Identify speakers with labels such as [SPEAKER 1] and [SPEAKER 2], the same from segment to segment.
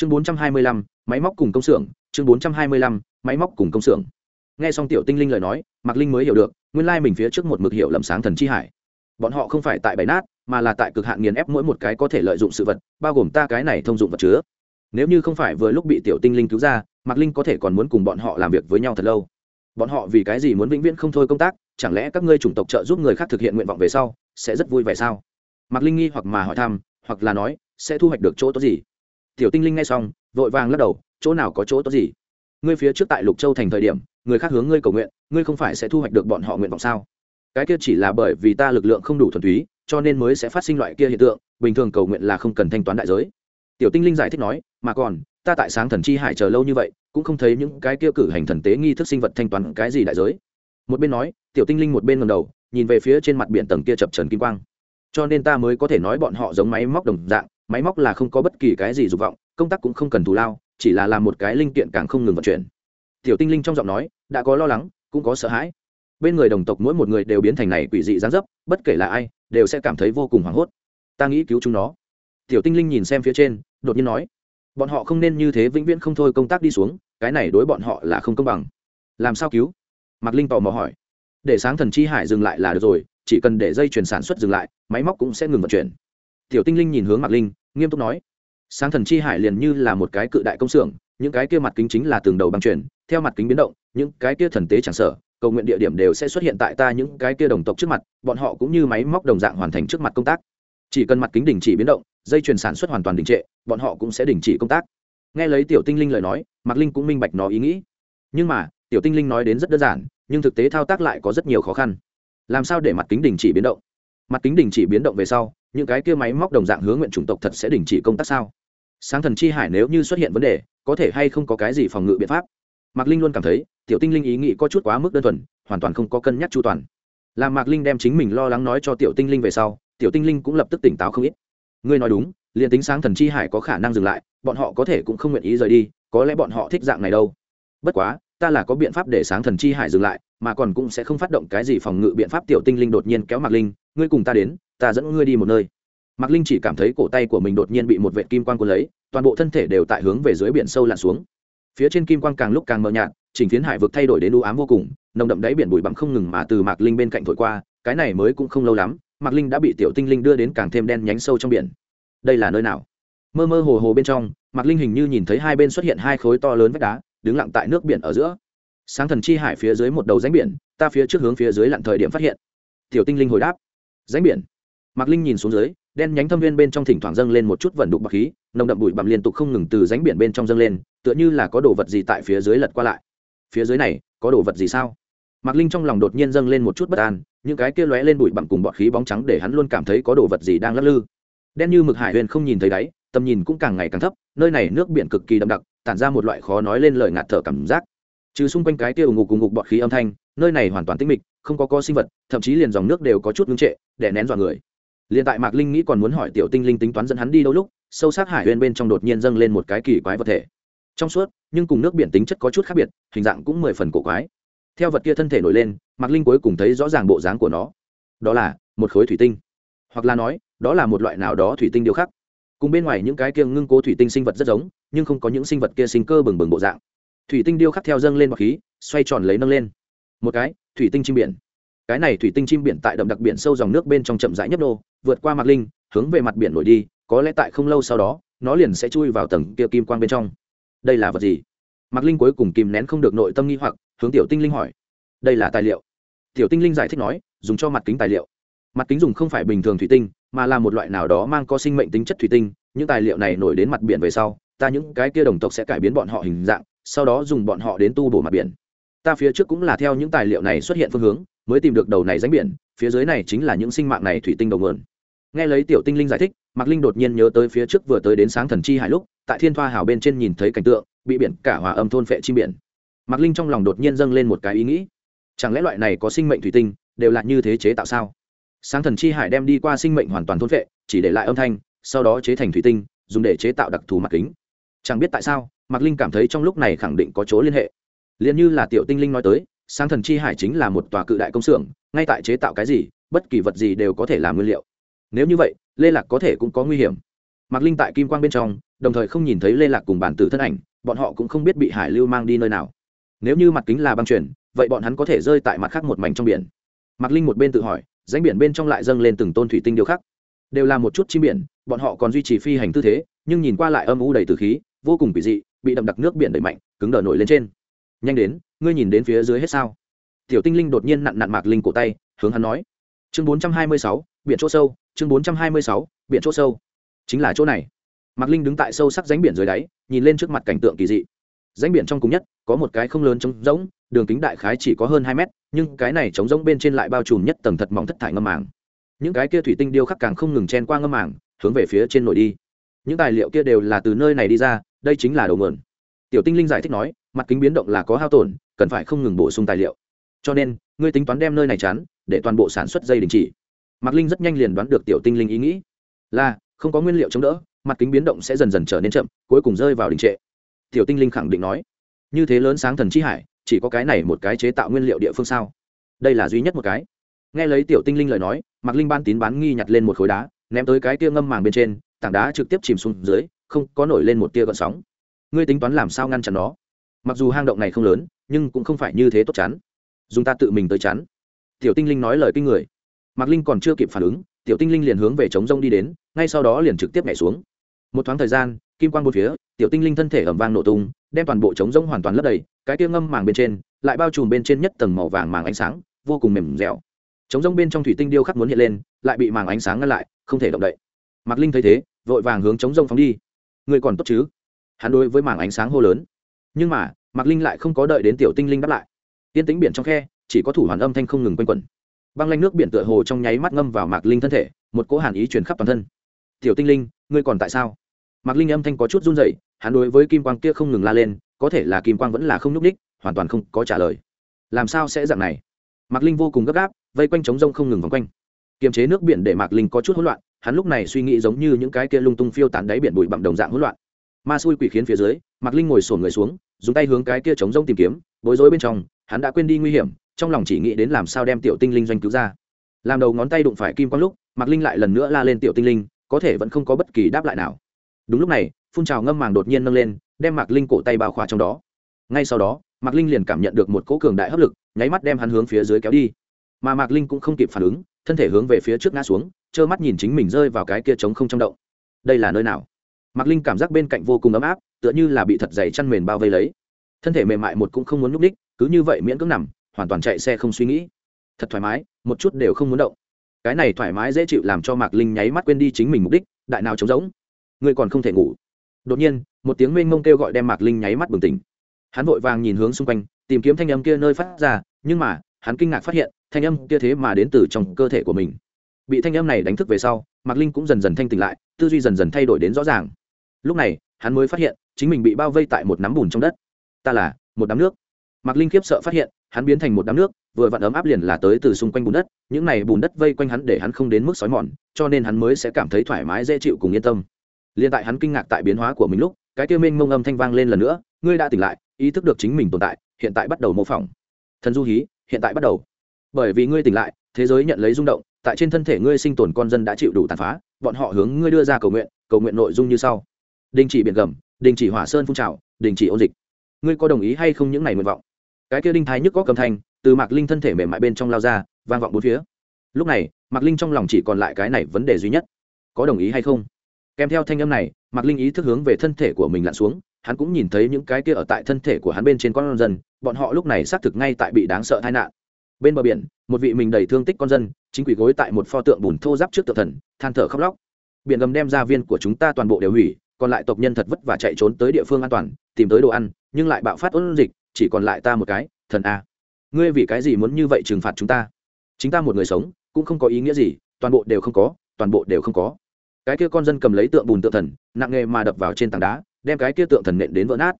[SPEAKER 1] chương bốn trăm hai mươi lăm, máy móc cùng công xưởng, chương bốn trăm hai mươi lăm, máy móc cùng công xưởng. Nghe xong tiểu tinh linh lời nói, mạc linh mới hiểu được, nguyên lai mình phía trước một mực hiệu lầm sáng thần chi hải. Bọn họ không phải tại bày nát, mà là tại cực hạn nghiền ép mỗi một cái có thể lợi dụng sự vật, bao gồm ta cái này thông dụng vật chứa. Nếu như không phải vừa lúc bị tiểu tinh linh cứu ra, mạc linh có thể còn muốn cùng bọn họ làm việc với nhau thật lâu. Bọn họ vì cái gì muốn vĩnh viễn không thôi công tác, chẳng lẽ các ngươi chủng tộc trợ giúp người khác thực hiện nguyện vọng về sau, sẽ rất vui vẻ sao? Mạc linh nghi hoặc mà hỏi thăm, hoặc là nói, sẽ thu hoạch được chỗ tốt gì? Tiểu tinh linh nghe xong, vội vàng lắc đầu, chỗ nào có chỗ tốt gì? Ngươi phía trước tại lục châu thành thời điểm, người khác hướng ngươi cầu nguyện, ngươi không phải sẽ thu hoạch được bọn họ nguyện vọng sao? Cái kia chỉ là bởi vì ta lực lượng không đủ thuần túy, cho nên mới sẽ phát sinh loại kia hiện tượng, bình thường cầu nguyện là không cần thanh toán đại giới. Tiểu tinh linh giải thích nói, mà còn, ta tại sáng thần chi hải chờ lâu như vậy, cũng không thấy những cái kia cử hành thần tế nghi thức sinh vật thanh toán cái gì đại giới. Một bên nói, tiểu tinh linh một bên ngầm đầu, nhìn về phía trên mặt biển tầng kia chập trần kim quang. Cho nên ta mới có thể nói bọn họ giống máy móc đồng dạng máy móc là không có bất kỳ cái gì dục vọng, công tác cũng không cần thù lao, chỉ là làm một cái linh kiện càng không ngừng vận chuyển. Tiểu tinh linh trong giọng nói, đã có lo lắng, cũng có sợ hãi. Bên người đồng tộc mỗi một người đều biến thành này quỷ dị gián dấp, bất kể là ai, đều sẽ cảm thấy vô cùng hoảng hốt. Ta nghĩ cứu chúng nó. Tiểu tinh linh nhìn xem phía trên, đột nhiên nói, bọn họ không nên như thế, vĩnh viễn không thôi công tác đi xuống, cái này đối bọn họ là không công bằng. Làm sao cứu? Mạc linh tò mò hỏi. Để sáng thần chi hải dừng lại là được rồi, chỉ cần để dây chuyển sản xuất dừng lại, máy móc cũng sẽ ngừng vận chuyển tiểu tinh linh nhìn hướng mạc linh, nghiêm túc nói, sáng thần chi hải liền như là một cái cự đại công xưởng, những cái kia mặt kính chính là từng đầu băng chuyển, theo mặt kính biến động, những cái kia thần tế chẳng sở cầu nguyện địa điểm đều sẽ xuất hiện tại ta những cái kia đồng tộc trước mặt, bọn họ cũng như máy móc đồng dạng hoàn thành trước mặt công tác. Chỉ cần mặt kính đình chỉ biến động, dây chuyền sản xuất hoàn toàn đình trệ, bọn họ cũng sẽ đình chỉ công tác. Nghe lấy tiểu tinh linh lời nói, mạc linh cũng minh bạch nó ý nghĩ. Nhưng mà, tiểu tinh linh nói đến rất đơn giản, nhưng thực tế thao tác lại có rất nhiều khó khăn. Làm sao để mặt kính đình chỉ biến động? Mặt kính đình chỉ biến động về sau, những cái kia máy móc đồng dạng hướng nguyện chủng tộc thật sẽ đình chỉ công tác sao? Sáng thần chi hải nếu như xuất hiện vấn đề, có thể hay không có cái gì phòng ngự biện pháp? Mạc linh luôn cảm thấy, tiểu tinh linh ý nghĩ có chút quá mức đơn thuần, hoàn toàn không có cân nhắc chu toàn. Làm mạc linh đem chính mình lo lắng nói cho tiểu tinh linh về sau, tiểu tinh linh cũng lập tức tỉnh táo không ít. Ngươi nói đúng, liền tính sáng thần chi hải có khả năng dừng lại, bọn họ có thể cũng không nguyện ý rời đi, có lẽ bọn họ thích dạng này đâu. Bất quá ta là có biện pháp để sáng thần chi hải dừng lại, mà còn cũng sẽ không phát động cái gì phòng ngự biện pháp. Tiểu tinh linh đột nhiên kéo mạc linh, ngươi cùng ta đến, ta dẫn ngươi đi một nơi. Mạc linh chỉ cảm thấy cổ tay của mình đột nhiên bị một vệ kim quan g cuốn lấy, toàn bộ thân thể đều tại hướng về dưới biển sâu lặn xuống. Phía trên kim quang càng lúc càng mờ nhạt chỉnh phiến hải vực thay đổi đến u ám vô cùng, nồng đậm đáy biển bụi bặm không ngừng mà từ mạc linh bên cạnh thổi qua, cái này mới cũng không lâu lắm, mạc linh đã bị tiểu tinh linh đưa đến càng thêm đen nhánh sâu trong biển. Đây là nơi nào? Mơ mơ hồ hồ bên trong, mạc linh hình như nhìn thấy hai bên xuất hiện hai khối to lớn vách đá đứng lặng tại nước biển ở giữa. Sáng thần chi hải phía dưới một đầu ránh biển, ta phía trước hướng phía dưới lặn thời điểm phát hiện. Tiểu tinh linh hồi đáp. Ránh biển. Mạc linh nhìn xuống dưới, đen nhánh thâm viên bên trong thỉnh thoảng dâng lên một chút vẩn đục bạc khí, nồng đậm bụi bặm liên tục không ngừng từ ránh biển bên trong dâng lên, tựa như là có đồ vật gì tại phía dưới lật qua lại. Phía dưới này, có đồ vật gì sao? Mạc linh trong lòng đột nhiên dâng lên một chút bất an, những cái kia lóe lên bụi bặm cùng bọt khí bóng trắng để hắn luôn cảm thấy có đồ vật gì đang lắc lư. Đen như mực hải huyền không nhìn thấy đáy, tầm nhìn cũng càng ngày càng thấp, nơi này nước biển cực kỳ đậm đặc tản ra một loại khó nói lên lời ngạt thở cảm giác. Trừ xung quanh cái kia ủng ngục cùng ngục bọt khí âm thanh, nơi này hoàn toàn tĩnh mịch, không có co sinh vật, thậm chí liền dòng nước đều có chút ngưng trệ để nén dọa người. Liền tại mạc linh nghĩ còn muốn hỏi tiểu tinh linh tính toán dẫn hắn đi đâu lúc, sâu sát hải huyên bên trong đột nhiên dâng lên một cái kỳ quái vật thể. Trong suốt, nhưng cùng nước biển tính chất có chút khác biệt, hình dạng cũng mười phần cổ quái. Theo vật kia thân thể nổi lên, mạc linh cuối cùng thấy rõ ràng bộ dáng của nó. Đó là một khối thủy tinh. Hoặc là nói, đó là một loại nào đó thủy tinh điêu khắc cùng bên ngoài những cái kia ngưng cố thủy tinh sinh vật rất giống, nhưng không có những sinh vật kia sinh cơ bừng bừng bộ dạng. Thủy tinh điêu khắc theo dâng lên bọc khí, xoay tròn lấy nâng lên. Một cái, thủy tinh chim biển. Cái này thủy tinh chim biển tại đậm đặc biển sâu dòng nước bên trong chậm rãi nhấp nô, vượt qua mặt linh, hướng về mặt biển nổi đi, có lẽ tại không lâu sau đó, nó liền sẽ chui vào tầng kia kim quang bên trong. Đây là vật gì? Mạc linh cuối cùng kìm nén không được nội tâm nghi hoặc, hướng tiểu tinh linh hỏi. Đây là tài liệu. Tiểu tinh linh giải thích nói, dùng cho mặt kính tài liệu mặt kính dùng không phải bình thường thủy tinh, mà là một loại nào đó mang có sinh mệnh tính chất thủy tinh. Những tài liệu này nổi đến mặt biển về sau, ta những cái kia đồng tộc sẽ cải biến bọn họ hình dạng, sau đó dùng bọn họ đến tu bổ mặt biển. Ta phía trước cũng là theo những tài liệu này xuất hiện phương hướng, mới tìm được đầu này ránh biển, phía dưới này chính là những sinh mạng này thủy tinh đầu nguồn. Nghe lấy tiểu tinh linh giải thích, mạc linh đột nhiên nhớ tới phía trước vừa tới đến sáng thần chi hải lúc, tại thiên thoa hào bên trên nhìn thấy cảnh tượng, bị biển cả hòa âm thôn phệ chim biển. Mạc linh trong lòng đột nhiên dâng lên một cái ý nghĩ. Chẳng lẽ loại này có sinh mệnh thủy tinh, đều là như thế chế tạo sao? Sáng thần chi hải đem đi qua sinh mệnh hoàn toàn thôn vệ, chỉ để lại âm thanh sau đó chế thành thủy tinh dùng để chế tạo đặc thù mặt kính. Chẳng biết tại sao mạc linh cảm thấy trong lúc này khẳng định có chỗ liên hệ. Liền như là tiểu tinh linh nói tới sáng thần chi hải chính là một tòa cự đại công xưởng ngay tại chế tạo cái gì bất kỳ vật gì đều có thể làm nguyên liệu. Nếu như vậy lê lạc có thể cũng có nguy hiểm. Mạc linh tại kim quang bên trong đồng thời không nhìn thấy lê lạc cùng bản tử thân ảnh bọn họ cũng không biết bị hải lưu mang đi nơi nào. Nếu như mặt kính là băng chuyển vậy bọn hắn có thể rơi tại mặt khác một mảnh trong biển. Mạc linh một bên tự hỏi ránh biển bên trong lại dâng lên từng tôn thủy tinh điêu khắc. Đều là một chút chim biển, bọn họ còn duy trì phi hành tư thế, nhưng nhìn qua lại âm u đầy từ khí, vô cùng kỳ dị, bị đậm đặc nước biển đẩy mạnh, cứng đờ nổi lên trên. Nhanh đến, ngươi nhìn đến phía dưới hết sao? Tiểu tinh linh đột nhiên nặn nặn mạc linh cổ tay, hướng hắn nói. Chương bốn trăm hai mươi sáu, biển chỗ sâu, chương bốn trăm hai mươi sáu, biển chỗ sâu. Chính là chỗ này. Mạc linh đứng tại sâu sắc ránh biển dưới đáy, nhìn lên trước mặt cảnh tượng kỳ dị. Ránh biển trong cùng nhất, có một cái không lớn trống rỗng, đường kính đại khái chỉ có hơn hai mét nhưng cái này trống rỗng bên trên lại bao trùm nhất tầng thật mỏng thất thải ngâm màng. Những cái kia thủy tinh điêu khắc càng không ngừng chen qua ngâm màng, hướng về phía trên nổi đi. Những tài liệu kia đều là từ nơi này đi ra, đây chính là đầu nguồn. Tiểu tinh linh giải thích nói, mặt kính biến động là có hao tổn, cần phải không ngừng bổ sung tài liệu. Cho nên, ngươi tính toán đem nơi này chán để toàn bộ sản xuất dây đình chỉ. Mạc linh rất nhanh liền đoán được tiểu tinh linh ý nghĩ. Là, không có nguyên liệu chống đỡ, mặt kính biến động sẽ dần dần trở nên chậm, cuối cùng rơi vào đình trệ. Tiểu tinh linh khẳng định nói. Như thế lớn sáng thần chi hải chỉ có cái này một cái chế tạo nguyên liệu địa phương sao? Đây là duy nhất một cái. Nghe lấy tiểu tinh linh lời nói, mạc linh ban tín bán nghi nhặt lên một khối đá, ném tới cái tia ngâm màng bên trên, tảng đá trực tiếp chìm xuống dưới, không có nổi lên một tia gợn sóng. Ngươi tính toán làm sao ngăn chặn nó? Mặc dù hang động này không lớn, nhưng cũng không phải như thế tốt chắn. Dùng ta tự mình tới chắn. Tiểu tinh linh nói lời kinh người. Mạc linh còn chưa kịp phản ứng, tiểu tinh linh liền hướng về chống rông đi đến, ngay sau đó liền trực tiếp nhảy xuống. Một thoáng thời gian kim quang bốn phía, tiểu tinh linh thân thể ầm vang nổ tung, đem toàn bộ chống rông hoàn toàn lấp đầy, cái kia ngâm màng bên trên lại bao trùm bên trên nhất tầng màu vàng màng ánh sáng, vô cùng mềm dẻo. Chống rông bên trong thủy tinh điêu khắc muốn hiện lên, lại bị màng ánh sáng ngăn lại, không thể động đậy. Mạc linh thấy thế, vội vàng hướng chống rông phóng đi. Người còn tốt chứ? Hắn đối với màng ánh sáng hô lớn. Nhưng mà, mạc linh lại không có đợi đến tiểu tinh linh đáp lại. Tiên tính biển trong khe, chỉ có thủ hoàn âm thanh không ngừng quanh quẩn. Băng lanh nước biển tựa hồ trong nháy mắt ngâm vào mạc linh thân thể, một cỗ hàn ý truyền khắp toàn thân. Tiểu tinh linh, ngươi còn tại sao? Mạc linh âm thanh có chút run rẩy, hắn đối với kim quang kia không ngừng la lên, có thể là kim quang vẫn là không nhúc ních hoàn toàn không có trả lời. Làm sao sẽ dạng này? Mạc linh vô cùng gấp gáp, vây quanh trống rông không ngừng vòng quanh. Kiềm chế nước biển để mạc linh có chút hỗn loạn, hắn lúc này suy nghĩ giống như những cái kia lung tung phiêu tán đáy biển bụi bặm đồng dạng hỗn loạn. Ma xui quỷ khiến phía dưới, mạc linh ngồi sổn người xuống, dùng tay hướng cái kia trống rông tìm kiếm, bối rối bên trong, hắn đã quên đi nguy hiểm, trong lòng chỉ nghĩ đến làm sao đem tiểu tinh linh doanh cứu ra. Làm đầu ngón tay đụng phải kim quang lúc, mạc linh lại lần nữa la lên tiểu tinh linh, có thể vẫn không có bất kỳ đáp lại nào đúng lúc này, phun trào ngâm màng đột nhiên nâng lên, đem mạc linh cổ tay bao khỏa trong đó. Ngay sau đó, mạc linh liền cảm nhận được một cỗ cường đại hấp lực, nháy mắt đem hắn hướng phía dưới kéo đi. Mà mạc linh cũng không kịp phản ứng, thân thể hướng về phía trước ngã xuống, trơ mắt nhìn chính mình rơi vào cái kia trống không trong động. Đây là nơi nào? Mạc linh cảm giác bên cạnh vô cùng ấm áp, tựa như là bị thật dày chăn mền bao vây lấy. Thân thể mềm mại một cũng không muốn nhúc ních cứ như vậy miễn cưỡng nằm, hoàn toàn chạy xe không suy nghĩ. Thật thoải mái, một chút đều không muốn động. Cái này thoải mái dễ chịu làm cho mạc linh nháy mắt quên đi chính mình mục đích, đại nào trống rỗng ngươi còn không thể ngủ. Đột nhiên, một tiếng mênh mông kêu gọi đem mạc linh nháy mắt bừng tỉnh. Hắn vội vàng nhìn hướng xung quanh, tìm kiếm thanh âm kia nơi phát ra, nhưng mà, hắn kinh ngạc phát hiện, thanh âm kia thế mà đến từ trong cơ thể của mình. Bị thanh âm này đánh thức về sau, mạc linh cũng dần dần thanh tỉnh lại, tư duy dần dần thay đổi đến rõ ràng. Lúc này, hắn mới phát hiện, chính mình bị bao vây tại một nắm bùn trong đất. Ta là, một đám nước. Mạc linh khiếp sợ phát hiện, hắn biến thành một đám nước, vừa vặn ấm áp liền là tới từ xung quanh bùn đất. Những này bùn đất vây quanh hắn để hắn không đến mức sói mòn, cho nên hắn mới sẽ cảm thấy thoải mái, dễ chịu cùng yên tâm liền tại hắn kinh ngạc tại biến hóa của mình lúc, cái kia minh mông âm thanh vang lên lần nữa, ngươi đã tỉnh lại, ý thức được chính mình tồn tại, hiện tại bắt đầu mô phỏng. Thần du hí, hiện tại bắt đầu. Bởi vì ngươi tỉnh lại, thế giới nhận lấy rung động, tại trên thân thể ngươi sinh tồn con dân đã chịu đủ tàn phá, bọn họ hướng ngươi đưa ra cầu nguyện cầu nguyện nội dung như sau. Đình chỉ biển gầm, đình chỉ hỏa sơn phun trào, đình chỉ ôn dịch. Ngươi có đồng ý hay không những này nguyện vọng? Cái kia đinh thái nhức có cầm thanh, từ mạc linh thân thể mềm mại bên trong lao ra, vang vọng bốn phía. Lúc này, mạc linh trong lòng chỉ còn lại cái này vấn đề duy nhất. Có đồng ý hay không? Kèm theo thanh âm này, mạc linh ý thức hướng về thân thể của mình lặn xuống, hắn cũng nhìn thấy những cái kia ở tại thân thể của hắn bên trên con dân, bọn họ lúc này xác thực ngay tại bị đáng sợ tai nạn. Bên bờ biển, một vị mình đầy thương tích con dân, chính quỷ gối tại một pho tượng bùn thô giáp trước tượng thần, than thở khóc lóc. Biển gầm đem ra viên của chúng ta toàn bộ đều hủy, còn lại tộc nhân thật vất và chạy trốn tới địa phương an toàn, tìm tới đồ ăn, nhưng lại bạo phát ôn dịch, chỉ còn lại ta một cái, thần a. Ngươi vì cái gì muốn như vậy trừng phạt chúng ta? Chính ta một người sống, cũng không có ý nghĩa gì, toàn bộ đều không có, toàn bộ đều không có cái kia con dân cầm lấy tượng bùn tượng thần, nặng nghề mà đập vào trên tảng đá, đem cái kia tượng thần nện đến vỡ nát.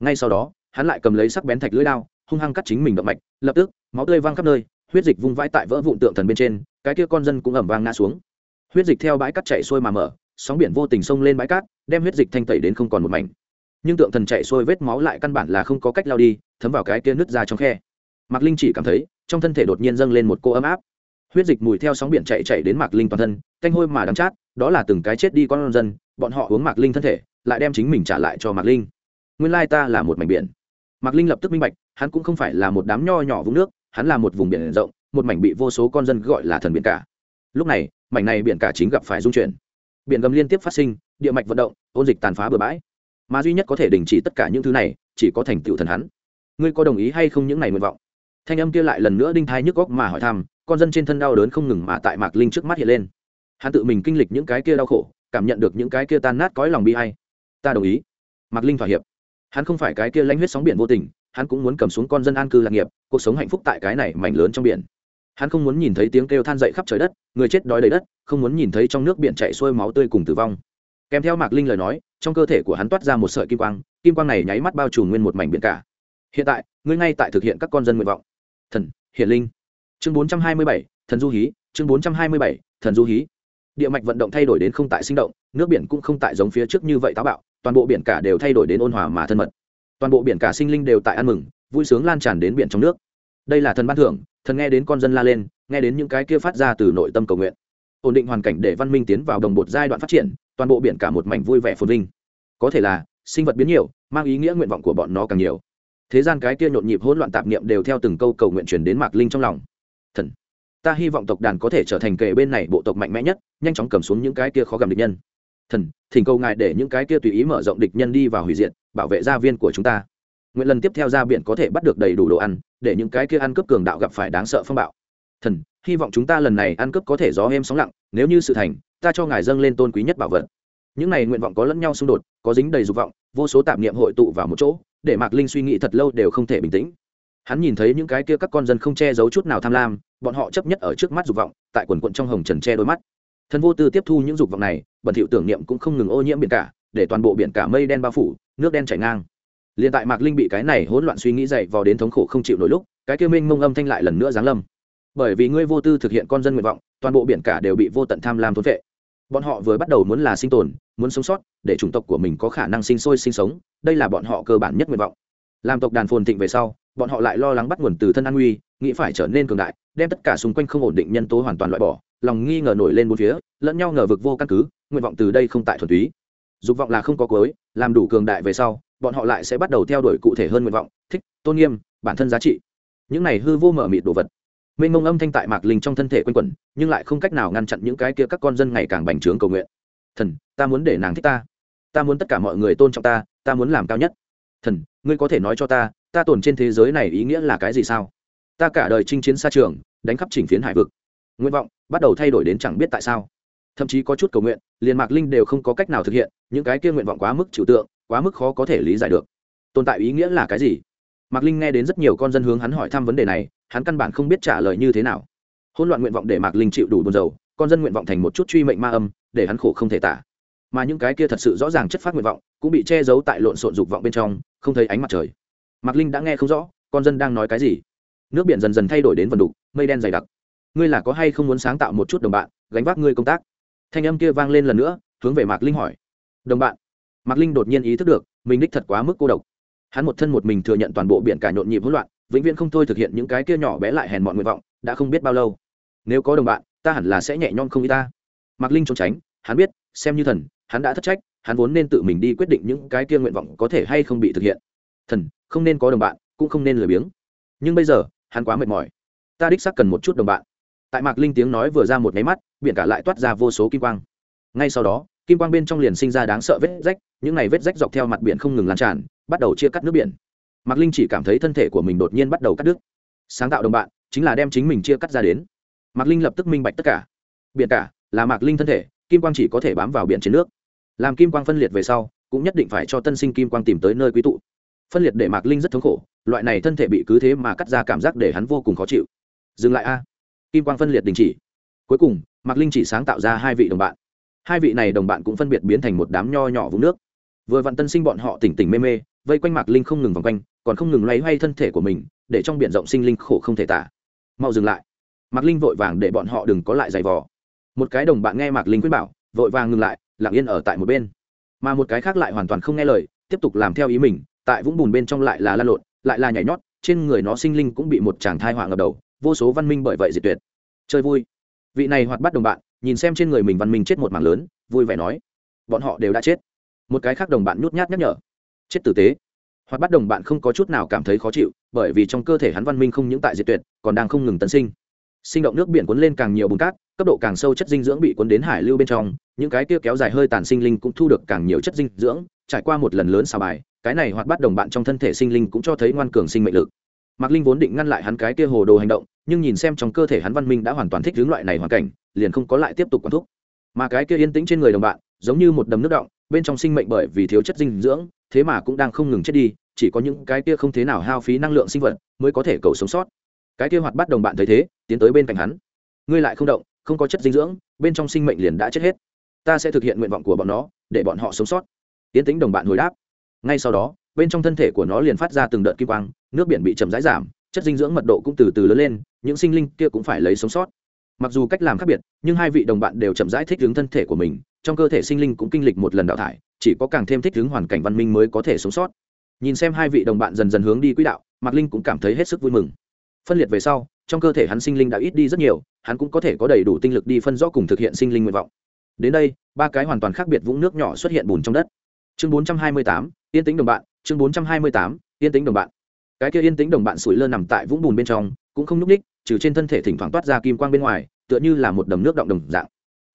[SPEAKER 1] Ngay sau đó, hắn lại cầm lấy sắc bén thạch lưỡi lao hung hăng cắt chính mình động mạch, lập tức, máu tươi văng khắp nơi, huyết dịch vung vãi tại vỡ vụn tượng thần bên trên, cái kia con dân cũng ẩm vang ngã xuống. Huyết dịch theo bãi cắt chạy xuôi mà mở, sóng biển vô tình xông lên bãi cát, đem huyết dịch thanh tẩy đến không còn một mảnh. Nhưng tượng thần chạy xuôi vết máu lại căn bản là không có cách lao đi, thấm vào cái kia nứt ra trong khe. Mạc linh chỉ cảm thấy, trong thân thể đột nhiên dâng lên một cô ấm áp. Huyết dịch mùi theo sóng biển chạy chạy đến mạc linh toàn thân, canh hôi mà đắm chát đó là từng cái chết đi con dân, bọn họ uống mạc linh thân thể, lại đem chính mình trả lại cho mạc linh. Nguyên lai ta là một mảnh biển. Mạc linh lập tức minh bạch, hắn cũng không phải là một đám nho nhỏ vũng nước, hắn là một vùng biển rộng, một mảnh bị vô số con dân gọi là thần biển cả. Lúc này, mảnh này biển cả chính gặp phải dung chuyển. Biển gầm liên tiếp phát sinh, địa mạch vận động, ôn dịch tàn phá bừa bãi. Mà duy nhất có thể đình chỉ tất cả những thứ này, chỉ có thành tựu thần hắn. Ngươi có đồng ý hay không những này nguyện vọng? Thanh âm kia lại lần nữa đinh thai nhức góc mà hỏi thăm, con dân trên thân đau đớn không ngừng mà tại mạc linh trước mắt hiện lên hắn tự mình kinh lịch những cái kia đau khổ, cảm nhận được những cái kia tan nát cõi lòng bi hay ta đồng ý. Mạc linh thỏa hiệp. Hắn không phải cái kia lãnh huyết sóng biển vô tình, hắn cũng muốn cầm xuống con dân an cư lạc nghiệp, cuộc sống hạnh phúc tại cái này mảnh lớn trong biển. Hắn không muốn nhìn thấy tiếng kêu than dậy khắp trời đất, người chết đói đầy đất, không muốn nhìn thấy trong nước biển chạy xuôi máu tươi cùng tử vong. Kèm theo mạc linh lời nói, trong cơ thể của hắn toát ra một sợi kim quang kim quang này nháy mắt bao trùm nguyên một mảnh biển cả. Hiện tại, ngươi ngay tại thực hiện các con dân nguyện vọng. Thần, hiển linh. Chương bốn trăm hai mươi bảy, thần du hí. Chương bốn trăm hai mươi bảy, thần du hí địa mạch vận động thay đổi đến không tại sinh động, nước biển cũng không tại giống phía trước như vậy táo bạo, toàn bộ biển cả đều thay đổi đến ôn hòa mà thân mật. Toàn bộ biển cả sinh linh đều tại ăn mừng, vui sướng lan tràn đến biển trong nước. Đây là thần ban thưởng, thần nghe đến con dân la lên, nghe đến những cái kia phát ra từ nội tâm cầu nguyện. Ổn định hoàn cảnh để văn minh tiến vào đồng bột giai đoạn phát triển, toàn bộ biển cả một mảnh vui vẻ phồn vinh. Có thể là, sinh vật biến nhiều, mang ý nghĩa nguyện vọng của bọn nó càng nhiều. Thế gian cái kia nhộn nhịp hỗn loạn tạp niệm đều theo từng câu cầu nguyện truyền đến mạc linh trong lòng. Thần ta hy vọng tộc đàn có thể trở thành kề bên này bộ tộc mạnh mẽ nhất, nhanh chóng cầm xuống những cái kia khó gầm địch nhân. Thần, thỉnh cầu ngài để những cái kia tùy ý mở rộng địch nhân đi vào hủy diệt, bảo vệ gia viên của chúng ta. Nguyện lần tiếp theo ra biển có thể bắt được đầy đủ đồ ăn, để những cái kia ăn cướp cường đạo gặp phải đáng sợ phong bạo. Thần, hy vọng chúng ta lần này ăn cướp có thể gió êm sóng lặng, nếu như sự thành, ta cho ngài dâng lên tôn quý nhất bảo vật. Những này nguyện vọng có lẫn nhau xung đột, có dính đầy dục vọng, vô số tạp niệm hội tụ vào một chỗ, để mạc linh suy nghĩ thật lâu đều không thể bình tĩnh. Hắn nhìn thấy những cái kia các con dân không che giấu chút nào tham lam bọn họ chấp nhất ở trước mắt dục vọng, tại quần quận trong hồng trần che đôi mắt. Thần vô tư tiếp thu những dục vọng này, bẩn thiệu tưởng niệm cũng không ngừng ô nhiễm biển cả, để toàn bộ biển cả mây đen bao phủ, nước đen chảy ngang. Liền tại mạc linh bị cái này hỗn loạn suy nghĩ dậy vào đến thống khổ không chịu nổi lúc, cái kia minh mông âm thanh lại lần nữa giáng lâm. Bởi vì ngươi vô tư thực hiện con dân nguyện vọng, toàn bộ biển cả đều bị vô tận tham lam thốn vệ bọn họ vừa bắt đầu muốn là sinh tồn, muốn sống sót, để chủng tộc của mình có khả năng sinh sôi sinh sống, đây là bọn họ cơ bản nhất nguyện vọng. Làm tộc đàn phồn thịnh về sau, bọn họ lại lo lắng bắt nguồn từ thân an nguy, nghĩ phải trở nên cường đại đem tất cả xung quanh không ổn định nhân tố hoàn toàn loại bỏ, lòng nghi ngờ nổi lên bốn phía, lẫn nhau ngờ vực vô căn cứ, nguyện vọng từ đây không tại thuần túy. Dục vọng là không có cuối, làm đủ cường đại về sau, bọn họ lại sẽ bắt đầu theo đuổi cụ thể hơn nguyện vọng, thích, tôn nghiêm, bản thân giá trị. Những này hư vô mở mịt đồ vật. Mênh mông âm thanh tại mạc linh trong thân thể quanh quẩn, nhưng lại không cách nào ngăn chặn những cái kia các con dân ngày càng bành trướng cầu nguyện. Thần, ta muốn để nàng thích ta. Ta muốn tất cả mọi người tôn trọng ta ta muốn làm cao nhất. Thần, ngươi có thể nói cho ta ta tồn trên thế giới này ý nghĩa là cái gì sao? Ta cả đời chinh chiến xa trường, đánh khắp chỉnh phiến hải vực. Nguyện vọng bắt đầu thay đổi đến chẳng biết tại sao. Thậm chí có chút cầu nguyện, liền mạc linh đều không có cách nào thực hiện, những cái kia nguyện vọng quá mức trừu tượng, quá mức khó có thể lý giải được. Tồn tại ý nghĩa là cái gì? Mạc linh nghe đến rất nhiều con dân hướng hắn hỏi thăm vấn đề này, hắn căn bản không biết trả lời như thế nào. Hỗn loạn nguyện vọng để mạc linh chịu đủ buồn dầu con dân nguyện vọng thành một chút truy mệnh ma âm, để hắn khổ không thể tả. Mà những cái kia thật sự rõ ràng chất phát nguyện vọng, cũng bị che giấu tại lộn xộn dục vọng bên trong, không thấy ánh mặt trời. Mạc linh đã nghe không rõ, con dân đang nói cái gì nước biển dần dần thay đổi đến vần đục, mây đen dày đặc. Ngươi là có hay không muốn sáng tạo một chút đồng bạn, gánh vác ngươi công tác? Thanh âm kia vang lên lần nữa, hướng về mạc linh hỏi. Đồng bạn. Mạc linh đột nhiên ý thức được, mình đích thật quá mức cô độc. Hắn một thân một mình thừa nhận toàn bộ biển cả nhộn nhịp hỗn loạn, vĩnh viễn không thôi thực hiện những cái kia nhỏ bé lại hèn mọn nguyện vọng, đã không biết bao lâu. Nếu có đồng bạn, ta hẳn là sẽ nhẹ nhõm không y ta. Mạc linh trốn tránh, hắn biết, xem như thần, hắn đã thất trách, hắn vốn nên tự mình đi quyết định những cái kia nguyện vọng có thể hay không bị thực hiện. Thần, không nên có đồng bạn, cũng không nên lười biếng. Nhưng bây giờ hắn quá mệt mỏi. Ta đích xác cần một chút đồng bạn. Tại mạc linh tiếng nói vừa ra một máy mắt, biển cả lại toát ra vô số kim quang. Ngay sau đó, kim quang bên trong liền sinh ra đáng sợ vết rách, những này vết rách dọc theo mặt biển không ngừng lan tràn, bắt đầu chia cắt nước biển. Mạc linh chỉ cảm thấy thân thể của mình đột nhiên bắt đầu cắt đứt. Sáng tạo đồng bạn, chính là đem chính mình chia cắt ra đến. Mạc linh lập tức minh bạch tất cả. Biển cả là mạc linh thân thể, kim quang chỉ có thể bám vào biển trên nước. Làm kim quang phân liệt về sau, cũng nhất định phải cho tân sinh kim quang tìm tới nơi quý tụ phân liệt để mạc linh rất thống khổ, loại này thân thể bị cứ thế mà cắt ra cảm giác để hắn vô cùng khó chịu. Dừng lại a. Kim quang phân liệt đình chỉ. Cuối cùng, mạc linh chỉ sáng tạo ra hai vị đồng bạn. Hai vị này đồng bạn cũng phân biệt biến thành một đám nho nhỏ vũng nước. Vừa vặn tân sinh bọn họ tỉnh tỉnh mê mê, vây quanh mạc linh không ngừng vòng quanh, còn không ngừng loay hoay thân thể của mình, để trong b i ể n rộng sinh linh khổ không thể tả. Mau dừng lại. Mạc linh vội vàng để bọn họ đừng có lại giày vò. Một cái đồng bạn nghe mạc linh quyết bảo, vội vàng ngừng lại, lặng yên ở tại một bên. Mà một cái khác lại hoàn toàn không nghe lời, tiếp tục làm theo ý mình tại vũng bùn bên trong lại là lan lộn, lại là nhảy nhót, trên người nó sinh linh cũng bị một chàng thai họa ngập đầu, vô số văn minh bởi vậy diệt tuyệt. Chơi vui. Vị này hoạt bắt đồng bạn, nhìn xem trên người mình văn minh chết một mảng lớn, vui vẻ nói, bọn họ đều đã chết. Một cái khác đồng bạn nhút nhát nhắc nhở, chết tử tế. Hoặc bắt đồng bạn không có chút nào cảm thấy khó chịu, bởi vì trong cơ thể hắn văn minh không những tại diệt tuyệt, còn đang không ngừng tấn sinh. Sinh động nước biển cuốn lên càng nhiều bùn cát, cấp độ càng sâu chất dinh dưỡng bị cuốn đến hải lưu bên trong, những cái kia kéo dài hơi tàn sinh linh cũng thu được càng nhiều chất dinh dưỡng, trải qua một lần lớn xà bài cái này hoạt bát đồng bạn trong thân thể sinh linh cũng cho thấy ngoan cường sinh mệnh lực. Mạc linh vốn định ngăn lại hắn cái kia hồ đồ hành động, nhưng nhìn xem trong cơ thể hắn văn minh đã hoàn toàn thích hướng loại này hoàn cảnh, liền không có lại tiếp tục quản thúc. Mà cái kia yên tĩnh trên người đồng bạn, giống như một đầm nước động, bên trong sinh mệnh bởi vì thiếu chất dinh dưỡng, thế mà cũng đang không ngừng chết đi, chỉ có những cái kia không thế nào hao phí năng lượng sinh vật mới có thể cầu sống sót. Cái kia hoạt bắt đồng bạn thấy thế, tiến tới bên cạnh hắn. Ngươi lại không động, không có chất dinh dưỡng, bên trong sinh mệnh liền đã chết hết. Ta sẽ thực hiện nguyện vọng của bọn nó, để bọn họ sống sót. Tiến tính đồng bạn hồi đáp ngay sau đó, bên trong thân thể của nó liền phát ra từng đợt kim quang, nước biển bị chậm rãi giảm, chất dinh dưỡng mật độ cũng từ từ lớn lên, những sinh linh kia cũng phải lấy sống sót. Mặc dù cách làm khác biệt, nhưng hai vị đồng bạn đều chậm rãi thích ứng thân thể của mình, trong cơ thể sinh linh cũng kinh lịch một lần đào thải, chỉ có càng thêm thích ứng hoàn cảnh văn minh mới có thể sống sót. Nhìn xem hai vị đồng bạn dần dần hướng đi quỹ đạo, mạc linh cũng cảm thấy hết sức vui mừng. Phân liệt về sau, trong cơ thể hắn sinh linh đã ít đi rất nhiều, hắn cũng có thể có đầy đủ tinh lực đi phân rõ cùng thực hiện sinh linh nguyện vọng. Đến đây, ba cái hoàn toàn khác biệt vũng nước nhỏ xuất hiện bùn trong đất chương bốn trăm hai mươi tám, yên tĩnh đồng bạn, chương bốn trăm hai mươi tám, yên tĩnh đồng bạn. Cái kia yên tĩnh đồng bạn sủi lơ nằm tại vũng bùn bên trong, cũng không n ú c ních trừ trên thân thể thỉnh thoảng toát ra kim quang bên ngoài, tựa như là một đầm nước động đồng dạng.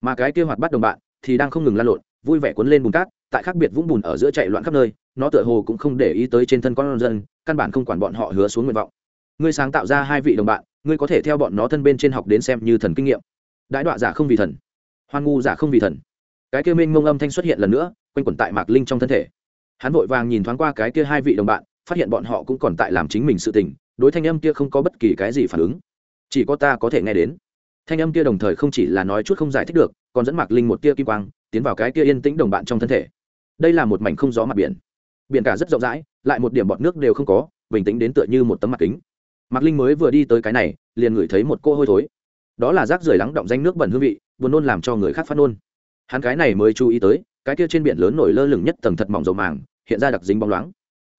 [SPEAKER 1] Mà cái kia hoạt bắt đồng bạn thì đang không ngừng lan lộn, vui vẻ cuốn lên bùn cát, tại khác biệt vũng bùn ở giữa chạy loạn khắp nơi, nó tựa hồ cũng không để ý tới trên thân con dân, căn bản không quản bọn họ hứa xuống nguyện vọng. Ngươi sáng tạo ra hai vị đồng bạn, ngươi có thể theo bọn nó thân bên trên học đến xem như thần kinh nghiệm. Đại đọa giả không vì thần, hoan ngu giả không vì thần. Cái kia minh mông âm thanh xuất hiện lần nữa quanh quẩn tại mạc linh trong thân thể. Hắn vội vàng nhìn thoáng qua cái kia hai vị đồng bạn, phát hiện bọn họ cũng còn tại làm chính mình sự tình, đối thanh âm kia không có bất kỳ cái gì phản ứng. Chỉ có ta có thể nghe đến. Thanh âm kia đồng thời không chỉ là nói chút không giải thích được, còn dẫn mạc linh một tia kim quang, tiến vào cái kia yên tĩnh đồng bạn trong thân thể. Đây là một mảnh không gió mặt biển. Biển cả rất rộng rãi, lại một điểm bọt nước đều không có, bình tĩnh đến tựa như một tấm mặt kính. Mạc linh mới vừa đi tới cái này, liền ngửi thấy một cô hôi thối. Đó là rác rưởi lắng động danh nước bẩn hương vị, buồn nôn làm cho người khác phát nôn. Hắn cái này mới chú ý tới cái kia trên biển lớn nổi lơ lửng nhất tầng thật mỏng dầu màng, hiện ra đặc dính bóng loáng.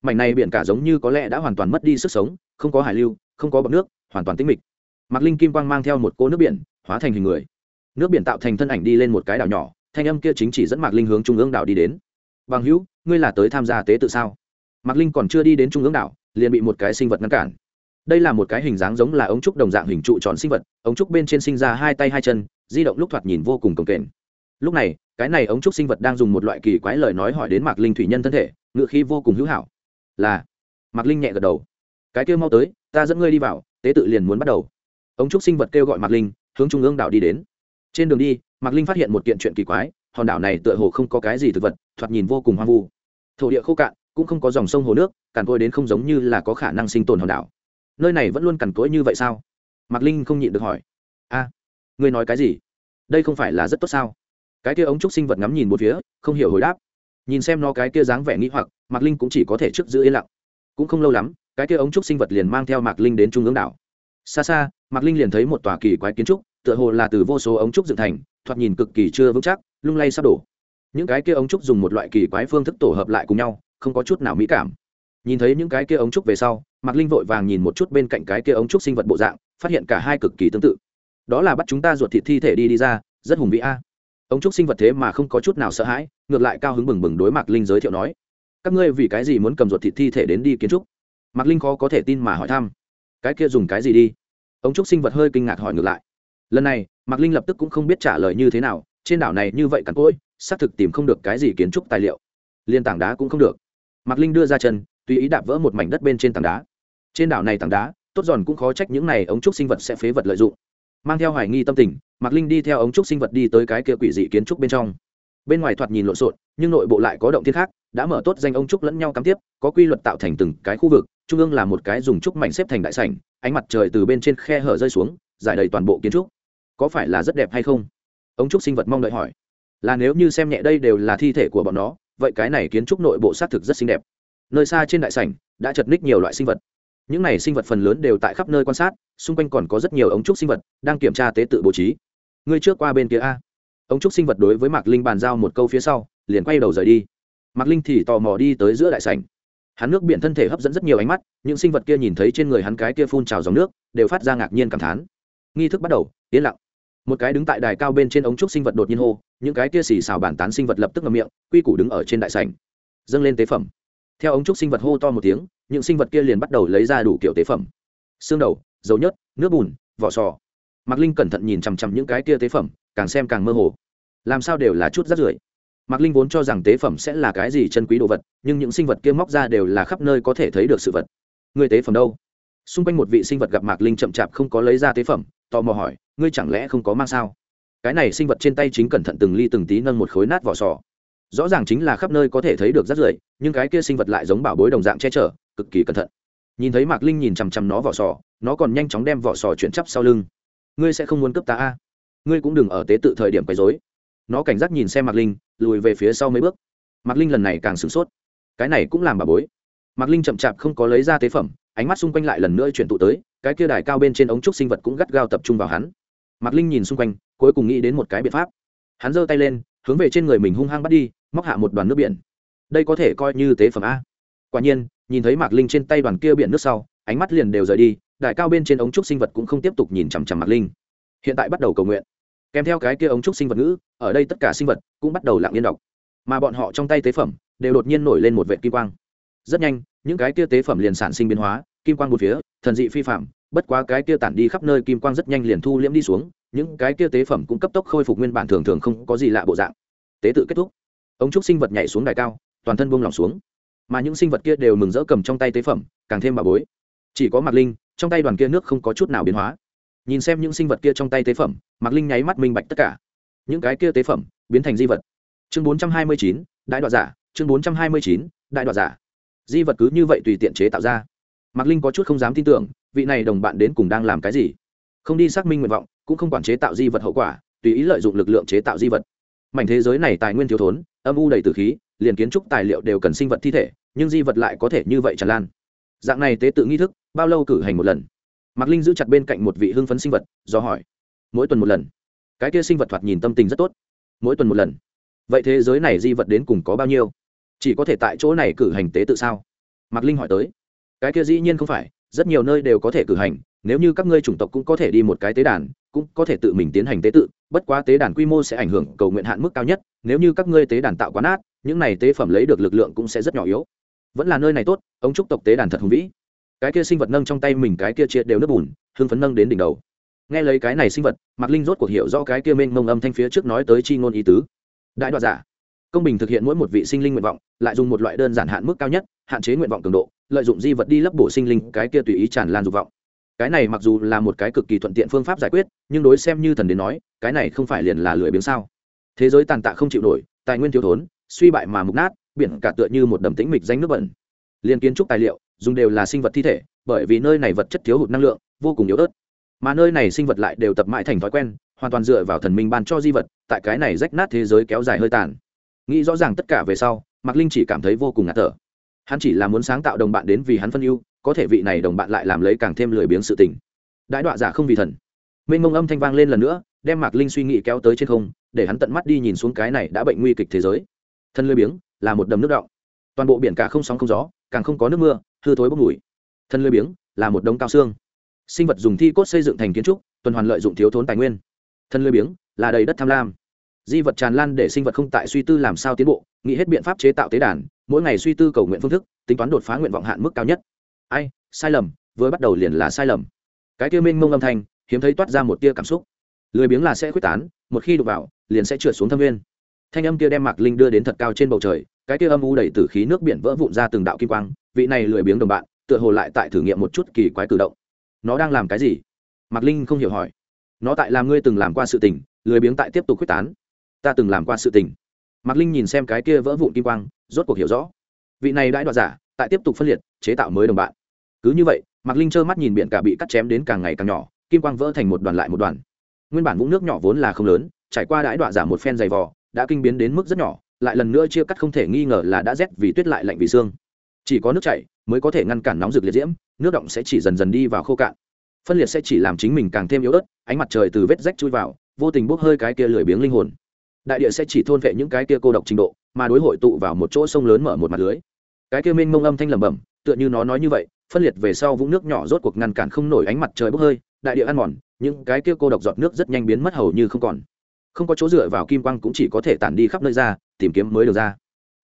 [SPEAKER 1] Mảnh này biển cả giống như có lẽ đã hoàn toàn mất đi sức sống, không có hải lưu, không có bọc nước, hoàn toàn tĩnh mịch. Mạc linh kim quang mang theo một cô nước biển, hóa thành hình người. Nước biển tạo thành thân ảnh đi lên một cái đảo nhỏ, thanh âm kia chính chỉ dẫn mạc linh hướng trung ương đảo đi đến. Bằng hữu, ngươi là tới tham gia tế tự sao? Mạc linh còn chưa đi đến trung ương đảo, liền bị một cái sinh vật ngăn cản. Đây là một cái hình dáng giống là ống trúc đồng dạng hình trụ tròn sinh vật, ống trúc bên trên sinh ra hai tay hai chân, di động lúc thoạt nhìn vô cùng cồng kềnh. Lúc này cái này ống trúc sinh vật đang dùng một loại kỳ quái lời nói hỏi đến mạc linh thủy nhân thân thể ngự khí vô cùng hữu hảo. Là mạc linh nhẹ gật đầu. Cái kêu mau tới ta dẫn ngươi đi vào tế tự liền muốn bắt đầu. Ống trúc sinh vật kêu gọi mạc linh hướng trung ương đảo đi đến. Trên đường đi mạc linh phát hiện một kiện chuyện kỳ quái hòn đảo này tựa hồ không có cái gì thực vật thoạt nhìn vô cùng hoang vu. Thổ địa khô cạn cũng không có dòng sông hồ nước càn côi đến không giống như là có khả năng sinh tồn hòn đảo. Nơi này vẫn luôn cằn cỗi như vậy sao? Mạc linh không nhịn được hỏi. A à, ngươi nói cái gì? Đây không phải là rất tốt sao? Cái kia ống trúc sinh vật ngắm nhìn một phía, không hiểu hồi đáp. Nhìn xem nó cái kia dáng vẻ nghĩ hoặc, mạc linh cũng chỉ có thể trước giữ yên lặng. Cũng không lâu lắm, cái kia ống trúc sinh vật liền mang theo mạc linh đến trung ương đảo. Xa xa, mạc linh liền thấy một tòa kỳ quái kiến trúc, tựa hồ là từ vô số ống trúc dựng thành, thoạt nhìn cực kỳ chưa vững chắc, lung lay sắp đổ. Những cái kia ống trúc dùng một loại kỳ quái phương thức tổ hợp lại cùng nhau, không có chút nào mỹ cảm. Nhìn thấy những cái kia ống trúc về sau, mạc linh vội vàng nhìn một chút bên cạnh cái kia ống trúc sinh vật bộ dạng, phát hiện cả hai cực kỳ tương tự. Đó là bắt chúng ta ruột thịt thi thể đi đi ra, rất hùng vĩ a ống trúc sinh vật thế mà không có chút nào sợ hãi, ngược lại cao hứng bừng bừng đối mạc linh giới thiệu nói, các ngươi vì cái gì muốn cầm ruột thịt thi thể đến đi kiến trúc? Mạc linh khó có thể tin mà hỏi thăm, cái kia dùng cái gì đi? Ống trúc sinh vật hơi kinh ngạc hỏi ngược lại, lần này, mạc linh lập tức cũng không biết trả lời như thế nào, trên đảo này như vậy cằn cỗi, xác thực tìm không được cái gì kiến trúc tài liệu liên tảng đá cũng không được. Mạc linh đưa ra chân, tùy ý đạp vỡ một mảnh đất bên trên tảng đá. Trên đảo này tảng đá, tốt giòn cũng khó trách những này ống trúc sinh vật sẽ phế vật lợi dụng mang theo hoài nghi tâm tình, mạc linh đi theo ống trúc sinh vật đi tới cái kia quỷ dị kiến trúc bên trong. Bên ngoài thoạt nhìn lộn xộn, nhưng nội bộ lại có động thiên khác, đã mở tốt danh ống trúc lẫn nhau cắm tiếp, có quy luật tạo thành từng cái khu vực, trung ương là một cái dùng trúc mảnh xếp thành đại sảnh, ánh mặt trời từ bên trên khe hở rơi xuống, giải đầy toàn bộ kiến trúc. Có phải là rất đẹp hay không? Ống trúc sinh vật mong đợi hỏi. Là nếu như xem nhẹ đây đều là thi thể của bọn nó, vậy cái này kiến trúc nội bộ xác thực rất xinh đẹp. Nơi xa trên đại sảnh, đã chật ních nhiều loại sinh vật những này sinh vật phần lớn đều tại khắp nơi quan sát, xung quanh còn có rất nhiều ống trúc sinh vật đang kiểm tra tế tự bố trí. Ngươi trước qua bên kia a. Ống trúc sinh vật đối với mạc linh bàn giao một câu phía sau, liền quay đầu rời đi. Mạc linh thì tò mò đi tới giữa đại sảnh. Hắn nước biển thân thể hấp dẫn rất nhiều ánh mắt, những sinh vật kia nhìn thấy trên người hắn cái kia phun trào dòng nước, đều phát ra ngạc nhiên cảm thán. Nghi thức bắt đầu, yên lặng. Một cái đứng tại đài cao bên trên ống trúc sinh vật đột nhiên hô, những cái kia xì xào bản tán sinh vật lập tức ngậm miệng, quy củ đứng ở trên đại sảnh. Dâng lên tế phẩm. Theo ống trúc sinh vật hô to một tiếng những sinh vật kia liền bắt đầu lấy ra đủ kiểu tế phẩm. Xương đầu, dấu nhớt, nước bùn, vỏ sò. Mạc linh cẩn thận nhìn chằm chằm những cái kia tế phẩm, càng xem càng mơ hồ. Làm sao đều là chút rắt rưởi? Mạc linh vốn cho rằng tế phẩm sẽ là cái gì chân quý đồ vật, nhưng những sinh vật kia móc ra đều là khắp nơi có thể thấy được sự vật. Người tế phẩm đâu? Xung quanh một vị sinh vật gặp mạc linh chậm chạp không có lấy ra tế phẩm, tò mò hỏi, ngươi chẳng lẽ không có mang sao? Cái này sinh vật trên tay chính cẩn thận từng ly từng tí nâng một khối nát vỏ sò. Rõ ràng chính là khắp nơi có thể thấy được rắt rưởi, nhưng cái kia sinh vật lại giống bảo bối đồng dạng che chở cực kỳ cẩn thận. Nhìn thấy mạc linh nhìn chằm chằm nó vỏ sò, nó còn nhanh chóng đem vỏ sò chuyển chắp sau lưng. Ngươi sẽ không muốn cướp ta a? Ngươi cũng đừng ở tế tự thời điểm quấy dối nó cảnh giác nhìn xem mạc linh, lùi về phía sau mấy bước. Mạc linh lần này càng sửng sốt. Cái này cũng làm bà bối. Mạc linh chậm chạp không có lấy ra tế phẩm, ánh mắt xung quanh lại lần nữa chuyển tụ tới, cái kia đài cao bên trên ống trúc sinh vật cũng gắt gao tập trung vào hắn. Mạc linh nhìn xung quanh, cuối cùng nghĩ đến một cái biện pháp. Hắn giơ tay lên, hướng về trên người mình hung hăng bắt đi, móc hạ một đoàn nước biển. Đây có thể coi như tế phẩm a. Quả nhiên nhìn thấy mạc linh trên tay đoàn kia biển nước sau, ánh mắt liền đều rời đi, đại cao bên trên ống trúc sinh vật cũng không tiếp tục nhìn chằm chằm mạc linh. Hiện tại bắt đầu cầu nguyện. Kèm theo cái kia ống trúc sinh vật ngữ, ở đây tất cả sinh vật cũng bắt đầu lặng yên đọc. Mà bọn họ trong tay tế phẩm đều đột nhiên nổi lên một vệ kim quang. Rất nhanh, những cái kia tế phẩm liền sản sinh biến hóa, kim quang một phía, thần dị phi phạm, bất quá cái kia tản đi khắp nơi kim quang rất nhanh liền thu liễm đi xuống, những cái kia tế phẩm cũng cấp tốc khôi phục nguyên bản thường thường không có gì lạ bộ dạng. Tế tự kết thúc. Ống trúc sinh vật nhảy xuống đài cao, toàn thân buông lỏng xuống mà những sinh vật kia đều mừng rỡ cầm trong tay tế phẩm, càng thêm bà bối. Chỉ có mạc linh, trong tay đoàn kia nước không có chút nào biến hóa. Nhìn xem những sinh vật kia trong tay tế phẩm, mạc linh nháy mắt minh bạch tất cả. Những cái kia tế phẩm, biến thành di vật. Chương bốn trăm hai mươi chín, đại đoạt giả. Chương bốn trăm hai mươi chín, đại đoạt giả. Di vật cứ như vậy tùy tiện chế tạo ra. Mạc linh có chút không dám tin tưởng, vị này đồng bạn đến cùng đang làm cái gì? Không đi xác minh nguyện vọng, cũng không quản chế tạo di vật hậu quả, tùy ý lợi dụng lực lượng chế tạo di vật. Mảnh thế giới này tài nguyên thiếu thốn âm u đầy từ khí, liền kiến trúc tài liệu đều cần sinh vật thi thể, nhưng di vật lại có thể như vậy tràn lan. Dạng này tế tự nghi thức, bao lâu cử hành một lần? Mạc linh giữ chặt bên cạnh một vị hưng phấn sinh vật, do hỏi. Mỗi tuần một lần. Cái kia sinh vật thoạt nhìn tâm tình rất tốt. Mỗi tuần một lần. Vậy thế giới này di vật đến cùng có bao nhiêu? Chỉ có thể tại chỗ này cử hành tế tự sao? Mạc linh hỏi tới. Cái kia dĩ nhiên không phải, rất nhiều nơi đều có thể cử hành, nếu như các ngươi chủng tộc cũng có thể đi một cái tế đàn, cũng có thể tự mình tiến hành tế tự bất quá tế đàn quy mô sẽ ảnh hưởng cầu nguyện hạn mức cao nhất, nếu như các ngươi tế đàn tạo quá nát những này tế phẩm lấy được lực lượng cũng sẽ rất nhỏ yếu. Vẫn là nơi này tốt, ông trúc tộc tế đàn thật hùng vĩ. Cái kia sinh vật nâng trong tay mình cái kia chia đều nước bùn, hưng phấn nâng đến đỉnh đầu. Nghe lấy cái này sinh vật, mạc linh rốt cuộc hiểu do cái kia mênh mông âm thanh phía trước nói tới chi ngôn ý tứ. Đại đoạt giả. Công bình thực hiện mỗi một vị sinh linh nguyện vọng, lại dùng một loại đơn giản hạn mức cao nhất, hạn chế nguyện vọng cường độ, lợi dụng di vật đi lấp bổ sinh linh, cái kia tùy ý tràn lan dục vọng cái này mặc dù là một cái cực kỳ thuận tiện phương pháp giải quyết, nhưng đối xem như thần đến nói, cái này không phải liền là lười biếng sao? Thế giới tàn tạ không chịu nổi, tài nguyên thiếu thốn, suy bại mà mục nát, biển cả tựa như một đầm tĩnh mịch danh nước bẩn. Liên kiến trúc tài liệu, dùng đều là sinh vật thi thể, bởi vì nơi này vật chất thiếu hụt năng lượng, vô cùng yếu ớt. Mà nơi này sinh vật lại đều tập mãi thành thói quen, hoàn toàn dựa vào thần minh ban cho di vật, tại cái này rách nát thế giới kéo dài hơi tàn. Nghĩ rõ ràng tất cả về sau, mạc linh chỉ cảm thấy vô cùng ngạt thở. Hắn chỉ là muốn sáng tạo đồng bạn đến vì hắn phân ưu có thể vị này đồng bạn lại làm lấy càng thêm lười biếng sự tình. Đại đọa giả không vì thần. Mênh mông âm thanh vang lên lần nữa, đem mạc linh suy nghĩ kéo tới trên không, để hắn tận mắt đi nhìn xuống cái này đã bệnh nguy kịch thế giới. Thân lười biếng, là một đầm nước động toàn bộ biển cả không sóng không gió, càng không có nước mưa, hư thối bốc mùi. Thân lười biếng, là một đống cao xương. Sinh vật dùng thi cốt xây dựng thành kiến trúc, tuần hoàn lợi dụng thiếu thốn tài nguyên. Thân lười biếng, là đầy đất tham lam. Di vật tràn lan để sinh vật không tại suy tư làm sao tiến bộ, nghĩ hết biện pháp chế tạo tế đàn, mỗi ngày suy tư cầu nguyện phương thức, tính toán đột phá nguyện vọng hạn mức cao nhất ai, sai lầm, vừa bắt đầu liền là sai lầm. Cái kia minh mông âm thanh, hiếm thấy toát ra một tia cảm xúc. Lười biếng là sẽ quyết tán, một khi đụng vào, liền sẽ trượt xuống thâm viên. Thanh âm kia đem mạc linh đưa đến thật cao trên bầu trời, cái kia âm u đầy từ khí nước biển vỡ vụn ra từng đạo kim quang, vị này lười biếng đồng bạn, tựa hồ lại tại thử nghiệm một chút kỳ quái cử động. Nó đang làm cái gì? Mạc linh không hiểu hỏi. Nó tại làm ngươi từng làm qua sự tình, lười biếng tại tiếp tục quyết tán. Ta từng làm qua sự tình. Mạc linh nhìn xem cái kia vỡ vụn kim quang, rốt cuộc hiểu rõ. Vị này đãi đoạt giả, tại tiếp tục phân liệt, chế tạo mới đồng bạn cứ như vậy, mạc linh trơ mắt nhìn biển cả bị cắt chém đến càng ngày càng nhỏ, kim quang vỡ thành một đoàn lại một đoàn. Nguyên bản vũng nước nhỏ vốn là không lớn, trải qua đãi đoạn giả một phen dày vò, đã kinh biến đến mức rất nhỏ, lại lần nữa chia cắt không thể nghi ngờ là đã rét vì tuyết lại lạnh vì xương. Chỉ có nước chảy mới có thể ngăn cản nóng rực liệt diễm, nước động sẽ chỉ dần dần đi vào khô cạn. Phân liệt sẽ chỉ làm chính mình càng thêm yếu ớt, ánh mặt trời từ vết rách chui vào, vô tình bốc hơi cái kia lười biếng linh hồn. Đại địa sẽ chỉ thôn vệ những cái kia cô độc trình độ, mà đối hội tụ vào một chỗ sông lớn mở một mặt lưới. Cái kia mênh mông âm thanh lẩm bẩm, tựa như nó nói như vậy phân liệt về sau vũng nước nhỏ rốt cuộc ngăn cản không nổi ánh mặt trời bốc hơi, đại địa ăn mòn, những cái kia cô độc giọt nước rất nhanh biến mất hầu như không còn. Không có chỗ dựa vào kim quang cũng chỉ có thể tản đi khắp nơi ra, tìm kiếm mới được ra.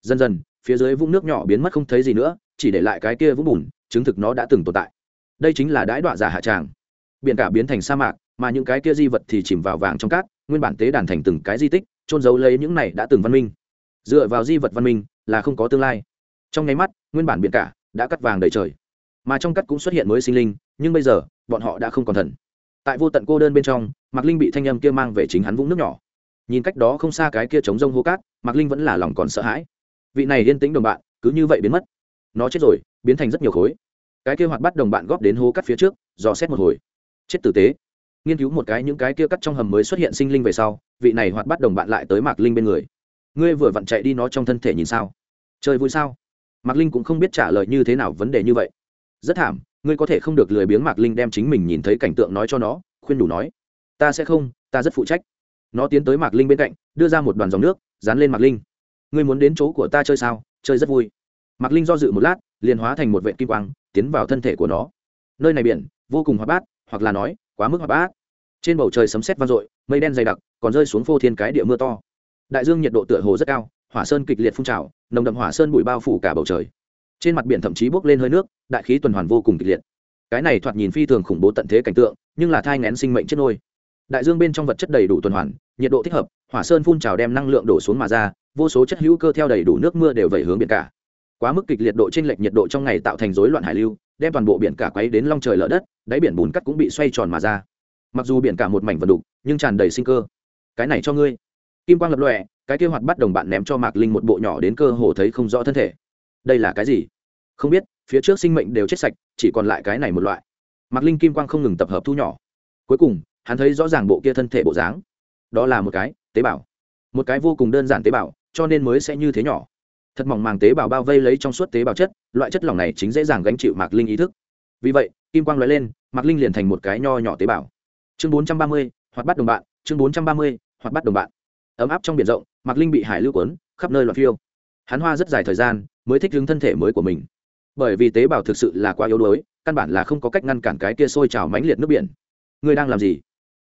[SPEAKER 1] Dần dần, phía dưới vũng nước nhỏ biến mất không thấy gì nữa, chỉ để lại cái kia vũng bùn, chứng thực nó đã từng tồn tại. Đây chính là đãi đọa giả hạ tràng. Biển cả biến thành sa mạc, mà những cái kia di vật thì chìm vào vàng trong cát, nguyên bản tế đàn thành từng cái di tích trôn giấu lấy những này đã từng văn minh. Dựa vào di vật văn minh là không có tương lai. Trong nháy mắt, nguyên bản biển cả đã cắt vàng đầy trời mà trong cắt cũng xuất hiện mới sinh linh, nhưng bây giờ, bọn họ đã không còn thần. Tại vô tận cô đơn bên trong, mạc linh bị thanh âm kia mang về chính hắn vũng nước nhỏ. Nhìn cách đó không xa cái kia chống rông hô cát, mạc linh vẫn là lòng còn sợ hãi. Vị này yên tĩnh đồng bạn, cứ như vậy biến mất. Nó chết rồi, biến thành rất nhiều khối. Cái kia hoạt bắt đồng bạn góp đến hố cắt phía trước, dò xét một hồi. Chết tử tế. Nghiên cứu một cái những cái kia cắt trong hầm mới xuất hiện sinh linh về sau, vị này hoạt bắt đồng bạn lại tới mạc linh bên người. Ngươi vừa vặn chạy đi nó trong thân thể nhìn sao? Chơi vui sao? Mạc linh cũng không biết trả lời như thế nào vấn đề như vậy rất thảm, ngươi có thể không được lười biếng mạc linh đem chính mình nhìn thấy cảnh tượng nói cho nó, khuyên đủ nói. Ta sẽ không, ta rất phụ trách. Nó tiến tới mạc linh bên cạnh, đưa ra một đoàn dòng nước, dán lên mạc linh. Ngươi muốn đến chỗ của ta chơi sao? Chơi rất vui. Mạc linh do dự một lát, liền hóa thành một vệ kim quang, tiến vào thân thể của nó. Nơi này biển, vô cùng hoạt bát, hoặc là nói, quá mức hoạt bát. Trên bầu trời sấm sét vang dội, mây đen dày đặc, còn rơi xuống phô thiên cái địa mưa to. Đại dương nhiệt độ tựa hồ rất cao, hỏa sơn kịch liệt phun trào, nồng đậm hỏa sơn bụi bao phủ cả bầu trời trên mặt biển thậm chí bốc lên hơi nước, đại khí tuần hoàn vô cùng kịch liệt. Cái này thoạt nhìn phi thường khủng bố tận thế cảnh tượng, nhưng là thai ngén sinh mệnh chết nôi. Đại dương bên trong vật chất đầy đủ tuần hoàn, nhiệt độ thích hợp, hỏa sơn phun trào đem năng lượng đổ xuống mà ra, vô số chất hữu cơ theo đầy đủ nước mưa đều vẩy hướng biển cả. Quá mức kịch liệt độ trên lệch nhiệt độ trong ngày tạo thành rối loạn hải lưu, đem toàn bộ biển cả quấy đến long trời lở đất, đáy biển bùn cắt cũng bị xoay tròn mà ra. Mặc dù biển cả một mảnh vật đục, nhưng tràn đầy sinh cơ. Cái này cho ngươi. Kim quang lập lọe cái kế hoạt bắt đồng bạn ném cho mạc linh một bộ nhỏ đến cơ hồ thấy không rõ thân thể đây là cái gì? Không biết, phía trước sinh mệnh đều chết sạch, chỉ còn lại cái này một loại. Mạc linh kim quang không ngừng tập hợp thu nhỏ. Cuối cùng, hắn thấy rõ ràng bộ kia thân thể bộ dáng. Đó là một cái tế bào. Một cái vô cùng đơn giản tế bào, cho nên mới sẽ như thế nhỏ. Thật mỏng màng tế bào bao vây lấy trong suốt tế bào chất, loại chất lỏng này chính dễ dàng gánh chịu mạc linh ý thức. Vì vậy, kim quang l lên, mạc linh liền thành một cái nho nhỏ tế bào. Chương bốn trăm ba mươi, hoạt bắt đồng bạn, chương bốn trăm ba mươi, hoạt bắt đồng bạn. Ấm áp trong biển rộng, mạc linh bị hải lưu quấn khắp nơi loạn phiêu hắn hoa rất dài thời gian, mới thích ứng thân thể mới của mình. Bởi vì tế bào thực sự là quá yếu đuối, căn bản là không có cách ngăn cản cái kia sôi trào mãnh liệt nước biển. Ngươi đang làm gì?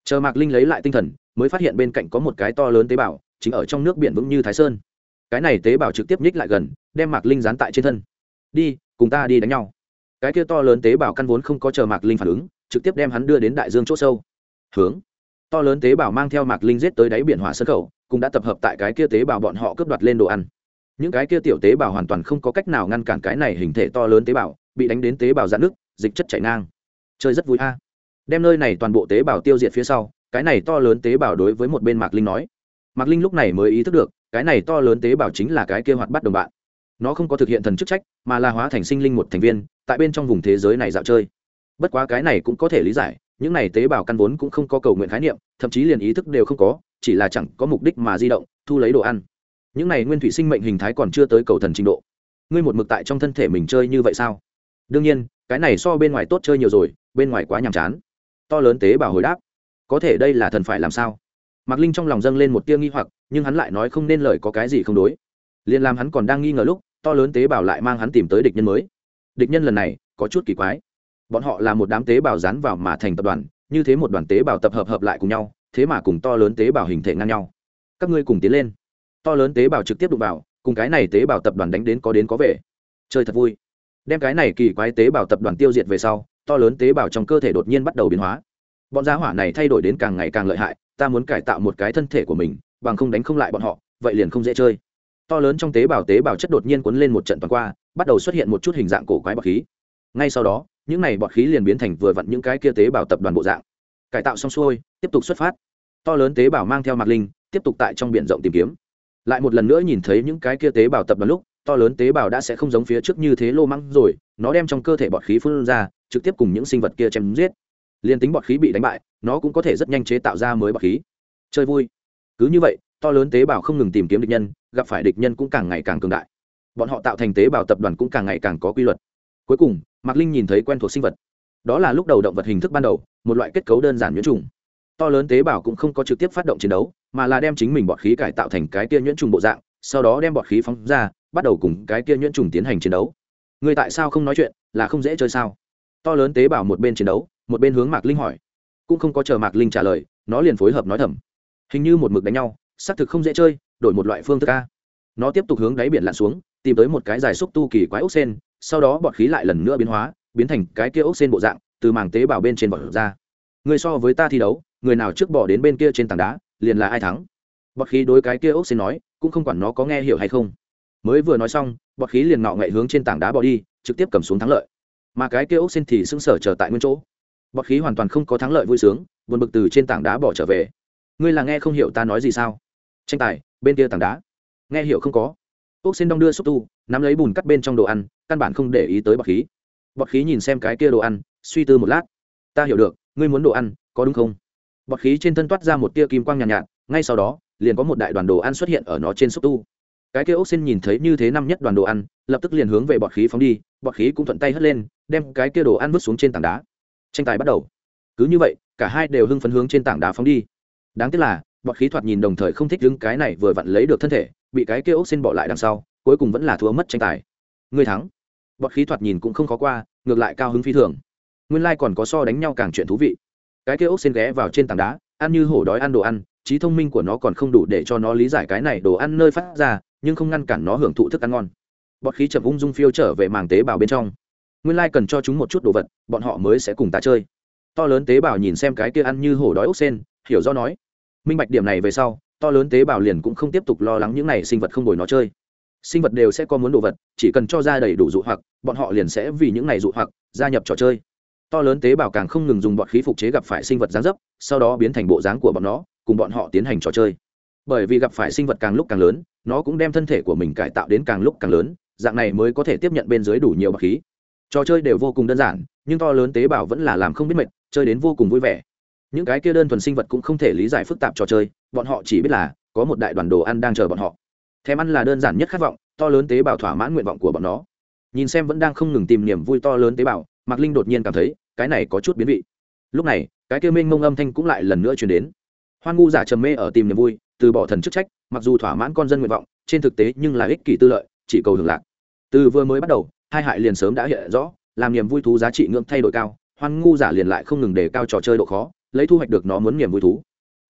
[SPEAKER 1] Chờ mạc linh lấy lại tinh thần, mới phát hiện bên cạnh có một cái to lớn tế bào, chính ở trong nước biển vững như thái sơn. Cái này tế bào trực tiếp nhích lại gần, đem mạc linh dán tại trên thân. Đi, cùng ta đi đánh nhau. Cái kia to lớn tế bào căn vốn không có chờ mạc linh phản ứng, trực tiếp đem hắn đưa đến đại dương c h ỗ sâu. Hướng. To lớn tế bào mang theo mạc linh giết tới đáy biển hỏa sân khẩu, cũng đã tập hợp tại cái kia tế bào bọn họ cướp đoạt lên đồ ăn những cái kia tiểu tế bào hoàn toàn không có cách nào ngăn cản cái này hình thể to lớn tế bào, bị đánh đến tế bào dạn nước dịch chất chảy ngang. Chơi rất vui a. Đem nơi này toàn bộ tế bào tiêu diệt phía sau, cái này to lớn tế bào đối với một bên mạc linh nói. Mạc linh lúc này mới ý thức được, cái này to lớn tế bào chính là cái kia hoạt bắt đồng bạn. Nó không có thực hiện thần chức trách, mà là hóa thành sinh linh một thành viên, tại bên trong vùng thế giới này dạo chơi. Bất quá cái này cũng có thể lý giải, những này tế bào căn vốn cũng không có cầu nguyện khái niệm, thậm chí liền ý thức đều không có, chỉ là chẳng có mục đích mà di động, thu lấy đồ ăn những này nguyên thủy sinh mệnh hình thái còn chưa tới cầu thần trình độ. Ngươi một mực tại trong thân thể mình chơi như vậy sao? Đương nhiên, cái này so bên ngoài tốt chơi nhiều rồi, bên ngoài quá nhàm chán. To lớn tế bào hồi đáp. Có thể đây là thần phải làm sao? Mạc linh trong lòng dâng lên một tia nghi hoặc, nhưng hắn lại nói không nên lời có cái gì không đối. Liền làm hắn còn đang nghi ngờ lúc, to lớn tế bào lại mang hắn tìm tới địch nhân mới. Địch nhân lần này, có chút kỳ quái. Bọn họ là một đám tế bào dán vào mà thành tập đoàn, như thế một đoàn tế bào tập hợp hợp lại cùng nhau, thế mà cùng to lớn tế bào hình thể ngang nhau. Các ngươi cùng tiến lên to lớn tế bào trực tiếp đụng vào, cùng cái này tế bào tập đoàn đánh đến có đến có về. Chơi thật vui. Đem cái này kỳ quái tế bào tập đoàn tiêu diệt về sau, to lớn tế bào trong cơ thể đột nhiên bắt đầu biến hóa. Bọn giá hỏa này thay đổi đến càng ngày càng lợi hại, ta muốn cải tạo một cái thân thể của mình, bằng không đánh không lại bọn họ, vậy liền không dễ chơi. To lớn trong tế bào tế bào chất đột nhiên cuốn lên một trận toàn qua, bắt đầu xuất hiện một chút hình dạng cổ quái bọt khí. Ngay sau đó, những này bọt khí liền biến thành vừa vặn những cái kia tế bào tập đoàn bộ dạng. Cải tạo xong xuôi, tiếp tục xuất phát. To lớn tế bào mang theo mạc linh, tiếp tục tại trong b i ể n rộng tìm kiếm lại một lần nữa nhìn thấy những cái kia tế bào tập đoàn lúc, to lớn tế bào đã sẽ không giống phía trước như thế lô măng rồi, nó đem trong cơ thể bọt khí phun ra, trực tiếp cùng những sinh vật kia chém giết. Liền tính bọt khí bị đánh bại, nó cũng có thể rất nhanh chế tạo ra mới bọt khí. Chơi vui. Cứ như vậy, to lớn tế bào không ngừng tìm kiếm địch nhân, gặp phải địch nhân cũng càng ngày càng cường đại. Bọn họ tạo thành tế bào tập đoàn cũng càng ngày càng có quy luật. Cuối cùng, mạc linh nhìn thấy quen thuộc sinh vật. Đó là lúc đầu động vật hình thức ban đầu, một loại kết cấu đơn giản nhuyễn trùng. To lớn tế bào cũng không có trực tiếp phát động chiến đấu mà là đem chính mình bọt khí cải tạo thành cái kia nhuyễn trùng bộ dạng, sau đó đem bọt khí phóng ra, bắt đầu cùng cái kia nhuyễn trùng tiến hành chiến đấu. Người tại sao không nói chuyện, là không dễ chơi sao? To lớn tế bào một bên chiến đấu, một bên hướng mạc linh hỏi. Cũng không có chờ mạc linh trả lời, nó liền phối hợp nói thầm. Hình như một mực đánh nhau, xác thực không dễ chơi, đổi một loại phương thức ca nó tiếp tục hướng đáy biển lặn xuống, tìm tới một cái dài xúc tu kỳ quái ốc sen, sau đó bọt khí lại lần nữa biến hóa, biến thành cái kia ốc sen bộ dạng, từ màng tế bào bên trên bọt ra. Người so với ta thi đấu, người nào trước bỏ đến bên kia trên tảng đá liền là ai thắng? Bọt khí đối cái kia ốc xin nói, cũng không quản nó có nghe hiểu hay không. Mới vừa nói xong, bọt khí liền ngọ ngậy hướng trên tảng đá bỏ đi, trực tiếp cầm xuống thắng lợi. Mà cái kia ốc xin thì sững sờ chờ tại nguyên chỗ. Bọt khí hoàn toàn không có thắng lợi vui sướng, buồn bực từ trên tảng đá bỏ trở về. Ngươi là nghe không hiểu ta nói gì sao? Tranh tài, bên kia tảng đá. Nghe hiểu không có? Ốc xin đong đưa xúc tu, nắm lấy bùn cắt bên trong đồ ăn, căn bản không để ý tới bọt khí. Bọt khí nhìn xem cái kia đồ ăn, suy tư một lát. Ta hiểu được, ngươi muốn đồ ăn, có đúng không? Bọt khí trên thân toát ra một tia kim quang nhàn nhạt, nhạt ngay sau đó liền có một đại đoàn đồ ăn xuất hiện ở nó trên xúc tu. Cái kia ốc xin nhìn thấy như thế năm nhất đoàn đồ ăn lập tức liền hướng về bọt khí phóng đi bọt khí cũng thuận tay hất lên đem cái kia đồ ăn vứt xuống trên tảng đá. Tranh tài bắt đầu. Cứ như vậy cả hai đều hưng phấn hướng trên tảng đá phóng đi. Đáng tiếc là bọt khí thoạt nhìn đồng thời không thích đứng cái này vừa vặn lấy được thân thể bị cái kia ốc xin bỏ lại đằng sau cuối cùng vẫn là thua mất tranh tài. Người thắng. Bọt khí thoạt nhìn cũng không khó qua ngược lại cao hứng phi thường. Nguyên lai còn có so đánh nhau càng chuyện thú vị cái kia ốc xen ghé vào trên tảng đá, ăn như hổ đói ăn đồ ăn, trí thông minh của nó còn không đủ để cho nó lý giải cái này đồ ăn nơi phát ra, nhưng không ngăn cản nó hưởng thụ thức ăn ngon. Bọt khí chậm ung dung phiêu trở về màng tế bào bên trong. Nguyên lai cần cho chúng một chút đồ vật, bọn họ mới sẽ cùng ta chơi. To lớn tế bào nhìn xem cái kia ăn như hổ đói ốc sen, hiểu do nói. Minh bạch điểm này về sau, to lớn tế bào liền cũng không tiếp tục lo lắng những này sinh vật không đổi nó chơi. Sinh vật đều sẽ có muốn đồ vật, chỉ cần cho ra đầy đủ dụ hoặc, bọn họ liền sẽ vì những này dụ hoặc, gia nhập trò chơi to lớn tế bào càng không ngừng dùng bọn khí phục chế gặp phải sinh vật dáng dấp, sau đó biến thành bộ dáng của bọn nó, cùng bọn họ tiến hành trò chơi. Bởi vì gặp phải sinh vật càng lúc càng lớn, nó cũng đem thân thể của mình cải tạo đến càng lúc càng lớn, dạng này mới có thể tiếp nhận bên dưới đủ nhiều bọc khí. Trò chơi đều vô cùng đơn giản, nhưng to lớn tế bào vẫn là làm không biết mệt, chơi đến vô cùng vui vẻ. Những cái kia đơn thuần sinh vật cũng không thể lý giải phức tạp trò chơi, bọn họ chỉ biết là có một đại đoàn đồ ăn đang chờ bọn họ. Thèm ăn là đơn giản nhất khát vọng, to lớn tế bào thỏa mãn nguyện vọng của bọn nó. Nhìn xem vẫn đang không ngừng tìm niềm vui to lớn tế bào mạc linh đột nhiên cảm thấy, cái này có chút biến vị. Lúc này, cái kia Minh mông âm thanh cũng lại lần nữa chuyển đến. Hoan ngu giả trầm mê ở tìm niềm vui, từ bỏ thần chức trách, mặc dù thỏa mãn con dân nguyện vọng, trên thực tế nhưng là ích kỷ tư lợi, chỉ cầu hưởng lạc. Từ vừa mới bắt đầu, hai hại liền sớm đã hiện rõ, làm niềm vui thú giá trị ngưỡng thay đổi cao, hoan ngu giả liền lại không ngừng đề cao trò chơi độ khó, lấy thu hoạch được nó muốn niềm vui thú.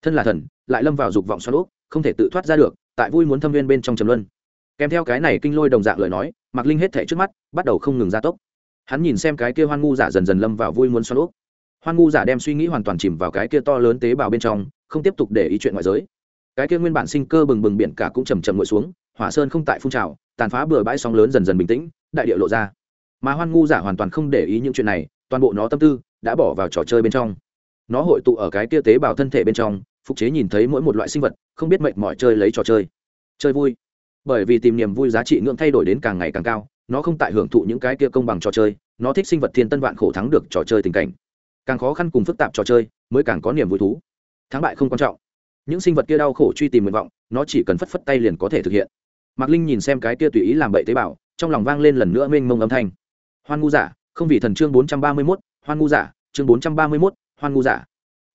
[SPEAKER 1] Thân là thần, lại lâm vào dục vọng xoắn úp không thể tự thoát ra được, tại vui muốn thâm viên bên trong trầm luân. Kèm theo cái này kinh lôi đồng dạng lời nói, mạc linh hết thể trước mắt, bắt đầu không ngừng gia tốc hắn nhìn xem cái kia hoan ngu giả dần dần lâm vào vui muốn xoan úp hoan ngu giả đem suy nghĩ hoàn toàn chìm vào cái kia to lớn tế bào bên trong, không tiếp tục để ý chuyện ngoại giới. Cái kia nguyên bản sinh cơ bừng bừng biển cả cũng chầm chầm ngồi xuống, hỏa sơn không tại phun trào, tàn phá bừa bãi sóng lớn dần dần bình tĩnh, đại địa lộ ra. Mà hoan ngu giả hoàn toàn không để ý những chuyện này, toàn bộ nó tâm tư đã bỏ vào trò chơi bên trong. Nó hội tụ ở cái kia tế bào thân thể bên trong, phục chế nhìn thấy mỗi một loại sinh vật, không biết mệnh mọi chơi lấy trò chơi. Chơi vui. Bởi vì tìm niềm vui giá trị ngưỡng thay đổi đến càng ngày càng cao nó không tại hưởng thụ những cái kia công bằng trò chơi, nó thích sinh vật thiên tân vạn khổ thắng được trò chơi tình cảnh. Càng khó khăn cùng phức tạp trò chơi, mới càng có niềm vui thú. Thắng bại không quan trọng. Những sinh vật kia đau khổ truy tìm nguyện vọng, nó chỉ cần phất phất tay liền có thể thực hiện. Mạc linh nhìn xem cái kia tùy ý làm bậy tế bào, trong lòng vang lên lần nữa mênh mông âm thanh. Hoan ngu giả không vì thần chương bốn trăm ba mươi mốt, hoan ngu giả chương bốn trăm ba mươi mốt, hoan ngu giả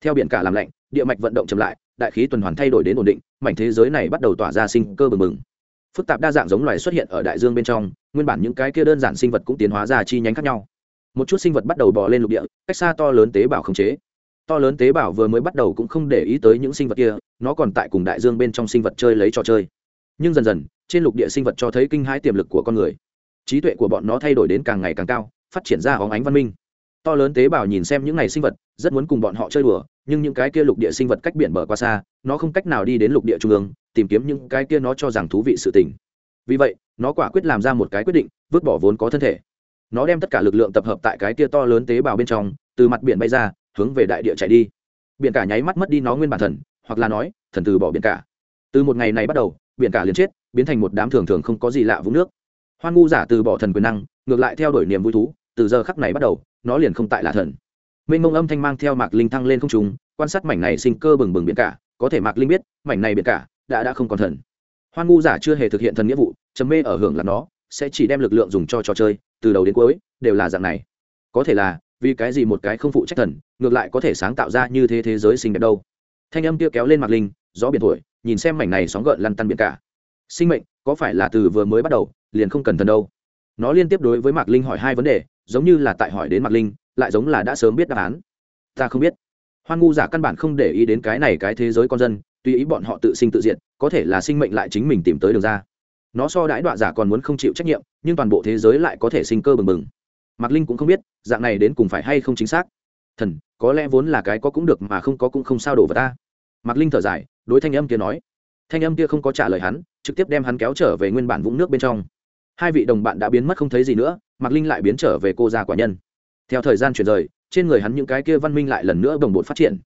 [SPEAKER 1] theo biển cả làm lạnh, địa mạch vận động chậm lại, đại khí tuần hoàn thay đổi đến ổn định, mảnh thế giới này bắt đầu tỏa ra sinh cơ bừng bừng phức tạp đa dạng giống loài xuất hiện ở đại dương bên trong, nguyên bản những cái kia đơn giản sinh vật cũng tiến hóa ra chi nhánh khác nhau. Một chút sinh vật bắt đầu bò lên lục địa, cách xa to lớn tế bào khống chế. To lớn tế bào vừa mới bắt đầu cũng không để ý tới những sinh vật kia, nó còn tại cùng đại dương bên trong sinh vật chơi lấy trò chơi. Nhưng dần dần, trên lục địa sinh vật cho thấy kinh hãi tiềm lực của con người. Trí tuệ của bọn nó thay đổi đến càng ngày càng cao, phát triển ra hóng ánh văn minh. To lớn tế bào nhìn xem những ngày sinh vật, rất muốn cùng bọn họ chơi đùa, nhưng những cái kia lục địa sinh vật cách biển bờ qua xa, nó không cách nào đi đến lục địa trung ương tìm kiếm những cái kia nó cho rằng thú vị sự tình. Vì vậy, nó quả quyết làm ra một cái quyết định, vứt bỏ vốn có thân thể. Nó đem tất cả lực lượng tập hợp tại cái kia to lớn tế bào bên trong, từ mặt biển bay ra, hướng về đại địa chạy đi. Biển cả nháy mắt mất đi nó nguyên bản thần, hoặc là nói, thần từ bỏ biển cả. Từ một ngày này bắt đầu, biển cả liền chết, biến thành một đám thường thường không có gì lạ vũng nước. Hoan ngu giả từ bỏ thần quyền năng, ngược lại theo đuổi niềm vui thú, từ giờ khắc này bắt đầu, nó liền không tại là thần. Mênh mông âm thanh mang theo mạc linh thăng lên không trùng quan sát mảnh này sinh cơ bừng bừng biển cả, có thể mạc linh biết, mảnh này biển cả đã đã không còn thần. Hoan ngu giả chưa hề thực hiện thần nghĩa vụ chấm mê ở hưởng là nó, sẽ chỉ đem lực lượng dùng cho trò chơi, từ đầu đến cuối, đều là dạng này. Có thể là, vì cái gì một cái không phụ trách thần, ngược lại có thể sáng tạo ra như thế thế giới sinh đẹp đâu. Thanh âm kia kéo lên mặt linh, gió biển thổi, nhìn xem mảnh này sóng gợn lăn tăn biển cả. Sinh mệnh, có phải là từ vừa mới bắt đầu, liền không cần thần đâu? Nó liên tiếp đối với mạc linh hỏi hai vấn đề, giống như là tại hỏi đến mạc linh, lại giống là đã sớm biết đáp án. Ta không biết. Hoan ngu giả căn bản không để ý đến cái này cái thế giới con dân tùy ý bọn họ tự sinh tự diệt, có thể là sinh mệnh lại chính mình tìm tới đường ra. Nó so đãi đoạn giả còn muốn không chịu trách nhiệm, nhưng toàn bộ thế giới lại có thể sinh cơ bừng bừng. Mạc linh cũng không biết, dạng này đến cùng phải hay không chính xác. Thần, có lẽ vốn là cái có cũng được mà không có cũng không sao đổ vào ta. Mạc linh thở dài, đối thanh âm kia nói. Thanh âm kia không có trả lời hắn, trực tiếp đem hắn kéo trở về nguyên bản vũng nước bên trong. Hai vị đồng bạn đã biến mất không thấy gì nữa, mạc linh lại biến trở về cô gia quả nhân. Theo thời gian chuyển rời, trên người hắn những cái kia văn minh lại lần nữa đồng bộ phát triển.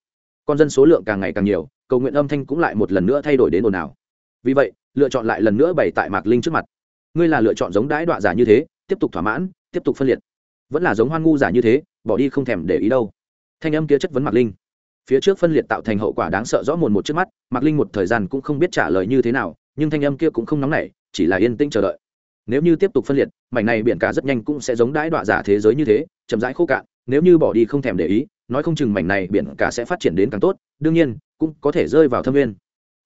[SPEAKER 1] Con dân số lượng càng ngày càng nhiều cầu nguyện âm thanh cũng lại một lần nữa thay đổi đến ồn ào. Vì vậy, lựa chọn lại lần nữa bày tại mạc linh trước mặt. Ngươi là lựa chọn giống đãi đoạn giả như thế, tiếp tục thỏa mãn, tiếp tục phân liệt. Vẫn là giống hoan ngu giả như thế, bỏ đi không thèm để ý đâu. Thanh âm kia chất vấn mạc linh. Phía trước phân liệt tạo thành hậu quả đáng sợ rõ mồn một trước mắt, mạc linh một thời gian cũng không biết trả lời như thế nào, nhưng thanh âm kia cũng không nóng nảy, chỉ là yên tĩnh chờ đợi. Nếu như tiếp tục phân liệt, mảnh này biển cả rất nhanh cũng sẽ giống đãi đọa giả thế giới như thế, chậm rãi khô cạn, nếu như bỏ đi không thèm để ý, nói không chừng mảnh này biển cả sẽ phát triển đến càng tốt. Đương nhiên cũng có thể rơi vào thâm nguyên.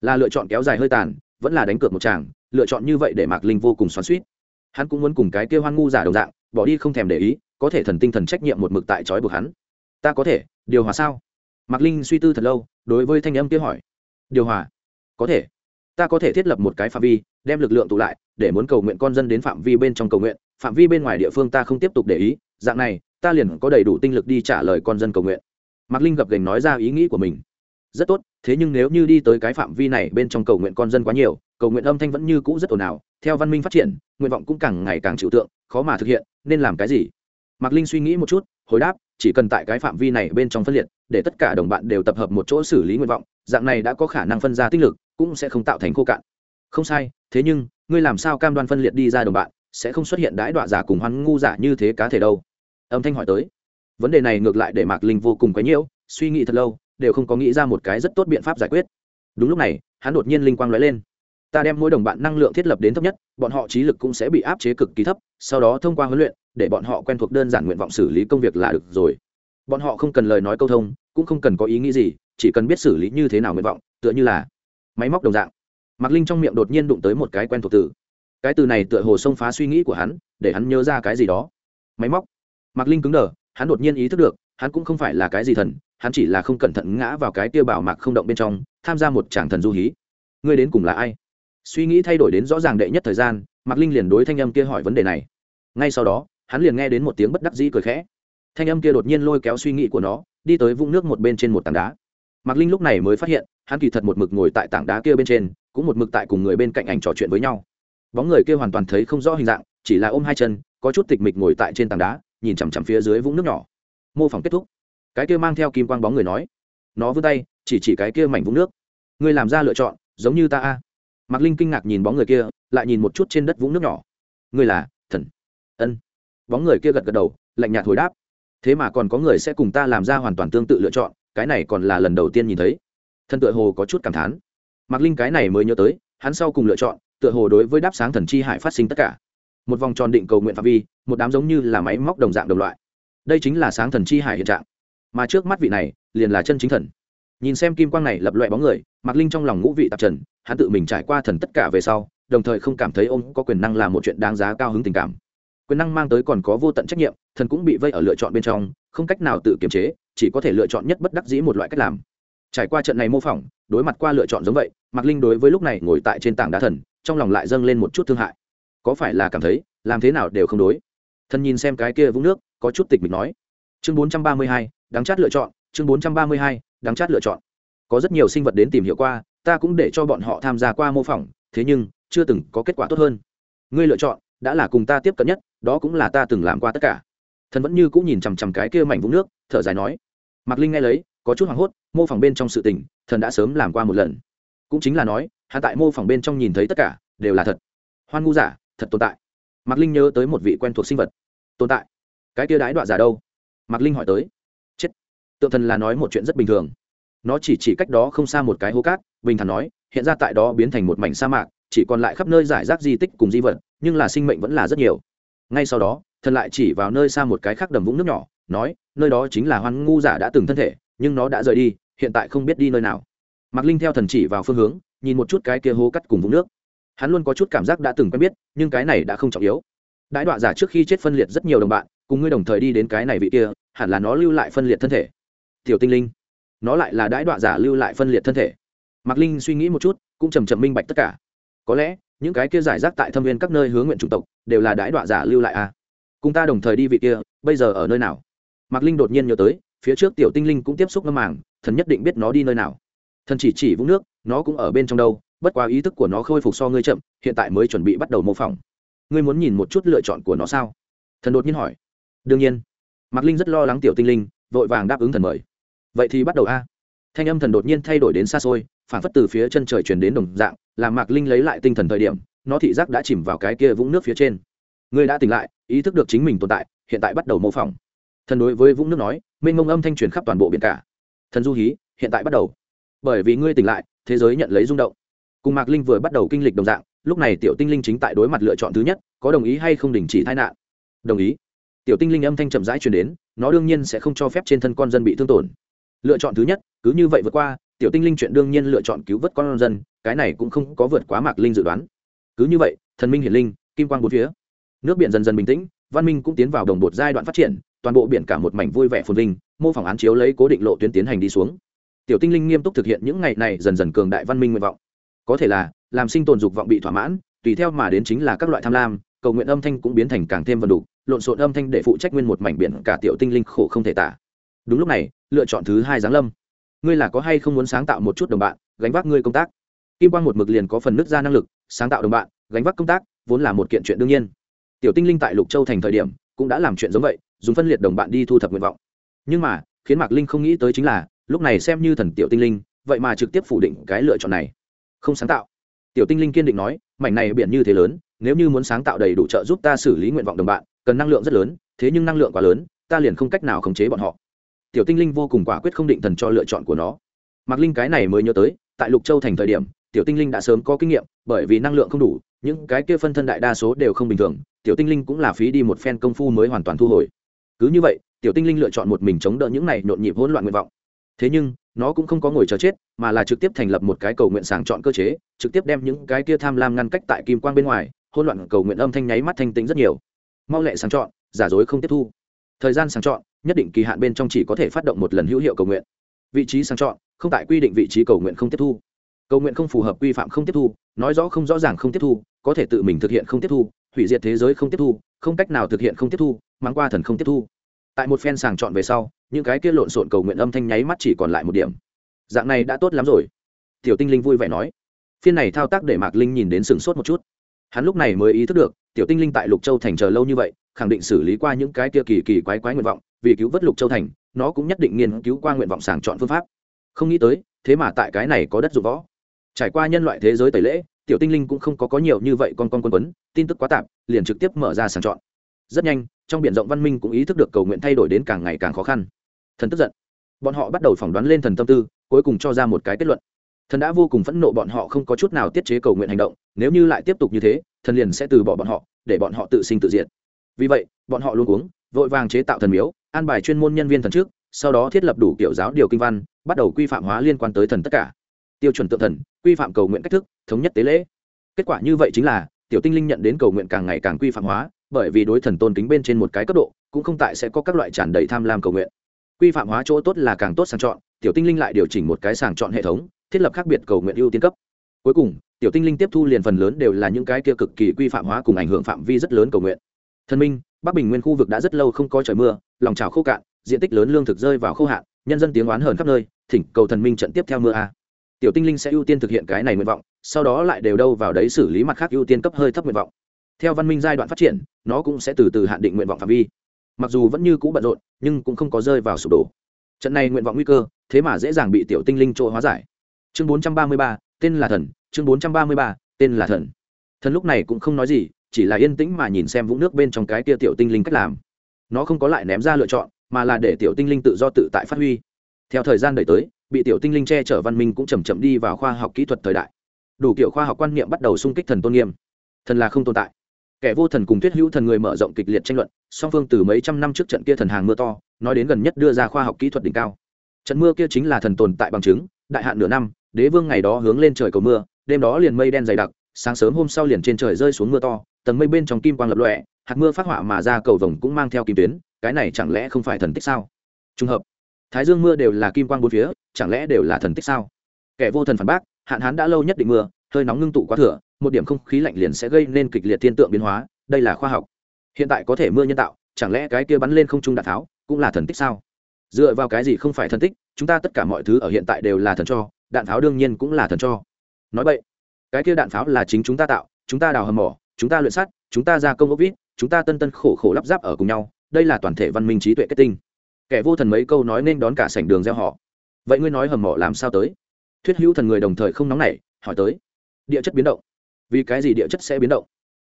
[SPEAKER 1] Là lựa chọn kéo dài hơi tàn, vẫn là đánh cược một chàng, lựa chọn như vậy để mạc linh vô cùng xoắn suýt hắn cũng muốn cùng cái kêu hoan ngu giả đồng dạng, bỏ đi không thèm để ý, có thể thần tinh thần trách nhiệm một mực tại trói buộc hắn. Ta có thể, điều hòa sao? Mạc linh suy tư thật lâu, đối với thanh âm kia hỏi. Điều hòa? Có thể. Ta có thể thiết lập một cái phạm vi, đem lực lượng tụ lại, để muốn cầu nguyện con dân đến phạm vi bên trong cầu nguyện, phạm vi bên ngoài địa phương ta không tiếp tục để ý, dạng này, ta liền có đầy đủ tinh lực đi trả lời con dân cầu nguyện. Mạc linh gập gành nói ra ý nghĩ của mình rất tốt, thế nhưng nếu như đi tới cái phạm vi này bên trong cầu nguyện con dân quá nhiều, cầu nguyện âm thanh vẫn như cũ rất ồn ào, theo văn minh phát triển, nguyện vọng cũng càng ngày càng chịu tượng, khó mà thực hiện, nên làm cái gì? Mạc linh suy nghĩ một chút, hồi đáp, chỉ cần tại cái phạm vi này bên trong phân liệt, để tất cả đồng bạn đều tập hợp một chỗ xử lý nguyện vọng, dạng này đã có khả năng phân ra tích lực, cũng sẽ không tạo thành khô cạn. Không sai, thế nhưng, ngươi làm sao cam đoan phân liệt đi ra đồng bạn, sẽ không xuất hiện đãi đọa giả cùng hoan ngu giả như thế cá thể đâu? Âm thanh hỏi tới. Vấn đề này ngược lại để mạc linh vô cùng quấy nhiễu, suy nghĩ thật lâu đều không có nghĩ ra một cái rất tốt biện pháp giải quyết. Đúng lúc này, hắn đột nhiên linh quang lóe lên. Ta đem mỗi đồng bạn năng lượng thiết lập đến thấp nhất, bọn họ trí lực cũng sẽ bị áp chế cực kỳ thấp, sau đó thông qua huấn luyện, để bọn họ quen thuộc đơn giản nguyện vọng xử lý công việc là được rồi. Bọn họ không cần lời nói câu thông, cũng không cần có ý nghĩ gì, chỉ cần biết xử lý như thế nào nguyện vọng, tựa như là máy móc đồng dạng. Mạc linh trong miệng đột nhiên đụng tới một cái quen thuộc từ. Cái từ này tựa hồ xông phá suy nghĩ của hắn, để hắn nhớ ra cái gì đó. Máy móc. Mạc linh cứng đờ, hắn đột nhiên ý thức được hắn cũng không phải là cái gì thần, hắn chỉ là không cẩn thận ngã vào cái tia bảo mạc không động bên trong, tham gia một tràng thần du hí. Ngươi đến cùng là ai? Suy nghĩ thay đổi đến rõ ràng đệ nhất thời gian, mạc linh liền đối thanh âm kia hỏi vấn đề này. Ngay sau đó, hắn liền nghe đến một tiếng bất đắc dĩ cười khẽ. Thanh âm kia đột nhiên lôi kéo suy nghĩ của nó, đi tới vũng nước một bên trên một tảng đá. Mạc linh lúc này mới phát hiện, hắn kỳ thật một mực ngồi tại tảng đá kia bên trên, cũng một mực tại cùng người bên cạnh ảnh trò chuyện với nhau. Bóng người kia hoàn toàn thấy không rõ hình dạng, chỉ là ôm hai chân, có chút tịch mịch ngồi tại trên tảng đá, nhìn chằm chằm phía dưới vũng nước nhỏ mô phỏng kết thúc. Cái kia mang theo kim quang bóng người nói, nó vươn tay, chỉ chỉ cái kia mảnh vũng nước. Người làm ra lựa chọn, giống như ta a. Mạc linh kinh ngạc nhìn bóng người kia, lại nhìn một chút trên đất vũng nước nhỏ. Người là thần. Ân. Bóng người kia gật gật đầu, lạnh nhạt hồi đáp. Thế mà còn có người sẽ cùng ta làm ra hoàn toàn tương tự lựa chọn, cái này còn là lần đầu tiên nhìn thấy. Thần tựa hồ có chút cảm thán. Mạc linh cái này mới nhớ tới, hắn sau cùng lựa chọn, tựa hồ đối với đáp sáng thần chi hải phát sinh tất cả. Một vòng tròn định cầu nguyện phạm vi, một đám giống như là máy móc đồng dạng đồng loại đây chính là sáng thần chi hải hiện trạng. Mà trước mắt vị này, liền là chân chính thần. Nhìn xem kim quang này lập loại bóng người, mạc linh trong lòng ngũ vị tạp trần, hắn tự mình trải qua thần tất cả về sau, đồng thời không cảm thấy ông có quyền năng là một chuyện đáng giá cao hứng tình cảm. Quyền năng mang tới còn có vô tận trách nhiệm, thần cũng bị vây ở lựa chọn bên trong, không cách nào tự kiềm chế, chỉ có thể lựa chọn nhất bất đắc dĩ một loại cách làm. Trải qua trận này mô phỏng, đối mặt qua lựa chọn giống vậy, mạc linh đối với lúc này ngồi tại trên tảng đá thần, trong lòng lại dâng lên một chút thương hại. Có phải là cảm thấy, làm thế nào đều không đối? Thần nhìn xem cái kia vũng nước có chút tịch mịch nói. Chương bốn trăm ba mươi hai đáng chát lựa chọn, chương bốn trăm ba mươi hai đáng chát lựa chọn. Có rất nhiều sinh vật đến tìm hiểu qua, ta cũng để cho bọn họ tham gia qua mô phỏng, thế nhưng, chưa từng có kết quả tốt hơn. Ngươi lựa chọn, đã là cùng ta tiếp cận nhất, đó cũng là ta từng làm qua tất cả. Thần vẫn như cũng nhìn chằm chằm cái kia mảnh vũng nước, thở dài nói. Mạc linh nghe lấy, có chút hoảng hốt, mô phỏng bên trong sự tình, thần đã sớm làm qua một lần. Cũng chính là nói, hạ tại mô phỏng bên trong nhìn thấy tất cả, đều là thật. Hoan ngu giả, thật tồn tại. Mạc linh nhớ tới một vị quen thuộc sinh vật. Tồn tại cái kia đái đoạn giả đâu? Mạc linh hỏi tới. Chết. Tượng thần là nói một chuyện rất bình thường. Nó chỉ chỉ cách đó không xa một cái hố cát, bình thản nói, hiện ra tại đó biến thành một mảnh sa mạc, chỉ còn lại khắp nơi giải rác di tích cùng di vật, nhưng là sinh mệnh vẫn là rất nhiều. Ngay sau đó, thần lại chỉ vào nơi xa một cái khác đầm vũng nước nhỏ, nói, nơi đó chính là hoan ngu giả đã từng thân thể, nhưng nó đã rời đi, hiện tại không biết đi nơi nào. Mạc linh theo thần chỉ vào phương hướng, nhìn một chút cái kia hố cắt cùng vũng nước. Hắn luôn có chút cảm giác đã từng quen biết, nhưng cái này đã không trọng yếu. Đại đọa giả trước khi chết phân liệt rất nhiều đồng bạn cùng ngươi đồng thời đi đến cái này vị kia, hẳn là nó lưu lại phân liệt thân thể. Tiểu tinh linh, nó lại là đãi đọa giả lưu lại phân liệt thân thể. Mạc linh suy nghĩ một chút, cũng chầm chậm minh bạch tất cả. Có lẽ, những cái kia giải rác tại thâm viên các nơi hướng nguyện chủng tộc, đều là đãi đọa giả lưu lại à? Cùng ta đồng thời đi vị kia, bây giờ ở nơi nào? Mạc linh đột nhiên nhớ tới, phía trước tiểu tinh linh cũng tiếp xúc ngâm màng, thần nhất định biết nó đi nơi nào. Thần chỉ chỉ vũng nước, nó cũng ở bên trong đâu, bất quá ý thức của nó khôi phục so ngươi chậm, hiện tại mới chuẩn bị bắt đầu mô phỏng. Ngươi muốn nhìn một chút lựa chọn của nó sao? Thần đột nhiên hỏi đương nhiên, mạc linh rất lo lắng tiểu tinh linh, vội vàng đáp ứng thần mời. Vậy thì bắt đầu a. Thanh âm thần đột nhiên thay đổi đến xa xôi, phản phất từ phía chân trời truyền đến đồng dạng, làm mạc linh lấy lại tinh thần thời điểm, nó thị giác đã chìm vào cái kia vũng nước phía trên. Ngươi đã tỉnh lại, ý thức được chính mình tồn tại, hiện tại bắt đầu mô phỏng. Thần đối với vũng nước nói, mênh mông âm thanh truyền khắp toàn bộ biển cả. Thần du hí, hiện tại bắt đầu. Bởi vì ngươi tỉnh lại, thế giới nhận lấy rung động. Cùng mạc linh vừa bắt đầu kinh lịch đồng dạng, lúc này tiểu tinh linh chính tại đối mặt lựa chọn thứ nhất, có đồng ý hay không đình chỉ tai nạn? Đồng ý tiểu tinh linh âm thanh chậm rãi truyền đến, nó đương nhiên sẽ không cho phép trên thân con dân bị thương tổn. Lựa chọn thứ nhất, cứ như vậy vượt qua, tiểu tinh linh chuyện đương nhiên lựa chọn cứu vớt con dân, cái này cũng không có vượt quá mạc linh dự đoán. Cứ như vậy, thần minh hiển linh, kim quang bốn phía. Nước biển dần dần bình tĩnh, văn minh cũng tiến vào đồng bột giai đoạn phát triển, toàn bộ biển cả một mảnh vui vẻ phồn vinh, mô phỏng án chiếu lấy cố định lộ tuyến tiến hành đi xuống. Tiểu tinh linh nghiêm túc thực hiện những ngày này dần dần cường đại văn minh nguyện vọng. Có thể là, làm sinh tồn dục vọng bị thỏa mãn, tùy theo mà đến chính là các loại tham lam, cầu nguyện âm thanh cũng biến thành càng thêm vần đủ lộn xộn âm thanh để phụ trách nguyên một mảnh biển, cả tiểu tinh linh khổ không thể tả. Đúng lúc này, lựa chọn thứ hai giáng lâm. Ngươi là có hay không muốn sáng tạo một chút đồng bạn, gánh vác ngươi công tác? Kim quang một mực liền có phần nứt ra năng lực, sáng tạo đồng bạn, gánh vác công tác, vốn là một kiện chuyện đương nhiên. Tiểu tinh linh tại lục châu thành thời điểm, cũng đã làm chuyện giống vậy, dùng phân liệt đồng bạn đi thu thập nguyện vọng. Nhưng mà, khiến mạc linh không nghĩ tới chính là, lúc này xem như thần tiểu tinh linh, vậy mà trực tiếp phủ định cái lựa chọn này. Không sáng tạo. Tiểu tinh linh kiên định nói, mảnh này biển như thế lớn, nếu như muốn sáng tạo đầy đủ trợ giúp ta xử lý nguyện vọng đồng bạn cần năng lượng rất lớn, thế nhưng năng lượng quá lớn, ta liền không cách nào khống chế bọn họ. Tiểu tinh linh vô cùng quả quyết không định thần cho lựa chọn của nó. Mạc linh cái này mới nhớ tới, tại lục châu thành thời điểm, tiểu tinh linh đã sớm có kinh nghiệm, bởi vì năng lượng không đủ, những cái kia phân thân đại đa số đều không bình thường, tiểu tinh linh cũng là phí đi một phen công phu mới hoàn toàn thu hồi. Cứ như vậy, tiểu tinh linh lựa chọn một mình chống đỡ những này nhộn nhịp hỗn loạn nguyện vọng. Thế nhưng, nó cũng không có ngồi chờ chết, mà là trực tiếp thành lập một cái cầu nguyện sàng chọn cơ chế, trực tiếp đem những cái kia tham lam ngăn cách tại kim quang bên ngoài, hỗn loạn cầu nguyện âm thanh nháy mắt thanh tĩnh rất nhiều mau lẹ sáng chọn, giả dối không tiếp thu. Thời gian sáng chọn, nhất định kỳ hạn bên trong chỉ có thể phát động một lần hữu hiệu cầu nguyện. Vị trí sáng chọn, không tại quy định vị trí cầu nguyện không tiếp thu. Cầu nguyện không phù hợp quy phạm không tiếp thu, nói rõ không rõ ràng không tiếp thu, có thể tự mình thực hiện không tiếp thu, hủy diệt thế giới không tiếp thu, không cách nào thực hiện không tiếp thu, mắng qua thần không tiếp thu. Tại một phen sàng chọn về sau, những cái kia lộn xộn cầu nguyện âm thanh nháy mắt chỉ còn lại một điểm. Dạng này đã tốt lắm rồi. Tiểu tinh linh vui vẻ nói. Phiên này thao tác để mạc linh nhìn đến sừng sốt một chút. Hắn lúc này mới ý thức được tiểu tinh linh tại lục châu thành chờ lâu như vậy, khẳng định xử lý qua những cái kia kỳ kỳ quái quái nguyện vọng, vì cứu vớt lục châu thành, nó cũng nhất định nghiên cứu qua nguyện vọng sàng chọn phương pháp. Không nghĩ tới, thế mà tại cái này có đất dụng võ. Trải qua nhân loại thế giới tẩy lễ, tiểu tinh linh cũng không có có nhiều như vậy con con quân quấn, tin tức quá tạp, liền trực tiếp mở ra sàng chọn. Rất nhanh, trong biển rộng văn minh cũng ý thức được cầu nguyện thay đổi đến càng ngày càng khó khăn. Thần tức giận. Bọn họ bắt đầu phỏng đoán lên thần tâm tư, cuối cùng cho ra một cái kết luận. Thần đã vô cùng phẫn nộ bọn họ không có chút nào tiết chế cầu nguyện hành động, nếu như lại tiếp tục như thế thần liền sẽ từ bỏ bọn họ, để bọn họ tự sinh tự diệt. Vì vậy, bọn họ luôn uống vội vàng chế tạo thần miếu, an bài chuyên môn nhân viên thần trước, sau đó thiết lập đủ kiểu giáo điều kinh văn, bắt đầu quy phạm hóa liên quan tới thần tất cả. Tiêu chuẩn tượng thần, quy phạm cầu nguyện cách thức, thống nhất tế lễ. Kết quả như vậy chính là, tiểu tinh linh nhận đến cầu nguyện càng ngày càng quy phạm hóa, bởi vì đối thần tôn kính bên trên một cái cấp độ, cũng không tại sẽ có các loại tràn đầy tham lam cầu nguyện. Quy phạm hóa chỗ tốt là càng tốt sàng chọn, tiểu tinh linh lại điều chỉnh một cái sàng chọn hệ thống, thiết lập khác biệt cầu nguyện ưu tiên cấp. Cuối cùng tiểu tinh linh tiếp thu liền phần lớn đều là những cái kia cực kỳ quy phạm hóa cùng ảnh hưởng phạm vi rất lớn cầu nguyện. Thân minh, bắc bình nguyên khu vực đã rất lâu không có trời mưa, lòng trào khô cạn, diện tích lớn lương thực rơi vào khô hạn, nhân dân tiếng oán hờn khắp nơi, thỉnh cầu thần minh trận tiếp theo mưa a. Tiểu tinh linh sẽ ưu tiên thực hiện cái này nguyện vọng, sau đó lại đều đâu vào đấy xử lý mặt khác ưu tiên cấp hơi thấp nguyện vọng. Theo văn minh giai đoạn phát triển, nó cũng sẽ từ từ hạn định nguyện vọng phạm vi. Mặc dù vẫn như cũ bận rộn, nhưng cũng không có rơi vào sụp đổ. Trận này nguyện vọng nguy cơ, thế mà dễ dàng bị tiểu tinh linh chỗ hóa giải. Chương bốn trăm ba mươi ba tên là thần, chương bốn trăm ba mươi ba, tên là thần. Thần lúc này cũng không nói gì, chỉ là yên tĩnh mà nhìn xem vũng nước bên trong cái tia tiểu tinh linh cách làm. Nó không có lại ném ra lựa chọn, mà là để tiểu tinh linh tự do tự tại phát huy. Theo thời gian đẩy tới, bị tiểu tinh linh che chở văn minh cũng chầm chậm đi vào khoa học kỹ thuật thời đại. Đủ kiểu khoa học quan niệm bắt đầu xung kích thần tôn nghiêm. Thần là không tồn tại. Kẻ vô thần cùng thuyết hữu thần người mở rộng kịch liệt tranh luận, song phương từ mấy trăm năm trước trận kia thần hàng mưa to, nói đến gần nhất đưa ra khoa học kỹ thuật đỉnh cao. Trận mưa kia chính là thần tồn tại bằng chứng, đại hạn nửa năm đế vương ngày đó hướng lên trời cầu mưa, đêm đó liền mây đen dày đặc, sáng sớm hôm sau liền trên trời rơi xuống mưa to, tầng mây bên trong kim quang lập lọe hạt mưa phát họa mà ra cầu vồng cũng mang theo kim tuyến, cái này chẳng lẽ không phải thần tích sao? Trùng hợp, thái dương mưa đều là kim quang bốn phía, chẳng lẽ đều là thần tích sao? Kẻ vô thần phản bác, hạn hán đã lâu nhất định mưa, hơi nóng ngưng tụ quá thừa, một điểm không khí lạnh liền sẽ gây nên kịch liệt thiên tượng biến hóa, đây là khoa học. Hiện tại có thể mưa nhân tạo, chẳng lẽ cái kia bắn lên không trung đạn tháo cũng là thần tích sao? Dựa vào cái gì không phải thần tích, chúng ta tất cả mọi thứ ở hiện tại đều là thần cho đạn pháo đương nhiên cũng là thần cho. Nói vậy cái kia đạn pháo là chính chúng ta tạo, chúng ta đào hầm mỏ, chúng ta luyện sắt, chúng ta gia công ốc vít, chúng ta tân tân khổ khổ lắp ráp ở cùng nhau, đây là toàn thể văn minh trí tuệ kết tinh. Kẻ vô thần mấy câu nói nên đón cả sảnh đường gieo họ. Vậy ngươi nói hầm mỏ làm sao tới? Thuyết hữu thần người đồng thời không nóng nảy, hỏi tới. Địa chất biến động. Vì cái gì địa chất sẽ biến động?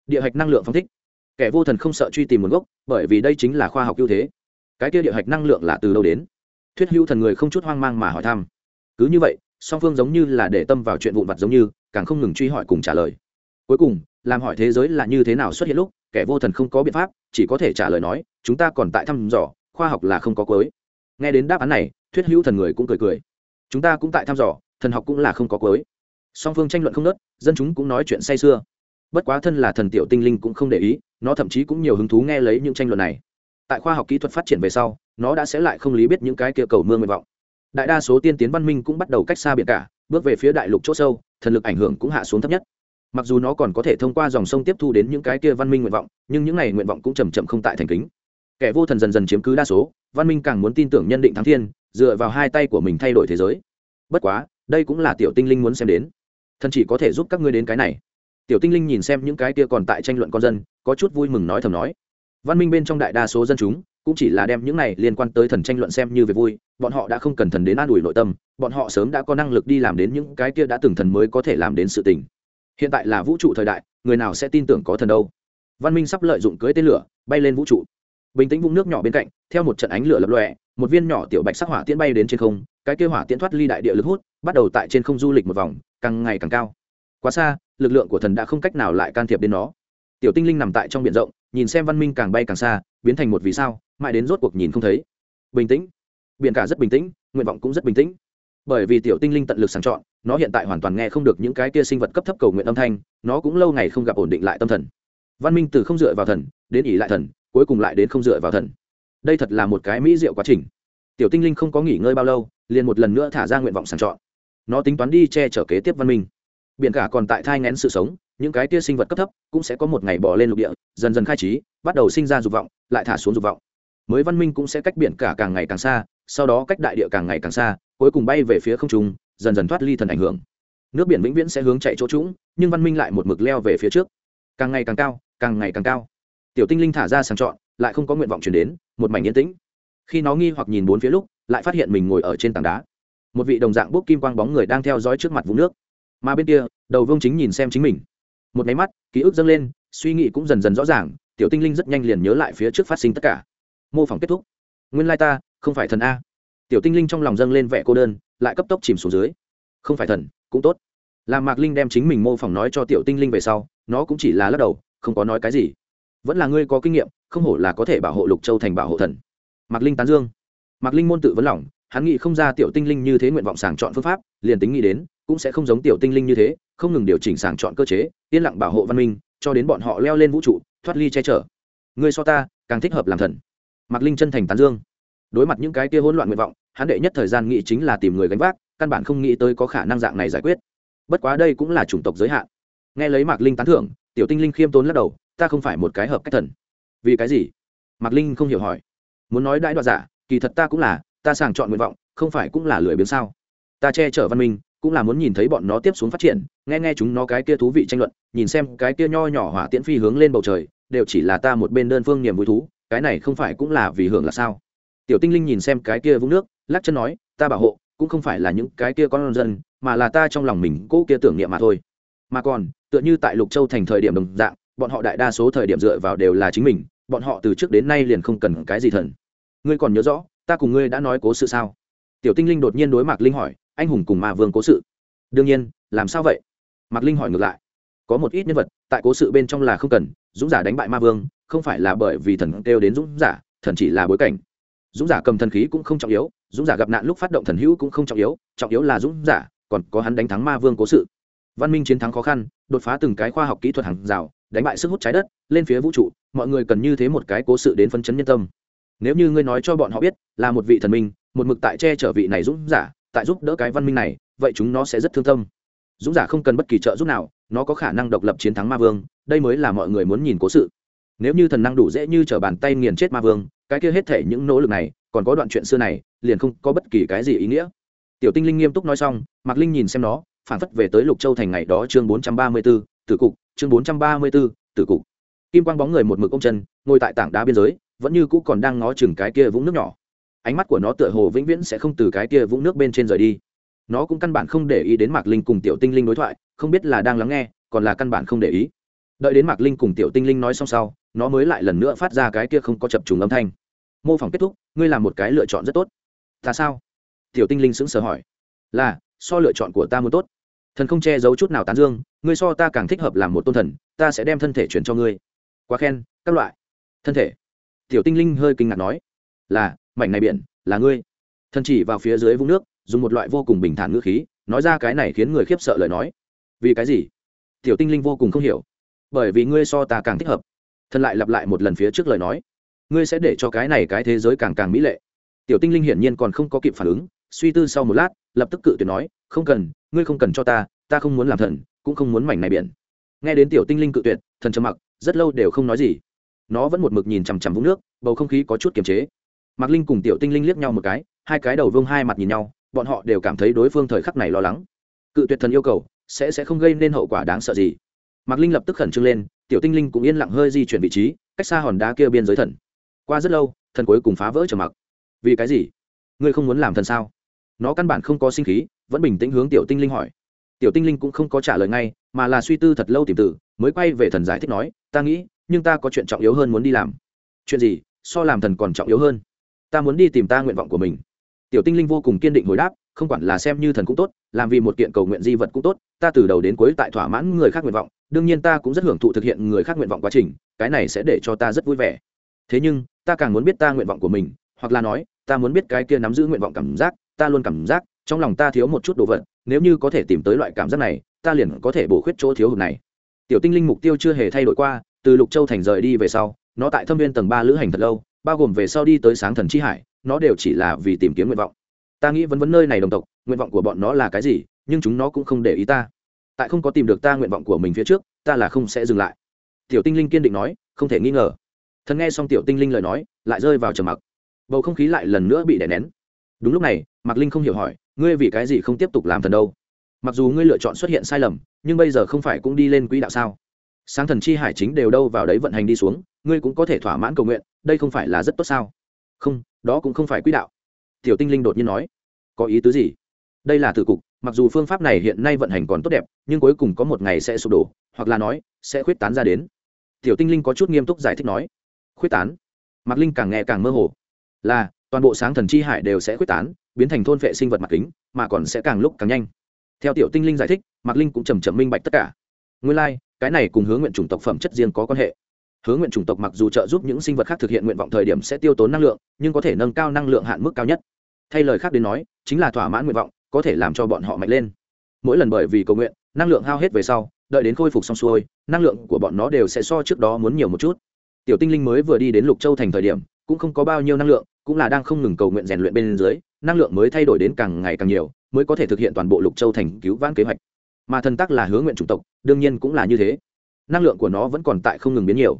[SPEAKER 1] Địa hạch năng lượng phong thích. Kẻ vô thần không sợ truy tìm nguồn gốc, bởi vì đây chính là khoa học ưu thế. Cái kia địa hạch năng lượng là từ đâu đến? Thuyết hữu thần người không chút hoang mang mà hỏi thăm. Cứ như vậy song phương giống như là để tâm vào chuyện vụn vặt giống như, càng không ngừng truy hỏi cùng trả lời. Cuối cùng, làm hỏi thế giới là như thế nào xuất hiện lúc, kẻ vô thần không có biện pháp, chỉ có thể trả lời nói, chúng ta còn tại thăm dò, khoa học là không có cuối. Nghe đến đáp án này, thuyết hữu thần người cũng cười cười. Chúng ta cũng tại thăm dò, thần học cũng là không có cuối. Song phương tranh luận không nớt dân chúng cũng nói chuyện say sưa. Bất quá thân là thần tiểu tinh linh cũng không để ý, nó thậm chí cũng nhiều hứng thú nghe lấy những tranh luận này. Tại khoa học kỹ thuật phát triển về sau, nó đã sẽ lại không lý biết những cái kia cầu mương nguyện vọng đại đa số tiên tiến văn minh cũng bắt đầu cách xa biển cả, bước về phía đại lục c h ỗ sâu, thần lực ảnh hưởng cũng hạ xuống thấp nhất. Mặc dù nó còn có thể thông qua dòng sông tiếp thu đến những cái kia văn minh nguyện vọng, nhưng những n à y nguyện vọng cũng chầm chậm không tại thành kính. Kẻ vô thần dần dần chiếm cứ đa số, văn minh càng muốn tin tưởng nhân định thắng thiên, dựa vào hai tay của mình thay đổi thế giới. Bất quá, đây cũng là tiểu tinh linh muốn xem đến. Thần chỉ có thể giúp các ngươi đến cái này. Tiểu tinh linh nhìn xem những cái kia còn tại tranh luận con dân, có chút vui mừng nói thầm nói. Văn minh bên trong đại đa số dân chúng cũng chỉ là đem những này liên quan tới thần tranh luận xem như về vui, bọn họ đã không cần thần đến an ủi nội tâm, bọn họ sớm đã có năng lực đi làm đến những cái kia đã từng thần mới có thể làm đến sự tình. Hiện tại là vũ trụ thời đại, người nào sẽ tin tưởng có thần đâu? Văn minh sắp lợi dụng cưới tên lửa, bay lên vũ trụ. Bình tĩnh vũng nước nhỏ bên cạnh, theo một trận ánh lửa lập lòe, một viên nhỏ tiểu bạch sắc hỏa tiễn bay đến trên không, cái kia hỏa tiễn thoát ly đại địa lực hút, bắt đầu tại trên không du lịch một vòng, càng ngày càng cao. Quá xa, lực lượng của thần đã không cách nào lại can thiệp đến nó. Tiểu tinh linh nằm tại trong biển rộng nhìn xem văn minh càng bay càng xa, biến thành một vì sao, mãi đến rốt cuộc nhìn không thấy. Bình tĩnh. Biển cả rất bình tĩnh, nguyện vọng cũng rất bình tĩnh. Bởi vì tiểu tinh linh tận lực sàng chọn, nó hiện tại hoàn toàn nghe không được những cái kia sinh vật cấp thấp cầu nguyện âm thanh, nó cũng lâu ngày không gặp ổn định lại tâm thần. Văn minh từ không dựa vào thần, đến ỉ lại thần, cuối cùng lại đến không dựa vào thần. Đây thật là một cái mỹ diệu quá trình. Tiểu tinh linh không có nghỉ ngơi bao lâu, liền một lần nữa thả ra nguyện vọng sàng chọn. Nó tính toán đi che chở kế tiếp văn minh. Biển cả còn tại thai ngén sự sống những cái tia sinh vật cấp thấp cũng sẽ có một ngày bỏ lên lục địa, dần dần khai trí, bắt đầu sinh ra dục vọng, lại thả xuống dục vọng. Mới văn minh cũng sẽ cách biển cả càng ngày càng xa, sau đó cách đại địa càng ngày càng xa, cuối cùng bay về phía không trung, dần dần thoát ly thần ảnh hưởng. Nước biển vĩnh viễn sẽ hướng chạy chỗ trũng, nhưng văn minh lại một mực leo về phía trước. Càng ngày càng cao, càng ngày càng cao. Tiểu tinh linh thả ra sàng chọn, lại không có nguyện vọng chuyển đến, một mảnh yên tĩnh. Khi nó nghi hoặc nhìn bốn phía lúc, lại phát hiện mình ngồi ở trên tảng đá. Một vị đồng dạng bốc kim quang bóng người đang theo dõi trước mặt vũng nước. Mà bên kia, đầu vương chính nhìn xem chính mình một máy mắt, ký ức dâng lên, suy nghĩ cũng dần dần rõ ràng, tiểu tinh linh rất nhanh liền nhớ lại phía trước phát sinh tất cả. Mô phỏng kết thúc. Nguyên lai ta, không phải thần a. Tiểu tinh linh trong lòng dâng lên vẻ cô đơn, lại cấp tốc chìm xuống dưới. Không phải thần, cũng tốt. Làm mạc linh đem chính mình mô phỏng nói cho tiểu tinh linh về sau, nó cũng chỉ là lắc đầu, không có nói cái gì. Vẫn là ngươi có kinh nghiệm, không hổ là có thể bảo hộ lục châu thành bảo hộ thần. Mạc linh tán dương. Mạc linh môn tự vấn lỏng hắn nghĩ không ra tiểu tinh linh như thế nguyện vọng sàng chọn phương pháp, liền tính nghĩ đến, cũng sẽ không giống tiểu tinh linh như thế, không ngừng điều chỉnh sàng chọn cơ chế, yên lặng bảo hộ văn minh, cho đến bọn họ leo lên vũ trụ, thoát ly che chở. Ngươi so ta, càng thích hợp làm thần. Mạc linh chân thành tán dương. Đối mặt những cái kia hỗn loạn nguyện vọng, hắn đệ nhất thời gian nghĩ chính là tìm người gánh vác, căn bản không nghĩ tới có khả năng dạng này giải quyết. Bất quá đây cũng là chủng tộc giới hạn. Nghe lấy mạc linh tán thưởng, tiểu tinh linh khiêm tốn lắc đầu, ta không phải một cái hợp cách thần. Vì cái gì? Mạc linh không hiểu hỏi. Muốn nói đãi đoạt giả, kỳ thật ta cũng là ta sàng chọn nguyện vọng, không phải cũng là lười biếng sao? Ta che chở văn minh, cũng là muốn nhìn thấy bọn nó tiếp xuống phát triển, nghe nghe chúng nó cái kia thú vị tranh luận, nhìn xem cái kia nho nhỏ hỏa tiễn phi hướng lên bầu trời, đều chỉ là ta một bên đơn phương niềm vui thú, cái này không phải cũng là vì hưởng là sao? Tiểu tinh linh nhìn xem cái kia vũng nước, lắc chân nói, ta bảo hộ, cũng không phải là những cái kia con dân, mà là ta trong lòng mình cố kia tưởng niệm mà thôi. Mà còn, tựa như tại lục châu thành thời điểm đồng dạng, bọn họ đại đa số thời điểm dựa vào đều là chính mình, bọn họ từ trước đến nay liền không cần cái gì thần. Ngươi còn nhớ rõ ta cùng ngươi đã nói cố sự sao? Tiểu tinh linh đột nhiên đối mặt linh hỏi, anh hùng cùng ma vương cố sự. Đương nhiên, làm sao vậy? Mạc linh hỏi ngược lại, có một ít nhân vật, tại cố sự bên trong là không cần, dũng giả đánh bại ma vương, không phải là bởi vì thần kêu đến dũng giả, thần chỉ là bối cảnh. Dũng giả cầm thần khí cũng không trọng yếu, dũng giả gặp nạn lúc phát động thần hữu cũng không trọng yếu trọng yếu là dũng giả, còn có hắn đánh thắng ma vương cố sự. Văn minh chiến thắng khó khăn, đột phá từng cái khoa học kỹ thuật hàng rào, đánh bại sức hút trái đất, lên phía vũ trụ, mọi người cần như thế một cái cố sự đến phân chấn nhân tâm nếu như ngươi nói cho bọn họ biết, là một vị thần minh, một mực tại che chở vị này dũng giả, tại giúp đỡ cái văn minh này, vậy chúng nó sẽ rất thương tâm. Dũng giả không cần bất kỳ trợ giúp nào, nó có khả năng độc lập chiến thắng ma vương, đây mới là mọi người muốn nhìn cố sự. Nếu như thần năng đủ dễ như t r ở bàn tay nghiền chết ma vương, cái kia hết thể những nỗ lực này, còn có đoạn chuyện xưa này, liền không có bất kỳ cái gì ý nghĩa. Tiểu tinh linh nghiêm túc nói xong, mạc linh nhìn xem nó, phản phất về tới lục châu thành ngày đó chương bốn trăm ba mươi b ố tử cục, chương bốn trăm ba mươi b ố tử cục. Kim quang bóng người một mực ông chân, ngồi tại tảng đá biên giới vẫn như cũ còn đang ngó chừng cái kia vũng nước nhỏ. Ánh mắt của nó tựa hồ vĩnh viễn sẽ không từ cái kia vũng nước bên trên rời đi. Nó cũng căn bản không để ý đến mạc linh cùng tiểu tinh linh đối thoại, không biết là đang lắng nghe, còn là căn bản không để ý. Đợi đến mạc linh cùng tiểu tinh linh nói xong sau, nó mới lại lần nữa phát ra cái kia không có chập trùng âm thanh. Mô phỏng kết thúc, ngươi làm một cái lựa chọn rất tốt. Ta sao? Tiểu tinh linh sững sờ hỏi. Là, so lựa chọn của ta muốn tốt. Thần không che giấu chút nào tán dương, ngươi so ta càng thích hợp làm một tôn thần, ta sẽ đem thân thể chuyển cho ngươi. Quá khen, các loại. Thân thể tiểu tinh linh hơi kinh ngạc nói, là, mảnh này biển, là ngươi. Thần chỉ vào phía dưới vũng nước, dùng một loại vô cùng bình thản ngữ khí, nói ra cái này khiến người khiếp sợ lời nói. Vì cái gì? Tiểu tinh linh vô cùng không hiểu. Bởi vì ngươi so ta càng thích hợp. Thần lại lặp lại một lần phía trước lời nói. Ngươi sẽ để cho cái này cái thế giới càng càng mỹ lệ. Tiểu tinh linh hiển nhiên còn không có kịp phản ứng, suy tư sau một lát, lập tức cự tuyệt nói, không cần, ngươi không cần cho ta ta không muốn làm thần, cũng không muốn mảnh này biển. Nghe đến tiểu tinh linh cự tuyệt, thần trầm mặc, rất lâu đều không nói gì nó vẫn một mực nhìn chằm chằm vũng nước, bầu không khí có chút kiềm chế. Mạc linh cùng tiểu tinh linh liếc nhau một cái, hai cái đầu vương hai mặt nhìn nhau, bọn họ đều cảm thấy đối phương thời khắc này lo lắng. Cự tuyệt thần yêu cầu, sẽ sẽ không gây nên hậu quả đáng sợ gì. Mạc linh lập tức khẩn trương lên, tiểu tinh linh cũng yên lặng hơi di chuyển vị trí, cách xa hòn đá kia biên giới thần. Qua rất lâu, thần cuối cùng phá vỡ trở mặc. Vì cái gì? Ngươi không muốn làm thần sao? Nó căn bản không có sinh khí, vẫn bình tĩnh hướng tiểu tinh linh hỏi. Tiểu tinh linh cũng không có trả lời ngay, mà là suy tư thật lâu tìm tử mới quay về thần giải thích nói, ta nghĩ nhưng ta có chuyện trọng yếu hơn muốn đi làm. Chuyện gì? So làm thần còn trọng yếu hơn. Ta muốn đi tìm ta nguyện vọng của mình. Tiểu tinh linh vô cùng kiên định hồi đáp, không quản là xem như thần cũng tốt, làm vì một kiện cầu nguyện di vật cũng tốt, ta từ đầu đến cuối tại thỏa mãn người khác nguyện vọng, đương nhiên ta cũng rất hưởng thụ thực hiện người khác nguyện vọng quá trình, cái này sẽ để cho ta rất vui vẻ. Thế nhưng, ta càng muốn biết ta nguyện vọng của mình, hoặc là nói, ta muốn biết cái kia nắm giữ nguyện vọng cảm giác, ta luôn cảm giác, trong lòng ta thiếu một chút đồ vật, nếu như có thể tìm tới loại cảm giác này, ta liền có thể bổ khuyết chỗ thiếu hụt này. Tiểu tinh linh mục tiêu chưa hề thay đổi qua từ lục châu thành rời đi về sau, nó tại thâm viên tầng ba lữ hành thật lâu, bao gồm về sau đi tới sáng thần chi hải, nó đều chỉ là vì tìm kiếm nguyện vọng. Ta nghĩ vấn vấn nơi này đồng tộc, nguyện vọng của bọn nó là cái gì, nhưng chúng nó cũng không để ý ta. Tại không có tìm được ta nguyện vọng của mình phía trước, ta là không sẽ dừng lại. Tiểu tinh linh kiên định nói, không thể nghi ngờ. Thần nghe xong tiểu tinh linh lời nói, lại rơi vào trầm mặc. Bầu không khí lại lần nữa bị đè nén. Đúng lúc này, mạc linh không hiểu hỏi, ngươi vì cái gì không tiếp tục làm thần đâu? Mặc dù ngươi lựa chọn xuất hiện sai lầm, nhưng bây giờ không phải cũng đi lên quỹ đạo sao? Sáng thần chi hải chính đều đâu vào đấy vận hành đi xuống, ngươi cũng có thể thỏa mãn cầu nguyện, đây không phải là rất tốt sao? Không, đó cũng không phải quỹ đạo. Tiểu tinh linh đột nhiên nói, có ý tứ gì? Đây là tử cục, mặc dù phương pháp này hiện nay vận hành còn tốt đẹp, nhưng cuối cùng có một ngày sẽ sụp đổ, hoặc là nói, sẽ khuyết tán ra đến. Tiểu tinh linh có chút nghiêm túc giải thích nói, khuyết tán? Mạc linh càng nghe càng mơ hồ. Là, toàn bộ sáng thần chi hải đều sẽ khuyết tán, biến thành thôn vệ sinh vật mặt kính, mà còn sẽ càng lúc càng nhanh. Theo tiểu tinh linh giải thích, mạc linh cũng chầm chậm minh bạch tất cả nguyên lai、like, cái này cùng hướng nguyện chủng tộc phẩm chất riêng có quan hệ. Hướng nguyện chủng tộc mặc dù trợ giúp những sinh vật khác thực hiện nguyện vọng thời điểm sẽ tiêu tốn năng lượng nhưng có thể nâng cao năng lượng hạn mức cao nhất. Thay lời khác đến nói chính là thỏa mãn nguyện vọng có thể làm cho bọn họ mạnh lên. Mỗi lần bởi vì cầu nguyện năng lượng hao hết về sau đợi đến khôi phục xong xuôi năng lượng của bọn nó đều sẽ so trước đó muốn nhiều một chút. Tiểu tinh linh mới vừa đi đến lục châu thành thời điểm cũng không có bao nhiêu năng lượng cũng là đang không ngừng cầu nguyện rèn luyện bên dưới năng lượng mới thay đổi đến càng ngày càng nhiều mới có thể thực hiện toàn bộ lục châu thành cứu vãn kế hoạch mà thần tắc là hướng nguyện chủng tộc, đương nhiên cũng là như thế. Năng lượng của nó vẫn còn tại không ngừng biến nhiều.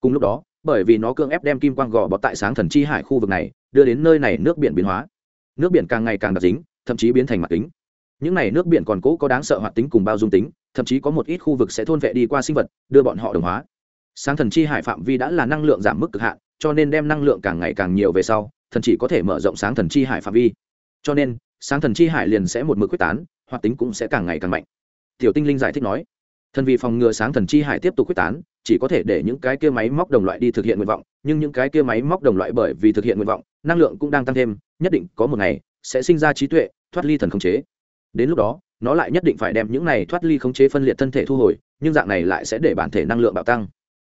[SPEAKER 1] Cùng lúc đó, bởi vì nó cưỡng ép đem kim quang gò bọt tại sáng thần chi hải khu vực này, đưa đến nơi này nước biển biến hóa. Nước biển càng ngày càng đặc dính, thậm chí biến thành mặt kính những này nước biển còn cố có đáng sợ hoạt tính cùng bao dung tính, thậm chí có một ít khu vực sẽ thôn vệ đi qua sinh vật, đưa bọn họ đồng hóa. Sáng thần chi hải phạm vi đã là năng lượng giảm mức cực hạn, cho nên đem năng lượng càng ngày càng nhiều về sau, thần chỉ có thể mở rộng sáng thần chi hải phạm vi. Cho nên, sáng thần chi hải liền sẽ một mực quyết tán, hoạt tính cũng sẽ càng ngày càng mạnh tiểu tinh linh giải thích nói, thần vì phòng ngừa sáng thần chi hải tiếp tục quyết tán, chỉ có thể để những cái kia máy móc đồng loại đi thực hiện nguyện vọng, nhưng những cái kia máy móc đồng loại bởi vì thực hiện nguyện vọng, năng lượng cũng đang tăng thêm, nhất định có một ngày sẽ sinh ra trí tuệ, thoát ly thần khống chế. Đến lúc đó, nó lại nhất định phải đem những này thoát ly khống chế phân liệt thân thể thu hồi, nhưng dạng này lại sẽ để bản thể năng lượng bạo tăng.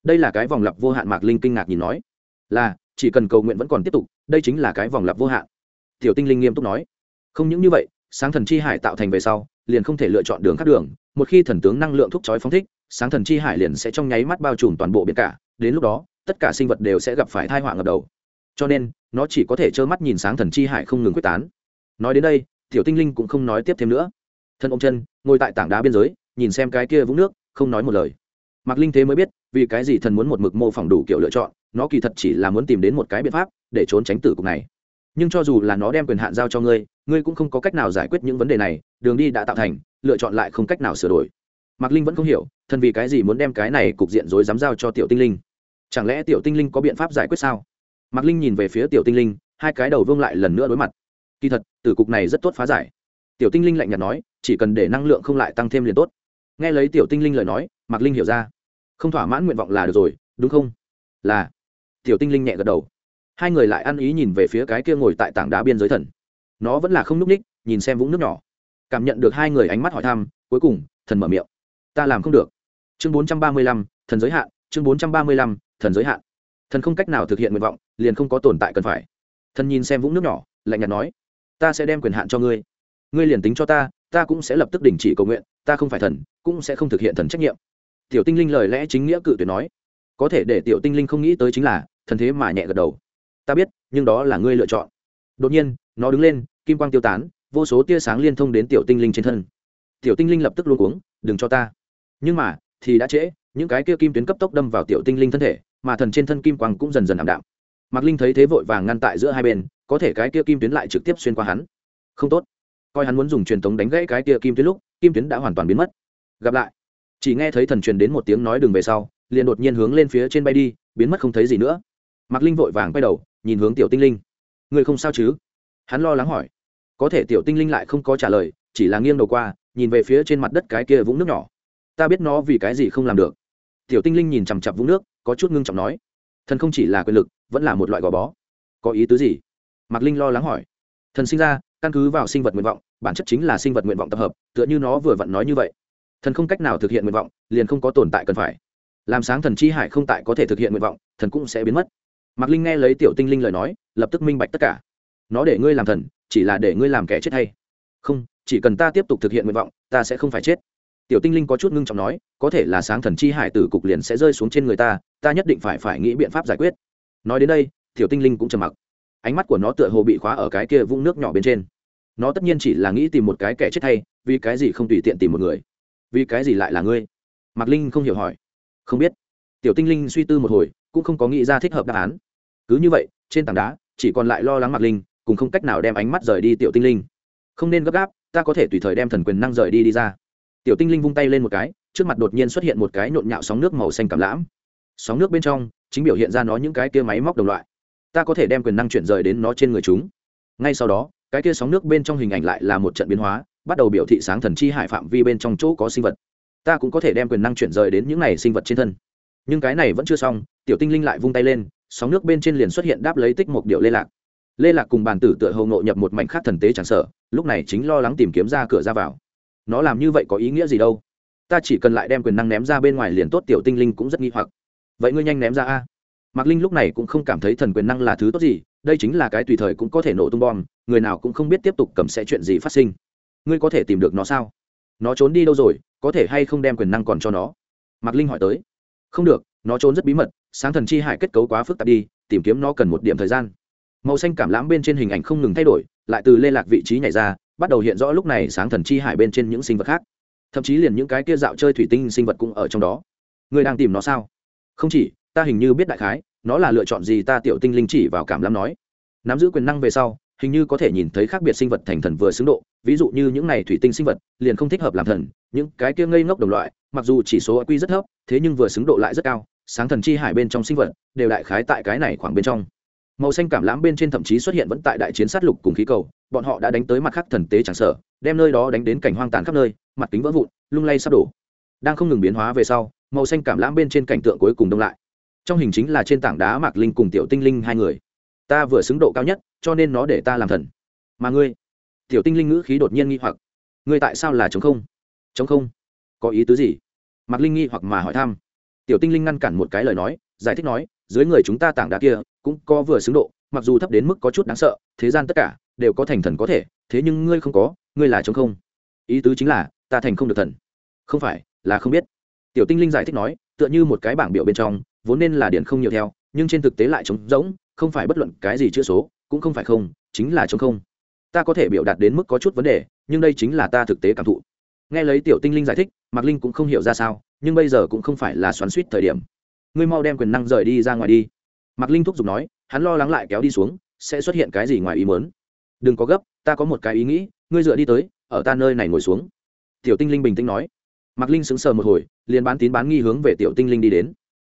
[SPEAKER 1] Đây là cái vòng lặp vô hạn mạc linh kinh ngạc nhìn nói, là, chỉ cần cầu nguyện vẫn còn tiếp tục, đây chính là cái vòng lặp vô hạn. Tiểu tinh linh nghiêm túc nói, không những như vậy sáng thần chi hải tạo thành về sau, liền không thể lựa chọn đường khác đường, một khi thần tướng năng lượng thúc chói phóng thích, sáng thần chi hải liền sẽ trong nháy mắt bao trùm toàn bộ biển cả, đến lúc đó, tất cả sinh vật đều sẽ gặp phải thai họa ngập đầu. Cho nên, nó chỉ có thể trơ mắt nhìn sáng thần chi hải không ngừng quyết tán. Nói đến đây, tiểu tinh linh cũng không nói tiếp thêm nữa. Thân Ông chân, ngồi tại tảng đá biên giới, nhìn xem cái kia vũng nước, không nói một lời. Mạc linh thế mới biết, vì cái gì thần muốn một mực mô phỏng đủ kiểu lựa chọn, nó kỳ thật chỉ là muốn tìm đến một cái biện pháp để trốn tránh tử cục này nhưng cho dù là nó đem quyền hạn giao cho ngươi ngươi cũng không có cách nào giải quyết những vấn đề này, đường đi đã tạo thành, lựa chọn lại không cách nào sửa đổi. Mạc linh vẫn không hiểu, thần vì cái gì muốn đem cái này cục diện rối dám giao cho tiểu tinh linh? Chẳng lẽ tiểu tinh linh có biện pháp giải quyết sao? Mạc linh nhìn về phía tiểu tinh linh, hai cái đầu vương lại lần nữa đối mặt. Kỳ thật, tử cục này rất tốt phá giải. Tiểu tinh linh lạnh nhạt nói, chỉ cần để năng lượng không lại tăng thêm liền tốt. Nghe lấy tiểu tinh linh lời nói, mạc linh hiểu ra. Không thỏa mãn nguyện vọng là được rồi, đúng không? Là. Tiểu tinh linh nhẹ gật đầu hai người lại ăn ý nhìn về phía cái kia ngồi tại tảng đá biên giới thần. Nó vẫn là không n ú c ních, nhìn xem vũng nước nhỏ. Cảm nhận được hai người ánh mắt hỏi thăm, cuối cùng, thần mở miệng. Ta làm không được. Chương bốn trăm ba mươi lăm, thần giới hạn, chương bốn trăm ba mươi lăm, thần giới hạn. Thần không cách nào thực hiện nguyện vọng, liền không có tồn tại cần phải. Thần nhìn xem vũng nước nhỏ, lạnh nhạt nói, ta sẽ đem quyền hạn cho ngươi. Ngươi liền tính cho ta ta cũng sẽ lập tức đình chỉ cầu nguyện, ta không phải thần, cũng sẽ không thực hiện thần trách nhiệm. Tiểu tinh linh lời lẽ chính nghĩa cự tuyệt nói, có thể để tiểu tinh linh không nghĩ tới chính là, thần thế mà nhẹ gật đầu ta biết, nhưng đó là ngươi lựa chọn. Đột nhiên, nó đứng lên, kim quang tiêu tán, vô số tia sáng liên thông đến tiểu tinh linh trên thân. Tiểu tinh linh lập tức luôn cuống, đừng cho ta. Nhưng mà, thì đã trễ, những cái kia kim tuyến cấp tốc đâm vào tiểu tinh linh thân thể, mà thần trên thân kim quang cũng dần dần ảm đạm. Mạc linh thấy thế vội vàng ngăn tại giữa hai bên, có thể cái kia kim tuyến lại trực tiếp xuyên qua hắn. Không tốt. Coi hắn muốn dùng truyền thống đánh gãy cái kia kim tuyến lúc, kim tuyến đã hoàn toàn biến mất. Gặp lại, chỉ nghe thấy thần truyền đến một tiếng nói đường về sau, liền đột nhiên hướng lên phía trên bay đi, biến mất không thấy gì nữa mạc linh vội vàng quay đầu, nhìn hướng tiểu tinh linh. Người không sao chứ? Hắn lo lắng hỏi. Có thể tiểu tinh linh lại không có trả lời, chỉ là nghiêng đầu qua, nhìn về phía trên mặt đất cái kia vũng nước nhỏ. Ta biết nó vì cái gì không làm được. Tiểu tinh linh nhìn chằm chặp vũng nước, có chút ngưng trọng nói. Thần không chỉ là quyền lực, vẫn là một loại gò bó. Có ý tứ gì? Mạc linh lo lắng hỏi. Thần sinh ra, căn cứ vào sinh vật nguyện vọng, bản chất chính là sinh vật nguyện vọng tập hợp, tựa như nó vừa vặn nói như vậy. Thần không cách nào thực hiện nguyện vọng, liền không có tồn tại cần phải. Làm sáng thần chi hải không tại có thể thực hiện nguyện vọng, thần cũng sẽ biến mất mạc linh nghe lấy tiểu tinh linh lời nói, lập tức minh bạch tất cả. Nó để ngươi làm thần, chỉ là để ngươi làm kẻ chết hay. Không, chỉ cần ta tiếp tục thực hiện nguyện vọng, ta sẽ không phải chết. Tiểu tinh linh có chút ngưng trọng nói, có thể là sáng thần chi hải tử cục liền sẽ rơi xuống trên người ta ta nhất định phải phải nghĩ biện pháp giải quyết. Nói đến đây, tiểu tinh linh cũng trầm mặc. Ánh mắt của nó tựa hồ bị khóa ở cái kia vũng nước nhỏ bên trên. Nó tất nhiên chỉ là nghĩ tìm một cái kẻ chết hay, vì cái gì không tùy tiện tìm một người? Vì cái gì lại là ngươi? Mạc linh không hiểu hỏi. Không biết. Tiểu tinh linh suy tư một hồi cũng không có nghĩ ra thích hợp đáp án. Cứ như vậy, trên tảng đá, chỉ còn lại lo lắng mạc linh, cùng không cách nào đem ánh mắt rời đi tiểu tinh linh. Không nên gấp gáp, ta có thể tùy thời đem thần quyền năng rời đi đi ra. Tiểu tinh linh vung tay lên một cái, trước mặt đột nhiên xuất hiện một cái nhộn nhạo sóng nước màu xanh cảm lãm. Sóng nước bên trong, chính biểu hiện ra nó những cái kia máy móc đồng loại. Ta có thể đem quyền năng chuyển rời đến nó trên người chúng. Ngay sau đó, cái kia sóng nước bên trong hình ảnh lại là một trận biến hóa, bắt đầu biểu thị sáng thần chi hải phạm vi bên trong chỗ có sinh vật. Ta cũng có thể đem quyền năng chuyển rời đến những này sinh vật trên thân nhưng cái này vẫn chưa xong, tiểu tinh linh lại vung tay lên, sóng nước bên trên liền xuất hiện đáp lấy tích một điệu lê lạc. Lê lạc cùng bàn tử tựa hầu nộ nhập một mảnh khác thần tế chẳng sợ, lúc này chính lo lắng tìm kiếm ra cửa ra vào. Nó làm như vậy có ý nghĩa gì đâu? Ta chỉ cần lại đem quyền năng ném ra bên ngoài liền tốt, tiểu tinh linh cũng rất nghi hoặc. Vậy ngươi nhanh ném ra a. Mạc linh lúc này cũng không cảm thấy thần quyền năng là thứ tốt gì, đây chính là cái tùy thời cũng có thể nổ tung bom, người nào cũng không biết tiếp tục cầm sẽ chuyện gì phát sinh. Ngươi có thể tìm được nó sao? Nó trốn đi đâu rồi, có thể hay không đem quyền năng còn cho nó? Mạc linh hỏi tới không được, nó trốn rất bí mật, sáng thần chi hải kết cấu quá phức tạp đi, tìm kiếm nó cần một điểm thời gian. Màu xanh cảm lãm bên trên hình ảnh không ngừng thay đổi, lại từ lê lạc vị trí nhảy ra, bắt đầu hiện rõ lúc này sáng thần chi hải bên trên những sinh vật khác. Thậm chí liền những cái kia dạo chơi thủy tinh sinh vật cũng ở trong đó. Người đang tìm nó sao? Không chỉ, ta hình như biết đại khái, nó là lựa chọn gì ta tiểu tinh linh chỉ vào cảm lãm nói. Nắm giữ quyền năng về sau hình như có thể nhìn thấy khác biệt sinh vật thành thần vừa xứng độ. Ví dụ như những này thủy tinh sinh vật, liền không thích hợp làm thần, những cái kia ngây ngốc đồng loại, mặc dù chỉ số q rất thấp, thế nhưng vừa xứng độ lại rất cao. Sáng thần chi hải bên trong sinh vật, đều đại khái tại cái này khoảng bên trong. Màu xanh cảm lãm bên trên thậm chí xuất hiện vẫn tại đại chiến sát lục cùng khí cầu, bọn họ đã đánh tới mặt khắc thần tế chẳng sở đem nơi đó đánh đến cảnh hoang tàn khắp nơi, mặt kính vỡ vụn, lung lay sắp đổ. Đang không ngừng biến hóa về sau, màu xanh cảm lãm bên trên cảnh tượng cuối cùng đông lại. Trong hình chính là trên tảng đá mạc linh cùng tiểu tinh linh hai người ta vừa xứng độ cao nhất, cho nên nó để ta làm thần. Mà ngươi, tiểu tinh linh ngữ khí đột nhiên nghi hoặc. Ngươi tại sao là chống không? Chống không? Có ý tứ gì? Mạc linh nghi hoặc mà hỏi thăm. Tiểu tinh linh ngăn cản một cái lời nói, giải thích nói, dưới người chúng ta tảng đá kia cũng có vừa xứng độ, mặc dù thấp đến mức có chút đáng sợ, thế gian tất cả đều có thành thần có thể, thế nhưng ngươi không có, ngươi là chống không. Ý tứ chính là, ta thành không được thần. Không phải, là không biết. Tiểu tinh linh giải thích nói, tựa như một cái bảng biểu bên trong, vốn nên là điện không nhiều theo, nhưng trên thực tế lại trống rỗng không phải bất luận cái gì chữa số, cũng không phải không, chính là trống không. Ta có thể biểu đạt đến mức có chút vấn đề, nhưng đây chính là ta thực tế cảm thụ. Nghe lấy tiểu tinh linh giải thích, mạc linh cũng không hiểu ra sao, nhưng bây giờ cũng không phải là xoắn suýt thời điểm. Ngươi mau đem quyền năng rời đi ra ngoài đi. Mạc linh thúc giục nói, hắn lo lắng lại kéo đi xuống, sẽ xuất hiện cái gì ngoài ý mớn đừng có gấp, ta có một cái ý nghĩ, ngươi dựa đi tới, ở ta nơi này ngồi xuống. Tiểu tinh linh bình tĩnh nói. Mạc linh sững sờ một hồi, liền bán tín bán nghi hướng về tiểu tinh linh đi đến.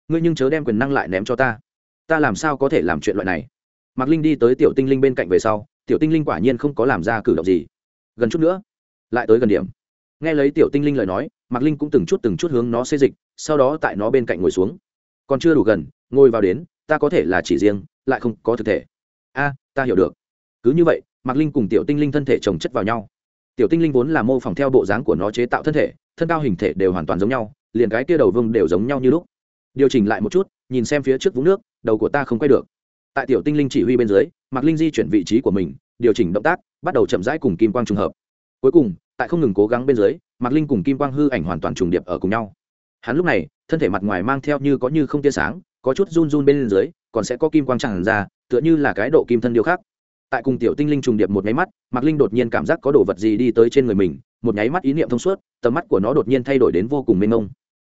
[SPEAKER 1] Ngươi nhưng chớ đem quyền năng lại ném cho ta ta làm sao có thể làm chuyện loại này? Mạc linh đi tới tiểu tinh linh bên cạnh về sau, tiểu tinh linh quả nhiên không có làm ra cử động gì. Gần chút nữa, lại tới gần điểm. Nghe lấy tiểu tinh linh lời nói, mạc linh cũng từng chút từng chút hướng nó xê dịch, sau đó tại nó bên cạnh ngồi xuống. Còn chưa đủ gần, ngồi vào đến, ta có thể là chỉ riêng, lại không có thực thể. A, ta hiểu được. Cứ như vậy, mạc linh cùng tiểu tinh linh thân thể chồng chất vào nhau. Tiểu tinh linh vốn là mô phỏng theo bộ dáng của nó chế tạo thân thể, thân cao hình thể đều hoàn toàn giống nhau, liền cái kia đầu vương đều giống nhau như lúc. Điều chỉnh lại một chút, nhìn xem phía trước vũng nước đầu của ta không quay được. Tại tiểu tinh linh chỉ huy bên dưới, mạc linh di chuyển vị trí của mình, điều chỉnh động tác, bắt đầu chậm rãi cùng kim quang trùng hợp. Cuối cùng, tại không ngừng cố gắng bên dưới, mạc linh cùng kim quang hư ảnh hoàn toàn trùng điệp ở cùng nhau. Hắn lúc này, thân thể mặt ngoài mang theo như có như không tia sáng, có chút run run bên dưới, còn sẽ có kim quang tràn ra, tựa như là cái độ kim thân điêu khác tại cùng tiểu tinh linh trùng điệp một nháy mắt, mạc linh đột nhiên cảm giác có đồ vật gì đi tới trên người mình, một nháy mắt ý niệm thông suốt, tầm mắt của nó đột nhiên thay đổi đến vô cùng mênh mông.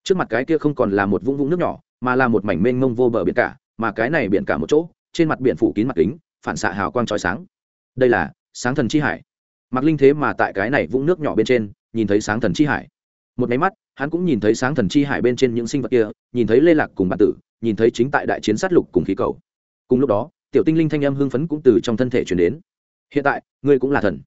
[SPEAKER 1] Trước mặt cái kia không còn là một vũng vũng nước nhỏ, mà là một mảnh mênh mông vô bờ biển cả mà cái này biển cả một chỗ, trên mặt biển phủ kín mặt kính, phản xạ hào quang trói sáng. Đây là sáng thần chi hải. Mặc linh thế mà tại cái này vũng nước nhỏ bên trên, nhìn thấy sáng thần chi hải. Một máy mắt, hắn cũng nhìn thấy sáng thần chi hải bên trên những sinh vật kia, nhìn thấy lê lạc cùng bản tử, nhìn thấy chính tại đại chiến sát lục cùng khí cầu. Cùng lúc đó, tiểu tinh linh thanh âm hưng phấn cũng từ trong thân thể chuyển đến. Hiện tại, ngươi cũng là thần.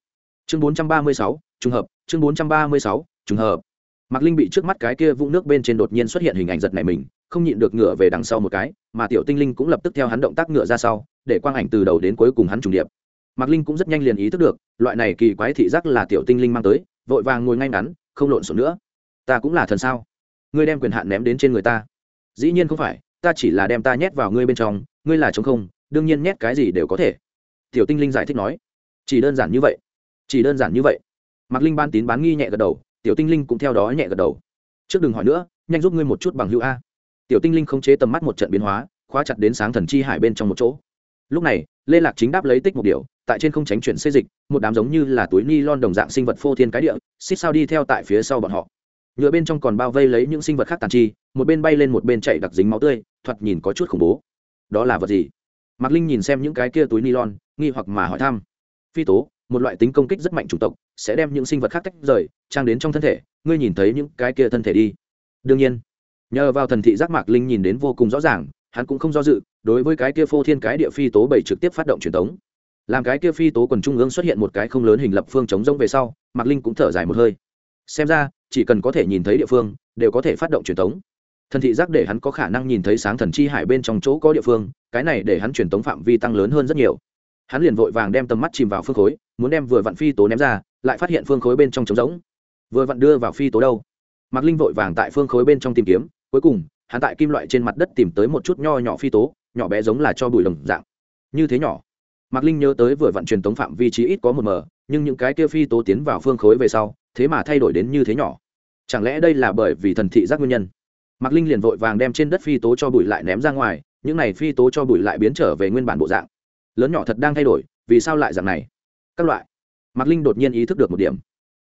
[SPEAKER 1] Chương bốn trăm ba mươi sáu, trùng hợp, chương bốn trăm ba mươi sáu, trùng hợp. Mạc linh bị trước mắt cái kia vũng nước bên trên đột nhiên xuất hiện hình ảnh giật này mình không nhịn được ngựa về đằng sau một cái, mà tiểu tinh linh cũng lập tức theo hắn động tác ngựa ra sau, để quang ảnh từ đầu đến cuối cùng hắn trùng điệp. Mạc linh cũng rất nhanh liền ý thức được, loại này kỳ quái thị giác là tiểu tinh linh mang tới, vội vàng ngồi ngay ngắn, không lộn xộn nữa. Ta cũng là thần sao? Ngươi đem quyền hạn ném đến trên người ta. Dĩ nhiên không phải, ta chỉ là đem ta nhét vào ngươi bên trong, ngươi là chống không, đương nhiên nhét cái gì đều có thể. Tiểu tinh linh giải thích nói. Chỉ đơn giản như vậy. Chỉ đơn giản như vậy. Mạc linh ban tín bán nghi nhẹ gật đầu, tiểu tinh linh cũng theo đó nhẹ gật đầu. Trước đừng hỏi nữa, nhanh giúp ngươi một chút bằng hữu a tiểu tinh linh không chế tầm mắt một trận biến hóa, khóa chặt đến sáng thần chi hải bên trong một chỗ. Lúc này, lê lạc chính đáp lấy tích một điều, tại trên không tránh chuyển xê dịch, một đám giống như là túi ni lon đồng dạng sinh vật phô thiên cái địa, xích sao đi theo tại phía sau bọn họ. Nhựa bên trong còn bao vây lấy những sinh vật khác tàn chi, một bên bay lên một bên chạy đặc dính máu tươi, thoạt nhìn có chút khủng bố. Đó là vật gì? Mạc linh nhìn xem những cái kia túi ni lon nghi hoặc mà hỏi thăm. Phi tố, một loại tính công kích rất mạnh chủng tộc, sẽ đem những sinh vật khác tách rời, trang đến trong thân thể, ngươi nhìn thấy những cái kia thân thể đi. Đương nhiên nhờ vào thần thị giác mạc linh nhìn đến vô cùng rõ ràng, hắn cũng không do dự, đối với cái kia phô thiên cái địa phi tố bảy trực tiếp phát động truyền tống. Làm cái kia phi tố quần trung ương xuất hiện một cái không lớn hình lập phương chống rông về sau, mạc linh cũng thở dài một hơi. Xem ra, chỉ cần có thể nhìn thấy địa phương, đều có thể phát động truyền tống. Thần thị giác để hắn có khả năng nhìn thấy sáng thần chi hải bên trong chỗ có địa phương, cái này để hắn truyền tống phạm vi tăng lớn hơn rất nhiều. Hắn liền vội vàng đem tầm mắt chìm vào phương khối, muốn đem vừa vặn phi tố ném ra, lại phát hiện phương khối bên trong trống rỗng. Vừa vặn đưa vào phi tố đâu? Mạc linh vội vàng tại phương khối bên trong tìm kiếm cuối cùng, hắn tại kim loại trên mặt đất tìm tới một chút nho nhỏ phi tố, nhỏ bé giống là cho bụi đồng dạng. Như thế nhỏ. Mạc linh nhớ tới vừa vặn truyền tống phạm vi trí ít có một mờ nhưng những cái kia phi tố tiến vào phương khối về sau, thế mà thay đổi đến như thế nhỏ. Chẳng lẽ đây là bởi vì thần thị giác nguyên nhân? Mạc linh liền vội vàng đem trên đất phi tố cho bụi lại ném ra ngoài, những này phi tố cho bụi lại biến trở về nguyên bản bộ dạng. Lớn nhỏ thật đang thay đổi, vì sao lại dạng này? Các loại. Mạc linh đột nhiên ý thức được một điểm.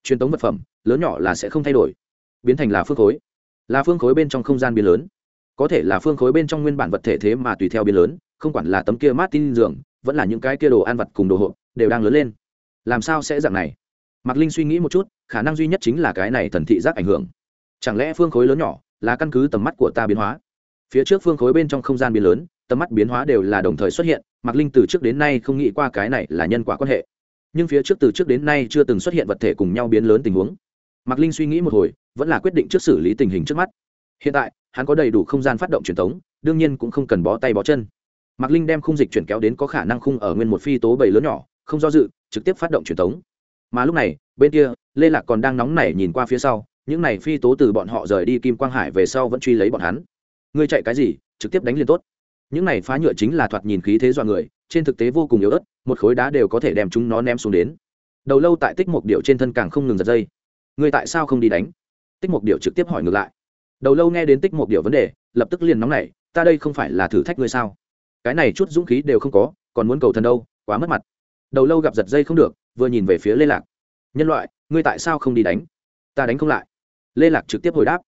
[SPEAKER 1] Truyền tống vật phẩm, lớn nhỏ là sẽ không thay đổi, biến thành là phương khối là phương khối bên trong không gian biến lớn. Có thể là phương khối bên trong nguyên bản vật thể thế mà tùy theo biến lớn, không quản là tấm kia mát tin giường, vẫn là những cái kia đồ ăn vật cùng đồ hộp, đều đang lớn lên. Làm sao sẽ dạng này? Mạc linh suy nghĩ một chút, khả năng duy nhất chính là cái này thần thị giác ảnh hưởng. Chẳng lẽ phương khối lớn nhỏ là căn cứ tầm mắt của ta biến hóa? Phía trước phương khối bên trong không gian biến lớn, tầm mắt biến hóa đều là đồng thời xuất hiện, mạc linh từ trước đến nay không nghĩ qua cái này là nhân quả quan hệ. Nhưng phía trước từ trước đến nay chưa từng xuất hiện vật thể cùng nhau biến lớn tình huống. Mạc linh suy nghĩ một hồi vẫn là quyết định trước xử lý tình hình trước mắt. Hiện tại, hắn có đầy đủ không gian phát động truyền thống đương nhiên cũng không cần bó tay bó chân. Mạc linh đem khung dịch chuyển kéo đến có khả năng khung ở nguyên một phi tố bảy lớn nhỏ, không do dự, trực tiếp phát động truyền thống mà lúc này, bên kia, lê lạc còn đang nóng nảy nhìn qua phía sau, những này phi tố từ bọn họ rời đi kim quang hải về sau vẫn truy lấy bọn hắn. Ngươi chạy cái gì, trực tiếp đánh liền tốt. Những này phá nhựa chính là thoạt nhìn khí thế dọa người, trên thực tế vô cùng yếu ớt, một khối đá đều có thể đem chúng nó ném xuống đến. Đầu lâu tại tích một điệu trên thân càng không ngừng giật dây. Ngươi tại sao không đi đánh? Tích một điệu trực tiếp hỏi ngược lại. Đầu lâu nghe đến tích một điệu vấn đề, lập tức liền nóng nảy, ta đây không phải là thử thách ngươi sao? Cái này chút dũng khí đều không có, còn muốn cầu thần đâu, quá mất mặt. Đầu lâu gặp giật dây không được, vừa nhìn về phía lê lạc. Nhân loại, ngươi tại sao không đi đánh? Ta đánh không lại. Lê lạc trực tiếp hồi đáp.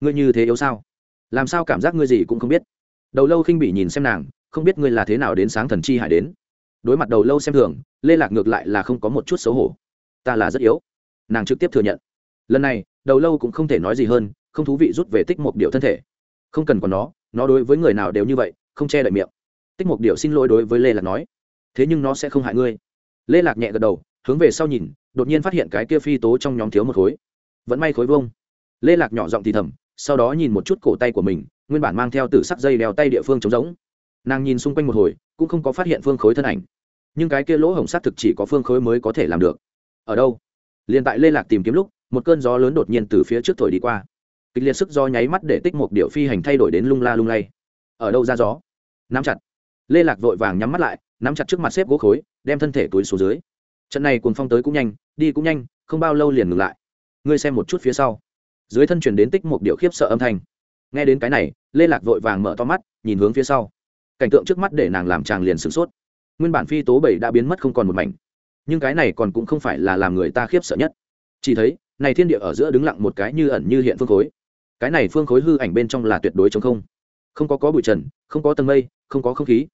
[SPEAKER 1] Ngươi như thế yếu sao? Làm sao cảm giác ngươi gì cũng không biết? Đầu lâu khinh bị nhìn xem nàng, không biết ngươi là thế nào đến sáng thần chi hải đến? Đối mặt đầu lâu xem thường, lê lạc ngược lại là không có một chút xấu hổ. Ta là rất yếu. Nàng trực tiếp thừa nhận lần này, đầu lâu cũng không thể nói gì hơn, không thú vị rút về tích một điệu thân thể. Không cần còn nó nó đối với người nào đều như vậy, không che đậy miệng. Tích một điệu xin lỗi đối với lê lạc nói. Thế nhưng nó sẽ không hại ngươi. Lê lạc nhẹ gật đầu, hướng về sau nhìn, đột nhiên phát hiện cái kia phi tố trong nhóm thiếu một khối. Vẫn may khối vông lê lạc nhỏ giọng thì thầm, sau đó nhìn một chút cổ tay của mình, nguyên bản mang theo t sắc dây đeo tay địa phương trống giống nàng nhìn xung quanh một hồi, cũng không có phát hiện phương khối thân ảnh. Nhưng cái kia lỗ hổng xác thực chỉ có phương khối mới có thể làm được. Ở đâu? Liền tại lê lạc tìm kiếm lúc một cơn gió lớn đột nhiên từ phía trước thổi đi qua. Kịch liệt sức do nháy mắt để tích một điệu phi hành thay đổi đến lung la lung lay. Ở đâu ra gió? Nắm chặt. Lê lạc vội vàng nhắm mắt lại, nắm chặt trước mặt xếp gỗ khối, đem thân thể túi xuống dưới. Trận này cuồng phong tới cũng nhanh, đi cũng nhanh, không bao lâu liền ngừng lại. Ngươi xem một chút phía sau. Dưới thân chuyển đến tích một điệu khiếp sợ âm thanh. Nghe đến cái này, lê lạc vội vàng mở to mắt, nhìn hướng phía sau. Cảnh tượng trước mắt để nàng làm chàng liền sửng sốt. Nguyên bản phi tố bảy đã biến mất không còn một mảnh. Nhưng cái này còn cũng không phải là làm người ta khiếp sợ nhất. Chỉ thấy này thiên địa ở giữa đứng lặng một cái như ẩn như hiện phương khối. Cái này phương khối hư ảnh bên trong là tuyệt đối chống không. Không có có bụi trần, không có tầng mây, không có không khí.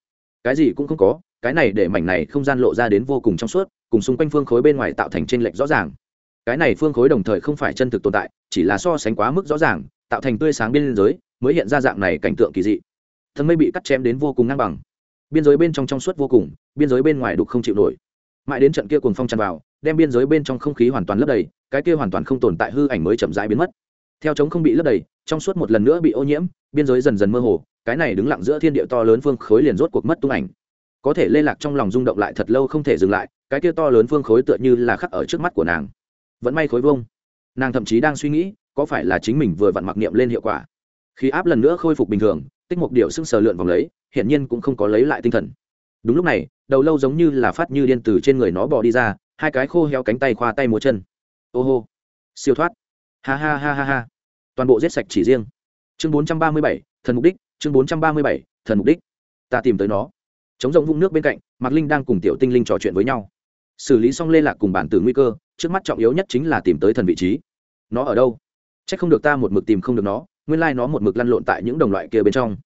[SPEAKER 1] Cái gì cũng không có, cái này để mảnh này không gian lộ ra đến vô cùng trong suốt, cùng xung quanh phương khối bên ngoài tạo thành t r ê n lệch rõ ràng. Cái này phương khối đồng thời không phải chân thực tồn tại, chỉ là so sánh quá mức rõ ràng, tạo thành tươi sáng biên giới, mới hiện ra dạng này cảnh tượng kỳ dị. Thân mây bị cắt chém đến vô cùng ngang bằng. Biên giới bên trong trong suốt vô cùng, biên giới bên ngoài đục không chịu nổi. Mãi đến trận kia cùng phong tràn vào, đem biên giới bên trong không khí hoàn toàn lấp đầy cái kia hoàn toàn không tồn tại hư ảnh mới chậm rãi biến mất. Theo chống không bị lấp đầy, trong suốt một lần nữa bị ô nhiễm, biên giới dần dần mơ hồ, cái này đứng lặng giữa thiên địa to lớn phương khối liền rốt cuộc mất tung ảnh. Có thể lê lạc trong lòng rung động lại thật lâu không thể dừng lại, cái kia to lớn phương khối tựa như là khắc ở trước mắt của nàng. Vẫn may khối vông nàng thậm chí đang suy nghĩ, có phải là chính mình vừa vặn mặc niệm lên hiệu quả. Khi áp lần nữa khôi phục bình thường, tích mục điệu sưng sờ lượn vòng lấy, hiển nhiên cũng không có lấy lại tinh thần. Đúng lúc này, đầu lâu giống như là phát như điên từ trên người nó bò đi ra, hai cái khô heo cánh tay khoa tay múa chân ô hô. Siêu thoát. Ha ha ha ha ha. Toàn bộ giết sạch chỉ riêng. Chương bốn trăm ba mươi bảy, thần mục đích. Chương bốn trăm ba mươi bảy, thần mục đích. Ta tìm tới nó. Chống rộng vũng nước bên cạnh, mạc linh đang cùng tiểu tinh linh trò chuyện với nhau. Xử lý xong lê lạc cùng bản tử nguy cơ, trước mắt trọng yếu nhất chính là tìm tới thần vị trí. Nó ở đâu? C h ắ c không được ta một mực tìm không được nó, nguyên lai、like、nó một mực lăn lộn tại những đồng loại kia bên trong.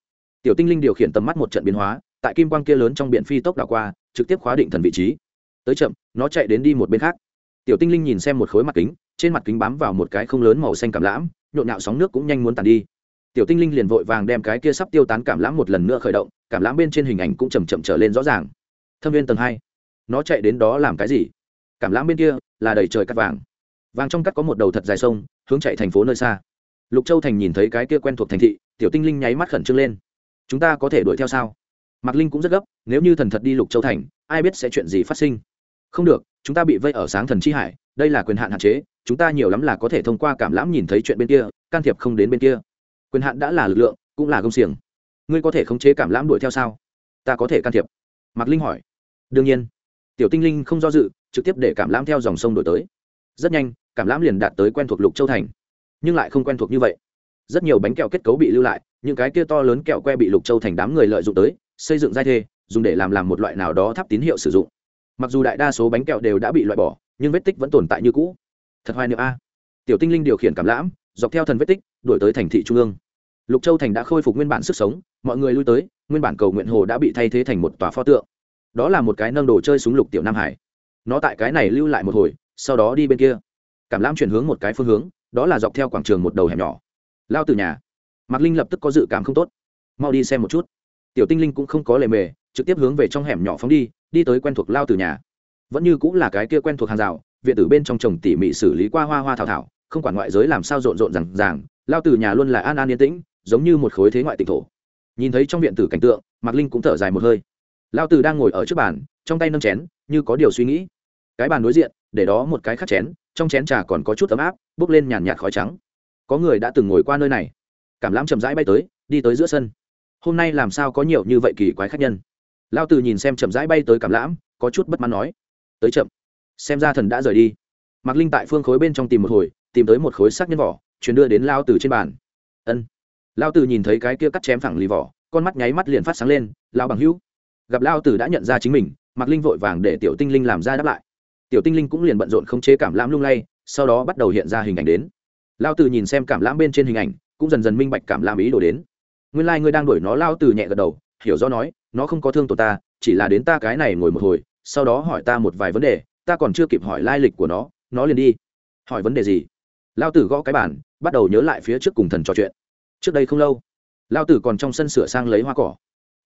[SPEAKER 1] Tiểu tinh linh điều khiển tầm mắt một trận biến hóa, tại kim quang kia lớn trong biển phi tốc đảo qua, trực tiếp khóa định thần vị trí. Tới chậm, nó chạy đến đi một bên khác tiểu tinh linh nhìn xem một khối mặt kính, trên mặt kính bám vào một cái không lớn màu xanh cảm lãm, nhộn nhạo sóng nước cũng nhanh muốn tàn đi. Tiểu tinh linh liền vội vàng đem cái kia sắp tiêu tán cảm lãm một lần nữa khởi động, cảm lãm bên trên hình ảnh cũng chầm chậm trở lên rõ ràng. Thâm viên tầng hai. Nó chạy đến đó làm cái gì? Cảm lãm bên kia là đầy trời cắt vàng. Vàng trong cắt có một đầu thật dài sông, hướng chạy thành phố nơi xa. Lục châu thành nhìn thấy cái kia quen thuộc thành thị, tiểu tinh linh nháy mắt khẩn trương lên. Chúng ta có thể đuổi theo sao? Mạc linh cũng rất gấp, nếu như thần thật đi lục châu thành, ai biết sẽ chuyện gì phát sinh? Không được chúng ta bị vây ở sáng thần chi hải, đây là quyền hạn hạn chế, chúng ta nhiều lắm là có thể thông qua cảm lãm nhìn thấy chuyện bên kia, can thiệp không đến bên kia. Quyền hạn đã là lực lượng, cũng là công xiềng. Ngươi có thể khống chế cảm lãm đuổi theo sao? Ta có thể can thiệp. Mạc linh hỏi. Đương nhiên. Tiểu tinh linh không do dự, trực tiếp để cảm lãm theo dòng sông đổi tới. Rất nhanh, cảm lãm liền đạt tới quen thuộc lục châu thành. Nhưng lại không quen thuộc như vậy. Rất nhiều bánh kẹo kết cấu bị lưu lại, những cái kia to lớn kẹo que bị lục châu thành đám người lợi dụng tới, xây dựng giai thê, dùng để làm làm một loại nào đó tháp tín hiệu sử dụng mặc dù đại đa số bánh kẹo đều đã bị loại bỏ, nhưng vết tích vẫn tồn tại như cũ. Thật hoài niệm a. Tiểu tinh linh điều khiển cảm lãm, dọc theo thần vết tích đổi tới thành thị trung ương. Lục châu thành đã khôi phục nguyên bản sức sống, mọi người lui tới, nguyên bản cầu nguyện hồ đã bị thay thế thành một tòa pho tượng. Đó là một cái nâng đồ chơi súng lục tiểu nam hải. Nó tại cái này lưu lại một hồi, sau đó đi bên kia. Cảm lãm chuyển hướng một cái phương hướng, đó là dọc theo quảng trường một đầu hẻm nhỏ. Lao từ nhà. Mạc linh lập tức có dự cảm không tốt. Mau đi xem một chút. Tiểu tinh linh cũng không có lề mề, trực tiếp hướng về trong hẻm nhỏ phóng đi đi tới quen thuộc lao từ nhà. Vẫn như cũng là cái kia quen thuộc hàng rào, viện tử bên trong trồng tỉ mỉ xử lý qua hoa hoa thảo thảo, không quản ngoại giới làm sao rộn rộn rằng ràng, lao từ nhà luôn là an an yên tĩnh, giống như một khối thế ngoại tỉnh thổ. Nhìn thấy trong viện tử cảnh tượng, mạc linh cũng thở dài một hơi. Lao từ đang ngồi ở trước bàn, trong tay nâng chén, như có điều suy nghĩ. Cái bàn đối diện, để đó một cái khắc chén, trong chén trà còn có chút ấm áp, bốc lên nhàn nhạt khói trắng. Có người đã từng ngồi qua nơi này. Cảm lãm chậm rãi bay tới, đi tới giữa sân. Hôm nay làm sao có nhiều như vậy kỳ quái khác nhân? Lao từ nhìn xem chậm rãi bay tới cảm lãm, có chút bất mãn nói, tới chậm, xem ra thần đã rời đi. Mạc linh tại phương khối bên trong tìm một hồi, tìm tới một khối xác nhân vỏ, chuyển đưa đến lao từ trên bàn. Ân. Lao từ nhìn thấy cái kia cắt chém phẳng lì vỏ, con mắt nháy mắt liền phát sáng lên lao bằng hữu. Gặp lao từ đã nhận ra chính mình, mạc linh vội vàng để tiểu tinh linh làm ra đáp lại. Tiểu tinh linh cũng liền bận rộn không chế cảm lãm lung lay, sau đó bắt đầu hiện ra hình ảnh đến. Lao từ nhìn xem cảm lãm bên trên hình ảnh, cũng dần dần minh bạch cảm lãm ý đồ đến. Nguyên lai、like、ngươi đang đuổi nó, lao từ nhẹ gật đầu, hiểu do nói nó không có thương tổn ta, chỉ là đến ta cái này ngồi một hồi, sau đó hỏi ta một vài vấn đề, ta còn chưa kịp hỏi lai lịch của nó nó liền đi. Hỏi vấn đề gì? Lao tử gõ cái bản bắt đầu nhớ lại phía trước cùng thần trò chuyện. Trước đây không lâu, lao tử còn trong sân sửa sang lấy hoa cỏ.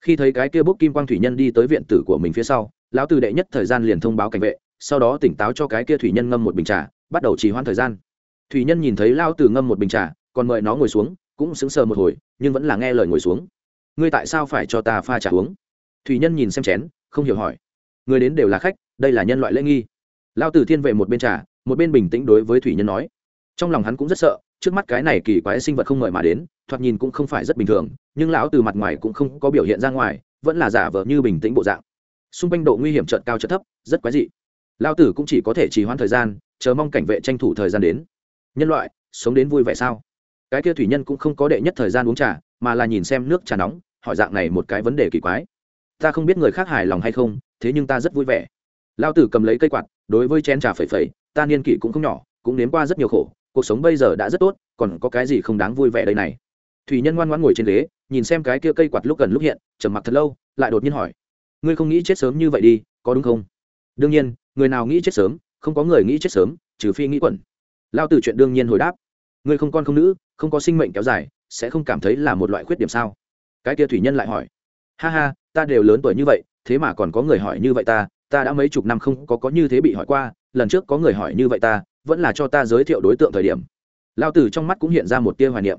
[SPEAKER 1] Khi thấy cái kia bốc kim quang thủy nhân đi tới viện tử của mình phía sau, lão tử đệ nhất thời gian liền thông báo cảnh vệ, sau đó tỉnh táo cho cái kia thủy nhân ngâm một bình trà, bắt đầu trì hoãn thời gian. Thủy nhân nhìn thấy lao tử ngâm một bình trà, còn mời nó ngồi xuống, cũng sững sờ một hồi, nhưng vẫn là nghe lời ngồi xuống ngươi tại sao phải cho ta pha trà uống? Thủy nhân nhìn xem chén, không hiểu hỏi. Người đến đều là khách, đây là nhân loại lễ nghi. Lao tử thiên vệ một bên trà, một bên bình tĩnh đối với thủy nhân nói. Trong lòng hắn cũng rất sợ, trước mắt cái này kỳ quái sinh vật không mời mà đến, thoạt nhìn cũng không phải rất bình thường, nhưng lão từ mặt ngoài cũng không có biểu hiện ra ngoài, vẫn là giả vờ như bình tĩnh bộ dạng. Xung quanh độ nguy hiểm trợt cao trợt thấp, rất quái dị. Lao tử cũng chỉ có thể trì hoãn thời gian, chờ mong cảnh vệ tranh thủ thời gian đến. Nhân loại, sống đến vui vẻ sao? Cái kia thủy nhân cũng không có đệ nhất thời gian uống trà, mà là nhìn xem nước trà nóng hỏi dạng này một cái vấn đề kỳ quái. Ta không biết người khác hài lòng hay không, thế nhưng ta rất vui vẻ. Lao tử cầm lấy cây quạt, đối với chén trà phẩy phẩy, ta niên kỷ cũng không nhỏ, cũng nếm qua rất nhiều khổ, cuộc sống bây giờ đã rất tốt, còn có cái gì không đáng vui vẻ đây này? Thủy nhân ngoan ngoan ngồi trên ghế, nhìn xem cái kia cây quạt lúc gần lúc hiện, trầm mặc thật lâu, lại đột nhiên hỏi, ngươi không nghĩ chết sớm như vậy đi, có đúng không? Đương nhiên, người nào nghĩ chết sớm, không có người nghĩ chết sớm, trừ phi nghĩ quẩn. Lao tử chuyện đương nhiên hồi đáp, ngươi không con không nữ, không có sinh mệnh kéo dài, sẽ không cảm thấy là một loại khuyết điểm sao? Cái kia thủy nhân lại hỏi. Ha ha, ta đều lớn tuổi như vậy, thế mà còn có người hỏi như vậy ta ta đã mấy chục năm không có có như thế bị hỏi qua, lần trước có người hỏi như vậy ta, vẫn là cho ta giới thiệu đối tượng thời điểm. Lao tử trong mắt cũng hiện ra một tia hoài niệm.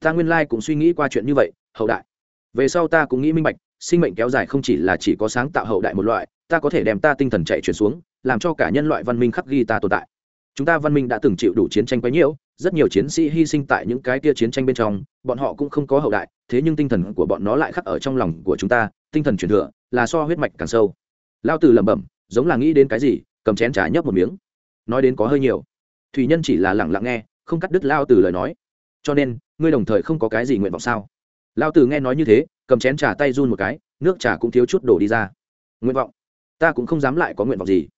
[SPEAKER 1] Ta nguyên lai cũng suy nghĩ qua chuyện như vậy, hậu đại. Về sau ta cũng nghĩ minh bạch, sinh mệnh kéo dài không chỉ là chỉ có sáng tạo hậu đại một loại, ta có thể đem ta tinh thần chạy chuyển xuống, làm cho cả nhân loại văn minh khắc ghi ta tồn tại chúng ta văn minh đã từng chịu đủ chiến tranh quấy nhiễu rất nhiều chiến sĩ hy sinh tại những cái kia chiến tranh bên trong, bọn họ cũng không có hậu đại, thế nhưng tinh thần của bọn nó lại khắc ở trong lòng của chúng ta, tinh thần truyền thừa là so huyết mạch càng sâu. Lao từ lẩm bẩm, giống là nghĩ đến cái gì, cầm chén trà nhấp một miếng. Nói đến có hơi nhiều. Thủy nhân chỉ là lẳng lặng nghe, không cắt đứt lao từ lời nói. Cho nên, ngươi đồng thời không có cái gì nguyện vọng sao? Lao từ nghe nói như thế, cầm chén trà tay run một cái, nước trà cũng thiếu chút đổ đi ra. Nguyện vọng? Ta cũng không dám lại có nguyện vọng gì.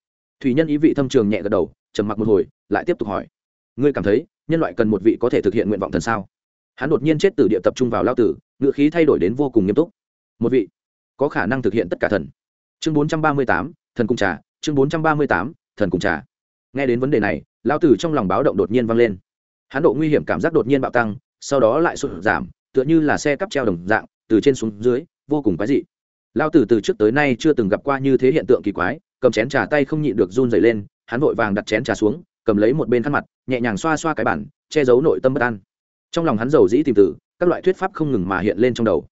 [SPEAKER 1] Thủy nhân ý vị thâm trường nhẹ gật đầu trầm mặc một hồi, lại tiếp tục hỏi. Ngươi cảm thấy, nhân loại cần một vị có thể thực hiện nguyện vọng thần sao? Hắn đột nhiên chết từ địa tập trung vào lao tử, ngựa khí thay đổi đến vô cùng nghiêm túc. Một vị có khả năng thực hiện tất cả thần. Chương bốn trăm ba mươi tám, thần cùng trà. Chương bốn trăm ba mươi tám, thần cùng trà. Nghe đến vấn đề này, lao tử trong lòng báo động đột nhiên vang lên. Hắn độ nguy hiểm cảm giác đột nhiên bạo tăng, sau đó lại sụt giảm, tựa như là xe cắp treo đồng dạng, từ trên xuống dưới, vô cùng quái dị. Lao tử từ trước tới nay chưa từng gặp qua như thế hiện tượng kỳ quái, cầm chén trà tay không nhịn được run dày lên hắn vội vàng đặt chén trà xuống cầm lấy một bên khăn mặt nhẹ nhàng xoa xoa cái bản che giấu nội tâm bất an. Trong lòng hắn giàu dĩ tìm từ, các loại thuyết pháp không ngừng mà hiện lên trong đầu.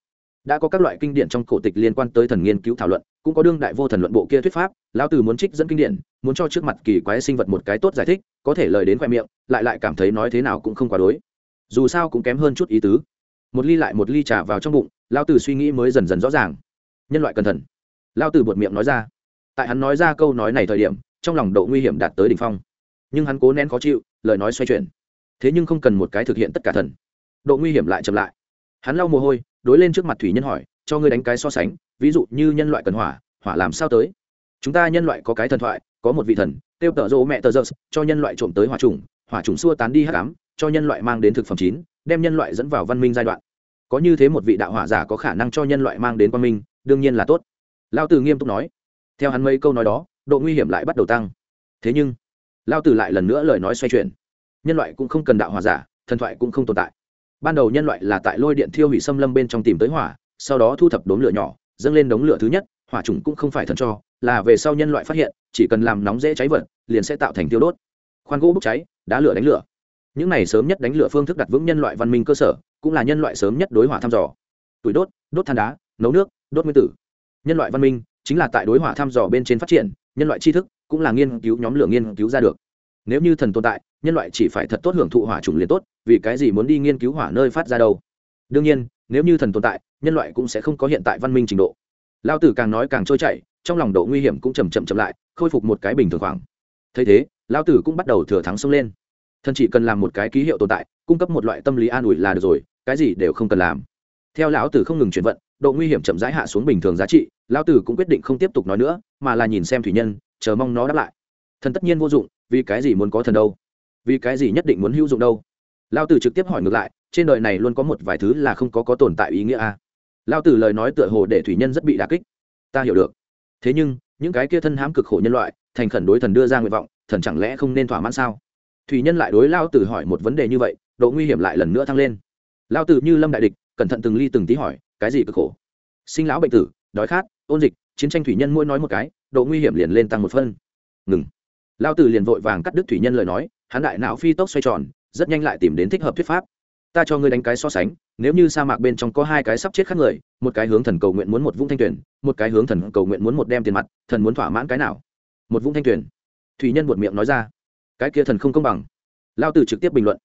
[SPEAKER 1] Đã có các loại kinh điển trong cổ tịch liên quan tới thần nghiên cứu thảo luận cũng có đương đại vô thần luận bộ kia thuyết pháp lão tử muốn trích dẫn kinh điển muốn cho trước mặt kỳ quái sinh vật một cái tốt giải thích có thể lời đến khoe miệng lại lại cảm thấy nói thế nào cũng không quá đối. Dù sao cũng kém hơn chút ý tứ. Một ly lại một ly trà vào trong bụng lão tử suy nghĩ mới dần dần rõ ràng. Nhân loại cẩn thận. Lão tử buột miệng nói ra. Tại hắn nói ra câu nói này thời điểm trong lòng độ nguy hiểm đạt tới đỉnh phong. Nhưng hắn cố nén khó chịu, lời nói xoay chuyển. Thế nhưng không cần một cái thực hiện tất cả thần. Độ nguy hiểm lại chậm lại. Hắn lau mồ hôi, đối lên trước mặt thủy nhân hỏi, cho ngươi đánh cái so sánh, ví dụ như nhân loại cần hỏa hỏa làm sao tới? Chúng ta nhân loại có cái thần thoại, có một vị thần tiêu tợ rỗ mẹ tờ giơ cho nhân loại trộm tới hỏa trùng hỏa trùng xua tán đi hắc ám, cho nhân loại mang đến thực phẩm chín, đem nhân loại dẫn vào văn minh giai đoạn. Có như thế một vị đạo hỏa giả có khả năng cho nhân loại mang đến văn minh, đương nhiên là tốt. Lao tử nghiêm túc nói. Theo hắn mấy câu nói đó độ nguy hiểm lại bắt đầu tăng. Thế nhưng, lao tử lại lần nữa lời nói xoay chuyển. Nhân loại cũng không cần đạo hòa giả, thần thoại cũng không tồn tại. Ban đầu nhân loại là tại lôi điện thiêu hủy xâm lâm bên trong tìm tới hỏa, sau đó thu thập đốm lửa nhỏ, dâng lên đống lửa thứ nhất, hỏa trùng cũng không phải thần cho, là về sau nhân loại phát hiện, chỉ cần làm nóng dễ cháy vật, liền sẽ tạo thành tiêu đốt. Khoan gỗ bốc cháy, đá lửa đánh lửa. Những này sớm nhất đánh lửa phương thức đặt vững nhân loại văn minh cơ sở, cũng là nhân loại sớm nhất đối hỏa thăm dò. Tuổi đốt đốt than đá, nấu nước, đốt nguyên tử. Nhân loại văn minh chính là tại đối hỏa thăm dò bên trên phát triển nhân loại tri thức cũng là nghiên cứu nhóm lửa nghiên cứu ra được. Nếu như thần tồn tại, nhân loại chỉ phải thật tốt hưởng thụ hỏa trùng liền tốt, vì cái gì muốn đi nghiên cứu hỏa nơi phát ra đâu? Đương nhiên, nếu như thần tồn tại, nhân loại cũng sẽ không có hiện tại văn minh trình độ. Lao tử càng nói càng trôi chảy, trong lòng độ nguy hiểm cũng chầm chậm chậm lại, khôi phục một cái bình thường khoảng. Thấy thế lao tử cũng bắt đầu thừa thắng xông lên. Thần chỉ cần làm một cái ký hiệu tồn tại, cung cấp một loại tâm lý an ủi là được rồi, cái gì đều không cần làm. Theo lão tử không ngừng chuyển vận độ nguy hiểm chậm rãi hạ xuống bình thường giá trị, lão tử cũng quyết định không tiếp tục nói nữa, mà là nhìn xem thủy nhân, chờ mong nó đáp lại. Thần tất nhiên vô dụng, vì cái gì muốn có thần đâu? Vì cái gì nhất định muốn hữu dụng đâu? Lao tử trực tiếp hỏi ngược lại, trên đời này luôn có một vài thứ là không có có tồn tại ý nghĩa a. À? lao tử lời nói tựa hồ để thủy nhân rất bị đà kích. Ta hiểu được. Thế nhưng, những cái kia thân hãm cực khổ nhân loại, thành khẩn đối thần đưa ra nguyện vọng, thần chẳng lẽ không nên thỏa mãn sao? Thủy nhân lại đối lao tử hỏi một vấn đề như vậy, độ nguy hiểm lại lần nữa thăng lên. Lao tử như lâm đại địch cẩn thận từng ly từng tí hỏi, cái gì cực khổ? Sinh lão bệnh tử, đói khát, ôn dịch, chiến tranh thủy nhân mỗi nói một cái, độ nguy hiểm liền lên tăng một phân. Ngừng. Lao tử liền vội vàng cắt đứt thủy nhân lời nói, hắn đại não phi tốc xoay tròn, rất nhanh lại tìm đến thích hợp thuyết pháp. Ta cho ngươi đánh cái so sánh, nếu như sa mạc bên trong có hai cái sắp chết khác người, một cái hướng thần cầu nguyện muốn một vũng thanh tuyển một cái hướng thần cầu nguyện muốn một đem tiền mặt, thần muốn thỏa mãn cái nào? Một vũng thanh tuyển thủy nhân buột miệng nói ra. Cái kia thần không công bằng. Lao tử trực tiếp bình luận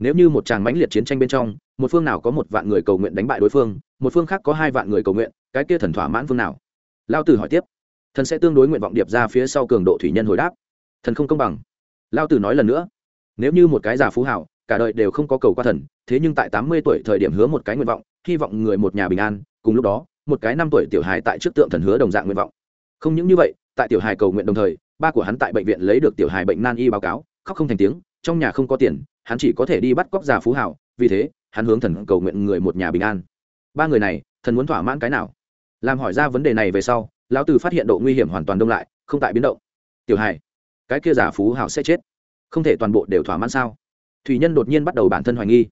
[SPEAKER 1] nếu như một tràng mãnh liệt chiến tranh bên trong, một phương nào có một vạn người cầu nguyện đánh bại đối phương, một phương khác có hai vạn người cầu nguyện, cái kia thần thỏa mãn phương nào? Lao tử hỏi tiếp. Thần sẽ tương đối nguyện vọng điệp ra phía sau cường độ thủy nhân hồi đáp. Thần không công bằng. Lao tử nói lần nữa. Nếu như một cái giả phú hảo, cả đời đều không có cầu qua thần, thế nhưng tại tám mươi tuổi thời điểm hứa một cái nguyện vọng, hy vọng người một nhà bình an, cùng lúc đó, một cái năm tuổi tiểu hài tại trước tượng thần hứa đồng dạng nguyện vọng. Không những như vậy, tại tiểu hài cầu nguyện đồng thời, ba của hắn tại bệnh viện lấy được tiểu hài bệnh nan y báo cáo, khóc không thành tiếng trong nhà không có tiền, hắn chỉ có thể đi bắt cóc già phú hảo, vì thế, hắn hướng thần cầu nguyện người một nhà bình an. Ba người này, thần muốn thỏa mãn cái nào? Làm hỏi ra vấn đề này về sau, lão tử phát hiện độ nguy hiểm hoàn toàn đông lại, không tại biến động. Tiểu hài, cái kia giả phú hảo sẽ chết. Không thể toàn bộ đều thỏa mãn sao? Thủy nhân đột nhiên bắt đầu bản thân hoài nghi.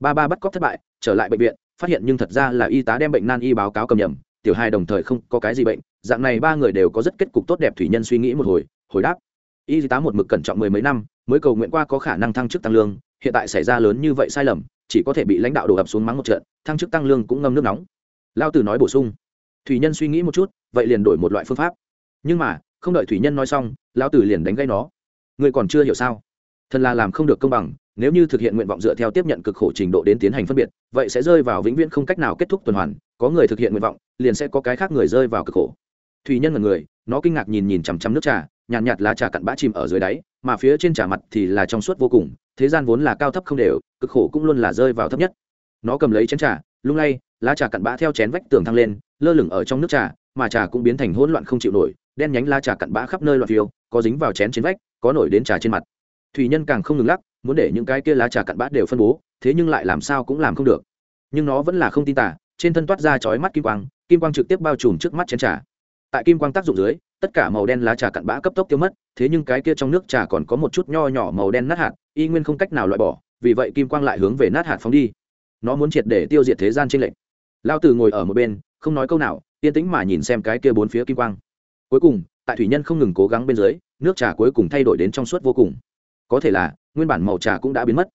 [SPEAKER 1] Ba ba bắt cóc thất bại, trở lại bệnh viện, phát hiện nhưng thật ra là y tá đem bệnh nan y báo cáo cầm nhầm. Tiểu hai đồng thời không có cái gì bệnh, dạng này ba người đều có rất kết cục tốt đẹp, thủy nhân suy nghĩ một hồi hồi đáp. Y tá một mực cẩn trọng mười mấy năm mới cầu nguyện qua có khả năng thăng chức tăng lương, hiện tại xảy ra lớn như vậy sai lầm, chỉ có thể bị lãnh đạo đổ ập xuống mắng một trận, thăng chức tăng lương cũng ngâm nước nóng. Lao tử nói bổ sung. Thủy nhân suy nghĩ một chút, vậy liền đổi một loại phương pháp. Nhưng mà, không đợi thủy nhân nói xong, lao tử liền đánh gây nó. Người còn chưa hiểu sao? Thần là làm không được công bằng, nếu như thực hiện nguyện vọng dựa theo tiếp nhận cực khổ trình độ đến tiến hành phân biệt, vậy sẽ rơi vào vĩnh viễn không cách nào kết thúc tuần hoàn, có người thực hiện nguyện vọng, liền sẽ có cái khác người rơi vào cực khổ. Thủy nhân là người, nó kinh ngạc nhìn nhìn chằm chằm nước trà nhàn nhạt, nhạt lá trà cặn bã chìm ở dưới đáy mà phía trên trà mặt thì là trong suốt vô cùng thế gian vốn là cao thấp không đều cực khổ cũng luôn là rơi vào thấp nhất. Nó cầm lấy chén trà lung lay lá trà cặn bã theo chén vách tường thăng lên lơ lửng ở trong nước trà mà trà cũng biến thành hỗn loạn không chịu nổi đen nhánh lá trà cặn bã khắp nơi loạn phiêu có dính vào chén trên vách có nổi đến trà trên mặt. Thủy nhân càng không ngừng lắc muốn để những cái kia lá trà cặn bã đều phân bố thế nhưng lại làm sao cũng làm không được. Nhưng nó vẫn là không tin tả trên thân toát ra chói mắt kim quang kim quang trực tiếp bao trùm trước mắt chén trà tại kim quang tác dụng dưới, tất cả màu đen lá trà cặn bã cấp tốc tiêu mất, thế nhưng cái kia trong nước trà còn có một chút nho nhỏ màu đen nát hạt, y nguyên không cách nào loại bỏ, vì vậy kim quang lại hướng về nát hạt phóng đi. Nó muốn triệt để tiêu diệt thế gian trên lệnh lao tử ngồi ở một bên, không nói câu nào, yên tĩnh mà nhìn xem cái kia bốn phía kim quang. Cuối cùng, tại thủy nhân không ngừng cố gắng bên dưới, nước trà cuối cùng thay đổi đến trong suốt vô cùng. Có thể là, nguyên bản màu trà cũng đã biến mất.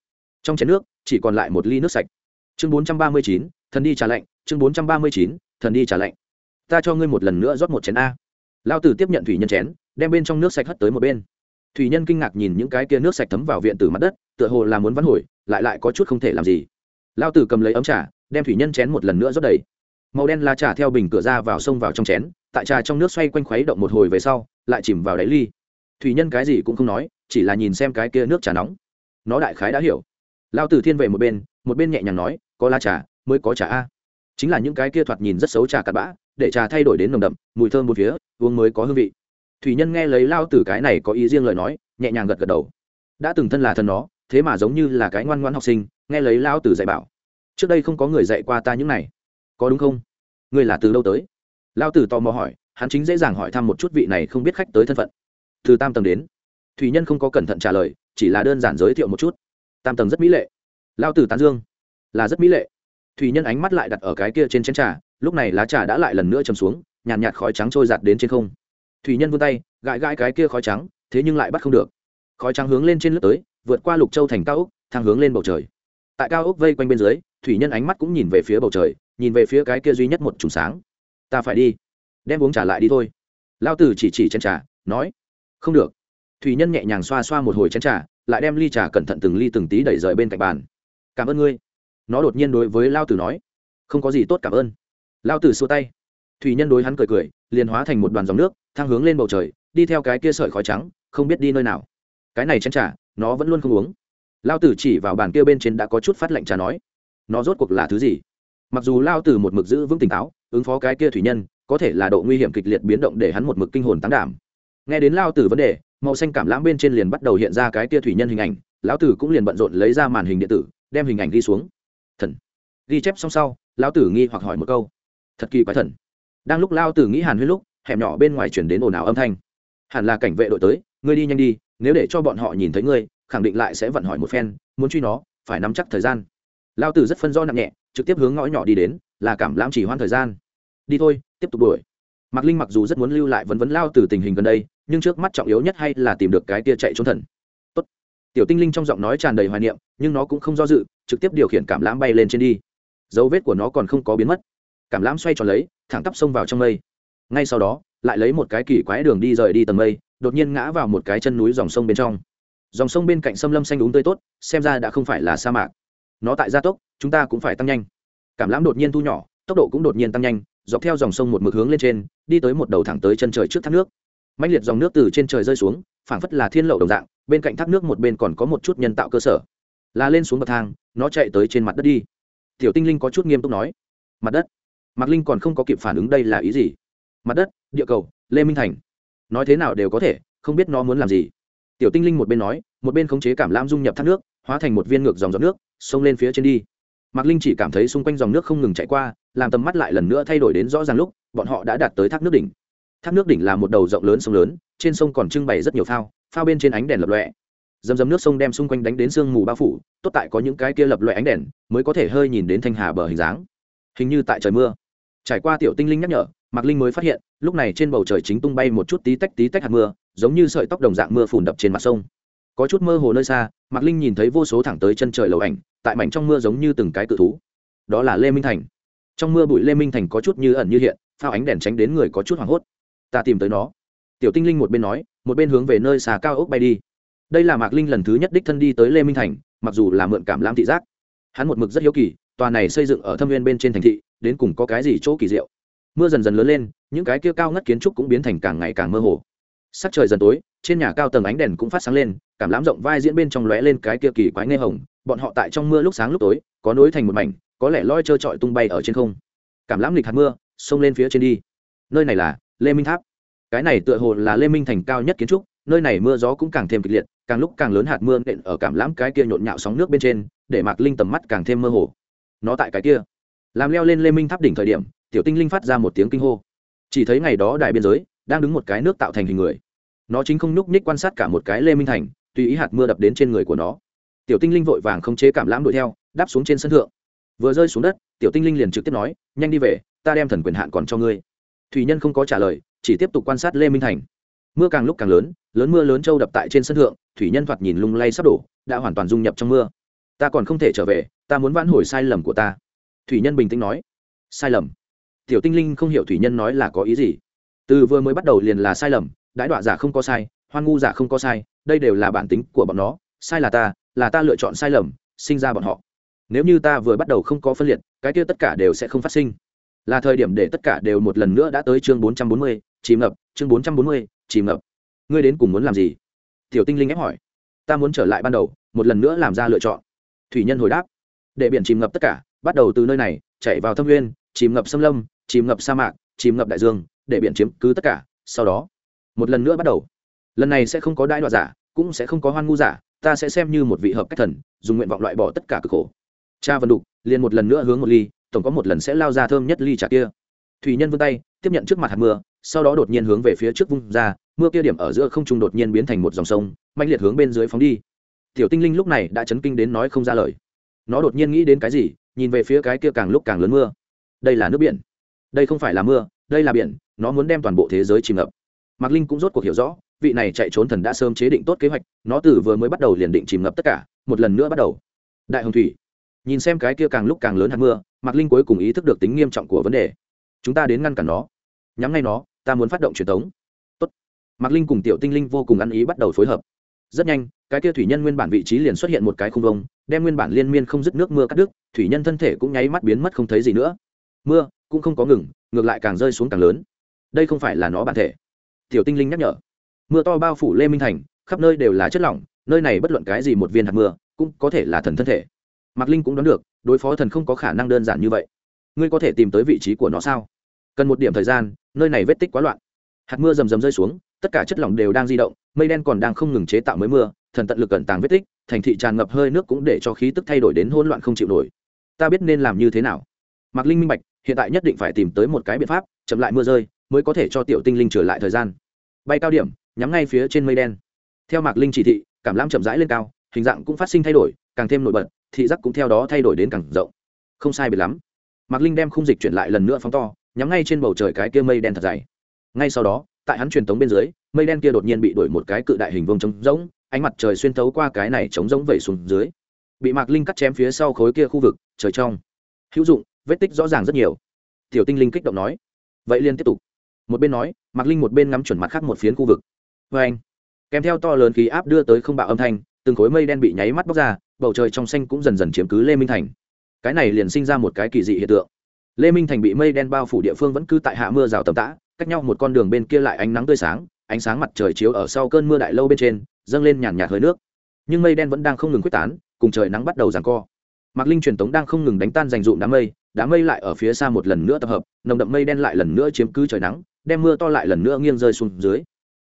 [SPEAKER 1] Trong chén nước, chỉ còn lại một ly nước sạch. Chương bốn trăm ba mươi chín, thần đi trà lạnh, chương bốn trăm ba mươi chín, thần đi trà lạnh ta cho ngươi một lần nữa rót một chén a. Lao tử tiếp nhận thủy nhân chén, đem bên trong nước sạch hất tới một bên. Thủy nhân kinh ngạc nhìn những cái kia nước sạch thấm vào viện từ mặt đất, tựa hồ là muốn vắn hồi, lại lại có chút không thể làm gì. Lao tử cầm lấy ấm trà, đem thủy nhân chén một lần nữa rót đầy. Màu đen lá trà theo bình cửa ra vào sông vào trong chén, tại trà trong nước xoay quanh khuấy động một hồi về sau, lại chìm vào đáy ly. Thủy nhân cái gì cũng không nói, chỉ là nhìn xem cái kia nước trà nóng. Nó đại khái đã hiểu. Lao tử thiên về một bên một bên nhẹ nhàng nói, có lá trà, mới có trà a. Chính là những cái kia thoạt nhìn rất xấu trà cặn bã để trà thay đổi đến nồng đậm, mùi thơm một phía, uống mới có hương vị. Thủy nhân nghe lấy lao tử cái này có ý riêng lời nói, nhẹ nhàng gật gật đầu. Đã từng thân là thân nó, thế mà giống như là cái ngoan ngoãn học sinh, nghe lấy lao tử dạy bảo. Trước đây không có người dạy qua ta những này. Có đúng không? Ngươi là từ đâu tới? Lao tử tò mò hỏi, hắn chính dễ dàng hỏi thăm một chút vị này không biết khách tới thân phận. Từ tam tầng đến. Thủy nhân không có cẩn thận trả lời, chỉ là đơn giản giới thiệu một chút. Tam tầng rất mỹ lệ. Lao tử tán dương. Là rất mỹ lệ. Thủy nhân ánh mắt lại đặt ở cái kia trên chén trà lúc này lá trà đã lại lần nữa chầm xuống nhàn nhạt, nhạt khói trắng trôi giạt đến trên không. Thủy nhân vươn tay gãi gãi cái kia khói trắng thế nhưng lại bắt không được. Khói trắng hướng lên trên lướt tới vượt qua lục châu thành cao ốc thang hướng lên bầu trời. Tại cao ốc vây quanh bên dưới thủy nhân ánh mắt cũng nhìn về phía bầu trời nhìn về phía cái kia duy nhất một trùng sáng. Ta phải đi. Đem uống trả lại đi thôi. Lao tử chỉ chỉ chén trà nói không được. Thủy nhân nhẹ nhàng xoa xoa một hồi chén trà lại đem ly trà cẩn thận từng ly từng tí đẩy rời bên cạnh bàn. Cảm ơn ngươi. Nó đột nhiên đối với lao tử nói không có gì tốt cảm ơn lao tử xua tay. Thủy nhân đối hắn cười cười, liền hóa thành một đoàn dòng nước thang hướng lên bầu trời, đi theo cái kia sợi khói trắng, không biết đi nơi nào. Cái này chén trà, nó vẫn luôn không uống. Lao tử chỉ vào bàn kia bên trên đã có chút phát lệnh trà nói, nó rốt cuộc là thứ gì? Mặc dù lao tử một mực giữ vững tỉnh táo, ứng phó cái kia thủy nhân, có thể là độ nguy hiểm kịch liệt biến động để hắn một mực kinh hồn tán đảm. Nghe đến lao tử vấn đề, màu xanh cảm lãm bên trên liền bắt đầu hiện ra cái kia thủy nhân hình ảnh, lão tử cũng liền bận rộn lấy ra màn hình điện tử, đem hình ảnh ghi xuống. Thần. Ghi chép xong sau, lão tử nghi hoặc hỏi một câu thật kỳ quái thần. Đang lúc lao tử nghĩ hàn huyết lúc, hẻm nhỏ bên ngoài chuyển đến ồn ào âm thanh. Hẳn là cảnh vệ đội tới, ngươi đi nhanh đi, nếu để cho bọn họ nhìn thấy ngươi, khẳng định lại sẽ vận hỏi một phen, muốn truy nó, phải nắm chắc thời gian. Lao tử rất phân do nặng nhẹ, trực tiếp hướng ngõ nhỏ đi đến, là cảm lãm chỉ hoan thời gian. Đi thôi, tiếp tục đuổi. Mạc linh mặc dù rất muốn lưu lại vấn vấn lao từ tình hình gần đây, nhưng trước mắt trọng yếu nhất hay là tìm được cái tia chạy trốn thần. Tốt. tiểu tinh linh trong giọng nói tràn đầy hoài niệm, nhưng nó cũng không do dự, trực tiếp điều khiển cảm lãm bay lên trên đi. Dấu vết của nó còn không có biến mất cảm lãm xoay tròn lấy, thẳng tắp xông vào trong mây. Ngay sau đó, lại lấy một cái kỳ quái đường đi rời đi tầng mây, đột nhiên ngã vào một cái chân núi dòng sông bên trong. Dòng sông bên cạnh xâm lâm xanh đúng tươi tốt, xem ra đã không phải là sa mạc. Nó tại gia tốc, chúng ta cũng phải tăng nhanh. Cảm lãm đột nhiên thu nhỏ, tốc độ cũng đột nhiên tăng nhanh, dọc theo dòng sông một mực hướng lên trên, đi tới một đầu thẳng tới chân trời trước thác nước. Mạnh liệt dòng nước từ trên trời rơi xuống, phảng phất là thiên lậu đồng dạng, bên cạnh thác nước một bên còn có một chút nhân tạo cơ sở. Là lên xuống bậc thang, nó chạy tới trên mặt đất đi. Tiểu tinh linh có chút nghiêm túc nói. Mặt đất mạc linh còn không có kịp phản ứng đây là ý gì? Mặt đất, địa cầu, lê minh thành. Nói thế nào đều có thể, không biết nó muốn làm gì. Tiểu tinh linh một bên nói, một bên khống chế cảm lam dung nhập thác nước, hóa thành một viên ngược dòng giọt nước, xông lên phía trên đi. Mạc linh chỉ cảm thấy xung quanh dòng nước không ngừng chạy qua, làm tầm mắt lại lần nữa thay đổi đến rõ ràng lúc, bọn họ đã đạt tới thác nước đỉnh. Thác nước đỉnh là một đầu rộng lớn sông lớn, trên sông còn trưng bày rất nhiều phao phao bên trên ánh đèn lập lọe dầm dầm nước sông đem xung quanh đánh đến sương mù bao phủ, tốt tại có những cái kia lập loại ánh đèn, mới có thể hơi nhìn đến thanh hà bờ hình dáng. Hình như tại trời mưa trải qua tiểu tinh linh nhắc nhở, mạc linh mới phát hiện, lúc này trên bầu trời chính tung bay một chút tí tách tí tách hạt mưa, giống như sợi tóc đồng dạng mưa phùn đập trên mặt sông. Có chút mơ hồ nơi xa, mạc linh nhìn thấy vô số thẳng tới chân trời lầu ảnh, tại mảnh trong mưa giống như từng cái cự thú. Đó là lê minh thành. Trong mưa bụi lê minh thành có chút như ẩn như hiện, phao ánh đèn tránh đến người có chút hoảng hốt. Ta tìm tới nó. Tiểu tinh linh một bên nói, một bên hướng về nơi xà cao ốc bay đi. Đây là mạc linh lần thứ nhất đích thân đi tới lê minh thành, mặc dù là mượn cảm lãm thị giác. Hắn một mực rất hiếu kỳ, tòa này xây dựng ở thâm viên bên trên thành thị đến cùng có cái gì chỗ kỳ diệu. Mưa dần dần lớn lên, những cái kia cao ngất kiến trúc cũng biến thành càng ngày càng mơ hồ. Sắc trời dần tối, trên nhà cao tầng ánh đèn cũng phát sáng lên, cảm lãm rộng vai diễn bên trong lóe lên cái kia kỳ quái nghe hồng, bọn họ tại trong mưa lúc sáng lúc tối, có nối thành một mảnh, có lẽ loi trơ trọi tung bay ở trên không. Cảm lãm lịch hạt mưa, xông lên phía trên đi. Nơi này là lê minh tháp. Cái này tựa hồ là lê minh thành cao nhất kiến trúc, nơi này mưa gió cũng càng thêm kịch liệt, càng lúc càng lớn hạt mưa nện ở cảm lãm cái kia nhộn nhạo sóng nước bên trên, để mạc linh tầm mắt càng thêm mơ hồ. Nó tại cái kia làm leo lên lê minh tháp đỉnh thời điểm, tiểu tinh linh phát ra một tiếng kinh hô. Chỉ thấy ngày đó đại biên giới đang đứng một cái nước tạo thành hình người. Nó chính không nhúc ních quan sát cả một cái lê minh thành, tùy ý hạt mưa đập đến trên người của nó. Tiểu tinh linh vội vàng không chế cảm lãm đuổi theo, đáp xuống trên sân thượng. Vừa rơi xuống đất, tiểu tinh linh liền trực tiếp nói, nhanh đi về, ta đem thần quyền hạn còn cho ngươi. Thủy nhân không có trả lời, chỉ tiếp tục quan sát lê minh thành. Mưa càng lúc càng lớn lớn mưa lớn trâu đập tại trên sân thượng, thủy nhân thoạt nhìn lung lay sắp đổ, đã hoàn toàn dung nhập trong mưa. Ta còn không thể trở về, ta muốn vãn hồi sai lầm của ta thủy nhân bình tĩnh nói. Sai lầm. Tiểu tinh linh không hiểu thủy nhân nói là có ý gì. Từ vừa mới bắt đầu liền là sai lầm, đãi đọa giả không có sai, hoan ngu giả không có sai, đây đều là bản tính của bọn nó, sai là ta là ta lựa chọn sai lầm, sinh ra bọn họ. Nếu như ta vừa bắt đầu không có phân liệt, cái kia tất cả đều sẽ không phát sinh. Là thời điểm để tất cả đều một lần nữa đã tới chương bốn trăm bốn mươi, chìm ngập, chương bốn trăm bốn mươi, chìm ngập. Ngươi đến cùng muốn làm gì? Tiểu tinh linh ép hỏi. Ta muốn trở lại ban đầu, một lần nữa làm ra lựa chọn. Thủy nhân hồi đáp. Để biển chìm ngập tất cả bắt đầu từ nơi này, chạy vào thâm nguyên, chìm ngập xâm lâm, chìm ngập sa mạc, chìm ngập đại dương, để biển chiếm cứ tất cả, sau đó, một lần nữa bắt đầu. Lần này sẽ không có đại đoạt giả, cũng sẽ không có hoan ngu giả, ta sẽ xem như một vị hợp cách thần, dùng nguyện vọng loại bỏ tất cả cực khổ. Cha vân đục liền một lần nữa hướng một ly, tổng có một lần sẽ lao ra thơm nhất ly trà kia. Thủy nhân vươn tay, tiếp nhận trước mặt hạt mưa, sau đó đột nhiên hướng về phía trước vung ra, mưa kia điểm ở giữa không trung đột nhiên biến thành một dòng sông mạnh liệt hướng bên dưới phóng đi. Tiểu tinh linh lúc này đã chấn kinh đến nói không ra lời. Nó đột nhiên nghĩ đến cái gì nhìn về phía cái kia càng lúc càng lớn mưa. Đây là nước biển. Đây không phải là mưa, đây là biển, nó muốn đem toàn bộ thế giới chìm ngập. Mạc linh cũng rốt cuộc hiểu rõ, vị này chạy trốn thần đã sớm chế định tốt kế hoạch, nó từ vừa mới bắt đầu liền định chìm ngập tất cả, một lần nữa bắt đầu. Đại hồng thủy. Nhìn xem cái kia càng lúc càng lớn hạt mưa, mạc linh cuối cùng ý thức được tính nghiêm trọng của vấn đề. Chúng ta đến ngăn cản nó. Nhắm ngay nó, ta muốn phát động truyền thống Tốt. mạc linh cùng tiểu tinh linh vô cùng ăn ý bắt đầu phối hợp rất nhanh, cái kia thủy nhân nguyên bản vị trí liền xuất hiện một cái khung vông, đem nguyên bản liên miên không dứt nước mưa cắt đứt, thủy nhân thân thể cũng nháy mắt biến mất không thấy gì nữa. Mưa cũng không có ngừng, ngược lại càng rơi xuống càng lớn. Đây không phải là nó bản thể. Tiểu tinh linh nhắc nhở. Mưa to bao phủ lê minh thành, khắp nơi đều là chất lỏng, nơi này bất luận cái gì một viên hạt mưa, cũng có thể là thần thân thể. Mạc linh cũng đoán được, đối phó thần không có khả năng đơn giản như vậy. Ngươi có thể tìm tới vị trí của nó sao? Cần một điểm thời gian, nơi này vết tích quá loạn. Hạt mưa rầm rầm rơi xuống tất cả chất lỏng đều đang di động, mây đen còn đang không ngừng chế tạo mới mưa, thần tận lực cẩn tàng vết tích, thành thị tràn ngập hơi nước cũng để cho khí tức thay đổi đến hỗn loạn không chịu nổi. Ta biết nên làm như thế nào. Mạc linh minh bạch, hiện tại nhất định phải tìm tới một cái biện pháp, chậm lại mưa rơi, mới có thể cho tiểu tinh linh trở lại thời gian. Bay cao điểm, nhắm ngay phía trên mây đen. Theo mạc linh chỉ thị, cảm lam chậm rãi lên cao, hình dạng cũng phát sinh thay đổi, càng thêm nổi bật, thị giác cũng theo đó thay đổi đến càng rộng. Không sai biệt lắm. Mạc linh đem khung dịch chuyển lại lần nữa phóng to, nhắm ngay trên bầu trời cái kia mây đen thật dày. Ngay sau đó tại hắn truyền tống bên dưới, mây đen kia đột nhiên bị đổi một cái cự đại hình vông trống rỗng, ánh mặt trời xuyên thấu qua cái này trống rỗng vẩy xuống dưới. Bị mạc linh cắt chém phía sau khối kia khu vực, trời trong. Hữu dụng, vết tích rõ ràng rất nhiều. Tiểu tinh linh kích động nói. Vậy liên tiếp tục. Một bên nói, mạc linh một bên ngắm chuẩn mặt khác một phiến khu vực. Vê anh, kèm theo to lớn khí áp đưa tới không bạo âm thanh, từng khối mây đen bị nháy mắt bóc ra, bầu trời trong xanh cũng dần dần chiếm cứ lê minh thành. Cái này liền sinh ra một cái kỳ dị hiện tượng. Lê minh thành bị mây đen bao phủ địa phương vẫn cứ tại hạ mưa rào tầm tã cách nhau một con đường bên kia lại ánh nắng tươi sáng, ánh sáng mặt trời chiếu ở sau cơn mưa đại lâu bên trên, dâng lên nhàn nhạt hơi nước. Nhưng mây đen vẫn đang không ngừng quyết tán, cùng trời nắng bắt đầu ràng co. Mạc linh truyền tống đang không ngừng đánh tan dành dụm đám mây đám mây lại ở phía xa một lần nữa tập hợp, nồng đậm mây đen lại lần nữa chiếm cứ trời nắng, đem mưa to lại lần nữa nghiêng rơi xuống dưới.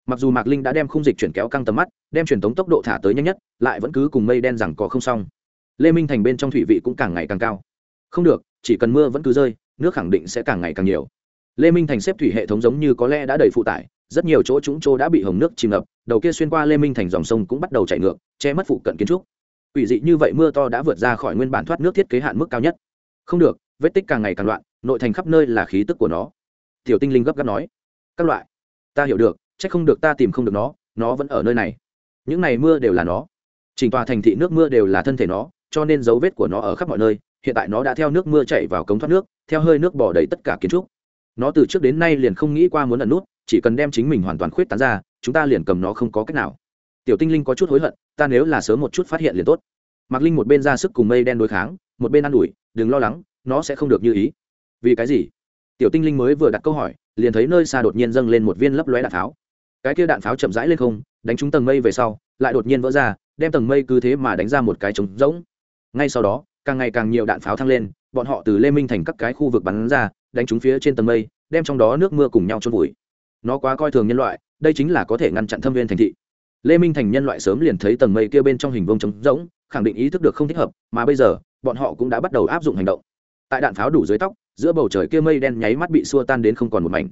[SPEAKER 1] Mặc dù mạc linh đã đem khung dịch chuyển kéo căng tầm mắt, đem truyền tống tốc độ thả tới nhanh nhất, lại vẫn cứ cùng mây đen rằng có không xong. Lê minh thành bên trong thủy vị cũng càng ngày càng cao. Không được, chỉ cần mưa vẫn cứ rơi, nước khẳng định sẽ càng ngày càng nhiều lê minh thành xếp thủy hệ thống giống như có lẽ đã đầy phụ tải, rất nhiều chỗ trũng chỗ đã bị hồng nước chìm ngập, đầu kia xuyên qua lê minh thành dòng sông cũng bắt đầu chảy ngược, che mất phụ cận kiến trúc. Ủy dị như vậy mưa to đã vượt ra khỏi nguyên bản thoát nước thiết kế hạn mức cao nhất. Không được, vết tích càng ngày càng loạn, nội thành khắp nơi là khí tức của nó. Tiểu tinh linh gấp gáp nói, các loại, ta hiểu được c h ắ c không được ta tìm không được nó nó vẫn ở nơi này. Những này mưa đều là nó. Chỉnh tòa thành thị nước mưa đều là thân thể nó, cho nên dấu vết của nó ở khắp mọi nơi, hiện tại nó đã theo nước mưa chạy vào cống thoát nước, theo hơi nước bỏ đầy tất cả kiến trúc nó từ trước đến nay liền không nghĩ qua muốn ẩn nút, chỉ cần đem chính mình hoàn toàn khuyết tán ra, chúng ta liền cầm nó không có cách nào. Tiểu tinh linh có chút hối hận, ta nếu là sớm một chút phát hiện liền tốt. Mạc linh một bên ra sức cùng mây đen đối kháng, một bên ă n ủi, đừng lo lắng, nó sẽ không được như ý. Vì cái gì? Tiểu tinh linh mới vừa đặt câu hỏi, liền thấy nơi xa đột nhiên dâng lên một viên lấp lóe đạn pháo. Cái kia đạn pháo chậm rãi lên không, đánh trúng tầng mây về sau, lại đột nhiên vỡ ra, đem tầng mây cứ thế mà đánh ra một cái trống rỗng. Ngay sau đó, càng ngày càng nhiều đạn pháo thăng lên, bọn họ từ lê minh thành các cái khu vực bắn ra đánh trúng phía trên tầng mây, đem trong đó nước mưa cùng nhau trôn vùi. Nó quá coi thường nhân loại, đây chính là có thể ngăn chặn thâm viên thành thị. Lê minh thành nhân loại sớm liền thấy tầng mây kia bên trong hình vông trống rỗng, khẳng định ý thức được không thích hợp, mà bây giờ, bọn họ cũng đã bắt đầu áp dụng hành động. Tại đạn pháo đủ dưới tóc, giữa bầu trời kia mây đen nháy mắt bị xua tan đến không còn một mảnh.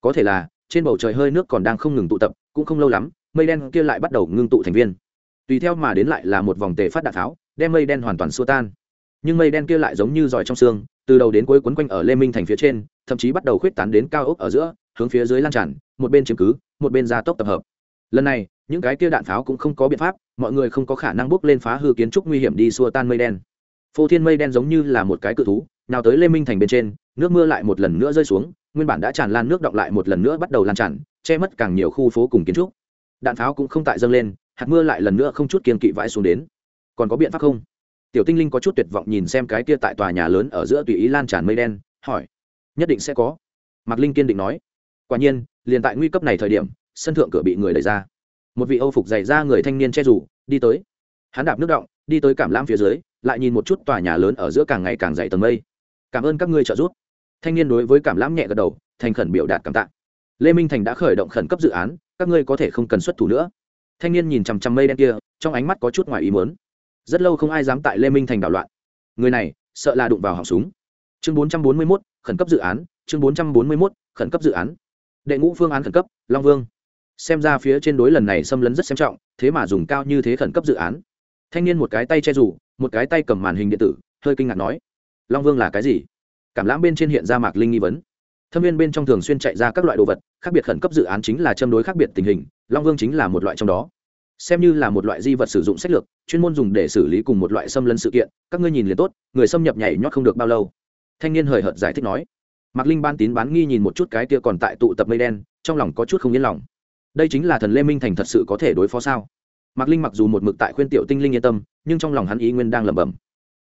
[SPEAKER 1] Có thể là, trên bầu trời hơi nước còn đang không ngừng tụ tập, cũng không lâu lắm, mây đen kia lại bắt đầu ngưng tụ thành viên. Tùy theo mà đến lại là một vòng tề phát đạn pháo, đem mây đen hoàn toàn xua tan nhưng mây đen kia lại giống như giỏi trong xương, từ đầu đến cuối quấn quanh ở lê minh thành phía trên, thậm chí bắt đầu khuyết tán đến cao ốc ở giữa, hướng phía dưới lan tràn, một bên chiếm cứ, một bên gia tốc tập hợp. Lần này, những cái kia đạn pháo cũng không có biện pháp, mọi người không có khả năng bước lên phá hư kiến trúc nguy hiểm đi xua tan mây đen. Phô thiên mây đen giống như là một cái cự thú, nào tới lê minh thành bên trên, nước mưa lại một lần nữa rơi xuống, nguyên bản đã tràn lan nước động lại một lần nữa bắt đầu lan tràn, che mất càng nhiều khu phố cùng kiến trúc. Đạn pháo cũng không tại dâng lên, hạt mưa lại lần nữa không chút kiên kỵ vãi xuống đến. Còn có biện pháp không? Tiểu tinh linh có chút tuyệt vọng nhìn xem cái kia tại tòa nhà lớn ở giữa tùy ý lan tràn mây đen, hỏi. Nhất định sẽ có. Mạc linh kiên định nói. Quả nhiên, liền tại nguy cấp này thời điểm, sân thượng cửa bị người đẩy ra. Một vị âu phục dày ra người thanh niên che rủ, đi tới. Hắn đạp nước động, đi tới cảm lam phía dưới, lại nhìn một chút tòa nhà lớn ở giữa càng ngày càng dày tầng mây. Cảm ơn các ngươi trợ giúp. Thanh niên đối với cảm lãm nhẹ gật đầu, thành khẩn biểu đạt cảm tạ. Lê minh thành đã khởi động khẩn cấp dự án, các ngươi có thể không cần xuất thủ nữa. Thanh niên nhìn chằm chằm mây đen kia, trong ánh mắt có chút ngoài ý mớn rất lâu không ai dám tại lê minh thành đảo loạn. Người này, sợ là đụng vào họng súng. Chương bốn trăm bốn mươi mốt, khẩn cấp dự án, chương bốn trăm bốn mươi mốt, khẩn cấp dự án. Đệ ngũ phương án khẩn cấp, long vương. Xem ra phía trên đối lần này xâm lấn rất xem trọng, thế mà dùng cao như thế khẩn cấp dự án. Thanh niên một cái tay che rủ, một cái tay cầm màn hình điện tử, hơi kinh ngạc nói, long vương là cái gì? Cảm lãm bên trên hiện ra mạc linh nghi vấn. Thâm viên bên trong thường xuyên chạy ra các loại đồ vật, khác biệt khẩn cấp dự án chính là châm đối khác biệt tình hình, long vương chính là một loại trong đó xem như là một loại di vật sử dụng sách lược, chuyên môn dùng để xử lý cùng một loại xâm lấn sự kiện, các ngươi nhìn liền tốt, người xâm nhập nhảy nhót không được bao lâu. Thanh niên hời hợt giải thích nói. Mạc linh ban tín bán nghi nhìn một chút cái kia còn tại tụ tập mây đen, trong lòng có chút không yên lòng. Đây chính là thần lê minh thành thật sự có thể đối phó sao? Mạc linh mặc dù một mực tại khuyên tiểu tinh linh yên tâm, nhưng trong lòng hắn ý nguyên đang lẩm bẩm.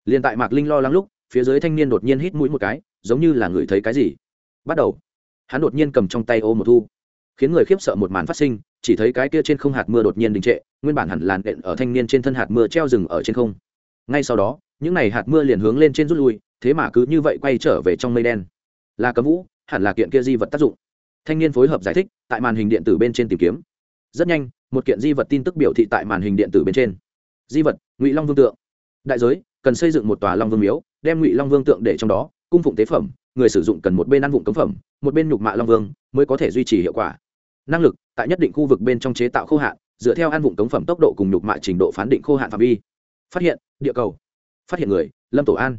[SPEAKER 1] Liền tại mạc linh lo lắng lúc, phía dưới thanh niên đột nhiên hít mũi một cái, giống như là người thấy cái gì. Bắt đầu, hắn đột nhiên cầm trong tay ô một thu khiến người khiếp sợ một màn phát sinh, chỉ thấy cái kia trên không hạt mưa đột nhiên đình trệ, nguyên bản hẳn làn đện ở thanh niên trên thân hạt mưa treo rừng ở trên không. Ngay sau đó, những n à y hạt mưa liền hướng lên trên rút lui, thế mà cứ như vậy quay trở về trong mây đen. Là cấm vũ, hẳn là kiện kia di vật tác dụng. Thanh niên phối hợp giải thích, tại màn hình điện tử bên trên tìm kiếm. Rất nhanh, một kiện di vật tin tức biểu thị tại màn hình điện tử bên trên. Di vật, ngụy long vương tượng. Đại giới, cần xây dựng một tòa long vương miếu, đem ngụy long vương tượng để trong đó, cung phụng tế phẩm, người sử dụng cần một bên ăn vụng cấm phẩm, một bên nhục mạ long vương, mới có thể duy trì hiệu quả năng lực, tại nhất định khu vực bên trong chế tạo khô hạn, dựa theo ăn vụng cống phẩm tốc độ cùng nhục mạ trình độ phán định khô hạn phạm vi. Phát hiện, địa cầu. Phát hiện người, lâm tổ an.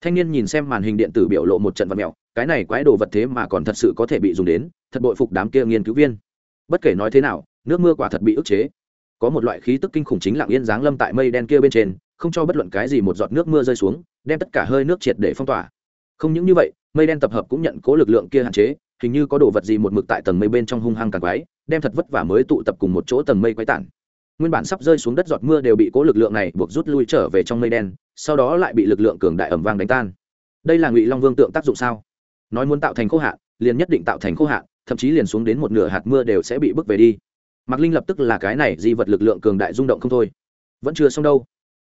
[SPEAKER 1] Thanh niên nhìn xem màn hình điện tử biểu lộ một trận vật mèo, cái này quái đồ vật thế mà còn thật sự có thể bị dùng đến, thật bội phục đám kia nghiên cứu viên. Bất kể nói thế nào, nước mưa quả thật bị ức chế. Có một loại khí tức kinh khủng chính lặng yên giáng lâm tại mây đen kia bên trên, không cho bất luận cái gì một giọt nước mưa rơi xuống, đem tất cả hơi nước triệt để phong tỏa. Không những như vậy, mây đen tập hợp cũng nhận cố lực lượng kia hạn chế hình như có đồ vật gì một mực tại tầng mây bên trong hung hăng càng quái, đem thật vất vả mới tụ tập cùng một chỗ tầng mây quái tản. Nguyên bản sắp rơi xuống đất giọt mưa đều bị cố lực lượng này buộc rút lui trở về trong mây đen, sau đó lại bị lực lượng cường đại ẩm vang đánh tan. Đây là ngụy long vương tượng tác dụng sao? Nói muốn tạo thành khô hạn, liền nhất định tạo thành khô hạn, thậm chí liền xuống đến một nửa hạt mưa đều sẽ bị bước về đi. Mạc linh lập tức là cái này, di vật lực lượng cường đại rung động không thôi. Vẫn chưa xong đâu.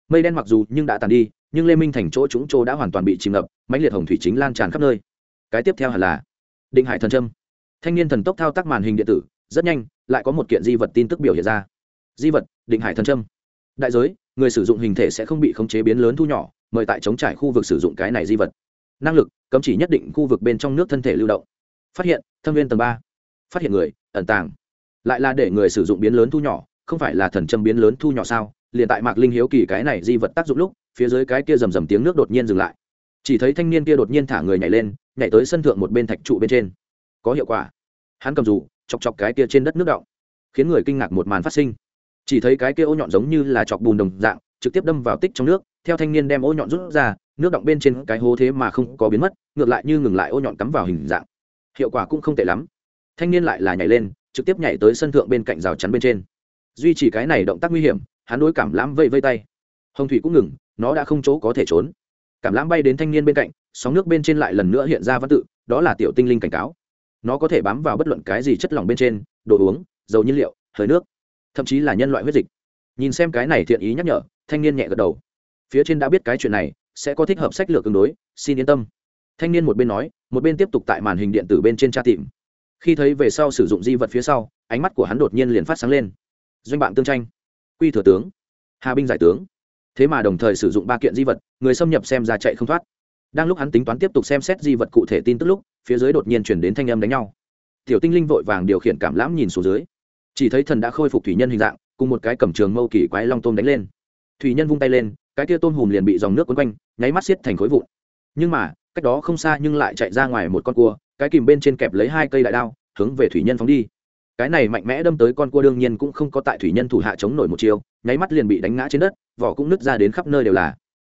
[SPEAKER 1] Mây đen mặc dù nhưng đã tàn đi, nhưng lê minh thành chỗ chúng chỗ đã hoàn toàn bị chìm ngập, mãnh liệt hồng thủy chính lan tràn khắp nơi. Cái tiếp theo hẳn là định hải thần trâm. Thanh niên thần tốc thao tác màn hình điện tử, rất nhanh, lại có một kiện di vật tin tức biểu hiện ra. Di vật, định hải thần trâm. Đại giới, người sử dụng hình thể sẽ không bị khống chế biến lớn thu nhỏ, mời tại chống trải khu vực sử dụng cái này di vật. Năng lực, cấm chỉ nhất định khu vực bên trong nước thân thể lưu động. Phát hiện, thâm viên tầng ba. Phát hiện người, ẩn tàng. Lại là để người sử dụng biến lớn thu nhỏ, không phải là thần châm biến lớn thu nhỏ sao? Liền tại mạc linh hiếu kỳ cái này di vật tác dụng lúc, phía dưới cái kia rầm rầm tiếng nước đột nhiên dừng lại. Chỉ thấy thanh niên kia đột nhiên thả người nhảy lên nhảy tới sân thượng một bên thạch trụ bên trên. Có hiệu quả. Hắn cầm dù, chọc chọc cái kia trên đất nước động khiến người kinh ngạc một màn phát sinh. Chỉ thấy cái kia ô nhọn giống như là chọc bùn đồng dạng, trực tiếp đâm vào tích trong nước, theo thanh niên đem ô nhọn rút ra, nước động bên trên cái hố thế mà không có biến mất, ngược lại như ngừng lại ô nhọn cắm vào hình dạng. Hiệu quả cũng không tệ lắm. Thanh niên lại là nhảy lên, trực tiếp nhảy tới sân thượng bên cạnh rào chắn bên trên. Duy trì cái này động tác nguy hiểm, hắn đối cảm lãm vây vây tay. Hồng thủy cũng ngừng, nó đã không chỗ có thể trốn cảm lãm bay đến thanh niên bên cạnh, sóng nước bên trên lại lần nữa hiện ra văn tự, đó là tiểu tinh linh cảnh cáo. Nó có thể bám vào bất luận cái gì chất lỏng bên trên, đồ uống, dầu nhiên liệu, hơi nước, thậm chí là nhân loại huyết dịch. Nhìn xem cái này thiện ý nhắc nhở, thanh niên nhẹ gật đầu. Phía trên đã biết cái chuyện này, sẽ có thích hợp sách lược tương đối, xin yên tâm. Thanh niên một bên nói, một bên tiếp tục tại màn hình điện tử bên trên tra tìm. Khi thấy về sau sử dụng di vật phía sau, ánh mắt của hắn đột nhiên liền phát sáng lên. Doanh bạn tương tranh. Quy thừa tướng. Hà binh giải tướng thế mà đồng thời sử dụng ba kiện di vật, người xâm nhập xem ra chạy không thoát. Đang lúc hắn tính toán tiếp tục xem xét di vật cụ thể tin tức lúc, phía dưới đột nhiên chuyển đến thanh âm đánh nhau. Tiểu tinh linh vội vàng điều khiển cảm lãm nhìn xuống dưới. Chỉ thấy thần đã khôi phục thủy nhân hình dạng, cùng một cái cầm trường mâu kỳ quái long tôm đánh lên. Thủy nhân vung tay lên, cái kia tôm hùm liền bị dòng nước quấn quanh, nháy mắt xiết thành khối vụn. Nhưng mà, cách đó không xa nhưng lại chạy ra ngoài một con cua, cái kìm bên trên kẹp lấy hai cây đại đao, hướng về thủy nhân phóng đi cái này mạnh mẽ đâm tới con cua đương nhiên cũng không có tại thủy nhân thủ hạ chống nổi một chiều nháy mắt liền bị đánh ngã trên đất, vỏ cũng nứt ra đến khắp nơi đều là.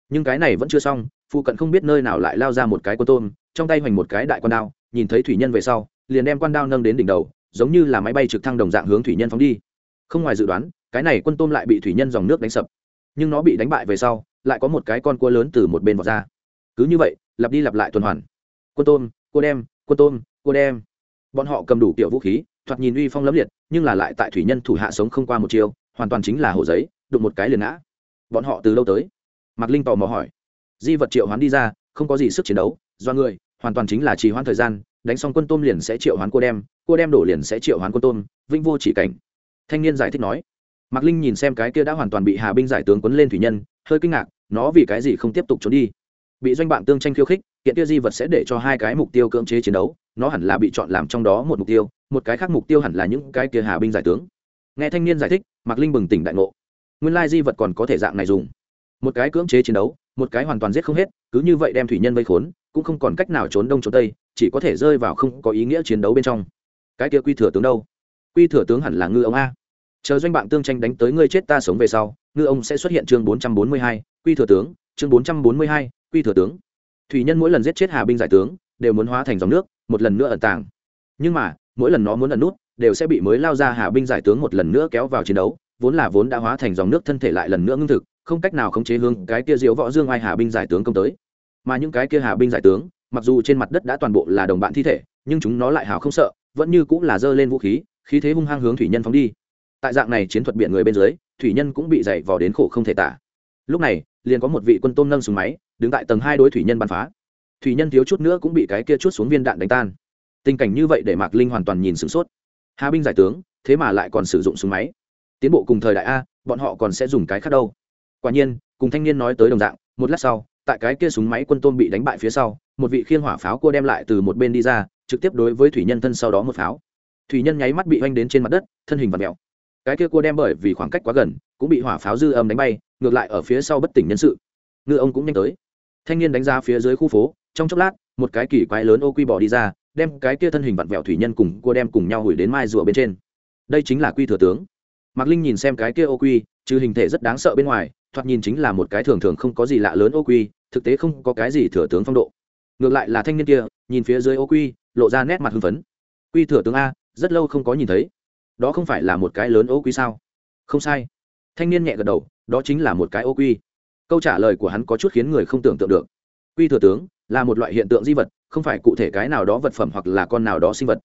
[SPEAKER 1] Nhưng cái này vẫn chưa xong, phụ cận không biết nơi nào lại lao ra một cái con tôm, trong tay hoành một cái đại con đao, nhìn thấy thủy nhân về sau, liền đem con đao nâng đến đỉnh đầu, giống như là máy bay trực thăng đồng dạng hướng thủy nhân phóng đi. Không ngoài dự đoán, cái này quân tôm lại bị thủy nhân dòng nước đánh sập. Nhưng nó bị đánh bại về sau, lại có một cái con cua lớn từ một bên vọt ra. Cứ như vậy, lặp đi lặp lại tuần hoàn. Quân tôm cô đem, quân tôm cô đem. Bọn họ cầm đủ kiểu vũ khí thoạt nhìn uy phong lẫm liệt, nhưng là lại tại thủy nhân thủ hạ sống không qua một chiều hoàn toàn chính là hồ giấy, đụng một cái liền ngã. Bọn họ từ lâu tới? Mạc linh tò mò hỏi. Di vật triệu hoán đi ra, không có gì sức chiến đấu, do người, hoàn toàn chính là trì hoãn thời gian, đánh xong quân tôm liền sẽ triệu hoán cô đem cô đem đổ liền sẽ triệu hoán quân tôm vinh vô chỉ cảnh. Thanh niên giải thích nói. Mạc linh nhìn xem cái kia đã hoàn toàn bị hà binh giải tướng quấn lên thủy nhân, hơi kinh ngạc, nó vì cái gì không tiếp tục trốn đi? Bị doanh bạn tương tranh khiêu khích hiện kia di vật sẽ để cho hai cái mục tiêu cưỡng chế chiến đấu, nó hẳn là bị chọn làm trong đó một mục tiêu một cái khác mục tiêu hẳn là những cái kia hà binh giải tướng. Nghe thanh niên giải thích, mạc linh bừng tỉnh đại ngộ. Nguyên lai di vật còn có thể dạng này dùng. Một cái cưỡng chế chiến đấu, một cái hoàn toàn giết không hết, cứ như vậy đem thủy nhân vây khốn, cũng không còn cách nào trốn đông trốn tây, chỉ có thể rơi vào không có ý nghĩa chiến đấu bên trong. Cái kia quy thừa tướng đâu? Quy thừa tướng hẳn là ngư ông a. Chờ doanh bạn tương tranh đánh tới ngươi chết ta sống về sau, ngư ông sẽ xuất hiện chương bốn trăm bốn mươi hai, quy thừa tướng, chương bốn trăm bốn mươi hai, quy thừa tướng. Thủy nhân mỗi lần giết chết hà binh giải tướng, đều muốn hóa thành dòng nước, một lần nữa ẩn tàng. Nhưng mà mỗi lần nó muốn ẩn nút, đều sẽ bị mới lao ra hà binh giải tướng một lần nữa kéo vào chiến đấu, vốn là vốn đã hóa thành dòng nước thân thể lại lần nữa ngưng thực, không cách nào khống chế hướng cái kia diếu võ dương ai hà binh giải tướng công tới. Mà những cái kia hà binh giải tướng, mặc dù trên mặt đất đã toàn bộ là đồng bạn thi thể, nhưng chúng nó lại hào không sợ, vẫn như cũng là giơ lên vũ khí khí thế hung hăng hướng thủy nhân phóng đi. Tại dạng này chiến thuật biển người bên dưới, thủy nhân cũng bị dày vò đến khổ không thể tả. Lúc này, liền có một vị quân tôm nâng súng máy, đứng tại tầng hai đối thủy nhân bắn phá. Thủy nhân thiếu chút nữa cũng bị cái kia chút xuống viên đạn đánh tan tình cảnh như vậy để mạc linh hoàn toàn nhìn sửng sốt. Hà binh giải tướng, thế mà lại còn sử dụng súng máy. Tiến bộ cùng thời đại a, bọn họ còn sẽ dùng cái khác đâu. Quả nhiên, cùng thanh niên nói tới đồng dạng, một lát sau, tại cái kia súng máy quân tôm bị đánh bại phía sau, một vị khiên hỏa pháo cua đem lại từ một bên đi ra, trực tiếp đối với thủy nhân thân sau đó một pháo. Thủy nhân nháy mắt bị oanh đến trên mặt đất, thân hình và mèo cái kia cua đem bởi vì khoảng cách quá gần, cũng bị hỏa pháo dư âm đánh bay, ngược lại ở phía sau bất tỉnh nhân sự. Ngư ông cũng nhanh tới. Thanh niên đánh ra phía dưới khu phố, trong chốc lát, một cái kỳ quái lớn ô quy bỏ đi ra đem cái kia thân hình vặn vẹo thủy nhân cùng cua đem cùng nhau hủy đến mai rùa bên trên. Đây chính là quy thừa tướng. Mạc linh nhìn xem cái kia ô quy, trừ hình thể rất đáng sợ bên ngoài, thoạt nhìn chính là một cái thường thường không có gì lạ lớn ô quy, thực tế không có cái gì thừa tướng phong độ. Ngược lại là thanh niên kia, nhìn phía dưới ô quy, lộ ra nét mặt hưng phấn. Quy thừa tướng a, rất lâu không có nhìn thấy. Đó không phải là một cái lớn ô quy sao? Không sai. Thanh niên nhẹ gật đầu, đó chính là một cái ô quy. Câu trả lời của hắn có chút khiến người không tưởng tượng được. Quy thừa tướng là một loại hiện tượng di vật, không phải cụ thể cái nào đó vật phẩm hoặc là con nào đó sinh vật.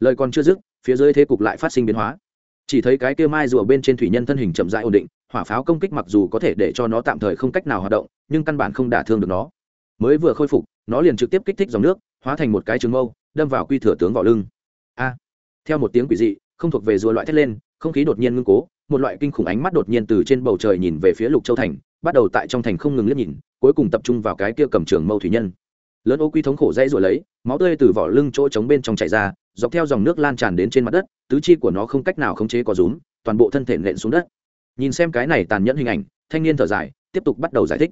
[SPEAKER 1] Lời còn chưa dứt, phía dưới thế cục lại phát sinh biến hóa. Chỉ thấy cái kia mai rùa bên trên thủy nhân thân hình chậm rãi ổn định, hỏa pháo công kích mặc dù có thể để cho nó tạm thời không cách nào hoạt động, nhưng căn bản không đả thương được nó. Mới vừa khôi phục, nó liền trực tiếp kích thích dòng nước, hóa thành một cái trứng mâu, đâm vào quy thừa tướng vào lưng. A! Theo một tiếng quỷ dị, không thuộc về rùa loại thét lên, không khí đột nhiên ngưng cố, một loại kinh khủng ánh mắt đột nhiên từ trên bầu trời nhìn về phía lục châu thành, bắt đầu tại trong thành không ngừng liếc nhìn, cuối cùng tập trung vào cái kia cầm trường mâu thủy nhân lớn ô quy thống khổ dãy rồi lấy, máu tươi từ vỏ lưng chỗ trống bên trong chảy ra, dọc theo dòng nước lan tràn đến trên mặt đất, tứ chi của nó không cách nào khống chế có rúm, toàn bộ thân thể nện xuống đất. Nhìn xem cái này tàn nhẫn hình ảnh, thanh niên thở dài, tiếp tục bắt đầu giải thích.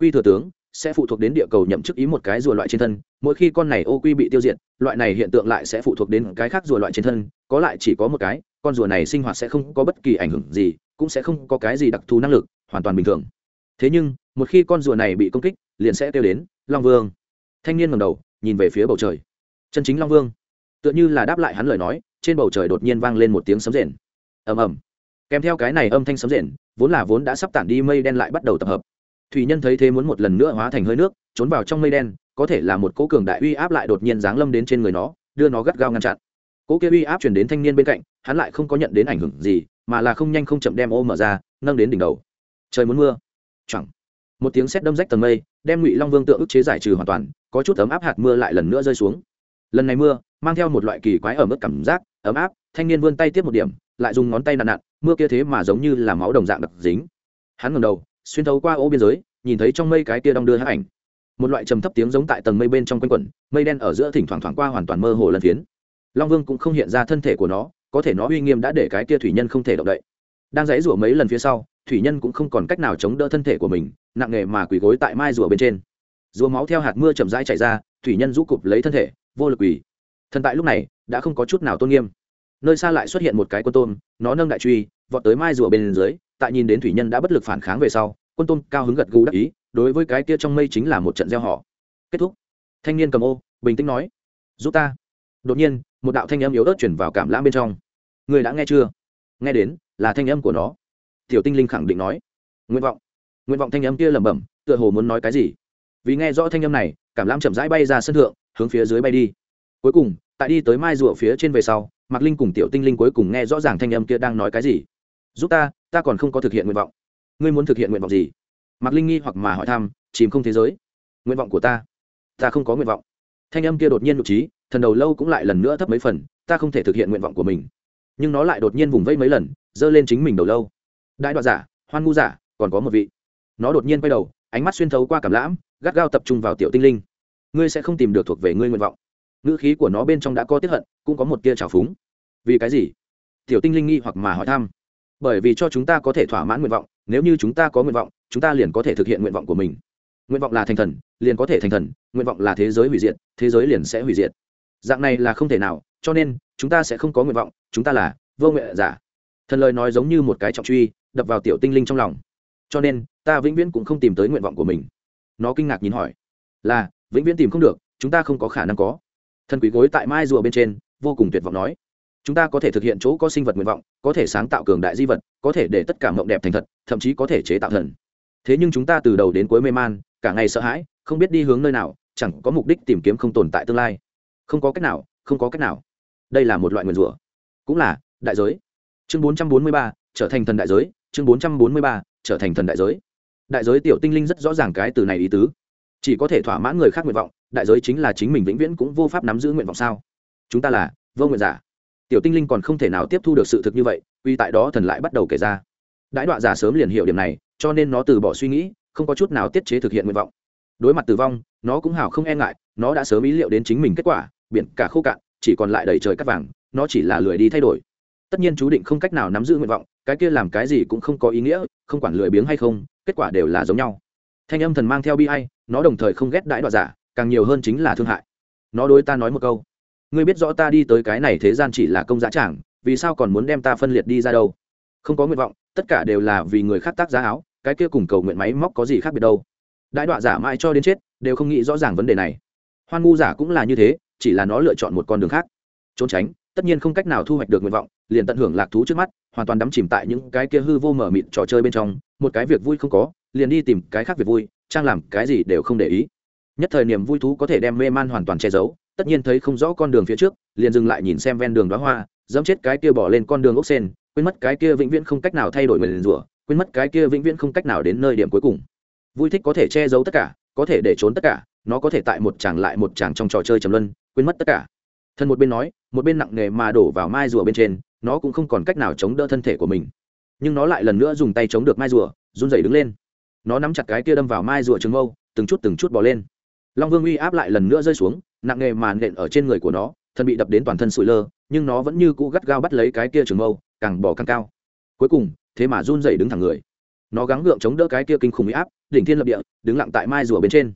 [SPEAKER 1] Quy thừa tướng, sẽ phụ thuộc đến địa cầu nhậm chức ý một cái rùa loại trên thân, mỗi khi con này ô quy bị tiêu diệt, loại này hiện tượng lại sẽ phụ thuộc đến cái khác rùa loại trên thân, có lại chỉ có một cái, con rùa này sinh hoạt sẽ không có bất kỳ ảnh hưởng gì, cũng sẽ không có cái gì đặc thù năng lực, hoàn toàn bình thường. Thế nhưng, một khi con rùa này bị công kích, liền sẽ tiêu đến long vương thanh niên ngầm đầu, nhìn về phía bầu trời. Chân chính long vương. Tựa như là đáp lại hắn lời nói, trên bầu trời đột nhiên vang lên một tiếng sấm rền. Ầm ầm. Kèm theo cái này âm thanh sấm rền, vốn là vốn đã sắp tản đi mây đen lại bắt đầu tập hợp. Thủy nhân thấy thế muốn một lần nữa hóa thành hơi nước, trốn vào trong mây đen, có thể là một cỗ cường đại uy áp lại đột nhiên giáng lâm đến trên người nó, đưa nó gắt gao ngăn chặn. Cỗ kia uy áp chuyển đến thanh niên bên cạnh, hắn lại không có nhận đến ảnh hưởng gì, mà là không nhanh không chậm đem ô mở ra, nâng đến đỉnh đầu. Trời muốn mưa. Chẳng một tiếng sét đâm rách tầng mây, đem ngụy long vương tượng ức chế giải trừ hoàn toàn có chút ấm áp hạt mưa lại lần nữa rơi xuống. Lần này mưa, mang theo một loại kỳ quái ở mức cảm giác, ấm áp, thanh niên vươn tay tiếp một điểm, lại dùng ngón tay nặn nặn, mưa kia thế mà giống như là máu đồng dạng đặc dính. Hắn ngầm đầu, xuyên thấu qua ô biên giới, nhìn thấy trong mây cái kia đong đưa hát ảnh. Một loại trầm thấp tiếng giống tại tầng mây bên trong quanh quẩn, mây đen ở giữa thỉnh thoảng thoảng qua hoàn toàn mơ hồ lần phiến. Long vương cũng không hiện ra thân thể của nó, có thể nó uy nghiêm đã để cái kia thủy nhân không thể động đậy. Đang dãy rủa mấy lần phía sau, thủy nhân cũng không còn cách nào chống đỡ thân thể của mình, nặng nề mà quỳ gối tại mai rùa bên trên rùa máu theo hạt mưa chậm rãi chảy ra, thủy nhân rũ cụp lấy thân thể, vô lực quỳ. Thân tại lúc này đã không có chút nào tôn nghiêm. Nơi xa lại xuất hiện một cái quân tôm, nó nâng đại truy, vọt tới mai rùa bên dưới, tại nhìn đến thủy nhân đã bất lực phản kháng về sau, quân tôm cao hứng gật gù đắc ý, đối với cái kia trong mây chính là một trận gieo họ. Kết thúc. Thanh niên cầm ô, bình tĩnh nói, giúp ta. Đột nhiên, một đạo thanh âm yếu ớt chuyển vào cảm lãm bên trong. Người đã nghe chưa? Nghe đến, là thanh âm của nó. Tiểu tinh linh khẳng định nói. Nguyện vọng. Nguyện vọng thanh âm kia lẩm bẩm, tựa hồ muốn nói cái gì vì nghe rõ thanh âm này, cảm lãm chậm rãi bay ra sân thượng, hướng phía dưới bay đi. Cuối cùng, tại đi tới mai rùa phía trên về sau, mạc linh cùng tiểu tinh linh cuối cùng nghe rõ ràng thanh âm kia đang nói cái gì. Giúp ta ta còn không có thực hiện nguyện vọng. Ngươi muốn thực hiện nguyện vọng gì? Mạc linh nghi hoặc mà hỏi thăm, chìm không thế giới. Nguyện vọng của ta ta không có nguyện vọng. Thanh âm kia đột nhiên nhục trí thần đầu lâu cũng lại lần nữa thấp mấy phần, ta không thể thực hiện nguyện vọng của mình. Nhưng nó lại đột nhiên vùng vây mấy lần, giơ lên chính mình đầu lâu. Đại đoạn giả, hoan ngu giả, còn có một vị. Nó đột nhiên quay đầu, ánh mắt xuyên thấu qua cảm lãm gắt gao tập trung vào tiểu tinh linh. Ngươi sẽ không tìm được thuộc về ngươi nguyện vọng. Ngữ khí của nó bên trong đã có tiếp hận, cũng có một tia trào phúng. Vì cái gì? Tiểu tinh linh nghi hoặc mà hỏi thăm. Bởi vì cho chúng ta có thể thỏa mãn nguyện vọng, nếu như chúng ta có nguyện vọng, chúng ta liền có thể thực hiện nguyện vọng của mình. Nguyện vọng là thành thần, liền có thể thành thần, nguyện vọng là thế giới hủy diệt, thế giới liền sẽ hủy diệt. Dạng này là không thể nào, cho nên, chúng ta sẽ không có nguyện vọng, chúng ta là vô nguyện giả. Thần lời nói giống như một cái trọng truy, đập vào tiểu tinh linh trong lòng. Cho nên, ta vĩnh viễn cũng không tìm tới nguyện vọng của mình nó kinh ngạc nhìn hỏi. Là, vĩnh viễn tìm không được, chúng ta không có khả năng có. Thần quỷ gối tại mai rùa bên trên, vô cùng tuyệt vọng nói. Chúng ta có thể thực hiện chỗ có sinh vật nguyện vọng, có thể sáng tạo cường đại di vật, có thể để tất cả mộng đẹp thành thật, thậm chí có thể chế tạo thần. Thế nhưng chúng ta từ đầu đến cuối mê man, cả ngày sợ hãi, không biết đi hướng nơi nào, chẳng có mục đích tìm kiếm không tồn tại tương lai. Không có cách nào, không có cách nào. Đây là một loại nguyền rủa. Cũng là, đại giới. Chương bốn trăm bốn mươi ba, trở thành thần đại giới. Chương bốn trăm bốn mươi ba, trở thành thần đại giới đại giới tiểu tinh linh rất rõ ràng cái từ này ý tứ. Chỉ có thể thỏa mãn người khác nguyện vọng, đại giới chính là chính mình vĩnh viễn cũng vô pháp nắm giữ nguyện vọng sao? Chúng ta là vô nguyện giả. Tiểu tinh linh còn không thể nào tiếp thu được sự thực như vậy vì tại đó thần lại bắt đầu kể ra. Đãi đọa giả sớm liền hiểu điểm này, cho nên nó từ bỏ suy nghĩ, không có chút nào tiết chế thực hiện nguyện vọng. Đối mặt tử vong, nó cũng hào không e ngại, nó đã sớm ý liệu đến chính mình kết quả, biển cả khô cạn, chỉ còn lại đầy trời cắt vàng, nó chỉ là lười đi thay đổi. Tất nhiên chú định không cách nào nắm giữ nguyện vọng, cái kia làm cái gì cũng không có ý nghĩa không quản lười biếng hay không, kết quả đều là giống nhau. Thanh âm thần mang theo bi hay nó đồng thời không ghét đãi đoạt giả, càng nhiều hơn chính là thương hại. Nó đối ta nói một câu, ngươi biết rõ ta đi tới cái này thế gian chỉ là công giá trảng vì sao còn muốn đem ta phân liệt đi ra đâu? Không có nguyện vọng, tất cả đều là vì người khác tác giá áo, cái kia cùng cầu nguyện máy móc có gì khác biệt đâu? Đại đọa giả mãi cho đến chết, đều không nghĩ rõ ràng vấn đề này. Hoan ngu giả cũng là như thế, chỉ là nó lựa chọn một con đường khác. Trốn tránh tất nhiên không cách nào thu hoạch được nguyện vọng, liền tận hưởng lạc thú trước mắt, hoàn toàn đắm chìm tại những cái kia hư vô mở mịt trò chơi bên trong, một cái việc vui không có, liền đi tìm cái khác việc vui, trang làm cái gì đều không để ý. Nhất thời niềm vui thú có thể đem mê man hoàn toàn che giấu, tất nhiên thấy không rõ con đường phía trước, liền dừng lại nhìn xem ven đường đó hoa, dẫm chết cái kia bỏ lên con đường ốc sen, quên mất cái kia vĩnh viễn không cách nào thay đổi mình rủa, quên mất cái kia vĩnh viễn không cách nào đến nơi điểm cuối cùng. Vui thích có thể che giấu tất cả, có thể để trốn tất cả, nó có thể tại một chàng lại một chàng trong trò chơi trầm luân, quên mất tất cả thân một bên nói, một bên nặng nề mà đổ vào mai rùa bên trên, nó cũng không còn cách nào chống đỡ thân thể của mình. Nhưng nó lại lần nữa dùng tay chống được mai rùa, run rẩy đứng lên. Nó nắm chặt cái kia đâm vào mai rùa trứng mâu, từng chút từng chút bỏ lên. Long vương uy áp lại lần nữa rơi xuống, nặng nề mà nện ở trên người của nó, thân bị đập đến toàn thân sụi lơ, nhưng nó vẫn như cũ gắt gao bắt lấy cái kia trường mâu, càng bỏ càng cao. Cuối cùng, thế mà run rẩy đứng thẳng người. Nó gắng gượng chống đỡ cái kia kinh khủng uy áp, đỉnh thiên lập địa, đứng lặng tại mai rùa bên trên.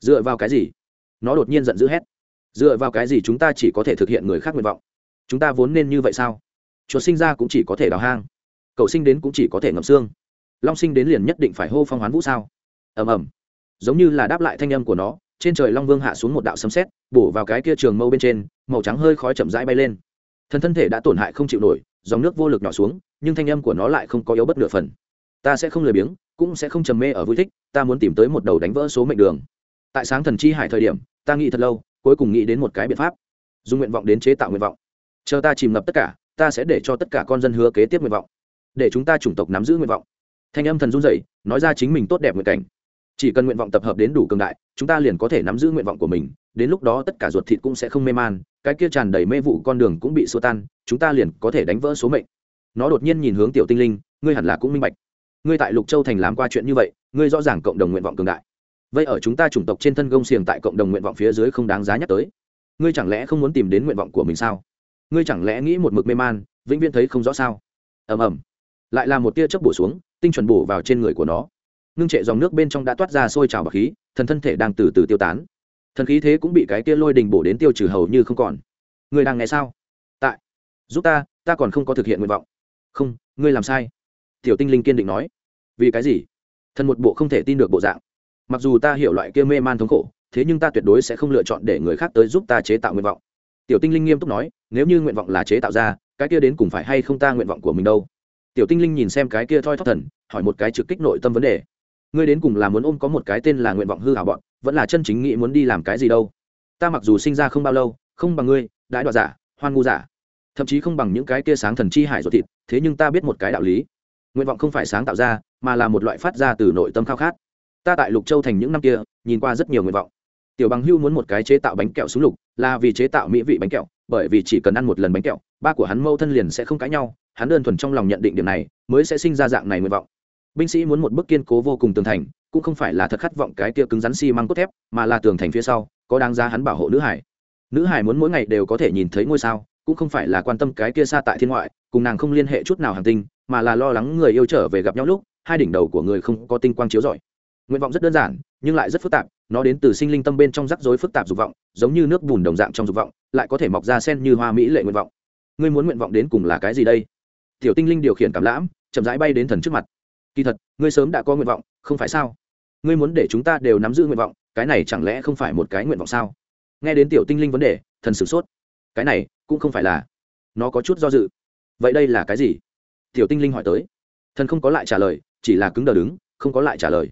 [SPEAKER 1] Dựa vào cái gì? Nó đột nhiên giận dữ hét dựa vào cái gì chúng ta chỉ có thể thực hiện người khác nguyện vọng? Chúng ta vốn nên như vậy sao? Chuột sinh ra cũng chỉ có thể đào hang cậu sinh đến cũng chỉ có thể ngậm xương. Long sinh đến liền nhất định phải hô phong hoán vũ sao? Ầm ầm. Giống như là đáp lại thanh âm của nó, trên trời long vương hạ xuống một đạo sấm sét, bổ vào cái kia trường mâu bên trên, màu trắng hơi khói chậm rãi bay lên. Thân thân thể đã tổn hại không chịu nổi, dòng nước vô lực nhỏ xuống, nhưng thanh âm của nó lại không có yếu bất nửa phần. Ta sẽ không lười biếng, cũng sẽ không trầm mê ở vui thích, ta muốn tìm tới một đầu đánh vỡ số mệnh đường. Tại sáng thần chi hải thời điểm, ta nghĩ thật lâu cuối cùng nghĩ đến một cái biện pháp, dùng nguyện vọng đến chế tạo nguyện vọng. Chờ ta chìm ngập tất cả, ta sẽ để cho tất cả con dân hứa kế tiếp nguyện vọng. Để chúng ta chủng tộc nắm giữ nguyện vọng. Thanh âm thần run rẩy, nói ra chính mình tốt đẹp nguyện cảnh. Chỉ cần nguyện vọng tập hợp đến đủ cường đại, chúng ta liền có thể nắm giữ nguyện vọng của mình. Đến lúc đó tất cả ruột thịt cũng sẽ không mê man, cái kia tràn đầy mê vụ con đường cũng bị xua tan, chúng ta liền có thể đánh vỡ số mệnh. Nó đột nhiên nhìn hướng tiểu tinh linh, ngươi hẳn là cũng minh bạch. Ngươi tại lục châu thành làm qua chuyện như vậy, ngươi rõ ràng cộng đồng nguyện vọng cường đại vậy ở chúng ta chủng tộc trên thân gông xiềng tại cộng đồng nguyện vọng phía dưới không đáng giá nhắc tới. Ngươi chẳng lẽ không muốn tìm đến nguyện vọng của mình sao? Ngươi chẳng lẽ nghĩ một mực mê man, vĩnh viễn thấy không rõ sao? Ầm ầm. Lại là một tia chớp bổ xuống, tinh chuẩn bổ vào trên người của nó. Ngưng trệ dòng nước bên trong đã toát ra sôi trào bạc khí, thần thân thể đang từ từ tiêu tán. Thần khí thế cũng bị cái tia lôi đình bổ đến tiêu trừ hầu như không còn. Ngươi đang nghe sao? Tại. Giúp ta ta còn không có thực hiện nguyện vọng. Không, ngươi làm sai. Tiểu tinh linh kiên định nói. Vì cái gì? Thần một bộ không thể tin được bộ dạng mặc dù ta hiểu loại kia mê man thống khổ, thế nhưng ta tuyệt đối sẽ không lựa chọn để người khác tới giúp ta chế tạo nguyện vọng. Tiểu tinh linh nghiêm túc nói, nếu như nguyện vọng là chế tạo ra, cái kia đến cùng phải hay không ta nguyện vọng của mình đâu? Tiểu tinh linh nhìn xem cái kia thoi thóp thần, hỏi một cái trực kích nội tâm vấn đề. Ngươi đến cùng là muốn ôm có một cái tên là nguyện vọng hư hảo bọn, vẫn là chân chính nghĩ muốn đi làm cái gì đâu? Ta mặc dù sinh ra không bao lâu, không bằng ngươi, đại đoạt giả, hoan ngu giả, thậm chí không bằng những cái kia sáng thần chi hải ruột thịt, thế nhưng ta biết một cái đạo lý. Nguyện vọng không phải sáng tạo ra, mà là một loại phát ra từ nội tâm khao khát ta tại lục châu thành những năm kia, nhìn qua rất nhiều nguyện vọng. Tiểu bằng hưu muốn một cái chế tạo bánh kẹo súng lục, là vì chế tạo mỹ vị bánh kẹo, bởi vì chỉ cần ăn một lần bánh kẹo, ba của hắn mâu thân liền sẽ không cãi nhau, hắn đơn thuần trong lòng nhận định điểm này, mới sẽ sinh ra dạng này nguyện vọng. Binh sĩ muốn một bức kiên cố vô cùng tường thành, cũng không phải là thật khát vọng cái kia cứng rắn xi、si、măng cốt thép, mà là tường thành phía sau, có đáng giá hắn bảo hộ nữ hải. Nữ hải muốn mỗi ngày đều có thể nhìn thấy ngôi sao, cũng không phải là quan tâm cái kia xa tại thiên ngoại, cùng nàng không liên hệ chút nào hàng tinh, mà là lo lắng người yêu trở về gặp nhau lúc, hai đỉnh đầu của người không có tinh quang chiếu rọi nguyện vọng rất đơn giản, nhưng lại rất phức tạp, nó đến từ sinh linh tâm bên trong rắc rối phức tạp dục vọng, giống như nước bùn đồng dạng trong dục vọng, lại có thể mọc ra sen như hoa mỹ lệ nguyện vọng. Ngươi muốn nguyện vọng đến cùng là cái gì đây? Tiểu tinh linh điều khiển cảm lãm, chậm rãi bay đến thần trước mặt. Kỳ thật, ngươi sớm đã có nguyện vọng, không phải sao? Ngươi muốn để chúng ta đều nắm giữ nguyện vọng, cái này chẳng lẽ không phải một cái nguyện vọng sao? Nghe đến tiểu tinh linh vấn đề, thần sửng sốt. Cái này, cũng không phải là. Nó có chút do dự. Vậy đây là cái gì? Tiểu tinh linh hỏi tới. Thần không có lại trả lời, chỉ là cứng đờ đứng, không có lại trả lời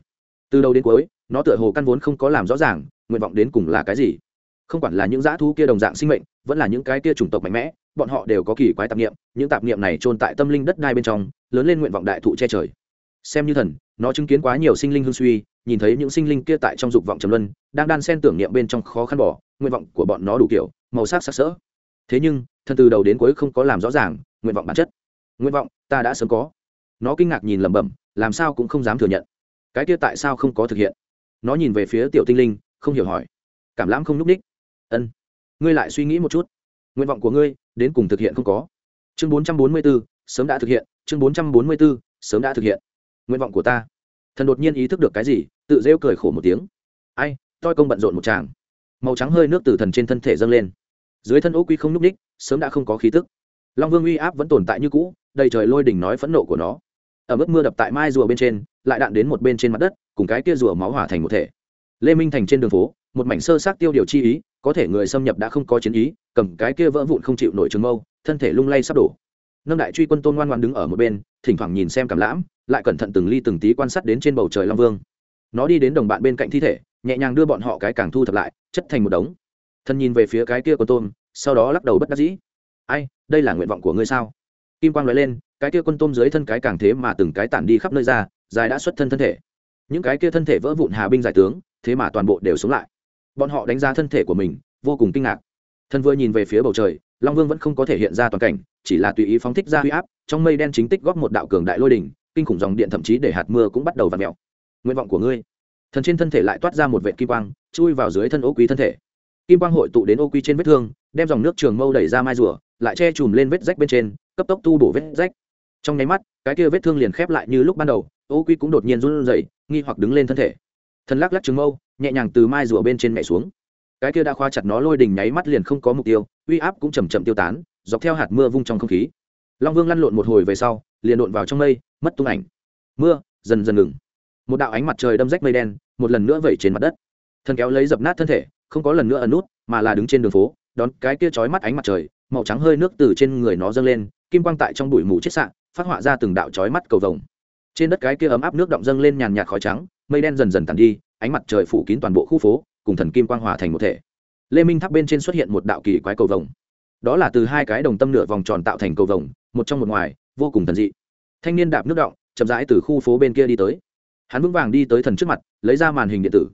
[SPEAKER 1] từ đầu đến cuối, nó tựa hồ căn vốn không có làm rõ ràng, nguyện vọng đến cùng là cái gì. Không quản là những dã thú kia đồng dạng sinh mệnh, vẫn là những cái kia chủng tộc mạnh mẽ, bọn họ đều có kỳ quái tạp niệm, những tạp niệm này trôn tại tâm linh đất đai bên trong, lớn lên nguyện vọng đại thụ che trời. Xem như thần, nó chứng kiến quá nhiều sinh linh hương suy, nhìn thấy những sinh linh kia tại trong dục vọng trầm luân, đang đan sen tưởng niệm bên trong khó khăn bỏ, nguyện vọng của bọn nó đủ kiểu, màu sắc sắc sỡ. Thế nhưng, thần từ đầu đến cuối không có làm rõ ràng, nguyện vọng bản chất. Nguyện vọng, ta đã sớm có. Nó kinh ngạc nhìn lẩm bẩm, làm sao cũng không dám thừa nhận cái kia tại sao không có thực hiện? Nó nhìn về phía tiểu tinh linh, không hiểu hỏi. Cảm lãm không nhúc ních ân. Ngươi lại suy nghĩ một chút. Nguyện vọng của ngươi, đến cùng thực hiện không có. Chương bốn trăm bốn mươi b ố sớm đã thực hiện. Chương bốn trăm bốn mươi b ố sớm đã thực hiện. Nguyện vọng của ta. Thần đột nhiên ý thức được cái gì, tự rêu cười khổ một tiếng. Ai, toi công bận rộn một chàng màu trắng hơi nước từ thần trên thân thể dâng lên. Dưới thân ô quy không nhúc ních sớm đã không có khí tức. Long vương uy áp vẫn tồn tại như cũ, đầy trời lôi đỉnh nói phẫn nộ của nó. Ở mức mưa đập tại mai rùa bên trên lại đạn đến một bên trên mặt đất, cùng cái kia rùa máu hỏa thành một thể. Lê minh thành trên đường phố, một mảnh sơ sát tiêu điều chi ý, có thể người xâm nhập đã không có chiến ý, cầm cái kia vỡ vụn không chịu nổi trường mâu, thân thể lung lay sắp đổ. Nâng đại truy quân tôn ngoan ngoan đứng ở một bên, thỉnh thoảng nhìn xem cảm lãm, lại cẩn thận từng ly từng tí quan sát đến trên bầu trời long vương. Nó đi đến đồng bạn bên cạnh thi thể, nhẹ nhàng đưa bọn họ cái càng thu thập lại, chất thành một đống. Thân nhìn về phía cái kia quân tôn sau đó lắc đầu bất đắc dĩ. Ai, đây là nguyện vọng của ngươi sao? Kim quang nói lên, cái kia quân tôm dưới thân cái càng thế mà từng cái tản đi khắp nơi ra dài đã xuất thân thân thể. Những cái kia thân thể vỡ vụn hà binh giải tướng, thế mà toàn bộ đều sống lại. Bọn họ đánh giá thân thể của mình, vô cùng kinh ngạc. Thân vừa nhìn về phía bầu trời, long vương vẫn không có thể hiện ra toàn cảnh, chỉ là tùy ý phóng thích ra huy áp, trong mây đen chính tích góp một đạo cường đại lôi đỉnh, kinh khủng dòng điện thậm chí để hạt mưa cũng bắt đầu v ặ mẹo nguyện vọng của ngươi. Thần trên thân thể lại toát ra một vệ kim quang, chui vào dưới thân ô quý thân thể. Kim quang hội tụ đến ô quy trên vết thương, đem dòng nước trường mâu đẩy ra mai rùa, lại che chùm lên vết rách bên trên, cấp tốc tu bổ vết rách. Trong nháy mắt, cái kia vết thương liền khép lại như lúc ban đầu ô quy cũng đột nhiên run rẩy, nghi hoặc đứng lên thân thể. Thần lắc lắc trứng mâu, nhẹ nhàng từ mai rùa bên trên mẹ xuống. Cái kia đã khoa chặt nó lôi đình nháy mắt liền không có mục tiêu, uy áp cũng chầm chậm tiêu tán, dọc theo hạt mưa vung trong không khí. Long vương lăn lộn một hồi về sau, liền độn vào trong mây, mất tung ảnh. Mưa dần dần ngừng. Một đạo ánh mặt trời đâm rách mây đen, một lần nữa vẩy trên mặt đất. Thần kéo lấy dập nát thân thể, không có lần nữa ẩn nút, mà là đứng trên đường phố, đón cái kia chói mắt ánh mặt trời, màu trắng hơi nước từ trên người nó dâng lên, kim quang tại trong bụi mù chết sạn phát họa ra từng đạo chói mắt cầu vồng trên đất cái kia ấm áp nước động dâng lên nhàn nhạt khói trắng, mây đen dần dần tàn đi, ánh mặt trời phủ kín toàn bộ khu phố, cùng thần kim quang hòa thành một thể. Lê minh tháp bên trên xuất hiện một đạo kỳ quái cầu vồng. Đó là từ hai cái đồng tâm nửa vòng tròn tạo thành cầu vồng, một trong một ngoài, vô cùng thần dị. Thanh niên đạp nước động chậm rãi từ khu phố bên kia đi tới. Hắn vững vàng đi tới thần trước mặt, lấy ra màn hình điện tử.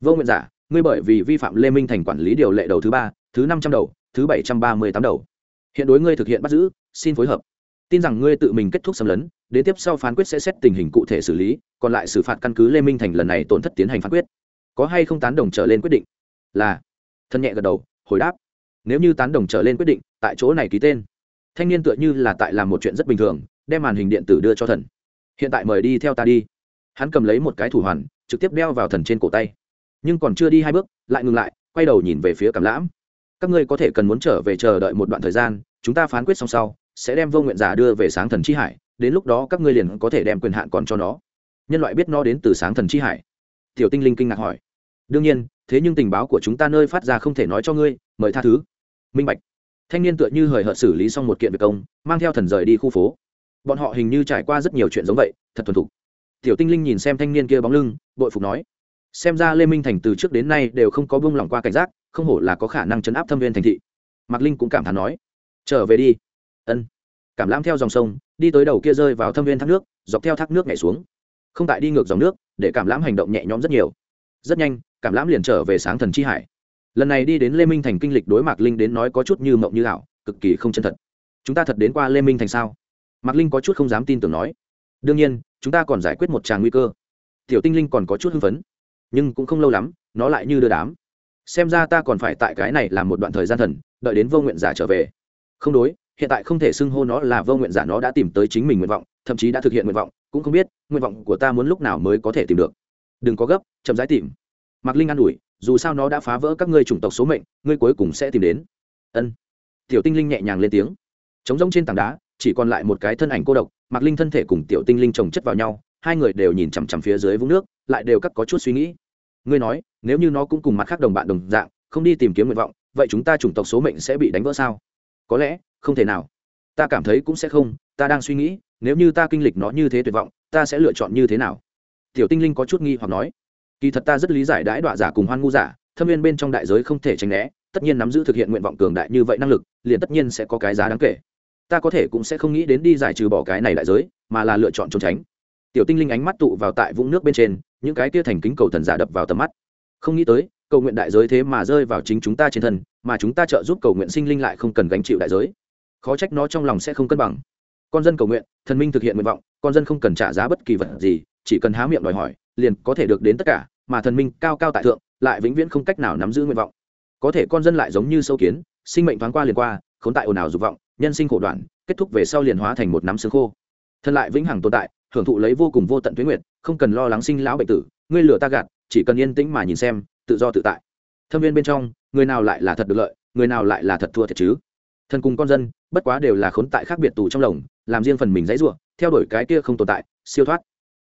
[SPEAKER 1] Vô nguyện giả, ngươi bởi vì vi phạm lê minh thành quản lý điều lệ đầu thứ ba, thứ năm trăm đầu, thứ bảy trăm ba mươi tám đầu. Hiện đối ngươi thực hiện bắt giữ, xin phối hợp tin rằng ngươi tự mình kết thúc xâm lấn, đến tiếp sau phán quyết sẽ xét tình hình cụ thể xử lý, còn lại xử phạt căn cứ lê minh thành lần này tổn thất tiến hành phán quyết. Có hay không tán đồng trở lên quyết định? Là. Thân nhẹ gật đầu, hồi đáp. Nếu như tán đồng trở lên quyết định, tại chỗ này ký tên. Thanh niên tựa như là tại làm một chuyện rất bình thường, đem màn hình điện tử đưa cho thần. Hiện tại mời đi theo ta đi. Hắn cầm lấy một cái thủ hoàn, trực tiếp đeo vào thần trên cổ tay. Nhưng còn chưa đi hai bước, lại ngừng lại, quay đầu nhìn về phía cảm lãm. Các ngươi có thể cần muốn trở về chờ đợi một đoạn thời gian, chúng ta phán quyết xong sau sẽ đem vô nguyện giả đưa về sáng thần chi hải, đến lúc đó các ngươi liền có thể đem quyền hạn còn cho nó. Nhân loại biết nó đến từ sáng thần chi hải. Tiểu tinh linh kinh ngạc hỏi. Đương nhiên, thế nhưng tình báo của chúng ta nơi phát ra không thể nói cho ngươi, mời tha thứ. Minh bạch. Thanh niên tựa như hời hợt xử lý xong một kiện việc công, mang theo thần rời đi khu phố. Bọn họ hình như trải qua rất nhiều chuyện giống vậy, thật thuần thục. Tiểu tinh linh nhìn xem thanh niên kia bóng lưng, bội phục nói. Xem ra lê minh thành từ trước đến nay đều không có buông lỏng qua cảnh giác, không hổ là có khả năng chấn áp thâm viên thành thị. Mạc linh cũng cảm thán nói. Trở về đi ân. Cảm lãm theo dòng sông, đi tới đầu kia rơi vào thâm viên thác nước, dọc theo thác nước nhảy xuống. Không tại đi ngược dòng nước, để cảm lãm hành động nhẹ nhõm rất nhiều. Rất nhanh, cảm lãm liền trở về sáng thần chi hải. Lần này đi đến lê minh thành kinh lịch đối mạc linh đến nói có chút như mộng như ảo, cực kỳ không chân thật. Chúng ta thật đến qua lê minh thành sao? Mạc linh có chút không dám tin tưởng nói. Đương nhiên, chúng ta còn giải quyết một tràng nguy cơ. Tiểu tinh linh còn có chút hưng phấn, nhưng cũng không lâu lắm, nó lại như đưa đám. Xem ra ta còn phải tại cái này làm một đoạn thời gian thần, đợi đến vô nguyện giả trở về. Không đối hiện tại không thể xưng hô nó là vô nguyện giả, nó đã tìm tới chính mình nguyện vọng, thậm chí đã thực hiện nguyện vọng, cũng không biết nguyện vọng của ta muốn lúc nào mới có thể tìm được. Đừng có gấp, chậm rãi tìm. Mạc linh an ủi, dù sao nó đã phá vỡ các ngươi chủng tộc số mệnh, ngươi cuối cùng sẽ tìm đến. Ân. Tiểu tinh linh nhẹ nhàng lên tiếng. Trống rỗng trên tảng đá, chỉ còn lại một cái thân ảnh cô độc, mạc linh thân thể cùng tiểu tinh linh chồng chất vào nhau, hai người đều nhìn chằm chằm phía dưới vũng nước, lại đều cắt có chút suy nghĩ. Ngươi nói, nếu như nó cũng cùng mặt khác đồng bạn đồng dạng, không đi tìm kiếm nguyện vọng, vậy chúng ta chủng tộc số mệnh sẽ bị đánh vỡ sao? Có lẽ, không thể nào. Ta cảm thấy cũng sẽ không, ta đang suy nghĩ, nếu như ta kinh lịch nó như thế tuyệt vọng, ta sẽ lựa chọn như thế nào? Tiểu tinh linh có chút nghi hoặc nói. Kỳ thật ta rất lý giải đãi đọa giả cùng hoan ngu giả, thâm viên bên trong đại giới không thể tránh né, tất nhiên nắm giữ thực hiện nguyện vọng cường đại như vậy năng lực, liền tất nhiên sẽ có cái giá đáng kể. Ta có thể cũng sẽ không nghĩ đến đi giải trừ bỏ cái này đại giới, mà là lựa chọn trốn tránh. Tiểu tinh linh ánh mắt tụ vào tại vũng nước bên trên, những cái kia thành kính cầu thần giả đập vào tầm mắt. Không nghĩ tới cầu nguyện đại giới thế mà rơi vào chính chúng ta trên thân, mà chúng ta trợ giúp cầu nguyện sinh linh lại không cần gánh chịu đại giới. Khó trách nó trong lòng sẽ không cân bằng. Con dân cầu nguyện, thần minh thực hiện nguyện vọng, con dân không cần trả giá bất kỳ vật gì, chỉ cần há miệng đòi hỏi, liền có thể được đến tất cả, mà thần minh cao cao tại thượng, lại vĩnh viễn không cách nào nắm giữ nguyện vọng. Có thể con dân lại giống như sâu kiến, sinh mệnh thoáng qua liền qua k h ố n tại ồn ào dục vọng, nhân sinh khổ đoạn, kết thúc về sau liền hóa thành một nắm xương khô. Thần lại vĩnh hằng tồn tại, hưởng thụ lấy vô cùng vô tận tuyến nguyện không cần lo lắng sinh lão bệnh tử, ngươi lửa ta gạt, chỉ cần yên tĩnh mà nhìn xem tự do tự tại. Thâm viên bên trong, người nào lại là thật được lợi, người nào lại là thật thua thiệt chứ? Thần cùng con dân, bất quá đều là khốn tại khác biệt tù trong lồng, làm riêng phần mình dãy ruộng, theo đuổi cái kia không tồn tại, siêu thoát.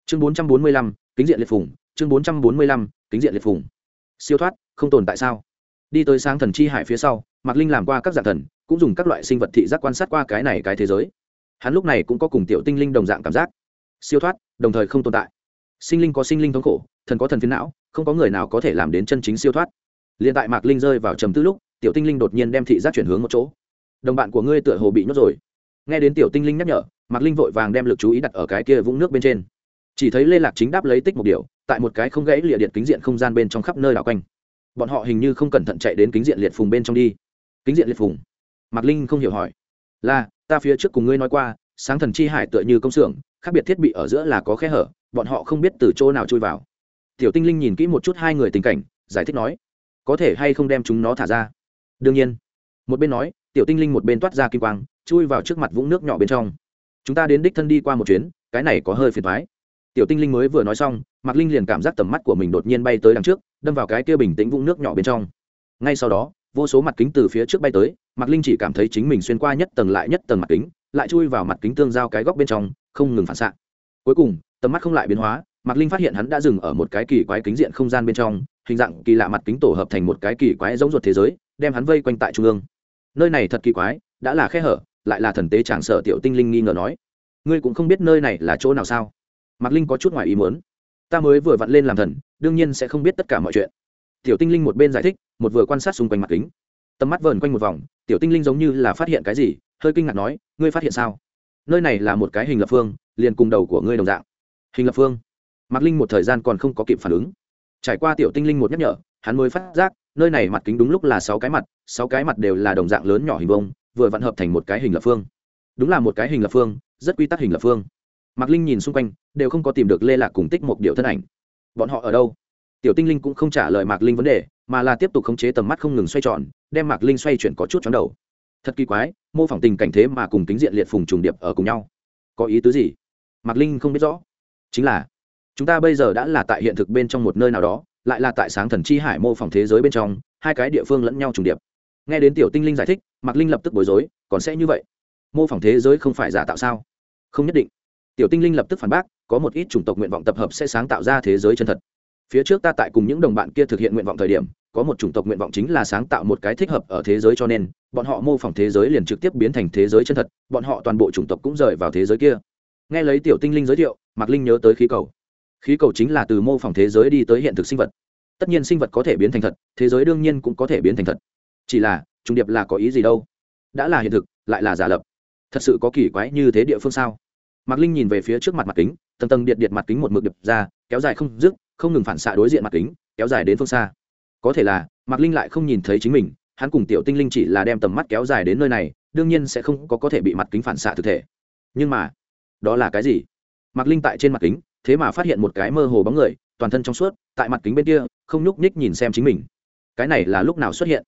[SPEAKER 1] Chương bốn trăm bốn mươi lăm, kính diện liệt phủng chương bốn trăm bốn mươi lăm, kính diện liệt phủng siêu thoát, không tồn tại sao? Đi tới sáng thần chi hải phía sau, mạc linh làm qua các dạng thần, cũng dùng các loại sinh vật thị giác quan sát qua cái này cái thế giới. Hắn lúc này cũng có cùng tiểu tinh linh đồng dạng cảm giác. Siêu thoát, đồng thời không tồn tại. Sinh linh có sinh linh thống khổ, thần có thần phiến não không có người nào có thể làm đến chân chính siêu thoát. Liền tại mạc linh rơi vào trầm tư lúc, tiểu tinh linh đột nhiên đem thị giác chuyển hướng một chỗ. Đồng bạn của ngươi tựa hồ bị nhốt rồi. Nghe đến tiểu tinh linh nhắc nhở, mạc linh vội vàng đem l ự c chú ý đặt ở cái kia vũng nước bên trên. Chỉ thấy lê lạc chính đáp lấy tích một điều, tại một cái không gãy lịa điện kính diện không gian bên trong khắp nơi đảo quanh. Bọn họ hình như không cẩn thận chạy đến kính diện liệt phùng bên trong đi. Kính diện liệt phùng? Mạc linh không hiểu hỏi. Là, ta phía trước cùng ngươi nói qua, sáng thần chi hải tựa như công xưởng, khác biệt thiết bị ở giữa là có khe hở, bọn họ không biết từ chỗ nào chui vào tiểu tinh linh nhìn kỹ một chút hai người tình cảnh, giải thích nói, có thể hay không đem chúng nó thả ra? Đương nhiên. Một bên nói, tiểu tinh linh một bên toát ra kim quang, chui vào trước mặt vũng nước nhỏ bên trong. Chúng ta đến đích thân đi qua một chuyến, cái này có hơi phiền thoái tiểu tinh linh mới vừa nói xong, mạc linh liền cảm giác tầm mắt của mình đột nhiên bay tới đằng trước, đâm vào cái kia bình tĩnh vũng nước nhỏ bên trong. Ngay sau đó, vô số mặt kính từ phía trước bay tới, mạc linh chỉ cảm thấy chính mình xuyên qua nhất tầng lại nhất tầng mặt kính, lại chui vào mặt kính tương giao cái góc bên trong, không ngừng phản xạ. Cuối cùng, tầm mắt không lại biến hóa mạc linh phát hiện hắn đã dừng ở một cái kỳ quái kính diện không gian bên trong, hình dạng kỳ lạ mặt kính tổ hợp thành một cái kỳ quái giống ruột thế giới, đem hắn vây quanh tại trung ương. Nơi này thật kỳ quái, đã là khe hở, lại là thần tế tràng sở tiểu tinh linh nghi ngờ nói. Ngươi cũng không biết nơi này là chỗ nào sao? Mạc linh có chút ngoài ý muốn. Ta mới vừa vặn lên làm thần, đương nhiên sẽ không biết tất cả mọi chuyện. Tiểu tinh linh một bên giải thích, một vừa quan sát xung quanh mặt kính. Tầm mắt vờn quanh một vòng, tiểu tinh linh giống như là phát hiện cái gì, hơi kinh ngạc nói, ngươi phát hiện sao? Nơi này là một cái hình lập phương, liền cùng đầu của ngươi đồng dạng. Hình lập phương? Mạc linh một thời gian còn không có kịp phản ứng. Trải qua tiểu tinh linh một nhắc nhở, hắn mới phát giác, nơi này mặt kính đúng lúc là sáu cái mặt, sáu cái mặt đều là đồng dạng lớn nhỏ hình vông vừa vặn hợp thành một cái hình lập phương. Đúng là một cái hình lập phương, rất quy tắc hình lập phương. Mạc linh nhìn xung quanh, đều không có tìm được lê lạc cùng tích một điệu thân ảnh. Bọn họ ở đâu? Tiểu tinh linh cũng không trả lời mạc linh vấn đề, mà là tiếp tục khống chế tầm mắt không ngừng xoay tròn, đem mạc linh xoay chuyển có chút chóng đầu. Thật kỳ quái, mô phỏng tình cảnh thế mà cùng tính diện liệt phùng trùng điệp ở cùng nhau. Có ý tứ gì? Mạc linh không biết rõ. Chính là chúng ta bây giờ đã là tại hiện thực bên trong một nơi nào đó, lại là tại sáng thần chi hải mô phỏng thế giới bên trong, hai cái địa phương lẫn nhau trùng điệp. Nghe đến tiểu tinh linh giải thích, mạc linh lập tức bối rối, còn sẽ như vậy? Mô phỏng thế giới không phải giả tạo sao? Không nhất định. Tiểu tinh linh lập tức phản bác, có một ít chủng tộc nguyện vọng tập hợp sẽ sáng tạo ra thế giới chân thật. Phía trước ta tại cùng những đồng bạn kia thực hiện nguyện vọng thời điểm, có một chủng tộc nguyện vọng chính là sáng tạo một cái thích hợp ở thế giới cho nên, bọn họ mô phỏng thế giới liền trực tiếp biến thành thế giới chân thật, bọn họ toàn bộ chủng tộc cũng rời vào thế giới kia. Nghe lấy tiểu tinh linh giới thiệu, mạc linh nhớ tới khí cầu khí cầu chính là từ mô phỏng thế giới đi tới hiện thực sinh vật. Tất nhiên sinh vật có thể biến thành thật, thế giới đương nhiên cũng có thể biến thành thật. Chỉ là, trùng điệp là có ý gì đâu? Đã là hiện thực, lại là giả lập. Thật sự có kỳ quái như thế địa phương sao? Mạc linh nhìn về phía trước mặt mặt kính, tầng tầng điện điện mặt kính một mực đập ra, kéo dài không dứt, không ngừng phản xạ đối diện mặt kính, kéo dài đến phương xa. Có thể là, mạc linh lại không nhìn thấy chính mình, hắn cùng tiểu tinh linh chỉ là đem tầm mắt kéo dài đến nơi này, đương nhiên sẽ không có có thể bị mặt kính phản xạ thực thể. Nhưng mà, đó là cái gì? Mạc linh tại trên mặt kính thế mà phát hiện một cái mơ hồ bóng người, toàn thân trong suốt, tại mặt kính bên kia, không nhúc nhích nhìn xem chính mình. Cái này là lúc nào xuất hiện?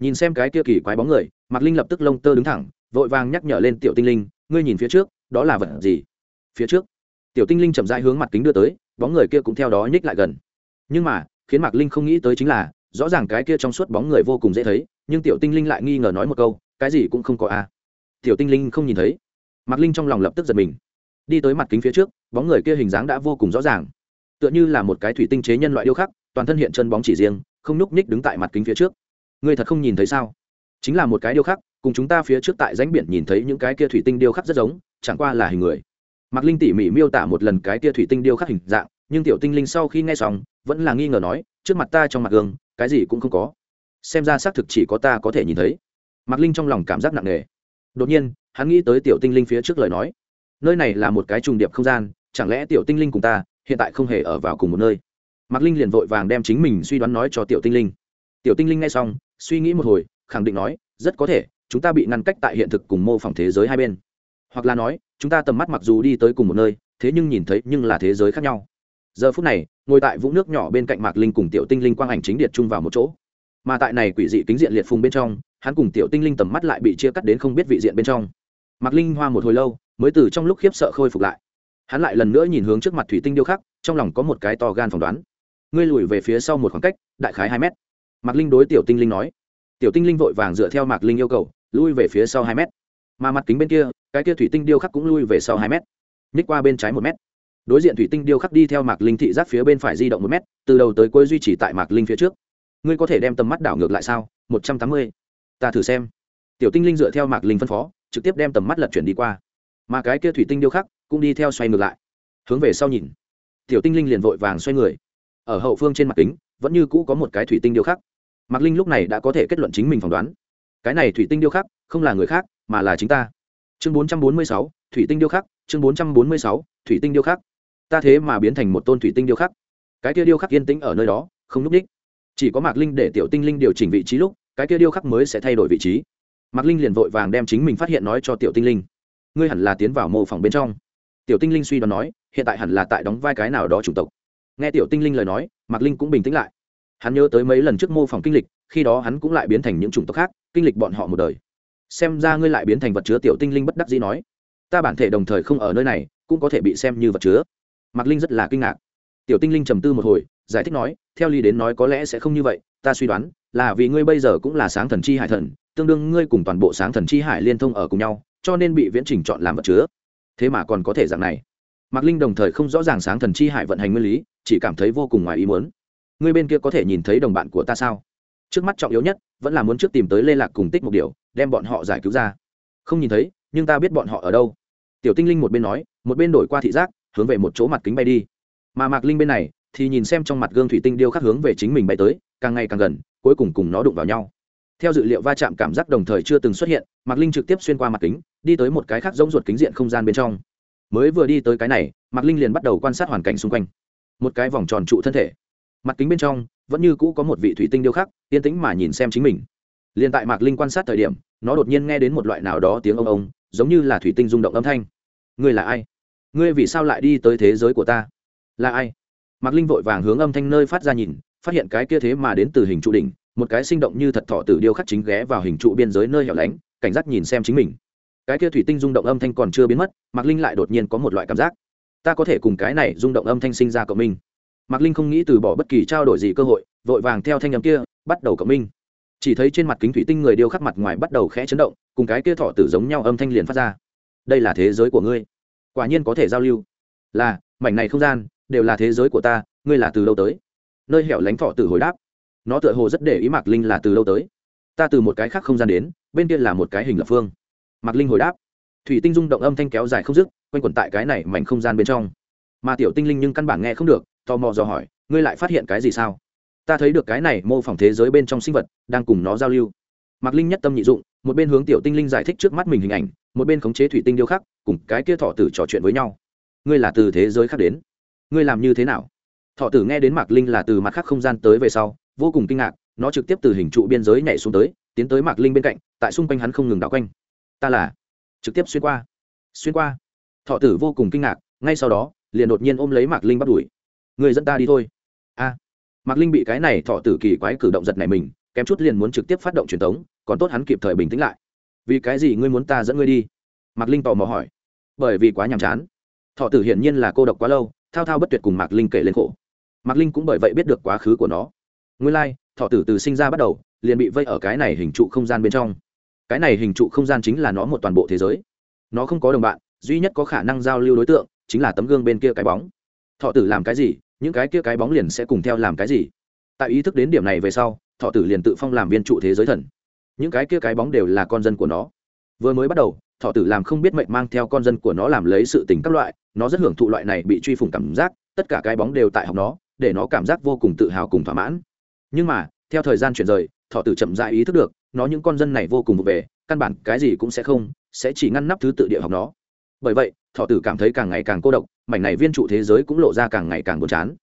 [SPEAKER 1] Nhìn xem cái kia kỳ quái bóng người, mạc linh lập tức lông tơ đứng thẳng, vội vàng nhắc nhở lên tiểu tinh linh, ngươi nhìn phía trước, đó là vật gì? Phía trước? Tiểu tinh linh chậm rãi hướng mặt kính đưa tới, bóng người kia cũng theo đó nhích lại gần. Nhưng mà, khiến mạc linh không nghĩ tới chính là, rõ ràng cái kia trong suốt bóng người vô cùng dễ thấy, nhưng tiểu tinh linh lại nghi ngờ nói một câu, cái gì cũng không có a à. tiểu tinh linh không nhìn thấy. Mạc linh trong lòng lập tức giật mình. Đi tới mặt kính phía trước bóng người kia hình dáng đã vô cùng rõ ràng. Tựa như là một cái thủy tinh chế nhân loại điêu khắc, toàn thân hiện chân bóng chỉ riêng, không nhúc nhích đứng tại mặt kính phía trước. Ngươi thật không nhìn thấy sao? Chính là một cái điêu khắc, cùng chúng ta phía trước tại ránh biển nhìn thấy những cái kia thủy tinh điêu khắc rất giống, chẳng qua là hình người. Mạc linh tỉ mỉ miêu tả một lần cái kia thủy tinh điêu khắc hình dạng, nhưng tiểu tinh linh sau khi nghe xong, vẫn là nghi ngờ nói, trước mặt ta trong mặt gương, cái gì cũng không có. Xem ra xác thực chỉ có ta có thể nhìn thấy. Mạc linh trong lòng cảm giác nặng nề. Đột nhiên, hắn nghĩ tới tiểu tinh linh phía trước lời nói. Nơi này là một cái trùng điệp không gian chẳng lẽ tiểu tinh linh cùng ta, hiện tại không hề ở vào cùng một nơi? Mạc linh liền vội vàng đem chính mình suy đoán nói cho tiểu tinh linh. Tiểu tinh linh nghe xong, suy nghĩ một hồi, khẳng định nói, rất có thể, chúng ta bị ngăn cách tại hiện thực cùng mô phỏng thế giới hai bên. Hoặc là nói, chúng ta tầm mắt mặc dù đi tới cùng một nơi, thế nhưng nhìn thấy nhưng là thế giới khác nhau. Giờ phút này, ngồi tại vũng nước nhỏ bên cạnh mạc linh cùng tiểu tinh linh quang ảnh chính điện chung vào một chỗ. Mà tại này quỷ dị kính diện liệt phùng bên trong, hắn cùng tiểu tinh linh tầm mắt lại bị chia cắt đến không biết vị diện bên trong. Mạc linh hoa một hồi lâu, mới từ trong lúc khiếp sợ khôi phục lại hắn lại lần nữa nhìn hướng trước mặt thủy tinh điêu khắc, trong lòng có một cái to gan phỏng đoán. Ngươi lùi về phía sau một khoảng cách, đại khái hai mét. Mạc linh đối tiểu tinh linh nói. Tiểu tinh linh vội vàng dựa theo mạc linh yêu cầu, lui về phía sau hai mét. Mà mặt kính bên kia, cái kia thủy tinh điêu khắc cũng lui về sau hai mét. Nhích qua bên trái một mét. Đối diện thủy tinh điêu khắc đi theo mạc linh thị giác phía bên phải di động một mét, từ đầu tới cuối duy trì tại mạc linh phía trước. Ngươi có thể đem tầm mắt đảo ngược lại sao? Một trăm tám mươi. Ta thử xem. Tiểu tinh linh dựa theo mạc linh phân phó, trực tiếp đem tầm mắt lật chuyển đi qua. Mà cái kia thủy tinh điêu khắc cũng đi theo xoay ngược lại. Hướng về sau nhìn, tiểu tinh linh liền vội vàng xoay người. Ở hậu phương trên mặt kính, vẫn như cũ có một cái thủy tinh điêu khắc. Mạc linh lúc này đã có thể kết luận chính mình phỏng đoán. Cái này thủy tinh điêu khắc, không là người khác, mà là chính ta. Chương bốn trăm bốn mươi sáu, thủy tinh điêu khắc, chương bốn trăm bốn mươi sáu, thủy tinh điêu khắc. Ta thế mà biến thành một tôn thủy tinh điêu khắc. Cái kia điêu khắc yên tĩnh ở nơi đó, không n ú c ních chỉ có mạc linh để tiểu tinh linh điều chỉnh vị trí lúc, cái kia điêu khắc mới sẽ thay đổi vị trí. Mạc linh liền vội vàng đem chính mình phát hiện nói cho tiểu tinh linh. Ngươi hẳn là tiến vào mô phỏng bên trong tiểu tinh linh suy đoán nói, hiện tại hẳn là tại đóng vai cái nào đó chủng tộc. Nghe tiểu tinh linh lời nói, mạc linh cũng bình tĩnh lại. Hắn nhớ tới mấy lần trước mô phỏng kinh lịch, khi đó hắn cũng lại biến thành những chủng tộc khác, kinh lịch bọn họ một đời. Xem ra ngươi lại biến thành vật chứa tiểu tinh linh bất đắc dĩ nói. Ta bản thể đồng thời không ở nơi này, cũng có thể bị xem như vật chứa. Mạc linh rất là kinh ngạc. Tiểu tinh linh trầm tư một hồi, giải thích nói, theo lý đến nói có lẽ sẽ không như vậy, ta suy đoán, là vì ngươi bây giờ cũng là sáng thần chi hải thần, tương đương ngươi cùng toàn bộ sáng thần chi hải liên thông ở cùng nhau, cho nên bị viễn trình chọn làm vật chứa thế mà còn có thể dạng này. Mạc linh đồng thời không rõ ràng sáng thần chi hải vận hành nguyên lý, chỉ cảm thấy vô cùng ngoài ý muốn. Ngươi bên kia có thể nhìn thấy đồng bạn của ta sao? Trước mắt trọng yếu nhất, vẫn là muốn trước tìm tới lê lạc cùng tích một điều đem bọn họ giải cứu ra. Không nhìn thấy, nhưng ta biết bọn họ ở đâu. Tiểu tinh linh một bên nói, một bên đổi qua thị giác, hướng về một chỗ mặt kính bay đi. Mà mạc linh bên này, thì nhìn xem trong mặt gương thủy tinh điêu khắc hướng về chính mình bay tới, càng ngày càng gần, cuối cùng cùng nó đụng vào nhau. Theo dự liệu va chạm cảm giác đồng thời chưa từng xuất hiện, mạc linh trực tiếp xuyên qua mặt kính đi tới một cái khác giống ruột kính diện không gian bên trong. Mới vừa đi tới cái này, mạc linh liền bắt đầu quan sát hoàn cảnh xung quanh. Một cái vòng tròn trụ thân thể. Mặt kính bên trong, vẫn như cũ có một vị thủy tinh điêu khắc, yên tĩnh mà nhìn xem chính mình. Liền tại mạc linh quan sát thời điểm, nó đột nhiên nghe đến một loại nào đó tiếng ông ông, giống như là thủy tinh rung động âm thanh. Ngươi là ai? Ngươi vì sao lại đi tới thế giới của ta? Là ai? Mạc linh vội vàng hướng âm thanh nơi phát ra nhìn, phát hiện cái kia thế mà đến từ hình trụ đỉnh, một cái sinh động như thật thọ tử điêu khắc chính ghé vào hình trụ biên giới nơi hẻo lánh, cảnh giác nhìn xem chính mình cái kia thủy tinh rung động âm thanh còn chưa biến mất, mạc linh lại đột nhiên có một loại cảm giác. Ta có thể cùng cái này rung động âm thanh sinh ra cộng minh. Mạc linh không nghĩ từ bỏ bất kỳ trao đổi gì cơ hội, vội vàng theo thanh âm m kia, bắt đầu cộng minh. Chỉ thấy trên mặt kính thủy tinh người điêu khắc mặt ngoài bắt đầu khẽ chấn động, cùng cái kia thọ tử giống nhau âm thanh liền phát ra. Đây là thế giới của ngươi. Quả nhiên có thể giao lưu. Là, mảnh này không gian, đều là thế giới của ta, ngươi là từ lâu tới? Nơi hẻo lánh thọ tử hồi đáp. Nó tựa hồ rất để ý mạc linh là từ lâu tới. Ta từ một cái khác không gian đến, bên kia là một cái hình lập phương mạc linh hồi đáp. Thủy tinh rung động âm thanh kéo dài không dứt, quanh quẩn tại cái này mảnh không gian bên trong. Mà tiểu tinh linh nhưng căn bản nghe không được, tò mò dò hỏi, ngươi lại phát hiện cái gì sao? Ta thấy được cái này mô phỏng thế giới bên trong sinh vật đang cùng nó giao lưu. Mạc linh nhất tâm nhị dụng, một bên hướng tiểu tinh linh giải thích trước mắt mình hình ảnh, một bên khống chế thủy tinh điêu khắc, cùng cái kia thọ tử trò chuyện với nhau. Ngươi là từ thế giới khác đến? Ngươi làm như thế nào? Thọ tử nghe đến mạc linh là từ mặt khác không gian tới về sau, vô cùng kinh ngạc, nó trực tiếp từ hình trụ biên giới nhảy xuống tới, tiến tới mạc linh bên cạnh, tại xung quanh hắn không ngừng đảo quanh ta là trực tiếp xuyên qua xuyên qua thọ tử vô cùng kinh ngạc ngay sau đó liền đột nhiên ôm lấy mạc linh bắt đuổi người dẫn ta đi thôi a mạc linh bị cái này thọ tử kỳ quái cử động giật này mình kém chút liền muốn trực tiếp phát động truyền thống còn tốt hắn kịp thời bình tĩnh lại vì cái gì ngươi muốn ta dẫn ngươi đi mạc linh tò mò hỏi bởi vì quá nhàm chán thọ tử hiển nhiên là cô độc quá lâu thao thao bất tuyệt cùng mạc linh kể lên khổ mạc linh cũng bởi vậy biết được quá khứ của nó nguyên lai、like, thọ tử từ sinh ra bắt đầu liền bị vây ở cái này hình trụ không gian bên trong cái này hình trụ không gian chính là nó một toàn bộ thế giới. Nó không có đồng bạn, duy nhất có khả năng giao lưu đối tượng chính là tấm gương bên kia cái bóng. Thọ tử làm cái gì, những cái kia cái bóng liền sẽ cùng theo làm cái gì. Tại ý thức đến điểm này về sau, thọ tử liền tự phong làm viên trụ thế giới thần. Những cái kia cái bóng đều là con dân của nó. Vừa mới bắt đầu, thọ tử làm không biết mệnh mang theo con dân của nó làm lấy sự tình các loại, nó rất hưởng thụ loại này bị truy phủng cảm giác, tất cả cái bóng đều tại học nó, để nó cảm giác vô cùng tự hào cùng thỏa mãn. Nhưng mà, theo thời gian chuyển rời thọ tử chậm dại ý thức được, nó những con dân này vô cùng vụ về, căn bản cái gì cũng sẽ không, sẽ chỉ ngăn nắp thứ tự địa học nó. Bởi vậy, thọ tử cảm thấy càng ngày càng cô độc, mảnh này viên trụ thế giới cũng lộ ra càng ngày càng buồn chán.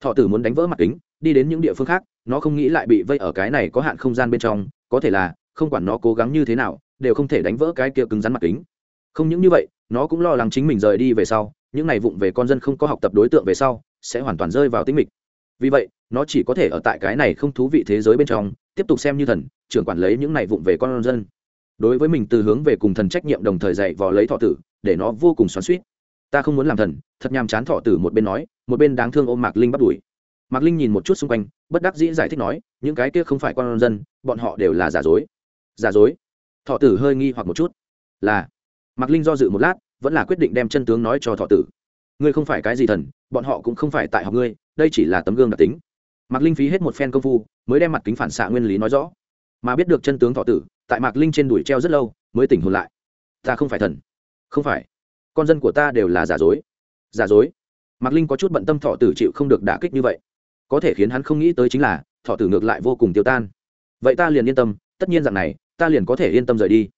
[SPEAKER 1] Thọ tử muốn đánh vỡ mặt kính, đi đến những địa phương khác, nó không nghĩ lại bị vây ở cái này có hạn không gian bên trong, có thể là, không quản nó cố gắng như thế nào, đều không thể đánh vỡ cái kia cứng rắn mặt kính. Không những như vậy, nó cũng lo lắng chính mình rời đi về sau, những này vụng về con dân không có học tập đối tượng về sau, sẽ hoàn toàn rơi vào tĩnh mịch. Vì vậy, nó chỉ có thể ở tại cái này không thú vị thế giới bên trong tiếp tục xem như thần, trưởng quản lấy những này vụng về con dân. Đối với mình từ hướng về cùng thần trách nhiệm đồng thời dạy vò lấy thọ tử, để nó vô cùng xoắn suýt ta không muốn làm thần, thật nhàm chán thọ tử một bên nói, một bên đáng thương ôm mạc linh bắt đuổi. Mạc linh nhìn một chút xung quanh, bất đắc dĩ giải thích nói, những cái kia không phải con dân, bọn họ đều là giả dối. Giả dối? Thọ tử hơi nghi hoặc một chút. Là. Mạc linh do dự một lát, vẫn là quyết định đem chân tướng nói cho thọ tử. Ngươi không phải cái gì thần, bọn họ cũng không phải tại học ngươi, đây chỉ là tấm gương đặc tính mạc linh phí hết một phen công phu, mới đem mặt kính phản xạ nguyên lý nói rõ. Mà biết được chân tướng thọ tử, tại mạc linh trên đùi treo rất lâu, mới tỉnh hồn lại. Ta không phải thần. Không phải. Con dân của ta đều là giả dối. Giả dối? Mạc linh có chút bận tâm thọ tử chịu không được đả kích như vậy. Có thể khiến hắn không nghĩ tới chính là, thọ tử ngược lại vô cùng tiêu tan. Vậy ta liền yên tâm, tất nhiên rằng này, ta liền có thể yên tâm rời đi.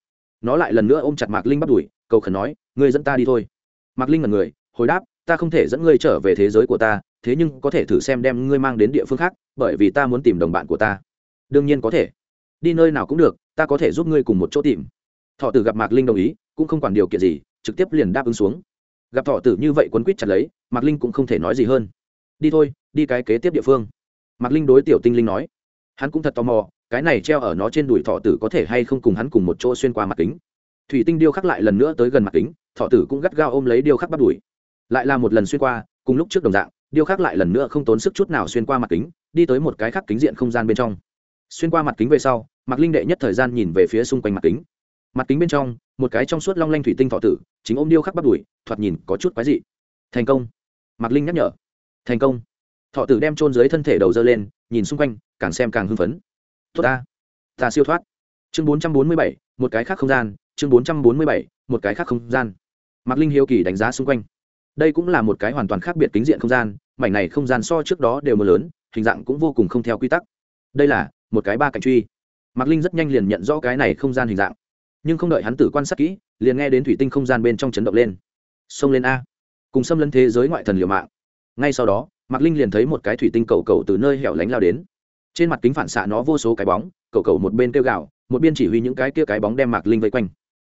[SPEAKER 1] Nó lại lần nữa ôm chặt mạc linh bắt đùi cầu khẩn nói, ngươi dẫn ta đi thôi. Mạc linh là người, hồi đáp ta không thể dẫn ngươi trở về thế giới của ta, thế nhưng có thể thử xem đem ngươi mang đến địa phương khác, bởi vì ta muốn tìm đồng bạn của ta. Đương nhiên có thể. Đi nơi nào cũng được, ta có thể giúp ngươi cùng một chỗ tìm. Thọ tử gặp mạc linh đồng ý, cũng không quản điều kiện gì, trực tiếp liền đáp ứng xuống. Gặp thọ tử như vậy quấn quýt chặt lấy, mạc linh cũng không thể nói gì hơn. Đi thôi, đi cái kế tiếp địa phương. Mạc linh đối tiểu tinh linh nói. Hắn cũng thật tò mò, cái này treo ở nó trên đùi thọ tử có thể hay không cùng hắn cùng một chỗ xuyên qua mặt kính. Thủy tinh điêu khắc lại lần nữa tới gần mặt kính, thọ tử cũng gắt gao ôm lấy điêu khắc bắt đùi lại là một lần xuyên qua, cùng lúc trước đồng dạng, điêu khắc lại lần nữa không tốn sức chút nào xuyên qua mặt kính, đi tới một cái khắc kính diện không gian bên trong. Xuyên qua mặt kính về sau, mạc linh đệ nhất thời gian nhìn về phía xung quanh mặt kính. Mặt kính bên trong, một cái trong suốt long lanh thủy tinh thọ tử, chính ôm điêu khắc bắt đùi thoạt nhìn có chút quái dị. Thành công. Mạc linh nhắc nhở. Thành công. Thọ tử đem trôn dưới thân thể đầu dơ lên, nhìn xung quanh, càng xem càng hưng phấn. Tốt ta. Ta siêu thoát. Chương bốn trăm bốn mươi bảy, một cái khác không gian. Chương bốn trăm bốn mươi bảy, một cái khác không gian. Mạc linh hiếu kỳ đánh giá xung quanh đây cũng là một cái hoàn toàn khác biệt kính diện không gian, mảnh này không gian so trước đó đều mưa lớn, hình dạng cũng vô cùng không theo quy tắc. Đây là một cái ba cạnh truy. Mạc linh rất nhanh liền nhận rõ cái này không gian hình dạng. Nhưng không đợi hắn tử quan sát kỹ, liền nghe đến thủy tinh không gian bên trong chấn động lên. Xông lên a. Cùng xâm lấn thế giới ngoại thần liều mạng. Ngay sau đó, mạc linh liền thấy một cái thủy tinh cầu cầu từ nơi hẻo lánh lao đến. Trên mặt kính phản xạ nó vô số cái bóng, cầu cầu một bên kêu gạo một bên chỉ huy những cái kia cái bóng đem mạc linh vây quanh.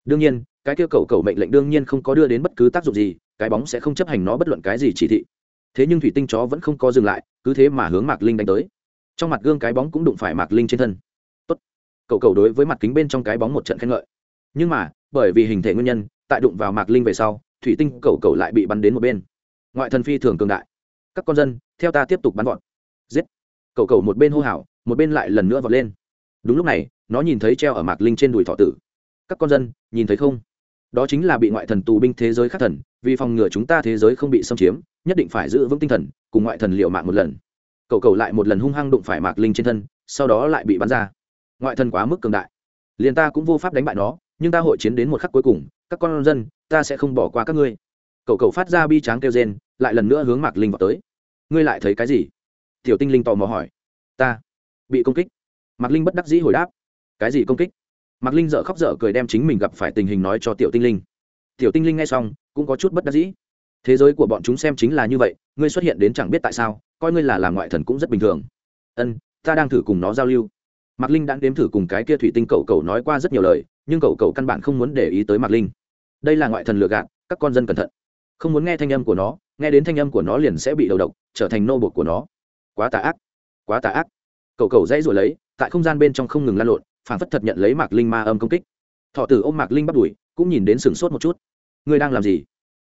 [SPEAKER 1] Đương nhiên, cái kia cầu cầu mệnh lệnh đương nhiên không có đưa đến bất cứ tác dụng gì cái bóng sẽ không chấp hành nó bất luận cái gì chỉ thị. Thế nhưng thủy tinh chó vẫn không có dừng lại, cứ thế mà hướng mạc linh đánh tới. Trong mặt gương cái bóng cũng đụng phải mạc linh trên thân. Tốt. Cậu cầu đối với mặt kính bên trong cái bóng một trận khen ngợi. Nhưng mà, bởi vì hình thể nguyên nhân, tại đụng vào mạc linh về sau, thủy tinh cậu cầu lại bị bắn đến một bên. Ngoại thần phi thường cường đại. Các con dân, theo ta tiếp tục bắn vọt. Giết. Cậu cầu một bên hô hào, một bên lại lần nữa vọt lên. Đúng lúc này, nó nhìn thấy treo ở mạc linh trên đùi thọ tử. Các con dân, nhìn thấy không? Đó chính là bị ngoại thần tù binh thế giới khắc thần, vì phòng ngừa chúng ta thế giới không bị xâm chiếm, nhất định phải giữ vững tinh thần, cùng ngoại thần liệu mạng một lần. Cậu cầu lại một lần hung hăng đụng phải mạc linh trên thân, sau đó lại bị bắn ra. Ngoại thần quá mức cường đại. Liền ta cũng vô pháp đánh bại nó, nhưng ta hội chiến đến một khắc cuối cùng, các con dân, ta sẽ không bỏ qua các ngươi. Cậu cậu phát ra bi tráng kêu rên, lại lần nữa hướng mạc linh vào tới. Ngươi lại thấy cái gì? Tiểu tinh linh tò mò hỏi. Ta bị công kích. Mạc linh bất đắc dĩ hồi đáp. Cái gì công kích? Mạc linh dợ khóc dở cười đem chính mình gặp phải tình hình nói cho tiểu tinh linh. Tiểu tinh linh nghe xong, cũng có chút bất đắc dĩ. Thế giới của bọn chúng xem chính là như vậy, ngươi xuất hiện đến chẳng biết tại sao, coi ngươi là làm ngoại thần cũng rất bình thường. Ân, ta đang thử cùng nó giao lưu. Mạc linh đã đếm thử cùng cái kia thủy tinh cậu cậu nói qua rất nhiều lời, nhưng cậu cậu căn bản không muốn để ý tới mạc linh. Đây là ngoại thần lừa gạt, các con dân cẩn thận. Không muốn nghe thanh âm của nó, nghe đến thanh âm của nó liền sẽ bị đầu độc, trở thành nô bột của nó. Quá tà ác, quá tà ác. Cậu cậu dãy rồi lấy, tại không gian bên trong không ngừng lan lộn phản phất thật nhận lấy mạc linh ma âm công kích. Thọ tử ôm mạc linh bắt đuổi, cũng nhìn đến sửng sốt một chút. Ngươi đang làm gì?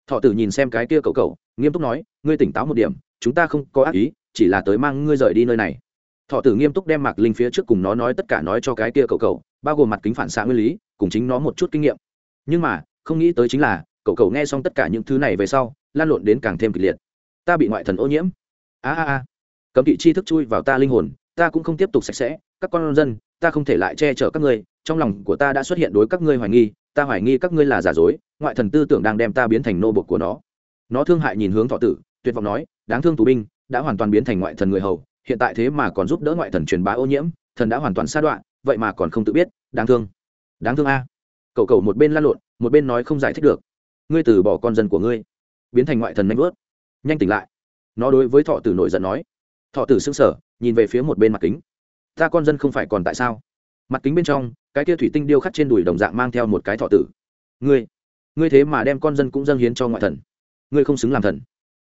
[SPEAKER 1] Thọ tử nhìn xem cái kia cậu cậu, nghiêm túc nói, ngươi tỉnh táo một điểm, chúng ta không có ác ý, chỉ là tới mang ngươi rời đi nơi này. Thọ tử nghiêm túc đem mạc linh phía trước cùng nó nói tất cả nói cho cái kia cậu cậu, bao gồm mặt kính phản xạ nguyên lý, cùng chính nó một chút kinh nghiệm. Nhưng mà, không nghĩ tới chính là, cậu cậu nghe xong tất cả những thứ này về sau, lan lộn đến càng thêm kịch liệt. Ta bị ngoại thần ô nhiễm. A a a. Cấm kỵ chi thức chui vào ta linh hồn, ta cũng không tiếp tục sạch sẽ, các con dân ta không thể lại che chở các ngươi, trong lòng của ta đã xuất hiện đối các ngươi hoài nghi, ta hoài nghi các ngươi là giả dối, ngoại thần tư tưởng đang đem ta biến thành nô bột của nó. Nó thương hại nhìn hướng thọ tử, tuyệt vọng nói, đáng thương tù binh, đã hoàn toàn biến thành ngoại thần người hầu, hiện tại thế mà còn giúp đỡ ngoại thần truyền bá ô nhiễm, thần đã hoàn toàn xa đoạn, vậy mà còn không tự biết, đáng thương. Đáng thương a. Cậu cậu một bên lan lộn, một bên nói không giải thích được. Ngươi từ bỏ con dân của ngươi, biến thành ngoại thần nhanh vớt nhanh tỉnh lại. Nó đối với thọ tử nổi giận nói. Thọ tử xưng sở nhìn về phía một bên mặt kính ta con dân không phải còn tại sao? Mặt kính bên trong, cái kia thủy tinh điêu khắc trên đùi đồng dạng mang theo một cái thọ tử. Ngươi ngươi thế mà đem con dân cũng dâng hiến cho ngoại thần. Ngươi không xứng làm thần.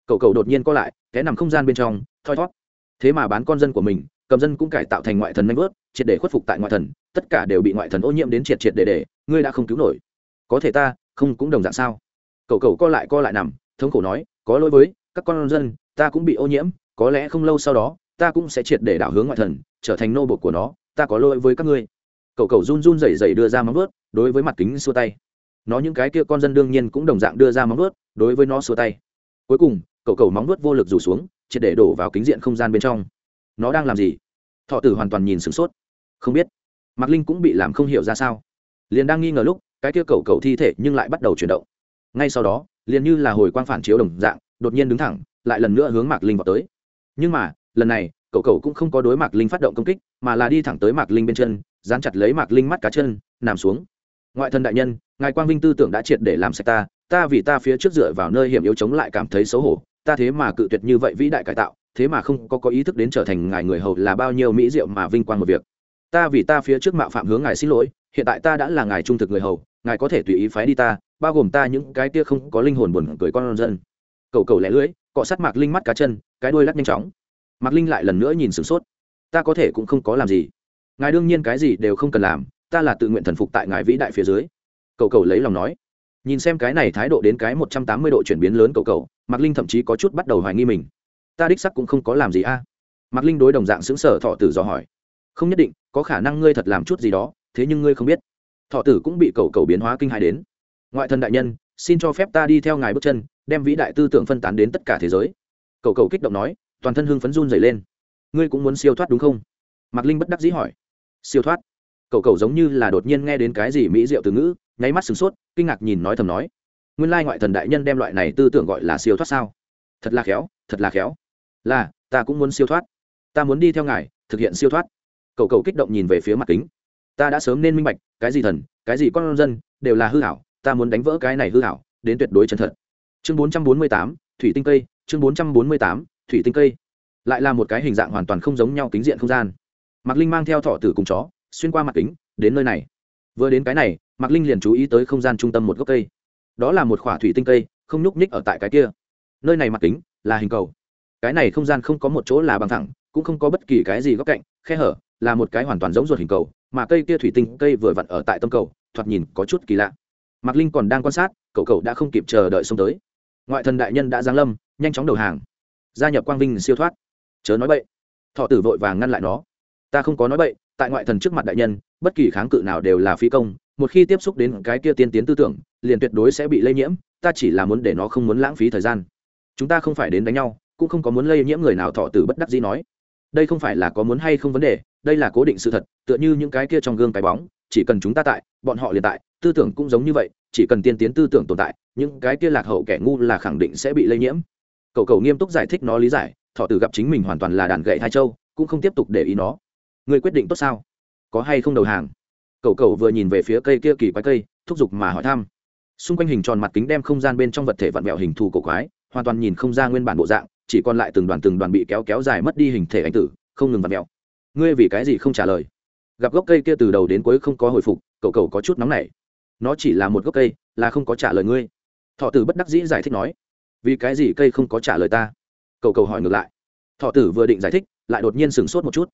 [SPEAKER 1] Cậu cậu đột nhiên co lại, té nằm không gian bên trong, thoi thót. Thế mà bán con dân của mình, cầm dân cũng cải tạo thành ngoại thần nanh vớt, triệt để khuất phục tại ngoại thần, tất cả đều bị ngoại thần ô nhiễm đến triệt triệt để để, ngươi đã không cứu nổi. Có thể ta, không cũng đồng dạng sao? Cậu cậu co lại co lại nằm, thống khổ nói, có lỗi với các con dân, ta cũng bị ô nhiễm, có lẽ không lâu sau đó ta cũng sẽ triệt để đảo hướng ngoại thần, trở thành nô bột của nó, ta có lỗi với các ngươi. Cậu cậu run run rẩy rẩy đưa ra móng vớt đối với mặt kính xua tay. Nó những cái kia con dân đương nhiên cũng đồng dạng đưa ra móng vớt đối với nó xua tay. Cuối cùng, cậu cậu móng vớt vô lực rủ xuống, triệt để đổ vào kính diện không gian bên trong. Nó đang làm gì? Thọ tử hoàn toàn nhìn sửng sốt. Không biết. Mạc linh cũng bị làm không hiểu ra sao. Liền đang nghi ngờ lúc, cái kia cậu cậu thi thể nhưng lại bắt đầu chuyển động. Ngay sau đó, liền như là hồi quang phản chiếu đồng dạng, đột nhiên đứng thẳng, lại lần nữa hướng mạc linh vào tới. Nhưng mà lần này, cậu cậu cũng không có đối mạc linh phát động công kích, mà là đi thẳng tới mạc linh bên chân, dán chặt lấy mạc linh mắt cá chân, nằm xuống. Ngoại thân đại nhân, ngài quang vinh tư tưởng đã triệt để làm sạch ta ta vì ta phía trước dựa vào nơi hiểm yếu chống lại cảm thấy xấu hổ, ta thế mà cự tuyệt như vậy vĩ đại cải tạo, thế mà không có có ý thức đến trở thành ngài người hầu là bao nhiêu mỹ diệu mà vinh quang một việc. Ta vì ta phía trước mạo phạm hướng ngài xin lỗi, hiện tại ta đã là ngài trung thực người hầu, ngài có thể tùy ý phái đi ta, bao gồm ta những cái tia không có linh hồn buồn cười con dân. Cầu cầu lẻ lưỡi, cọ sát mạc linh mắt cá chân, cái đuôi lắc nhanh chóng mạc linh lại lần nữa nhìn sửng sốt. Ta có thể cũng không có làm gì. Ngài đương nhiên cái gì đều không cần làm, ta là tự nguyện thần phục tại ngài vĩ đại phía dưới. Cầu cầu lấy lòng nói. Nhìn xem cái này thái độ đến cái một trăm tám mươi độ chuyển biến lớn cầu cầu, mạc linh thậm chí có chút bắt đầu hoài nghi mình. Ta đích sắc cũng không có làm gì a. Mạc linh đối đồng dạng xứng sở thọ tử dò hỏi. Không nhất định, có khả năng ngươi thật làm chút gì đó, thế nhưng ngươi không biết. Thọ tử cũng bị cầu cầu biến hóa kinh hài đến. Ngoại thần đại nhân, xin cho phép ta đi theo ngài bước chân, đem vĩ đại tư tưởng phân tán đến tất cả thế giới. Cầu cầu kích động nói toàn thân hưng phấn run dày lên. Ngươi cũng muốn siêu thoát đúng không? Mạc linh bất đắc dĩ hỏi. Siêu thoát? Cậu cậu giống như là đột nhiên nghe đến cái gì mỹ diệu từ ngữ, nháy mắt sửng sốt, kinh ngạc nhìn nói thầm nói. Nguyên lai ngoại thần đại nhân đem loại này tư tưởng gọi là siêu thoát sao? Thật là khéo, thật là khéo. Là, ta cũng muốn siêu thoát. Ta muốn đi theo ngài, thực hiện siêu thoát. Cậu cậu kích động nhìn về phía mặt kính. Ta đã sớm nên minh bạch, cái gì thần, cái gì con dân, đều là hư hảo, ta muốn đánh vỡ cái này hư hảo, đến tuyệt đối chân thật. Chương bốn trăm bốn mươi tám, thủy tinh cây, chương bốn trăm bốn mươi tám thủy tinh cây. Lại là một cái hình dạng hoàn toàn không giống nhau kính diện không gian. Mạc linh mang theo thọ tử cùng chó, xuyên qua mặt kính, đến nơi này. Vừa đến cái này, mạc linh liền chú ý tới không gian trung tâm một gốc cây. Đó là một khỏa thủy tinh cây, không nhúc nhích ở tại cái kia. Nơi này mặt kính là hình cầu. Cái này không gian không có một chỗ là bằng thẳng, cũng không có bất kỳ cái gì góc cạnh, khe hở là một cái hoàn toàn giống ruột hình cầu, mà cây kia thủy tinh cây vừa vặn ở tại tâm cầu, thoạt nhìn có chút kỳ lạ. Mạc linh còn đang quan sát, cậu cậu đã không kịp chờ đợi xông tới. Ngoại thần đại nhân đã giáng lâm, nhanh chóng đầu hàng gia nhập quang vinh siêu thoát. Chớ nói bậy. Thọ tử vội vàng ngăn lại nó. Ta không có nói bậy, tại ngoại thần trước mặt đại nhân, bất kỳ kháng cự nào đều là phi công, một khi tiếp xúc đến cái kia tiên tiến tư tưởng, liền tuyệt đối sẽ bị lây nhiễm, ta chỉ là muốn để nó không muốn lãng phí thời gian. Chúng ta không phải đến đánh nhau, cũng không có muốn lây nhiễm người nào, thọ tử bất đắc dĩ nói. Đây không phải là có muốn hay không vấn đề, đây là cố định sự thật, tựa như những cái kia trong gương cái bóng, chỉ cần chúng ta tại, bọn họ liền tại, tư tưởng cũng giống như vậy, chỉ cần tiên tiến tư tưởng tồn tại, những cái kia lạc hậu kẻ ngu là khẳng định sẽ bị lây nhiễm cậu cậu nghiêm túc giải thích nó lý giải, thọ tử gặp chính mình hoàn toàn là đàn gậy hai châu cũng không tiếp tục để ý nó. Người quyết định tốt sao? Có hay không đầu hàng? Cậu cậu vừa nhìn về phía cây kia kỳ quái cây, thúc giục mà hỏi thăm. Xung quanh hình tròn mặt kính đem không gian bên trong vật thể vặn vẹo hình thù cổ quái, hoàn toàn nhìn không ra nguyên bản bộ dạng, chỉ còn lại từng đoàn từng đoàn bị kéo kéo dài mất đi hình thể anh tử, không ngừng vặn vẹo. Ngươi vì cái gì không trả lời? Gặp gốc cây kia từ đầu đến cuối không có hồi phục, cậu cậu có chút nóng nảy. Nó chỉ là một gốc cây, là không có trả lời ngươi. Thọ tử bất đắc dĩ giải thích nói vì cái gì cây không có trả lời ta? Cậu cậu hỏi ngược lại. Thọ tử vừa định giải thích, lại đột nhiên sửng sốt một chút.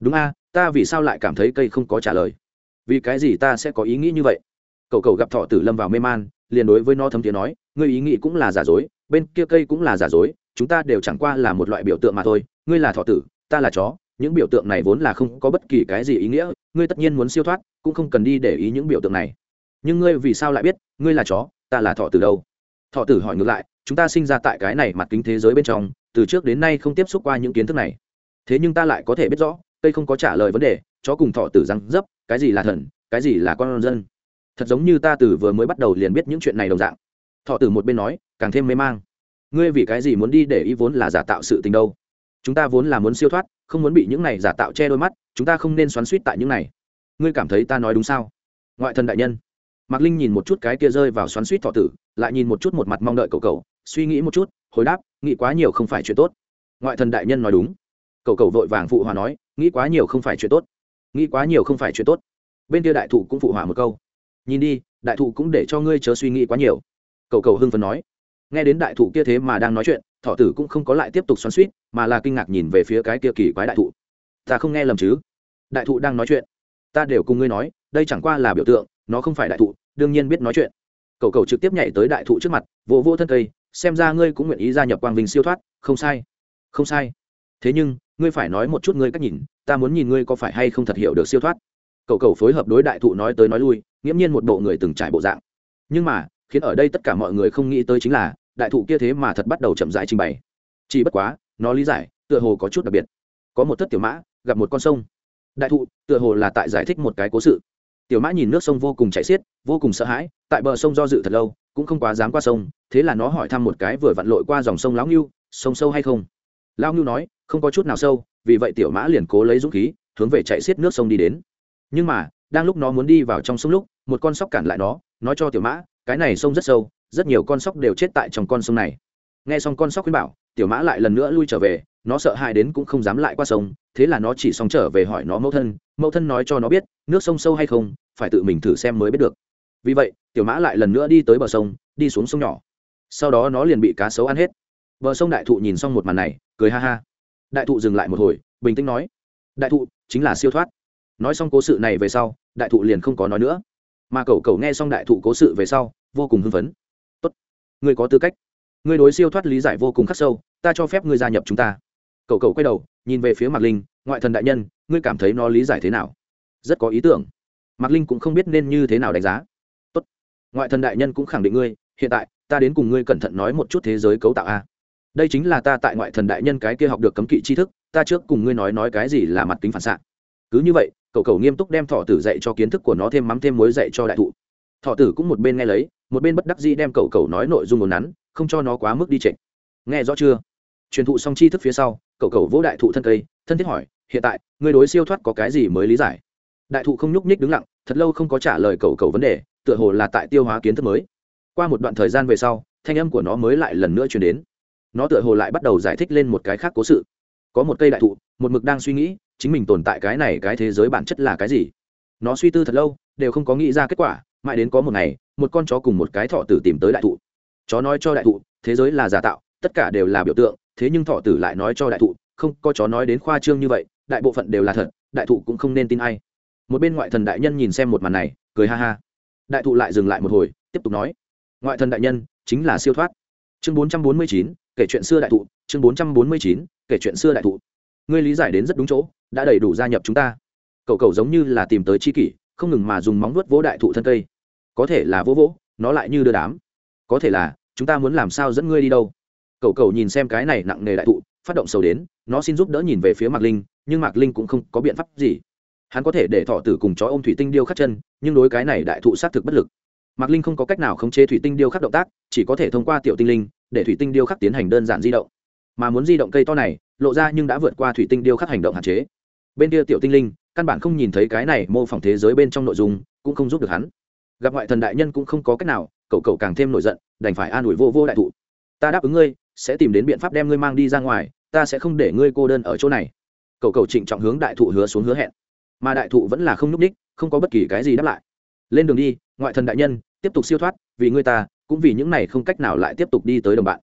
[SPEAKER 1] Đúng a, ta vì sao lại cảm thấy cây không có trả lời? Vì cái gì ta sẽ có ý nghĩ như vậy? Cậu cậu gặp thọ tử lâm vào mê man, liền đối với nó thấm tiếng nói, ngươi ý nghĩ cũng là giả dối, bên kia cây cũng là giả dối, chúng ta đều chẳng qua là một loại biểu tượng mà thôi. Ngươi là thọ tử, ta là chó, những biểu tượng này vốn là không có bất kỳ cái gì ý nghĩa, ngươi tất nhiên muốn siêu thoát, cũng không cần đi để ý những biểu tượng này. Nhưng ngươi vì sao lại biết, ngươi là chó, ta là thọ tử đâu? Thọ tử hỏi ngược lại chúng ta sinh ra tại cái này mặt kính thế giới bên trong, từ trước đến nay không tiếp xúc qua những kiến thức này. Thế nhưng ta lại có thể biết rõ, cây không có trả lời vấn đề, chó cùng thọ tử răng dấp, cái gì là thần, cái gì là con dân. Thật giống như ta từ vừa mới bắt đầu liền biết những chuyện này đồng dạng. Thọ tử một bên nói, càng thêm mê mang. Ngươi vì cái gì muốn đi để ý vốn là giả tạo sự tình đâu? Chúng ta vốn là muốn siêu thoát, không muốn bị những này giả tạo che đôi mắt, chúng ta không nên xoắn suýt tại những này. Ngươi cảm thấy ta nói đúng sao? Ngoại thần đại nhân. Mạc linh nhìn một chút cái kia rơi vào xoắn suýt thọ tử, lại nhìn một chút một mặt mong đợi cậu cậu suy nghĩ một chút, hồi đáp, nghĩ quá nhiều không phải chuyện tốt. Ngoại thần đại nhân nói đúng. Cậu cậu vội vàng phụ hòa nói, nghĩ quá nhiều không phải chuyện tốt. Nghĩ quá nhiều không phải chuyện tốt. Bên kia đại thụ cũng phụ hòa một câu. Nhìn đi, đại thụ cũng để cho ngươi chớ suy nghĩ quá nhiều. Cậu cậu hưng phấn nói. Nghe đến đại thụ kia thế mà đang nói chuyện thọ tử cũng không có lại tiếp tục xoắn suýt mà là kinh ngạc nhìn về phía cái kia kỳ quái đại thụ. Ta không nghe lầm chứ? Đại thụ đang nói chuyện. Ta đều cùng ngươi nói, đây chẳng qua là biểu tượng, nó không phải đại thụ, đương nhiên biết nói chuyện. Cậu cậu trực tiếp nhảy tới đại thụ trước mặt, vỗ vỗ thân cây xem ra ngươi cũng nguyện ý gia nhập quang vinh siêu thoát. Không sai. Không sai. Thế nhưng, ngươi phải nói một chút ngươi cách nhìn, ta muốn nhìn ngươi có phải hay không thật hiểu được siêu thoát. Cậu cậu phối hợp đối đại thụ nói tới nói lui, nghiễm nhiên một bộ người từng trải bộ dạng. Nhưng mà, khiến ở đây tất cả mọi người không nghĩ tới chính là, đại thụ kia thế mà thật bắt đầu chậm rãi trình bày. Chỉ bất quá, nó lý giải, tựa hồ có chút đặc biệt. Có một thất tiểu mã, gặp một con sông. Đại thụ, tựa hồ là tại giải thích một cái cố sự. Tiểu mã nhìn nước sông vô cùng chảy xiết, vô cùng sợ hãi, tại bờ sông do dự thật lâu cũng không quá dám qua sông, thế là nó hỏi thăm một cái vừa vặn lội qua dòng sông lão ngưu, sông sâu hay không? Lão ngưu nói, không có chút nào sâu, vì vậy tiểu mã liền cố lấy dũng khí, hướng về chạy xiết nước sông đi đến. Nhưng mà, đang lúc nó muốn đi vào trong sông lúc, một con sóc cản lại nó, nói cho tiểu mã, cái này sông rất sâu, rất nhiều con sóc đều chết tại trong con sông này. Nghe xong con sóc khuyên bảo, tiểu mã lại lần nữa lui trở về, nó sợ hãi đến cũng không dám lại qua sông, thế là nó chỉ xong trở về hỏi nó mẫu thân mẫu thân nói cho nó biết, nước sông sâu hay không, phải tự mình thử xem mới biết được. Vì vậy tiểu mã lại lần nữa đi tới bờ sông, đi xuống sông nhỏ. Sau đó nó liền bị cá sấu ăn hết. Bờ sông đại thụ nhìn xong một màn này, cười ha ha. Đại thụ dừng lại một hồi, bình tĩnh nói, đại thụ, chính là siêu thoát. Nói xong cố sự này về sau, đại thụ liền không có nói nữa. Mà cậu cậu nghe xong đại thụ cố sự về sau, vô cùng hưng phấn. Tốt, ngươi có tư cách. Ngươi đối siêu thoát lý giải vô cùng khắc sâu, ta cho phép ngươi gia nhập chúng ta. Cậu cậu quay đầu, nhìn về phía mạc linh, ngoại thần đại nhân, ngươi cảm thấy nó lý giải thế nào? Rất có ý tưởng. Mạc linh cũng không biết nên như thế nào đánh giá ngoại thần đại nhân cũng khẳng định ngươi, hiện tại, ta đến cùng ngươi cẩn thận nói một chút thế giới cấu tạo a. Đây chính là ta tại ngoại thần đại nhân cái kia học được cấm kỵ tri thức, ta trước cùng ngươi nói nói cái gì là mặt kính phản xạ. Cứ như vậy, cậu cậu nghiêm túc đem thọ tử dạy cho kiến thức của nó thêm mắm thêm muối dạy cho đại thụ. Thọ tử cũng một bên nghe lấy, một bên bất đắc dĩ đem cậu cậu nói nội dung một nắn không cho nó quá mức đi trịnh nghe rõ chưa? Truyền thụ xong tri thức phía sau, cậu cậu vỗ đại thụ thân cây, thân thiết hỏi, hiện tại, ngươi đối siêu thoát có cái gì mới lý giải? Đại thụ không nhúc nhích đứng lặng, thật lâu không có trả lời cậu cậu vấn đề tựa hồ là tại tiêu hóa kiến thức mới. Qua một đoạn thời gian về sau, thanh âm của nó mới lại lần nữa chuyển đến. Nó tựa hồ lại bắt đầu giải thích lên một cái khác cố sự. Có một cây đại thụ, một mực đang suy nghĩ, chính mình tồn tại cái này cái thế giới bản chất là cái gì. Nó suy tư thật lâu, đều không có nghĩ ra kết quả, mãi đến có một ngày, một con chó cùng một cái thọ tử tìm tới đại thụ. Chó nói cho đại thụ, thế giới là giả tạo, tất cả đều là biểu tượng, thế nhưng thọ tử lại nói cho đại thụ, không có chó nói đến khoa trương như vậy, đại bộ phận đều là thật, đại thụ cũng không nên tin ai. Một bên ngoại thần đại nhân nhìn xem một màn này, cười ha ha đại thụ lại dừng lại một hồi, tiếp tục nói. Ngoại thần đại nhân, chính là siêu thoát. Chương bốn trăm bốn mươi chín, kể chuyện xưa đại thụ. Chương bốn trăm bốn mươi chín, kể chuyện xưa đại thụ. Ngươi lý giải đến rất đúng chỗ, đã đầy đủ gia nhập chúng ta. Cậu cậu giống như là tìm tới c h i kỷ, không ngừng mà dùng móng vuốt vỗ đại thụ thân cây. Có thể là vỗ vỗ, nó lại như đưa đám. Có thể là, chúng ta muốn làm sao dẫn ngươi đi đâu? Cậu cậu nhìn xem cái này nặng nề đại thụ, phát động sầu đến, nó xin giúp đỡ nhìn về phía mạc linh, nhưng mạc linh cũng không có biện pháp gì hắn có thể để thọ tử cùng chó ôm thủy tinh điêu khắc chân, nhưng đối cái này đại thụ xác thực bất lực. Mạc linh không có cách nào khống chế thủy tinh điêu khắc động tác, chỉ có thể thông qua tiểu tinh linh, để thủy tinh điêu khắc tiến hành đơn giản di động. Mà muốn di động cây to này, lộ ra nhưng đã vượt qua thủy tinh điêu khắc hành động hạn chế. Bên kia tiểu tinh linh, căn bản không nhìn thấy cái này mô phỏng thế giới bên trong nội dung, cũng không giúp được hắn. Gặp ngoại thần đại nhân cũng không có cách nào, cậu cậu càng thêm nổi giận, đành phải an ủi vô vô đại thụ. Ta đáp ứng ngươi, sẽ tìm đến biện pháp đem ngươi mang đi ra ngoài, ta sẽ không để ngươi cô đơn ở chỗ này. Cậu cậu trịnh trọng hướng đại thụ hứa xuống hứa hẹn mà đại thụ vẫn là không n ú c ních không có bất kỳ cái gì đáp lại. Lên đường đi, ngoại thần đại nhân, tiếp tục siêu thoát, vì ngươi ta, cũng vì những này không cách nào lại tiếp tục đi tới đồng bạn.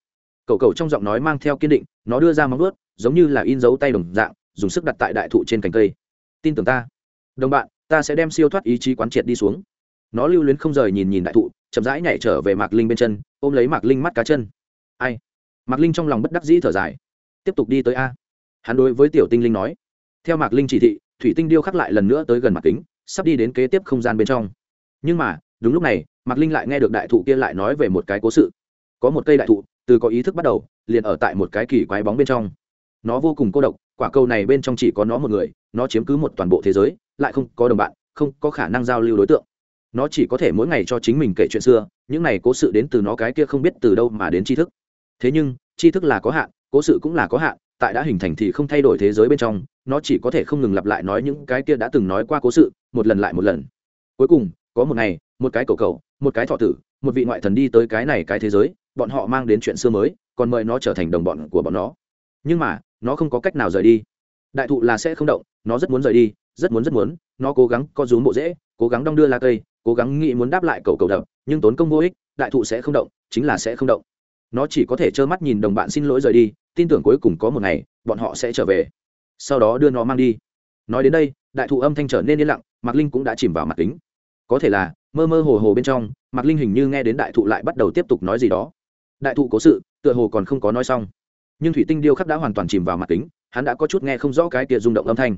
[SPEAKER 1] Cậu cậu trong giọng nói mang theo kiên định, nó đưa ra móng ướt giống như là in dấu tay đồng dạng, dùng sức đặt tại đại thụ trên cành cây. Tin tưởng ta. Đồng bạn, ta sẽ đem siêu thoát ý chí quán triệt đi xuống. Nó lưu luyến không rời nhìn nhìn đại thụ, chậm rãi nhảy trở về mạc linh bên chân, ôm lấy mạc linh mắt cá chân. Ai? Mạc linh trong lòng bất đắc dĩ thở dài. Tiếp tục đi tới a. Hắn đối với tiểu tinh linh nói. Theo mạc linh chỉ thị thủy tinh điêu khắc lại lần nữa tới gần mặt kính, sắp đi đến kế tiếp không gian bên trong. Nhưng mà, đúng lúc này, mạc linh lại nghe được đại thụ kia lại nói về một cái cố sự. Có một cây đại thụ, từ có ý thức bắt đầu, liền ở tại một cái kỳ quái bóng bên trong. Nó vô cùng cô độc, quả cầu này bên trong chỉ có nó một người, nó chiếm cứ một toàn bộ thế giới, lại không có đồng bạn, không có khả năng giao lưu đối tượng. Nó chỉ có thể mỗi ngày cho chính mình kể chuyện xưa, những này cố sự đến từ nó cái kia không biết từ đâu mà đến tri thức. Thế nhưng, tri thức là có hạn, cố sự cũng là có hạn tại đã hình thành thì không thay đổi thế giới bên trong, nó chỉ có thể không ngừng lặp lại nói những cái kia đã từng nói qua cố sự, một lần lại một lần. Cuối cùng, có một ngày, một cái cầu cầu một cái thọ tử, một vị ngoại thần đi tới cái này cái thế giới, bọn họ mang đến chuyện xưa mới, còn mời nó trở thành đồng bọn của bọn nó. Nhưng mà, nó không có cách nào rời đi. Đại thụ là sẽ không động, nó rất muốn rời đi, rất muốn rất muốn, nó cố gắng co rúm bộ dễ cố gắng đong đưa lá cây, cố gắng nghĩ muốn đáp lại cầu cầu đập, nhưng tốn công vô ích, đại thụ sẽ không động, chính là sẽ không động. Nó chỉ có thể trơ mắt nhìn đồng bạn xin lỗi rời đi tin tưởng cuối cùng có một ngày, bọn họ sẽ trở về. Sau đó đưa nó mang đi. Nói đến đây, đại thụ âm thanh trở nên yên lặng, mạc linh cũng đã chìm vào mặt kính. Có thể là, mơ mơ hồ hồ bên trong, mạc linh hình như nghe đến đại thụ lại bắt đầu tiếp tục nói gì đó. Đại thụ cố sự, tựa hồ còn không có nói xong. Nhưng thủy tinh điêu khắc đã hoàn toàn chìm vào mặt kính, hắn đã có chút nghe không rõ cái tia rung động âm thanh.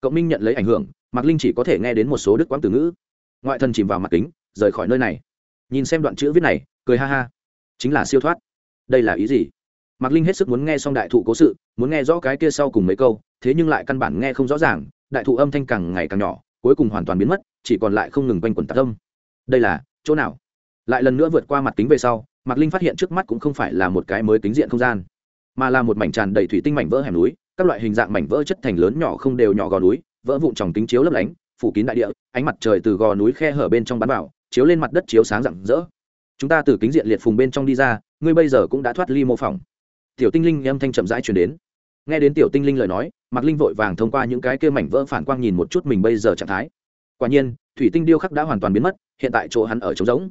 [SPEAKER 1] Cộng minh nhận lấy ảnh hưởng, mạc linh chỉ có thể nghe đến một số đức quãng từ ngữ. Ngoại thân chìm vào mặt kính, rời khỏi nơi này. Nhìn xem đoạn chữ viết này, cười ha ha. Chính là siêu thoát. Đây là ý gì? Mạc linh hết sức muốn nghe xong đại thụ cố sự, muốn nghe rõ cái kia sau cùng mấy câu, thế nhưng lại căn bản nghe không rõ ràng, đại thụ âm thanh càng ngày càng nhỏ, cuối cùng hoàn toàn biến mất, chỉ còn lại không ngừng quanh quẩn tạc âm. Đây là, chỗ nào? Lại lần nữa vượt qua mặt kính về sau, mạc linh phát hiện trước mắt cũng không phải là một cái mới kính diện không gian, mà là một mảnh tràn đầy thủy tinh mảnh vỡ hẻm núi, các loại hình dạng mảnh vỡ chất thành lớn nhỏ không đều nhỏ gò núi, vỡ vụn tròng kính chiếu lấp lánh, phủ kín đại địa, ánh mặt trời từ gò núi khe hở bên trong bắn vào, chiếu lên mặt đất chiếu sáng rạng rỡ. Chúng ta từ kính diện liệt phùng bên trong đi ra, ngươi bây giờ cũng đã thoát ly mô phỏng tiểu tinh linh âm thanh chậm rãi chuyển đến. Nghe đến tiểu tinh linh lời nói, mạc linh vội vàng thông qua những cái kia mảnh vỡ phản quang nhìn một chút mình bây giờ trạng thái. Quả nhiên, thủy tinh điêu khắc đã hoàn toàn biến mất, hiện tại chỗ hắn ở trống rỗng.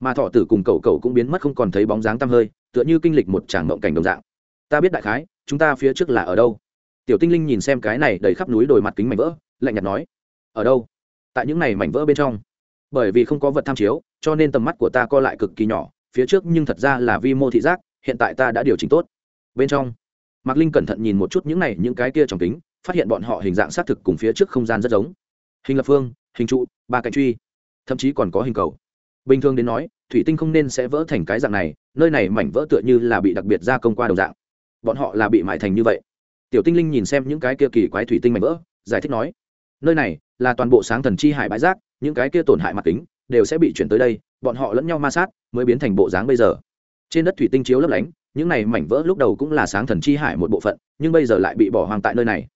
[SPEAKER 1] Mà thọ tử cùng cậu cậu cũng biến mất không còn thấy bóng dáng tăm hơi, tựa như kinh lịch một tràng mộng cảnh đồng dạng. Ta biết đại khái, chúng ta phía trước là ở đâu? Tiểu tinh linh nhìn xem cái này đầy khắp núi đồi mặt kính mảnh vỡ, lạnh nhạt nói, ở đâu? Tại những này mảnh vỡ bên trong. Bởi vì không có vật tham chiếu, cho nên tầm mắt của ta co lại cực kỳ nhỏ, phía trước nhưng thật ra là vi mô thị giác, hiện tại ta đã điều chỉnh tốt bên trong. Mạc linh cẩn thận nhìn một chút những này, những cái kia trong kính, phát hiện bọn họ hình dạng xác thực cùng phía trước không gian rất giống. Hình lập phương, hình trụ, ba cạnh truy, thậm chí còn có hình cầu. Bình thường đến nói, thủy tinh không nên sẽ vỡ thành cái dạng này, nơi này mảnh vỡ tựa như là bị đặc biệt gia công qua đồng dạng. Bọn họ là bị mại thành như vậy. Tiểu tinh linh nhìn xem những cái kia kỳ quái thủy tinh mảnh vỡ, giải thích nói, nơi này là toàn bộ sáng thần chi hải bãi rác, những cái kia tổn hại mặt kính đều sẽ bị chuyển tới đây, bọn họ lẫn nhau ma sát mới biến thành bộ dáng bây giờ. Trên đất thủy tinh chiếu lấp lánh những này mảnh vỡ lúc đầu cũng là sáng thần chi hải một bộ phận, nhưng bây giờ lại bị bỏ hoang tại nơi này.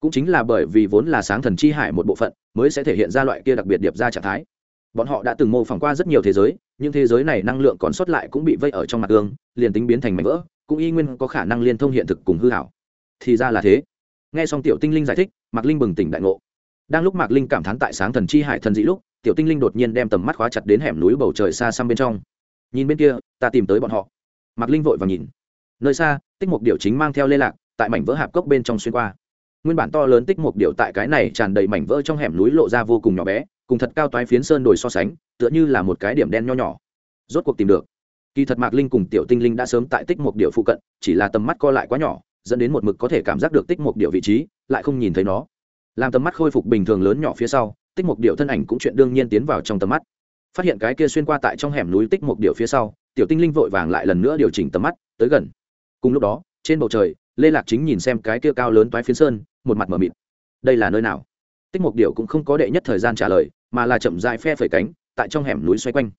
[SPEAKER 1] Cũng chính là bởi vì vốn là sáng thần chi hải một bộ phận, mới sẽ thể hiện ra loại kia đặc biệt điệp ra trạng thái. Bọn họ đã từng mô phỏng qua rất nhiều thế giới nhưng thế giới này năng lượng còn sót lại cũng bị vây ở trong mặt gương, liền tính biến thành mảnh vỡ, cũng y nguyên có khả năng liên thông hiện thực cùng hư hảo. Thì ra là thế. Nghe xong tiểu tinh linh giải thích, mạc linh bừng tỉnh đại ngộ. Đang lúc mạc linh cảm thán tại sáng thần chi hải thần dị lúc, tiểu tinh linh đột nhiên đem tầm mắt khóa chặt đến hẻm núi bầu trời xa xăm bên trong. Nhìn bên kia, ta tìm tới bọn họ mạc linh vội và nhìn. Nơi xa, tích mục điệu chính mang theo lê lạc, tại mảnh vỡ hạp cốc bên trong xuyên qua. Nguyên bản to lớn tích mục điệu tại cái này tràn đầy mảnh vỡ trong hẻm núi lộ ra vô cùng nhỏ bé, cùng thật cao toái phiến sơn đồi so sánh, tựa như là một cái điểm đen nho nhỏ. Rốt cuộc tìm được. Kỳ thật mạc linh cùng tiểu tinh linh đã sớm tại tích mục điệu phụ cận, chỉ là tầm mắt co lại quá nhỏ, dẫn đến một mực có thể cảm giác được tích mục điệu vị trí, lại không nhìn thấy nó. Làm tầm mắt khôi phục bình thường lớn nhỏ phía sau, tích mục điệu thân ảnh cũng chuyện đương nhiên tiến vào trong tầm mắt phát hiện cái kia xuyên qua tại trong hẻm núi tích một điều phía sau, tiểu tinh linh vội vàng lại lần nữa điều chỉnh tầm mắt, tới gần. Cùng lúc đó, trên bầu trời, lê lạc chính nhìn xem cái kia cao lớn toái phiến sơn, một mặt m ở mịt. Đây là nơi nào? Tích một điều cũng không có đệ nhất thời gian trả lời, mà là chậm dài phe phẩy cánh, tại trong hẻm núi xoay quanh.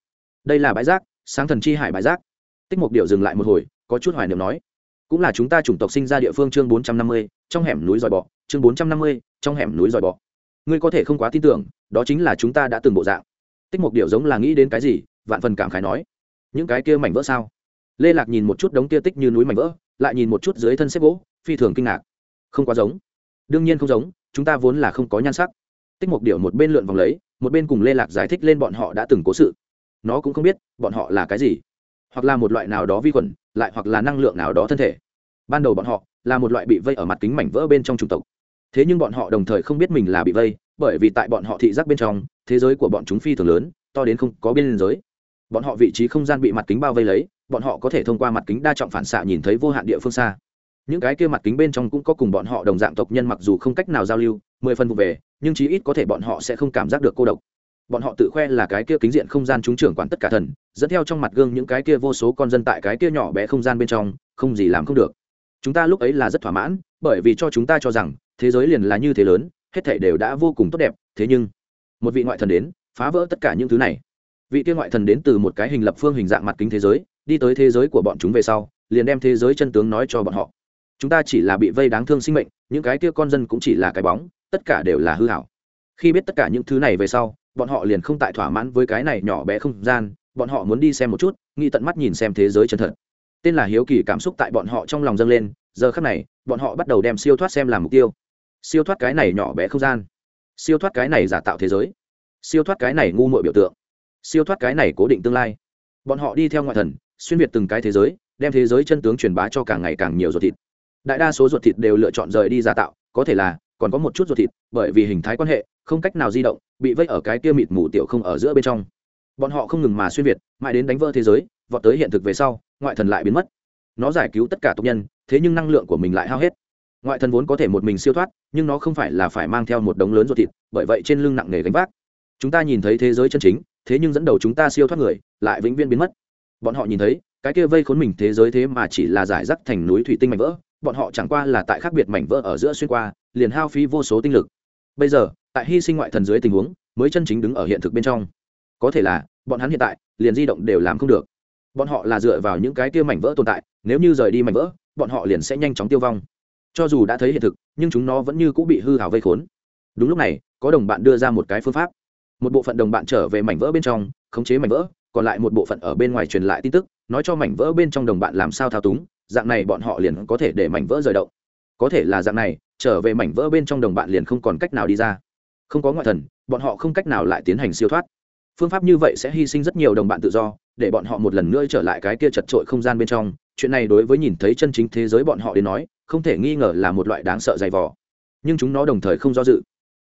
[SPEAKER 1] Đây là bãi rác, sáng thần chi hải bãi rác. Tích một điều dừng lại một hồi, có chút hoài niệm nói, cũng là chúng ta chủng tộc sinh ra địa phương chương bốn trăm năm mươi, trong hẻm núi dòi bọ, chương bốn trăm năm mươi, trong hẻm núi dòi bọ. Ngươi có thể không quá tin tưởng, đó chính là chúng ta đã từng bộ dạng tích mục điệu giống là nghĩ đến cái gì, vạn phần cảm khái nói, những cái kia mảnh vỡ sao? Lê lạc nhìn một chút đống kia tích như núi mảnh vỡ, lại nhìn một chút dưới thân xếp gỗ, phi thường kinh ngạc. Không quá giống. Đương nhiên không giống, chúng ta vốn là không có nhan sắc. Tích mục điệu một bên lượn vòng lấy, một bên cùng lê lạc giải thích lên bọn họ đã từng cố sự. Nó cũng không biết, bọn họ là cái gì. Hoặc là một loại nào đó vi khuẩn, lại hoặc là năng lượng nào đó thân thể. Ban đầu bọn họ là một loại bị vây ở mặt kính mảnh vỡ bên trong chủng tộc. Thế nhưng bọn họ đồng thời không biết mình là bị vây, bởi vì tại bọn họ thị giác bên trong thế giới của bọn chúng phi thường lớn, to đến không có biên giới. Bọn họ vị trí không gian bị mặt kính bao vây lấy, bọn họ có thể thông qua mặt kính đa trọng phản xạ nhìn thấy vô hạn địa phương xa. Những cái kia mặt kính bên trong cũng có cùng bọn họ đồng dạng tộc nhân mặc dù không cách nào giao lưu, mười phân vụ về, nhưng chí ít có thể bọn họ sẽ không cảm giác được cô độc. Bọn họ tự khoe là cái kia kính diện không gian chúng trưởng quản tất cả thần, dẫn theo trong mặt gương những cái kia vô số con dân tại cái kia nhỏ bé không gian bên trong, không gì làm không được. Chúng ta lúc ấy là rất thỏa mãn, bởi vì cho chúng ta cho rằng, thế giới liền là như thế lớn, hết thể đều đã vô cùng tốt đẹp, thế nhưng một vị ngoại thần đến, phá vỡ tất cả những thứ này. Vị kia ngoại thần đến từ một cái hình lập phương hình dạng mặt kính thế giới, đi tới thế giới của bọn chúng về sau, liền đem thế giới chân tướng nói cho bọn họ. Chúng ta chỉ là bị vây đáng thương sinh mệnh, những cái kia con dân cũng chỉ là cái bóng, tất cả đều là hư hảo. Khi biết tất cả những thứ này về sau, bọn họ liền không tại thỏa mãn với cái này nhỏ bé không gian, bọn họ muốn đi xem một chút, nghĩ tận mắt nhìn xem thế giới chân thật. Tên là hiếu kỳ cảm xúc tại bọn họ trong lòng dâng lên, giờ khắc này, bọn họ bắt đầu đem siêu thoát xem làm mục tiêu. Siêu thoát cái này nhỏ bé không gian siêu thoát cái này giả tạo thế giới. Siêu thoát cái này ngu muội biểu tượng. Siêu thoát cái này cố định tương lai. Bọn họ đi theo ngoại thần, xuyên việt từng cái thế giới, đem thế giới chân tướng truyền bá cho càng ngày càng nhiều ruột thịt. Đại đa số ruột thịt đều lựa chọn rời đi giả tạo, có thể là còn có một chút ruột thịt, bởi vì hình thái quan hệ, không cách nào di động, bị vây ở cái kia mịt mù tiểu không ở giữa bên trong. Bọn họ không ngừng mà xuyên việt, mãi đến đánh vỡ thế giới, vọt tới hiện thực về sau, ngoại thần lại biến mất. Nó giải cứu tất cả tộc nhân, thế nhưng năng lượng của mình lại hao hết ngoại thần vốn có thể một mình siêu thoát, nhưng nó không phải là phải mang theo một đống lớn ruột thịt, bởi vậy trên lưng nặng nề gánh vác. Chúng ta nhìn thấy thế giới chân chính, thế nhưng dẫn đầu chúng ta siêu thoát người, lại vĩnh viễn biến mất. Bọn họ nhìn thấy, cái kia vây khốn mình thế giới thế mà chỉ là giải rác thành núi thủy tinh mảnh vỡ, bọn họ chẳng qua là tại khác biệt mảnh vỡ ở giữa xuyên qua, liền hao phí vô số tinh lực. Bây giờ, tại hy sinh ngoại thần dưới tình huống, mới chân chính đứng ở hiện thực bên trong. Có thể là, bọn hắn hiện tại, liền di động đều làm không được. Bọn họ là dựa vào những cái kia mảnh vỡ tồn tại, nếu như rời đi mảnh vỡ, bọn họ liền sẽ nhanh chóng tiêu vong cho dù đã thấy hiện thực, nhưng chúng nó vẫn như cũng bị hư hào vây khốn. Đúng lúc này, có đồng bạn đưa ra một cái phương pháp. Một bộ phận đồng bạn trở về mảnh vỡ bên trong, khống chế mảnh vỡ, còn lại một bộ phận ở bên ngoài truyền lại tin tức, nói cho mảnh vỡ bên trong đồng bạn làm sao thao túng, dạng này bọn họ liền có thể để mảnh vỡ rời động. Có thể là dạng này, trở về mảnh vỡ bên trong đồng bạn liền không còn cách nào đi ra. Không có ngoại thần, bọn họ không cách nào lại tiến hành siêu thoát. Phương pháp như vậy sẽ hy sinh rất nhiều đồng bạn tự do để bọn họ một lần nữa trở lại cái kia chật trội không gian bên trong. Chuyện này đối với nhìn thấy chân chính thế giới bọn họ đến nói, không thể nghi ngờ là một loại đáng sợ dày vò. Nhưng chúng nó đồng thời không do dự.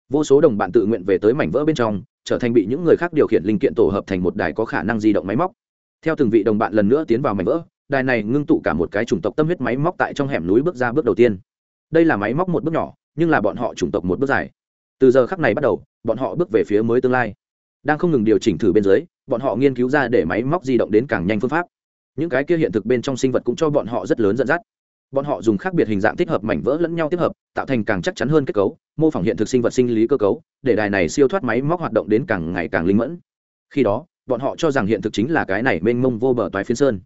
[SPEAKER 1] Vô số đồng bạn tự nguyện về tới mảnh vỡ bên trong, trở thành bị những người khác điều khiển linh kiện tổ hợp thành một đài có khả năng di động máy móc. Theo từng vị đồng bạn lần nữa tiến vào mảnh vỡ, đài này ngưng tụ cả một cái chủng tộc tâm huyết máy móc tại trong hẻm núi bước ra bước đầu tiên. Đây là máy móc một bước nhỏ, nhưng là bọn họ chủng tộc một bước dài. Từ giờ khắc này bắt đầu, bọn họ bước về phía mới tương lai. Đang không ngừng điều chỉnh thử bên dưới bọn họ nghiên cứu ra để máy móc di động đến càng nhanh phương pháp. Những cái kia hiện thực bên trong sinh vật cũng cho bọn họ rất lớn dẫn dắt. Bọn họ dùng khác biệt hình dạng thích hợp mảnh vỡ lẫn nhau tiếp hợp, tạo thành càng chắc chắn hơn kết cấu, mô phỏng hiện thực sinh vật sinh lý cơ cấu, để đài này siêu thoát máy móc hoạt động đến càng ngày càng linh mẫn. Khi đó, bọn họ cho rằng hiện thực chính là cái này mênh mông vô bờ toái phiên sơn.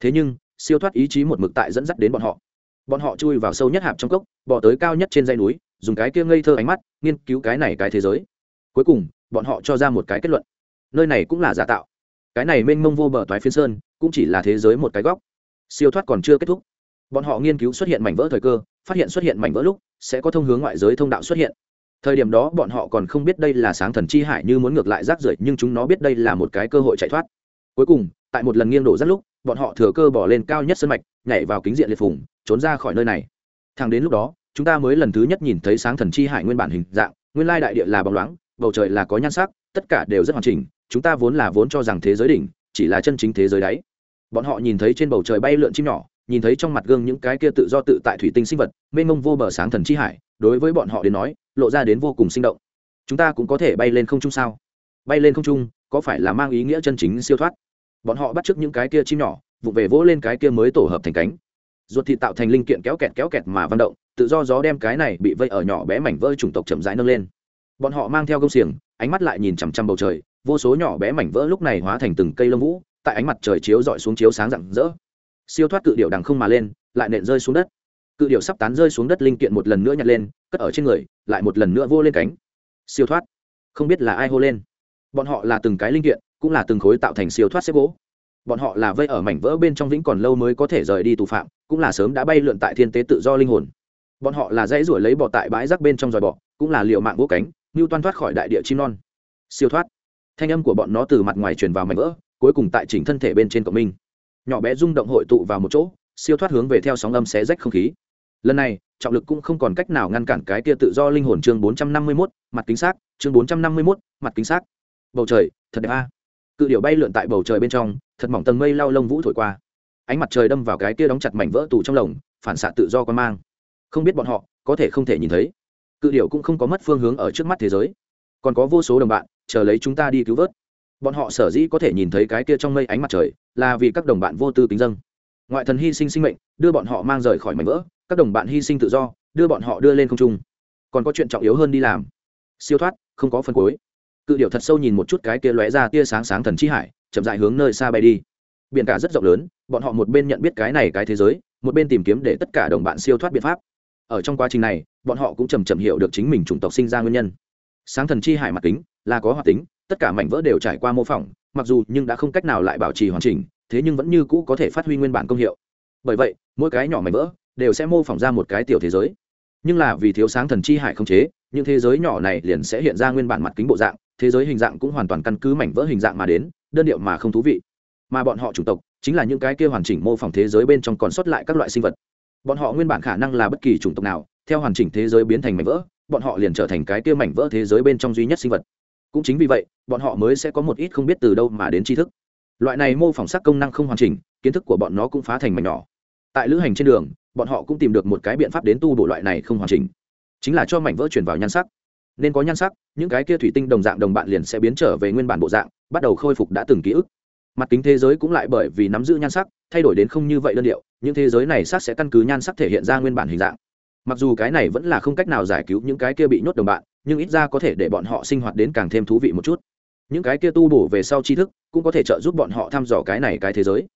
[SPEAKER 1] Thế nhưng, siêu thoát ý chí một mực tại dẫn dắt đến bọn họ. Bọn họ chui vào sâu nhất hạp trong cốc, bỏ tới cao nhất trên dây núi, dùng cái kia ngây thơ ánh mắt, nghiên cứu cái này cái thế giới. Cuối cùng, bọn họ cho ra một cái kết luận nơi này cũng là giả tạo. Cái này mênh mông vô bờ toái phiên sơn, cũng chỉ là thế giới một cái góc. Siêu thoát còn chưa kết thúc. Bọn họ nghiên cứu xuất hiện mảnh vỡ thời cơ, phát hiện xuất hiện mảnh vỡ lúc, sẽ có thông hướng ngoại giới thông đạo xuất hiện. Thời điểm đó bọn họ còn không biết đây là sáng thần chi hải như muốn ngược lại rác rưởi, nhưng chúng nó biết đây là một cái cơ hội chạy thoát. Cuối cùng, tại một lần nghiêng đổ rất lúc, bọn họ thừa cơ bỏ lên cao nhất sân mạch, nhảy vào kính diện liệt phùng, trốn ra khỏi nơi này. Thằng đến lúc đó, chúng ta mới lần thứ nhất nhìn thấy sáng thần chi hải nguyên bản hình dạng, nguyên lai đại địa là bóng loáng, bầu trời là có nhan sắc, tất cả đều rất hoàn chỉnh chúng ta vốn là vốn cho rằng thế giới đỉnh, chỉ là chân chính thế giới đáy. Bọn họ nhìn thấy trên bầu trời bay lượn chim nhỏ, nhìn thấy trong mặt gương những cái kia tự do tự tại thủy tinh sinh vật, mênh mông vô bờ sáng thần chi hải, đối với bọn họ đến nói, lộ ra đến vô cùng sinh động. Chúng ta cũng có thể bay lên không trung sao? Bay lên không trung, có phải là mang ý nghĩa chân chính siêu thoát? Bọn họ bắt chước những cái kia chim nhỏ vụ về vỗ lên cái kia mới tổ hợp thành cánh. Ruột thịt tạo thành linh kiện kéo kẹt kéo kẹt mà văn động, tự do gió đem cái này bị vây ở nhỏ bé mảnh vỡ chủng tộc chậm rãi nâng lên. Bọn họ mang theo gông xiềng, ánh mắt lại nhìn chằm chằm bầu trời vô số nhỏ bé mảnh vỡ lúc này hóa thành từng cây lông vũ, tại ánh mặt trời chiếu dọi xuống chiếu sáng rạng rỡ. Siêu thoát cự điệu đằng không mà lên, lại nện rơi xuống đất. Cự điệu sắp tán rơi xuống đất linh kiện một lần nữa nhặt lên, cất ở trên người, lại một lần nữa vô lên cánh. Siêu thoát. Không biết là ai hô lên. Bọn họ là từng cái linh kiện, cũng là từng khối tạo thành siêu thoát xếp gỗ. Bọn họ là vây ở mảnh vỡ bên trong vĩnh còn lâu mới có thể rời đi tù phạm, cũng là sớm đã bay lượn tại thiên tế tự do linh hồn. Bọn họ là dãy ruổi lấy bọ tại bãi rác bên trong dòi bọ cũng là liệu mạng vỗ cánh, như toan thoát khỏi đại địa chim non. Siêu thoát thanh âm của bọn nó từ mặt ngoài truyền vào mảnh vỡ cuối cùng tại chỉnh thân thể bên trên cộng minh nhỏ bé rung động hội tụ vào một chỗ siêu thoát hướng về theo sóng âm xé rách không khí. Lần này trọng lực cũng không còn cách nào ngăn cản cái kia tự do linh hồn chương bốn trăm năm mươi 451, mặt kính xác chương bốn trăm năm mươi 451, mặt kính xác. Bầu trời thật đẹp a. Cự điệu bay lượn tại bầu trời bên trong thật mỏng tầng mây lao lông vũ thổi qua. Ánh mặt trời đâm vào cái kia đóng chặt mảnh vỡ tù trong lồng phản xạ tự do quan mang. Không biết bọn họ có thể không thể nhìn thấy. Cự điệu cũng không có mất phương hướng ở trước mắt thế giới còn có vô số đồng bạn, chờ lấy chúng ta đi cứu vớt. Bọn họ sở dĩ có thể nhìn thấy cái kia trong mây ánh mặt trời, là vì các đồng bạn vô tư kính dân ngoại thần hy sinh sinh mệnh, đưa bọn họ mang rời khỏi mảnh vỡ, các đồng bạn hy sinh tự do, đưa bọn họ đưa lên không trung. Còn có chuyện trọng yếu hơn đi làm. Siêu thoát, không có phần cuối. Cự điệu thật sâu nhìn một chút cái kia lóe ra tia sáng sáng thần chi hải, chậm dại hướng nơi xa bay đi. Biển cả rất rộng lớn, bọn họ một bên nhận biết cái này cái thế giới, một bên tìm kiếm để tất cả đồng bạn siêu thoát biện pháp. Ở trong quá trình này, bọn họ cũng chầm chậm hiểu được chính mình chủng tộc sinh ra nguyên nhân sáng thần chi hải mặt kính, là có hoạt tính, tất cả mảnh vỡ đều trải qua mô phỏng, mặc dù nhưng đã không cách nào lại bảo trì hoàn chỉnh, thế nhưng vẫn như cũ có thể phát huy nguyên bản công hiệu. Bởi vậy, mỗi cái nhỏ mảnh vỡ đều sẽ mô phỏng ra một cái tiểu thế giới. Nhưng là vì thiếu sáng thần chi hải không chế, những thế giới nhỏ này liền sẽ hiện ra nguyên bản mặt kính bộ dạng, thế giới hình dạng cũng hoàn toàn căn cứ mảnh vỡ hình dạng mà đến, đơn điệu mà không thú vị. Mà bọn họ chủng tộc chính là những cái kia hoàn chỉnh mô phỏng thế giới bên trong còn sót lại các loại sinh vật. Bọn họ nguyên bản khả năng là bất kỳ chủng tộc nào, theo hoàn chỉnh thế giới biến thành mảnh vỡ bọn họ liền trở thành cái kia mảnh vỡ thế giới bên trong duy nhất sinh vật. Cũng chính vì vậy, bọn họ mới sẽ có một ít không biết từ đâu mà đến tri thức. Loại này mô phỏng sắc công năng không hoàn chỉnh, kiến thức của bọn nó cũng phá thành mảnh nhỏ. Tại lữ hành trên đường, bọn họ cũng tìm được một cái biện pháp đến tu bổ loại này không hoàn chỉnh. Chính là cho mảnh vỡ chuyển vào nhan sắc. Nên có nhan sắc, những cái kia thủy tinh đồng dạng đồng bạn liền sẽ biến trở về nguyên bản bộ dạng, bắt đầu khôi phục đã từng ký ức. Mặt kính thế giới cũng lại bởi vì nắm giữ nhan sắc, thay đổi đến không như vậy đơn điệu, những thế giới này sắc sẽ căn cứ nhan sắc thể hiện ra nguyên bản hình dạng mặc dù cái này vẫn là không cách nào giải cứu những cái kia bị nhốt đồng bạn, nhưng ít ra có thể để bọn họ sinh hoạt đến càng thêm thú vị một chút. Những cái kia tu bổ về sau tri thức, cũng có thể trợ giúp bọn họ thăm dò cái này cái thế giới.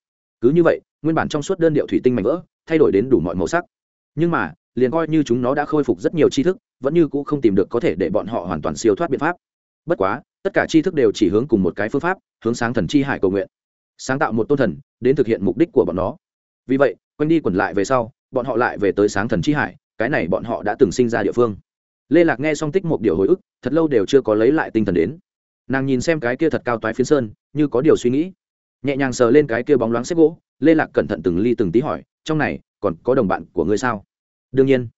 [SPEAKER 1] Cứ như vậy, nguyên bản trong suốt đơn điệu thủy tinh mảnh vỡ, thay đổi đến đủ mọi màu sắc. Nhưng mà, liền coi như chúng nó đã khôi phục rất nhiều tri thức, vẫn như cũ không tìm được có thể để bọn họ hoàn toàn siêu thoát biện pháp. Bất quá, tất cả tri thức đều chỉ hướng cùng một cái phương pháp, hướng sáng thần chi hải cầu nguyện. Sáng tạo một tôn thần, đến thực hiện mục đích của bọn nó. Vì vậy, quanh đi quẩn lại về sau, bọn họ lại về tới sáng thần chi hải cái này bọn họ đã từng sinh ra địa phương. Lê lạc nghe xong tích một điều hồi ức, thật lâu đều chưa có lấy lại tinh thần đến. Nàng nhìn xem cái kia thật cao toái phiến sơn, như có điều suy nghĩ. Nhẹ nhàng sờ lên cái kia bóng loáng xếp gỗ, lê lạc cẩn thận từng ly từng tí hỏi, trong này, còn có đồng bạn của ngươi sao? Đương nhiên.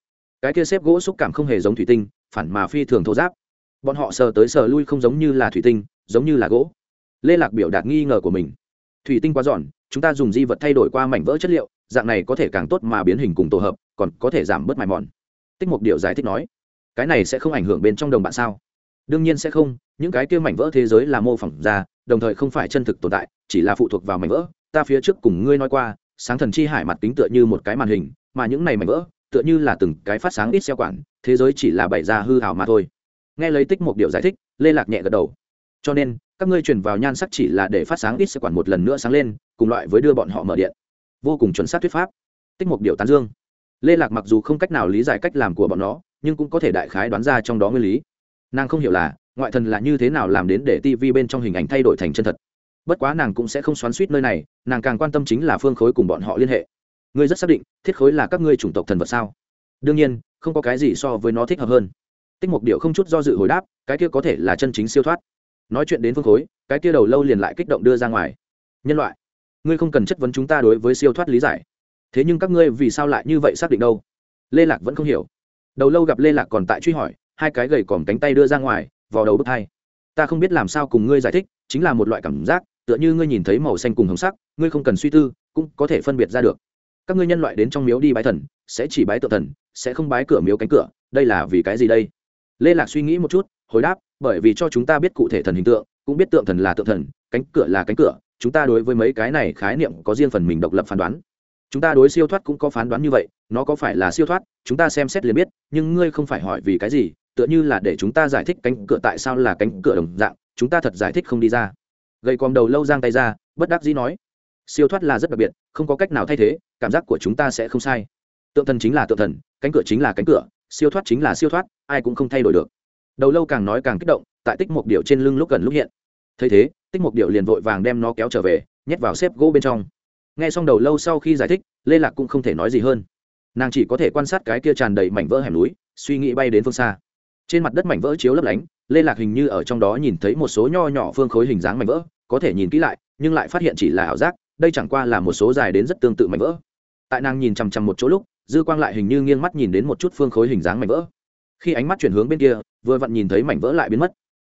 [SPEAKER 1] Cái kia xếp gỗ xúc cảm không hề giống thủy tinh, phản mà phi thường thô giáp. Bọn họ sờ tới sờ lui không giống như là thủy tinh, giống như là gỗ. Lê lạc biểu đạt nghi ngờ của mình. Thủy tinh quá giòn, chúng ta dùng di vật thay đổi qua mảnh vỡ chất liệu, dạng này có thể càng tốt mà biến hình cùng tổ hợp còn có thể giảm bớt mài mòn. Tích mục điệu giải thích nói, cái này sẽ không ảnh hưởng bên trong đồng bạn sao? Đương nhiên sẽ không, những cái kia mảnh vỡ thế giới là mô phỏng ra, đồng thời không phải chân thực tồn tại, chỉ là phụ thuộc vào mảnh vỡ. Ta phía trước cùng ngươi nói qua, sáng thần chi hải mặt kính tựa như một cái màn hình, mà những này mảnh vỡ, tựa như là từng cái phát sáng ít xeo quản thế giới chỉ là bày ra hư hào mà thôi. Nghe lấy tích một điều giải thích, lê lạc nhẹ gật đầu. Cho nên, các ngươi truyền vào nhan sắc chỉ là để phát sáng ít xeo quản một lần nữa sáng lên, cùng loại với đưa bọn họ mở điện. Vô cùng chuẩn xác thuyết pháp. Tích một điều tán dương lê lạc mặc dù không cách nào lý giải cách làm của bọn nó, nhưng cũng có thể đại khái đoán ra trong đó nguyên lý. Nàng không hiểu là, ngoại thần là như thế nào làm đến để tv bên trong hình ảnh thay đổi thành chân thật. Bất quá nàng cũng sẽ không xoắn suýt nơi này, nàng càng quan tâm chính là phương khối cùng bọn họ liên hệ. Ngươi rất xác định, thiết khối là các ngươi chủng tộc thần vật sao? Đương nhiên, không có cái gì so với nó thích hợp hơn. Tích mục điệu không chút do dự hồi đáp, cái kia có thể là chân chính siêu thoát. Nói chuyện đến phương khối, cái kia đầu lâu liền lại kích động đưa ra ngoài. Nhân loại, ngươi không cần chất vấn chúng ta đối với siêu thoát lý giải thế nhưng các ngươi vì sao lại như vậy xác định đâu? Lê lạc vẫn không hiểu. Đầu lâu gặp lê lạc còn tại truy hỏi, hai cái gầy còm cánh tay đưa ra ngoài vào đầu bức thay. ta không biết làm sao cùng ngươi giải thích, chính là một loại cảm giác, tựa như ngươi nhìn thấy màu xanh cùng hồng sắc, ngươi không cần suy tư, cũng có thể phân biệt ra được. Các ngươi nhân loại đến trong miếu đi bái thần, sẽ chỉ bái tự thần, sẽ không bái cửa miếu cánh cửa, đây là vì cái gì đây? Lê lạc suy nghĩ một chút, hồi đáp, bởi vì cho chúng ta biết cụ thể thần hình tượng, cũng biết tượng thần là tượng thần, cánh cửa là cánh cửa, chúng ta đối với mấy cái này khái niệm có riêng phần mình độc lập phán đoán chúng ta đối siêu thoát cũng có phán đoán như vậy, nó có phải là siêu thoát, chúng ta xem xét liền biết, nhưng ngươi không phải hỏi vì cái gì, tựa như là để chúng ta giải thích cánh cửa tại sao là cánh cửa đồng dạng, chúng ta thật giải thích không đi ra. Gầy còm đầu lâu giang tay ra, bất đắc dĩ nói, siêu thoát là rất đặc biệt, không có cách nào thay thế, cảm giác của chúng ta sẽ không sai. Tượng thần chính là tượng thần, cánh cửa chính là cánh cửa, siêu thoát chính là siêu thoát, ai cũng không thay đổi được. Đầu lâu càng nói càng kích động, tại tích một điệu trên lưng lúc gần lúc hiện. Thấy thế, tích một điệu liền vội vàng đem nó kéo trở về, nhét vào xếp gỗ bên trong nghe xong đầu lâu sau khi giải thích, lê lạc cũng không thể nói gì hơn. Nàng chỉ có thể quan sát cái kia tràn đầy mảnh vỡ hẻm núi, suy nghĩ bay đến phương xa. Trên mặt đất mảnh vỡ chiếu lấp lánh, lê lạc hình như ở trong đó nhìn thấy một số nho nhỏ phương khối hình dáng mảnh vỡ, có thể nhìn kỹ lại, nhưng lại phát hiện chỉ là ảo giác, đây chẳng qua là một số dài đến rất tương tự mảnh vỡ. Tại nàng nhìn chằm chằm một chỗ lúc, dư quang lại hình như nghiêng mắt nhìn đến một chút phương khối hình dáng mảnh vỡ. Khi ánh mắt chuyển hướng bên kia, vừa vặn nhìn thấy mảnh vỡ lại biến mất.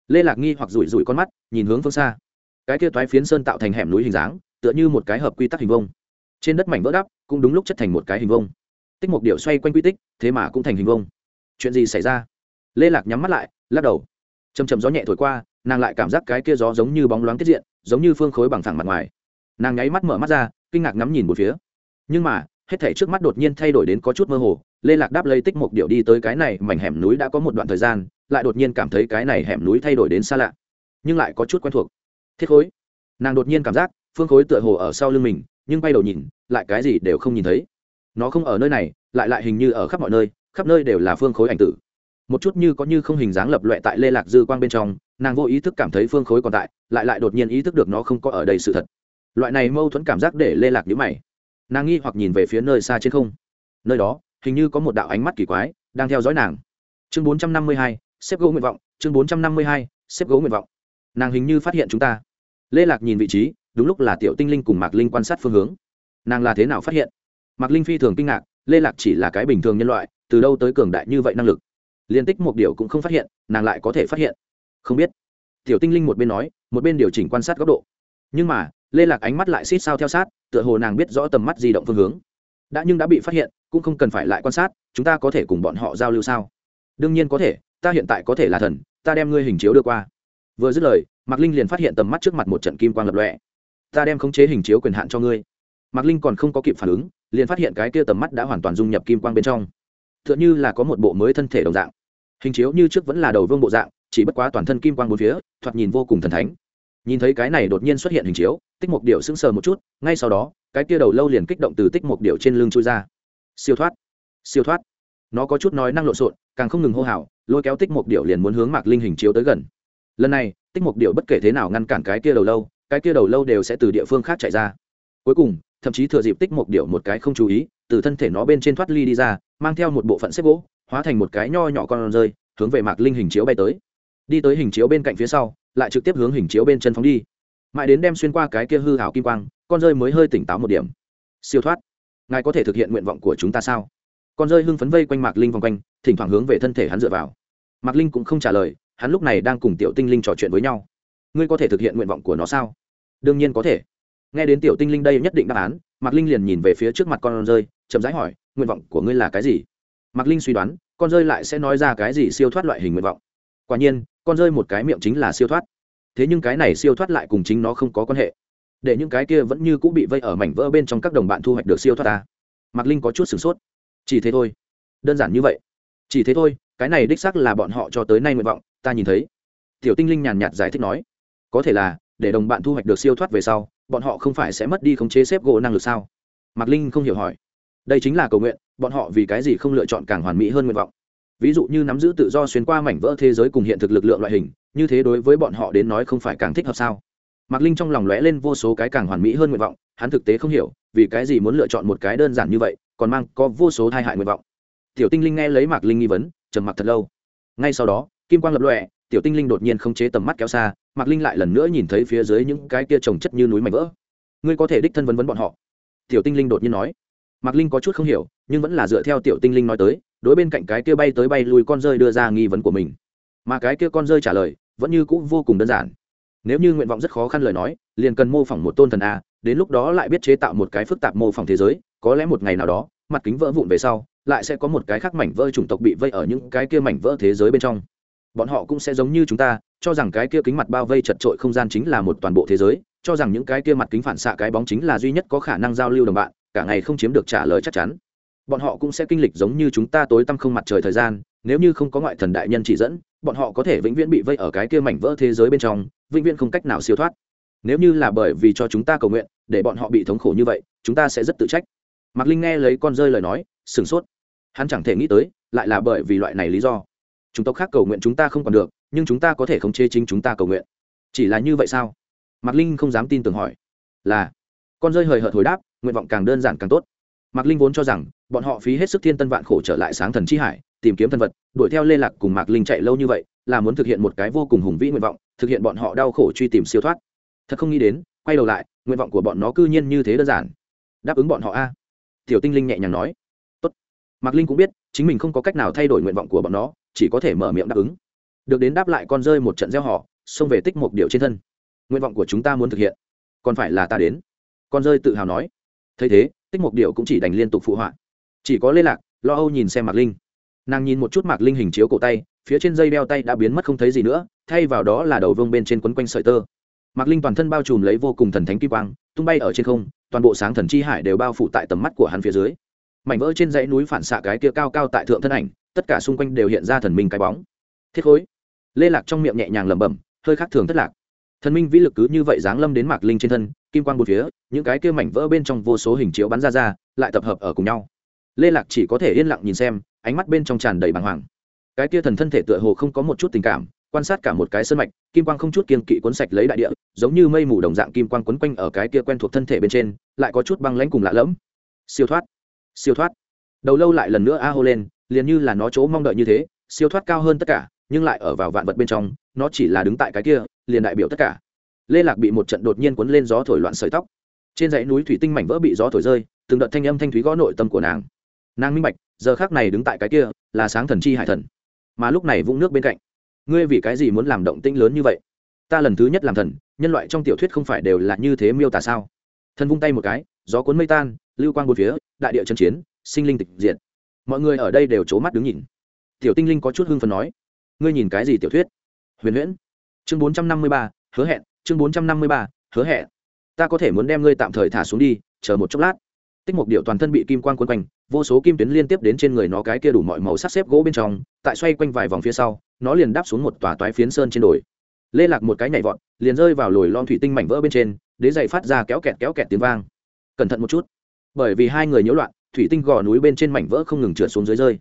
[SPEAKER 1] Lê lạc nghi hoặc rủi rủi con mắt, nhìn hướng phương xa. Cái kia toái phiến sơn tạo thành hẻm núi hình dáng tựa như một cái hợp quy tắc hình vông trên đất mảnh vỡ đắp cũng đúng lúc chất thành một cái hình vông tích một điệu xoay quanh quy tích, thế mà cũng thành hình vông chuyện gì xảy ra? Lê lạc nhắm mắt lại, lắc đầu. Chầm chầm gió nhẹ thổi qua, nàng lại cảm giác cái kia gió giống như bóng loáng tiết diện, giống như phương khối bằng thẳng mặt ngoài. Nàng nháy mắt mở mắt ra, kinh ngạc ngắm nhìn một phía. Nhưng mà, hết thảy trước mắt đột nhiên thay đổi đến có chút mơ hồ, lê lạc đáp lấy tích một điệu đi tới cái này mảnh hẻm núi đã có một đoạn thời gian, lại đột nhiên cảm thấy cái này hẻm núi thay đổi đến xa lạ, nhưng lại có chút quen thuộc. Thiết khối nàng đột nhiên cảm giác phương khối tựa hồ ở sau lưng mình, nhưng bay đầu nhìn, lại cái gì đều không nhìn thấy. Nó không ở nơi này, lại lại hình như ở khắp mọi nơi, khắp nơi đều là phương khối ảnh tử. Một chút như có như không hình dáng lập loẹ tại lê lạc dư quang bên trong, nàng vô ý thức cảm thấy phương khối còn tại, lại lại đột nhiên ý thức được nó không có ở đây sự thật. Loại này mâu thuẫn cảm giác để lê lạc nhữ mày. Nàng nghi hoặc nhìn về phía nơi xa trên không. Nơi đó, hình như có một đạo ánh mắt kỳ quái, đang theo dõi nàng. Chương bốn trăm năm mươi hai, xếp gỗ nguyện vọng, chương bốn trăm năm mươi hai, xếp gỗ nguyện vọng. Nàng hình như phát hiện chúng ta. Lê lạc nhìn vị trí đúng lúc là tiểu tinh linh cùng mạc linh quan sát phương hướng. Nàng là thế nào phát hiện? Mạc linh phi thường kinh ngạc, lê lạc chỉ là cái bình thường nhân loại, từ đâu tới cường đại như vậy năng lực? Liên tích một điều cũng không phát hiện, nàng lại có thể phát hiện. Không biết. Tiểu tinh linh một bên nói, một bên điều chỉnh quan sát góc độ. Nhưng mà, lê lạc ánh mắt lại xít sao theo sát, tựa hồ nàng biết rõ tầm mắt di động phương hướng. Đã nhưng đã bị phát hiện, cũng không cần phải lại quan sát, chúng ta có thể cùng bọn họ giao lưu sao? Đương nhiên có thể, ta hiện tại có thể là thần, ta đem ngươi hình chiếu đưa qua. Vừa dứt lời, mạc linh liền phát hiện tầm mắt trước mặt một trận kim quang lập lọe ta đem khống chế hình chiếu quyền hạn cho ngươi. Mạc linh còn không có kịp phản ứng, liền phát hiện cái kia tầm mắt đã hoàn toàn dung nhập kim quang bên trong. T h ư ợ n h ư là có một bộ mới thân thể đồng dạng. Hình chiếu như trước vẫn là đầu vương bộ dạng, chỉ bất quá toàn thân kim quang bốn phía, thoạt nhìn vô cùng thần thánh. Nhìn thấy cái này đột nhiên xuất hiện hình chiếu, tích mục điệu sững sờ một chút, ngay sau đó, cái kia đầu lâu liền kích động từ tích mục điệu trên lưng trôi ra. Siêu thoát siêu thoát. Nó có chút nói năng lộn xộn, càng không ngừng hô hào, lôi kéo tích mục điệu liền muốn hướng mạc linh hình chiếu tới gần. Lần này, tích mục điệu bất kể thế nào ngăn cản cái kia đầu lâu cái kia đầu lâu đều sẽ từ địa phương khác chạy ra. Cuối cùng, thậm chí thừa dịp tích một điệu một cái không chú ý, từ thân thể nó bên trên thoát ly đi ra, mang theo một bộ phận xếp gỗ, hóa thành một cái nho nhỏ con rơi, hướng về mạc linh hình chiếu bay tới. Đi tới hình chiếu bên cạnh phía sau, lại trực tiếp hướng hình chiếu bên chân phóng đi. Mãi đến đem xuyên qua cái kia hư hảo kim quang, con rơi mới hơi tỉnh táo một điểm. Siêu thoát. Ngài có thể thực hiện nguyện vọng của chúng ta sao? Con rơi hưng phấn vây quanh mạc linh vòng quanh, thỉnh thoảng hướng về thân thể hắn dựa vào. Mạc linh cũng không trả lời, hắn lúc này đang cùng tiểu tinh linh trò chuyện với nhau. Ngươi có thể thực hiện nguyện vọng của nó sao? Đương nhiên có thể. Nghe đến tiểu tinh linh đây nhất định đáp án, mạc linh liền nhìn về phía trước mặt con rơi, chậm rãi hỏi, nguyện vọng của ngươi là cái gì? Mạc linh suy đoán, con rơi lại sẽ nói ra cái gì siêu thoát loại hình nguyện vọng. Quả nhiên, con rơi một cái miệng chính là siêu thoát. Thế nhưng cái này siêu thoát lại cùng chính nó không có quan hệ. Để những cái kia vẫn như cũng bị vây ở mảnh vỡ bên trong các đồng bạn thu hoạch được siêu thoát ta. Mạc linh có chút sửng sốt. Chỉ thế thôi. Đơn giản như vậy. Chỉ thế thôi, cái này đích xác là bọn họ cho tới nay nguyện vọng, ta nhìn thấy. Tiểu tinh linh nhàn nhạt giải thích nói. Có thể là để đồng bạn thu hoạch được siêu thoát về sau, bọn họ không phải sẽ mất đi khống chế xếp gỗ năng lực sao? Mạc linh không hiểu hỏi. Đây chính là cầu nguyện, bọn họ vì cái gì không lựa chọn càng hoàn mỹ hơn nguyện vọng? Ví dụ như nắm giữ tự do xuyên qua mảnh vỡ thế giới cùng hiện thực lực lượng loại hình, như thế đối với bọn họ đến nói không phải càng thích hợp sao? Mạc linh trong lòng lóe lên vô số cái càng hoàn mỹ hơn nguyện vọng, hắn thực tế không hiểu, vì cái gì muốn lựa chọn một cái đơn giản như vậy, còn mang có vô số tai hại nguyện vọng. Tiểu tinh linh nghe lấy mạc linh nghi vấn, trầm mặc thật lâu. Ngay sau đó, kim quang lập lọe tiểu tinh linh đột nhiên không chế tầm mắt kéo xa mạc linh lại lần nữa nhìn thấy phía dưới những cái kia trồng chất như núi mảnh vỡ. Ngươi có thể đích thân vấn vấn bọn họ. Tiểu tinh linh đột nhiên nói. Mạc linh có chút không hiểu, nhưng vẫn là dựa theo tiểu tinh linh nói tới, đối bên cạnh cái kia bay tới bay lùi con rơi đưa ra nghi vấn của mình. Mà cái kia con rơi trả lời, vẫn như cũ vô cùng đơn giản. Nếu như nguyện vọng rất khó khăn lời nói, liền cần mô phỏng một tôn thần a, đến lúc đó lại biết chế tạo một cái phức tạp mô phỏng thế giới, có lẽ một ngày nào đó, mặt kính vỡ vụn về sau, lại sẽ có một cái khác mảnh vỡ chủng tộc bị vây ở những cái kia mảnh vỡ thế giới bên trong bọn họ cũng sẽ giống như chúng ta, cho rằng cái kia kính mặt bao vây chật trội không gian chính là một toàn bộ thế giới, cho rằng những cái kia mặt kính phản xạ cái bóng chính là duy nhất có khả năng giao lưu đồng bạn, cả ngày không chiếm được trả lời chắc chắn. Bọn họ cũng sẽ kinh lịch giống như chúng ta tối tăm không mặt trời thời gian, nếu như không có ngoại thần đại nhân chỉ dẫn, bọn họ có thể vĩnh viễn bị vây ở cái kia mảnh vỡ thế giới bên trong, vĩnh viễn không cách nào siêu thoát. Nếu như là bởi vì cho chúng ta cầu nguyện, để bọn họ bị thống khổ như vậy, chúng ta sẽ rất tự trách. Mạc linh nghe lấy con rơi lời nói, sửng sốt. Hắn chẳng thể nghĩ tới, lại là bởi vì loại này lý do chúng tộc khác cầu nguyện chúng ta không còn được, nhưng chúng ta có thể khống chế chính chúng ta cầu nguyện. Chỉ là như vậy sao? Mạc linh không dám tin tưởng hỏi. Là. Con rơi hời hợt hồi đáp, nguyện vọng càng đơn giản càng tốt. Mạc linh vốn cho rằng, bọn họ phí hết sức thiên tân vạn khổ trở lại sáng thần chi hải, tìm kiếm thân vật, đuổi theo lê lạc cùng mạc linh chạy lâu như vậy, là muốn thực hiện một cái vô cùng hùng vĩ nguyện vọng, thực hiện bọn họ đau khổ truy tìm siêu thoát. Thật không nghĩ đến, quay đầu lại, nguyện vọng của bọn nó cư nhiên như thế đơn giản. Đáp ứng bọn họ a. Tiểu tinh linh nhẹ nhàng nói. Tốt. mạc linh cũng biết, chính mình không có cách nào thay đổi nguyện vọng của bọn nó chỉ có thể mở miệng đáp ứng. Được đến đáp lại con rơi một trận gieo họ, xông về tích một điệu trên thân. Nguyện vọng của chúng ta muốn thực hiện. Còn phải là ta đến. Con rơi tự hào nói. Thấy thế, tích một điệu cũng chỉ đành liên tục phụ họa. Chỉ có lê lạc, lo âu nhìn xem mạc linh. Nàng nhìn một chút mạc linh hình chiếu cổ tay, phía trên dây đeo tay đã biến mất không thấy gì nữa, thay vào đó là đầu vương bên trên quấn quanh sợi tơ. Mạc linh toàn thân bao trùm lấy vô cùng thần thánh kim quang, tung bay ở trên không, toàn bộ sáng thần chi hải đều bao phủ tại tầm mắt của hắn phía dưới. Mảnh vỡ trên dãy núi phản xạ cái kia cao cao tại thượng thân ảnh tất cả xung quanh đều hiện ra thần minh cái bóng. Thiết khối lê lạc trong miệng nhẹ nhàng lẩm bẩm, hơi khác thường thất lạc. Thần minh vĩ lực cứ như vậy giáng lâm đến mạc linh trên thân, kim quang một phía, những cái kia mảnh vỡ bên trong vô số hình chiếu bắn ra ra, lại tập hợp ở cùng nhau. Lê lạc chỉ có thể yên lặng nhìn xem, ánh mắt bên trong tràn đầy bàng hoàng. Cái kia thần thân thể tựa hồ không có một chút tình cảm, quan sát cả một cái sân mạch, kim quang không chút kiên kỵ cuốn sạch lấy đại địa, giống như mây mù đồng dạng kim quang quấn quanh ở cái kia quen thuộc thân thể bên trên, lại có chút băng lãnh cùng lạ lẫm. Siêu thoát. Siêu thoát. Đầu lâu lại lần nữa a hô lên liền như là nó chỗ mong đợi như thế, siêu thoát cao hơn tất cả, nhưng lại ở vào vạn vật bên trong, nó chỉ là đứng tại cái kia, liền đại biểu tất cả. Lê lạc bị một trận đột nhiên cuốn lên gió thổi loạn sợi tóc. Trên dãy núi thủy tinh mảnh vỡ bị gió thổi rơi, từng đợt thanh âm thanh thúy gõ nội tâm của nàng. Nàng minh bạch, giờ khác này đứng tại cái kia, là sáng thần chi hải thần. Mà lúc này vũng nước bên cạnh. Ngươi vì cái gì muốn làm động tĩnh lớn như vậy? Ta lần thứ nhất làm thần, nhân loại trong tiểu thuyết không phải đều là như thế miêu tả sao? Thần vung tay một cái, gió cuốn mây tan, lưu quang bốn phía, đại địa chân chiến, sinh linh tịch diện mọi người ở đây đều c mắt đứng nhìn. Tiểu tinh linh có chút hưng phần nói, ngươi nhìn cái gì tiểu thuyết? Huyền huyễn. Chương bốn trăm năm mươi ba, hứa hẹn. Chương bốn trăm năm mươi ba, hứa hẹn. Ta có thể muốn đem ngươi tạm thời thả xuống đi, chờ một chốc lát. Tích mục điệu toàn thân bị kim quan g quấn quanh, vô số kim tuyến liên tiếp đến trên người nó cái kia đủ mọi màu sắc xếp gỗ bên trong, tại xoay quanh vài vòng phía sau, nó liền đáp xuống một tòa toái phiến sơn trên đồi. Lê lạc một cái nhảy vọt, liền rơi vào lồi lon thủy tinh mảnh vỡ bên trên, đế dậy phát ra kéo kẹt kéo kẹt tiếng vang. Cẩn thận một chút. Bởi vì hai người nhiễu loạn thủy tinh gò núi bên trên mảnh vỡ không ngừng trượt xuống dưới rơi.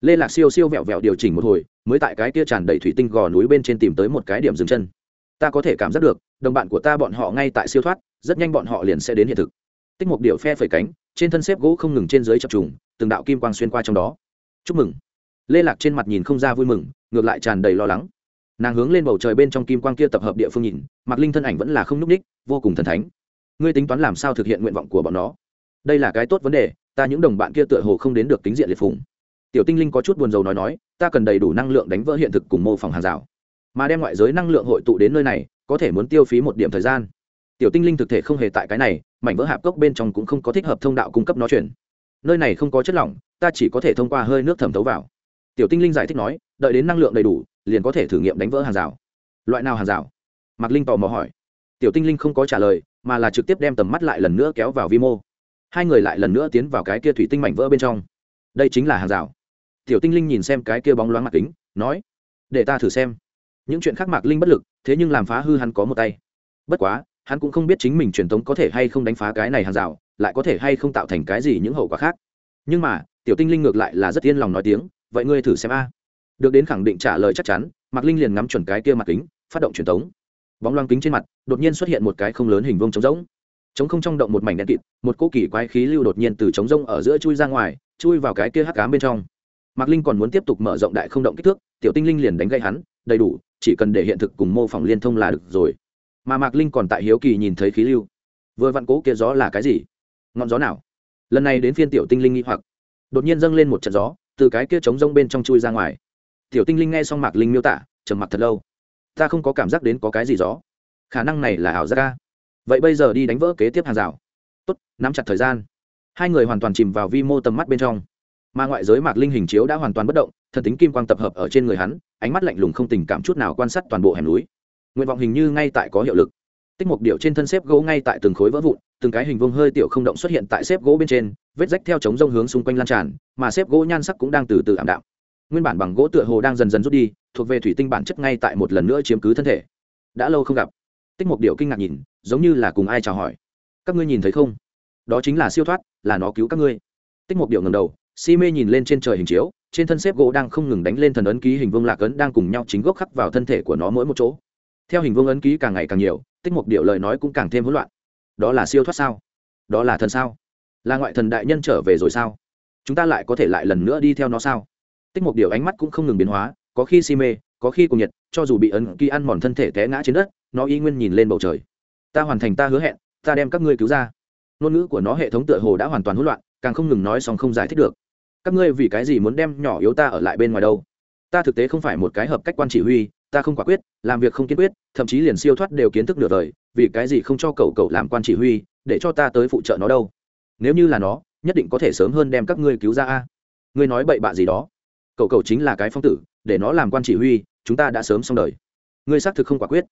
[SPEAKER 1] Lê lạc siêu siêu vẹo vẹo điều chỉnh một hồi, mới tại cái kia tràn đầy thủy tinh gò núi bên trên tìm tới một cái điểm dừng chân. Ta có thể cảm giác được, đồng bạn của ta bọn họ ngay tại siêu thoát, rất nhanh bọn họ liền sẽ đến hiện thực. Tích một điệu phe phẩy cánh, trên thân xếp gỗ không ngừng trên dưới chập trùng, từng đạo kim quang xuyên qua trong đó. Chúc mừng. Lê lạc trên mặt nhìn không ra vui mừng, ngược lại tràn đầy lo lắng. Nàng hướng lên bầu trời bên trong kim quang kia tập hợp địa phương nhìn, mặc linh thân ảnh vẫn là không n ú c ních vô cùng thần thánh. Ngươi tính toán làm sao thực hiện nguyện vọng của bọn nó? Đây là cái tốt vấn đề ta những đồng bạn kia tựa hồ không đến được tính diện liệt phùng. Tiểu tinh linh có chút buồn rầu nói nói, ta cần đầy đủ năng lượng đánh vỡ hiện thực cùng mô phỏng hàng rào. Mà đem ngoại giới năng lượng hội tụ đến nơi này, có thể muốn tiêu phí một điểm thời gian. Tiểu tinh linh thực thể không hề tại cái này, mảnh vỡ hạp cốc bên trong cũng không có thích hợp thông đạo cung cấp nó chuyển. Nơi này không có chất lỏng, ta chỉ có thể thông qua hơi nước thẩm thấu vào. Tiểu tinh linh giải thích nói, đợi đến năng lượng đầy đủ, liền có thể thử nghiệm đánh vỡ hàng rào. Loại nào hàng rào? Mạc linh tò mò hỏi. Tiểu tinh linh không có trả lời, mà là trực tiếp đem tầm mắt lại lần nữa kéo vào vi mô hai người lại lần nữa tiến vào cái kia thủy tinh mảnh vỡ bên trong. Đây chính là hàng rào. Tiểu tinh linh nhìn xem cái kia bóng loáng mặt kính, nói, để ta thử xem. Những chuyện khác mạc linh bất lực, thế nhưng làm phá hư hắn có một tay. Bất quá, hắn cũng không biết chính mình truyền thống có thể hay không đánh phá cái này hàng rào, lại có thể hay không tạo thành cái gì những hậu quả khác. Nhưng mà, tiểu tinh linh ngược lại là rất yên lòng nói tiếng, vậy ngươi thử xem a. Được đến khẳng định trả lời chắc chắn, mạc linh liền ngắm chuẩn cái kia mặt kính, phát động truyền thống bóng loáng kính trên mặt, đột nhiên xuất hiện một cái không lớn hình vông trống rỗng trống không trong động một mảnh đen kịt, một cỗ kỳ quái khí lưu đột nhiên từ trống rông ở giữa chui ra ngoài, chui vào cái kia hắc cám bên trong. Mạc linh còn muốn tiếp tục mở rộng đại không động kích thước, tiểu tinh linh liền đánh gây hắn, đầy đủ, chỉ cần để hiện thực cùng mô phỏng liên thông là được rồi. Mà mạc linh còn tại hiếu kỳ nhìn thấy khí lưu. Vừa vặn cố kia gió là cái gì? Ngọn gió nào? Lần này đến phiên tiểu tinh linh nghi hoặc. Đột nhiên dâng lên một trận gió, từ cái kia trống rông bên trong chui ra ngoài. Tiểu tinh linh nghe xong mạc linh miêu tả, trầm mặc thật lâu. Ta không có cảm giác đến có cái gì gió. Khả năng này là ảo giác ca vậy bây giờ đi đánh vỡ kế tiếp hàng rào. Tốt, nắm chặt thời gian. Hai người hoàn toàn chìm vào vi mô tầm mắt bên trong. Mà ngoại giới mạc linh hình chiếu đã hoàn toàn bất động, thần tính kim quang tập hợp ở trên người hắn, ánh mắt lạnh lùng không tình cảm chút nào quan sát toàn bộ hẻm núi. Nguyện vọng hình như ngay tại có hiệu lực. Tích mục điệu trên thân xếp gỗ ngay tại từng khối vỡ vụn, từng cái hình vuông hơi tiểu không động xuất hiện tại xếp gỗ bên trên, vết rách theo chống rông hướng xung quanh lan tràn, mà xếp gỗ nhan sắc cũng đang từ từ ảm đạm. Nguyên bản bằng gỗ tựa hồ đang dần dần rút đi, thuộc về thủy tinh bản chất ngay tại một lần nữa chiếm cứ thân thể. Đã lâu không gặp tích mục điệu kinh ngạc nhìn, giống như là cùng ai chào hỏi. Các ngươi nhìn thấy không? Đó chính là siêu thoát, là nó cứu các ngươi. Tích mục điệu ngầm đầu, si mê nhìn lên trên trời hình chiếu, trên thân xếp gỗ đang không ngừng đánh lên thần ấn ký hình vương lạc ấn đang cùng nhau chính gốc khắc vào thân thể của nó mỗi một chỗ. Theo hình vương ấn ký càng ngày càng nhiều, tích mục điệu lời nói cũng càng thêm hỗn loạn. Đó là siêu thoát sao? Đó là thần sao? Là ngoại thần đại nhân trở về rồi sao? Chúng ta lại có thể lại lần nữa đi theo nó sao? Tích mục điệu ánh mắt cũng không ngừng biến hóa, có khi si mê có khi cùng nhiệt, cho dù bị ấn ký ăn mòn thân thể té ngã trên đất, nó y nguyên nhìn lên bầu trời. Ta hoàn thành, ta hứa hẹn, ta đem các ngươi cứu ra. Ngôn ngữ của nó hệ thống tựa hồ đã hoàn toàn hỗn loạn, càng không ngừng nói xong không giải thích được. Các ngươi vì cái gì muốn đem nhỏ yếu ta ở lại bên ngoài đâu? Ta thực tế không phải một cái hợp cách quan chỉ huy, ta không quả quyết, làm việc không kiên quyết, thậm chí liền siêu thoát đều kiến thức nửa đời, vì cái gì không cho cậu cậu làm quan chỉ huy, để cho ta tới phụ trợ nó đâu? Nếu như là nó, nhất định có thể sớm hơn đem các ngươi cứu ra a. Ngươi nói bậy bạ gì đó? Cậu cậu chính là cái phong tử, để nó làm quan chỉ huy chúng ta đã sớm xong đời. Ngươi xác thực không quả quyết.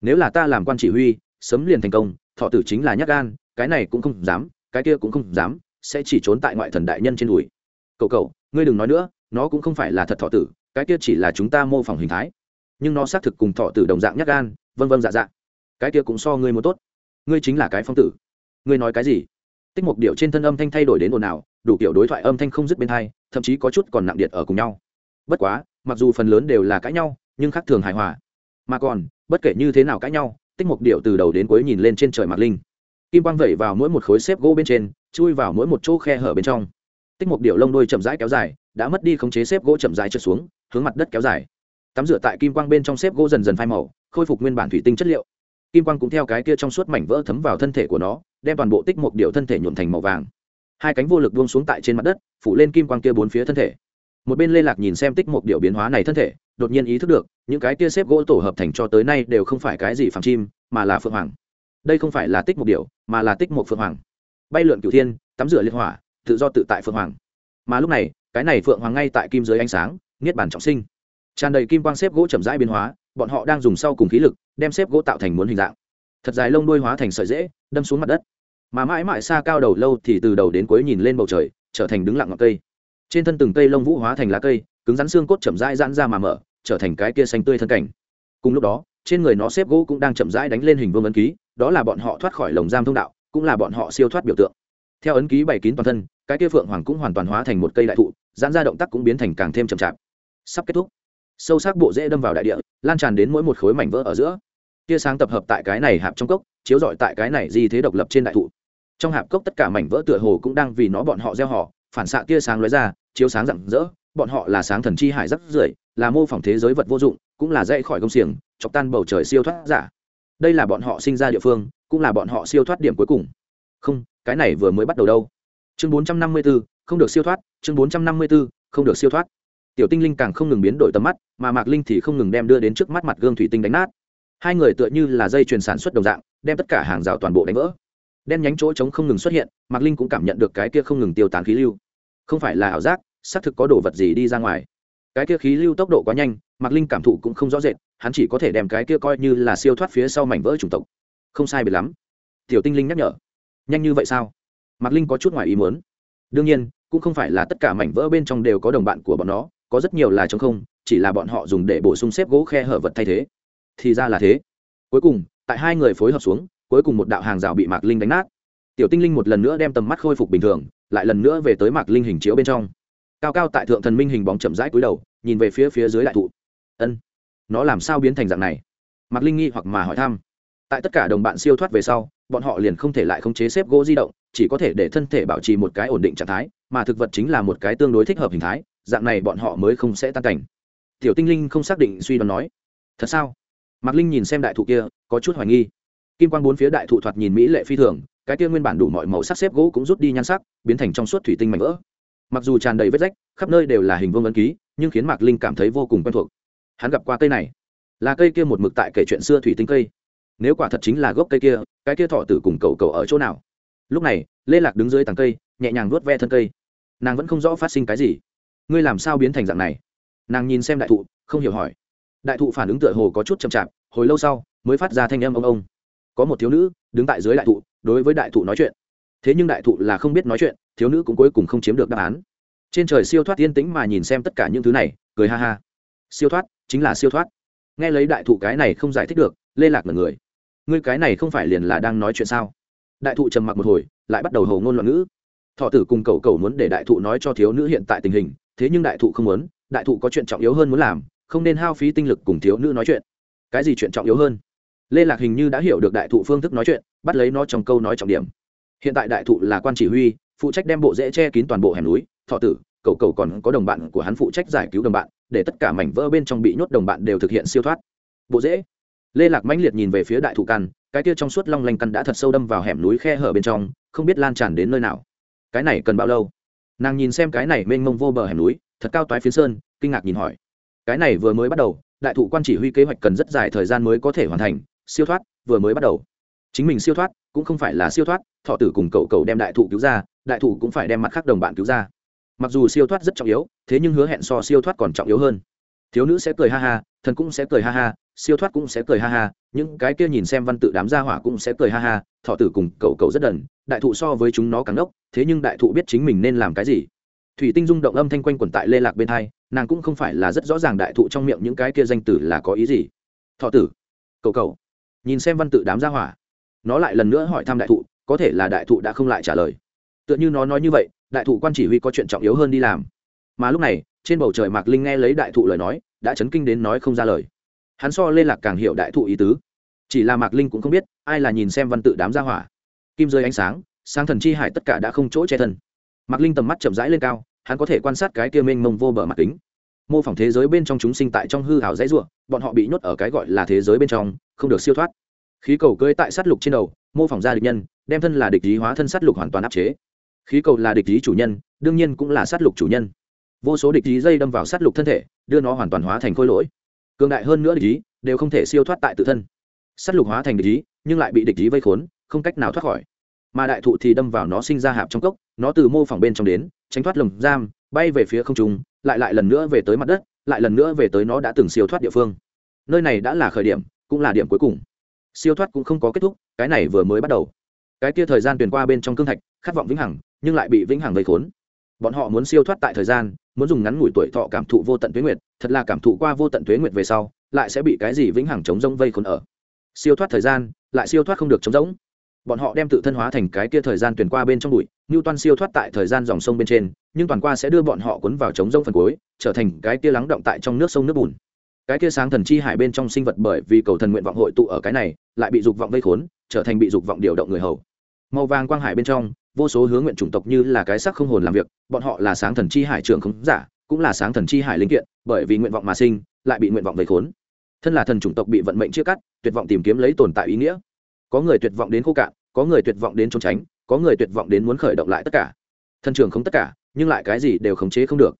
[SPEAKER 1] Nếu là ta làm quan chỉ huy, sớm liền thành công, thọ tử chính là nhắc gan, cái này cũng không dám, cái kia cũng không dám, sẽ chỉ trốn tại ngoại thần đại nhân trên đùi. Cậu cậu, ngươi đừng nói nữa, nó cũng không phải là thật thọ tử, cái kia chỉ là chúng ta mô phỏng hình thái. Nhưng nó xác thực cùng thọ tử đồng dạng nhắc gan, vân vân dạ dạ. Cái kia cũng so ngươi muốn tốt. Ngươi chính là cái phong tử. Ngươi nói cái gì? Tích mục điệu trên thân âm thanh thay đổi đến ồn ào, đủ kiểu đối thoại âm thanh không dứt bên thai thậm chí có chút còn nặng điện ở cùng nhau bất quá, mặc dù phần lớn đều là cãi nhau, nhưng khác thường hài hòa. Mà còn, bất kể như thế nào cãi nhau, tích mục điệu từ đầu đến cuối nhìn lên trên trời mạc linh. Kim quang vẩy vào mỗi một khối xếp gỗ bên trên, chui vào mỗi một chỗ khe hở bên trong. Tích mục điệu lông đôi chậm rãi kéo dài, đã mất đi khống chế xếp gỗ chậm rãi trượt xuống, hướng mặt đất kéo dài. Tắm rửa tại kim quang bên trong xếp gỗ dần dần phai màu, khôi phục nguyên bản thủy tinh chất liệu. Kim quang cũng theo cái kia trong suốt mảnh vỡ thấm vào thân thể của nó, đem toàn bộ tích một điệu thân thể nhuộm thành màu vàng. Hai cánh vô lực buông xuống tại trên mặt đất, phủ lên kim quang kia bốn phía thân thể một bên lê lạc nhìn xem tích một điệu biến hóa này thân thể, đột nhiên ý thức được, những cái kia xếp gỗ tổ hợp thành cho tới nay đều không phải cái gì phàm chim, mà là phượng hoàng. Đây không phải là tích một điệu, mà là tích một phượng hoàng. Bay lượn cửu thiên, tắm rửa liên hỏa, tự do tự tại phượng hoàng. Mà lúc này, cái này phượng hoàng ngay tại kim dưới ánh sáng, niết bàn trọng sinh. Tràn đầy kim quang xếp gỗ chậm rãi biến hóa, bọn họ đang dùng sau cùng khí lực, đem xếp gỗ tạo thành muốn hình dạng. Thật dài lông đuôi hóa thành sợi dễ đâm xuống mặt đất. Mà mãi mãi xa cao đầu lâu thì từ đầu đến cuối nhìn lên bầu trời, trở thành đứng lặng ngọc cây trên thân từng cây lông vũ hóa thành lá cây, cứng rắn xương cốt chậm rãi giãn ra mà mở, trở thành cái kia xanh tươi thân cảnh. Cùng lúc đó, trên người nó xếp gỗ cũng đang chậm rãi đánh lên hình vương ấn ký, đó là bọn họ thoát khỏi lồng giam thông đạo, cũng là bọn họ siêu thoát biểu tượng. Theo ấn ký bày kín toàn thân, cái kia phượng hoàng cũng hoàn toàn hóa thành một cây đại thụ, giãn ra động tác cũng biến thành càng thêm chậm chạp. Sắp kết thúc. Sâu sắc bộ dễ đâm vào đại địa, lan tràn đến mỗi một khối mảnh vỡ ở giữa. Tia sáng tập hợp tại cái này hạp trong cốc, chiếu rọi tại cái này di thế độc lập trên đại thụ. Trong hạp cốc tất cả mảnh vỡ tựa hồ cũng đang vì nó bọn họ gieo họ phản xạ tia sáng lóe ra chiếu sáng rạng rỡ bọn họ là sáng thần chi hải rất rưởi là mô phỏng thế giới vật vô dụng cũng là dãy khỏi công xiềng chọc tan bầu trời siêu thoát giả. Đây là bọn họ sinh ra địa phương cũng là bọn họ siêu thoát điểm cuối cùng. Không cái này vừa mới bắt đầu đâu. Chương bốn trăm năm mươi 454, không được siêu thoát chương bốn trăm năm mươi 454, không được siêu thoát. Tiểu tinh linh càng không ngừng biến đổi tầm mắt mà mạc linh thì không ngừng đem đưa đến trước mắt mặt gương thủy tinh đánh nát. Hai người tựa như là dây chuyền sản xuất đồng dạng đem tất cả hàng rào toàn bộ đánh vỡ. Đen nhánh chỗ trống không ngừng xuất hiện mạc linh cũng cảm nhận được cái kia không ngừng tiêu tán khí lưu không phải là ảo giác, xác thực có đồ vật gì đi ra ngoài. Cái kia khí lưu tốc độ quá nhanh, mạc linh cảm thụ cũng không rõ rệt, hắn chỉ có thể đem cái kia coi như là siêu thoát phía sau mảnh vỡ chủng tộc. Không sai biệt lắm. Tiểu tinh linh nhắc nhở. Nhanh như vậy sao? Mạc linh có chút ngoài ý muốn. Đương nhiên, cũng không phải là tất cả mảnh vỡ bên trong đều có đồng bạn của bọn nó, có rất nhiều là chống không, chỉ là bọn họ dùng để bổ sung xếp gỗ khe hở vật thay thế. Thì ra là thế. Cuối cùng, tại hai người phối hợp xuống, cuối cùng một đạo hàng rào bị mạc linh đánh nát tiểu tinh linh một lần nữa đem tầm mắt khôi phục bình thường, lại lần nữa về tới mạc linh hình chiếu bên trong. Cao cao tại thượng thần minh hình bóng chậm rãi cúi đầu, nhìn về phía phía dưới đại thụ. Ân, nó làm sao biến thành dạng này? Mạc linh nghi hoặc mà hỏi thăm. Tại tất cả đồng bạn siêu thoát về sau, bọn họ liền không thể lại khống chế xếp gỗ di động, chỉ có thể để thân thể bảo trì một cái ổn định trạng thái, mà thực vật chính là một cái tương đối thích hợp hình thái, dạng này bọn họ mới không sẽ tan cảnh. Tiểu tinh linh không xác định suy đoán nói, thật sao? Mạc linh nhìn xem đại thụ kia, có chút hoài nghi. Kim quang bốn phía đại thụ thoạt nhìn mỹ lệ phi thường cái kia nguyên bản đủ mọi màu sắc xếp gỗ cũng rút đi nhan sắc, biến thành trong suốt thủy tinh mảnh vỡ. Mặc dù tràn đầy vết rách, khắp nơi đều là hình vương ấn ký, nhưng khiến mạc linh cảm thấy vô cùng quen thuộc. Hắn gặp qua cây này, là cây kia một mực tại kể chuyện xưa thủy tinh cây. Nếu quả thật chính là gốc cây kia, cái kia thọ tử cùng cầu cầu ở chỗ nào? Lúc này, lê lạc đứng dưới tàng cây, nhẹ nhàng vuốt ve thân cây. Nàng vẫn không rõ phát sinh cái gì. Ngươi làm sao biến thành dạng này? Nàng nhìn xem đại thụ, không hiểu hỏi. Đại thụ phản ứng tựa hồ có chút chậm chạp, hồi lâu sau, mới phát ra thanh âm ông ông có một thiếu nữ đứng tại dưới đại thụ, đối với đại thụ nói chuyện. Thế nhưng đại thụ là không biết nói chuyện, thiếu nữ cũng cuối cùng không chiếm được đáp án. Trên trời siêu thoát yên tĩnh mà nhìn xem tất cả những thứ này, cười ha ha. Siêu thoát, chính là siêu thoát. Nghe lấy đại thụ cái này không giải thích được, lê lạc là người. Ngươi cái này không phải liền là đang nói chuyện sao? Đại thụ trầm mặc một hồi, lại bắt đầu hầu ngôn loạn ngữ. Thọ tử cùng cầu cầu muốn để đại thụ nói cho thiếu nữ hiện tại tình hình, thế nhưng đại thụ không muốn, đại thụ có chuyện trọng yếu hơn muốn làm, không nên hao phí tinh lực cùng thiếu nữ nói chuyện. Cái gì chuyện trọng yếu hơn? Lê lạc hình như đã hiểu được đại thụ phương thức nói chuyện, bắt lấy nó trong câu nói trọng điểm. Hiện tại đại thụ là quan chỉ huy, phụ trách đem bộ dễ che kín toàn bộ hẻm núi, thọ tử cầu cầu còn có đồng bạn của hắn phụ trách giải cứu đồng bạn, để tất cả mảnh vỡ bên trong bị nhốt đồng bạn đều thực hiện siêu thoát. Bộ dễ lê lạc mãnh liệt nhìn về phía đại thụ căn, cái kia trong suốt long lanh căn đã thật sâu đâm vào hẻm núi khe hở bên trong, không biết lan tràn đến nơi nào. Cái này cần bao lâu? Nàng nhìn xem cái này mênh mông vô bờ hẻm núi, thật cao toái phiến sơn, kinh ngạc nhìn hỏi. Cái này vừa mới bắt đầu, đại thụ quan chỉ huy kế hoạch cần rất dài thời gian mới có thể hoàn thành siêu thoát, vừa mới bắt đầu. Chính mình siêu thoát, cũng không phải là siêu thoát, thọ tử cùng cậu cậu đem đại thụ cứu ra, đại thụ cũng phải đem mặt khác đồng bạn cứu ra. Mặc dù siêu thoát rất trọng yếu, thế nhưng hứa hẹn so siêu thoát còn trọng yếu hơn. Thiếu nữ sẽ cười ha ha, thần cũng sẽ cười ha ha, siêu thoát cũng sẽ cười ha ha, những cái kia nhìn xem văn tự đám gia hỏa cũng sẽ cười ha ha, thọ tử cùng cậu cậu rất đần, đại thụ so với chúng nó càng đốc, thế nhưng đại thụ biết chính mình nên làm cái gì. Thủy tinh rung động âm thanh quanh quẩn tại lê lạc bên hai, nàng cũng không phải là rất rõ ràng đại thụ trong miệng những cái kia danh tử là có ý gì. Thọ tử, cậu cậu nhìn xem văn tự đám ra hỏa. Nó lại lần nữa hỏi thăm đại thụ, có thể là đại thụ đã không lại trả lời. Tựa như nó nói như vậy, đại thụ quan chỉ huy có chuyện trọng yếu hơn đi làm. Mà lúc này, trên bầu trời mạc linh nghe lấy đại thụ lời nói, đã chấn kinh đến nói không ra lời. Hắn so lên lạc càng hiểu đại thụ ý tứ. Chỉ là mạc linh cũng không biết, ai là nhìn xem văn tự đám ra hỏa. Kim rơi ánh sáng sang thần chi hải tất cả đã không chỗ che thân. Mạc linh tầm mắt chậm rãi lên cao, hắn có thể quan sát cái kia mênh mông vô bờ mặt kính. Mô phỏng thế giới bên trong chúng sinh tại trong hư hào dãy ruộng bọn họ bị nhốt ở cái gọi là thế giới bên trong không được siêu thoát. Khí cầu cưỡi tại sát lục trên đầu, mô phỏng ra địch nhân, đem thân là địch lý hóa thân sát lục hoàn toàn áp chế. Khí cầu là địch lý chủ nhân, đương nhiên cũng là sát lục chủ nhân. Vô số địch lý dây đâm vào sát lục thân thể, đưa nó hoàn toàn hóa thành khối lỗi. Cường đại hơn nữa địch lý đều không thể siêu thoát tại tự thân. Sát lục hóa thành địch lý nhưng lại bị địch lý vây khốn, không cách nào thoát khỏi. Mà đại thụ thì đâm vào nó sinh ra hạp trong cốc, nó từ mô phỏng bên trong đến, tránh thoát lồng giam, bay về phía không trung, lại lại lần nữa về tới mặt đất, lại lần nữa về tới nó đã từng siêu thoát địa phương. Nơi này đã là khởi điểm cũng là điểm cuối cùng. Siêu thoát cũng không có kết thúc, cái này vừa mới bắt đầu. Cái kia thời gian tuyển qua bên trong cương thạch, khát vọng vĩnh hằng, nhưng lại bị vĩnh hằng vây khốn. Bọn họ muốn siêu thoát tại thời gian, muốn dùng ngắn ngủi tuổi thọ cảm thụ vô tận tuế nguyệt, thật là cảm thụ qua vô tận tuế nguyệt về sau, lại sẽ bị cái gì vĩnh hằng chống rông vây khốn ở. Siêu thoát thời gian, lại siêu thoát không được chống rỗng. Bọn họ đem tự thân hóa thành cái kia thời gian tuyển qua bên trong bụi như toan siêu thoát tại thời gian dòng sông bên trên, nhưng toàn qua sẽ đưa bọn họ cuốn vào chống rông phần cuối, trở thành cái kia lắng động tại trong nước sông nước bùn cái kia sáng thần chi hải bên trong sinh vật bởi vì cầu thần nguyện vọng hội tụ ở cái này, lại bị dục vọng vây khốn, trở thành bị dục vọng điều động người hầu. Màu vàng quang hải bên trong, vô số hướng nguyện chủng tộc như là cái sắc không hồn làm việc, bọn họ là sáng thần chi hải trưởng không giả, cũng là sáng thần chi hải linh kiện, bởi vì nguyện vọng mà sinh, lại bị nguyện vọng vây khốn. Thân là thần chủng tộc bị vận mệnh chia cắt, tuyệt vọng tìm kiếm lấy tồn tại ý nghĩa. Có người tuyệt vọng đến khô cạn, có người tuyệt vọng đến trốn tránh, có người tuyệt vọng đến muốn khởi động lại tất cả. Thân trường không tất cả, nhưng lại cái gì đều khống chế không được.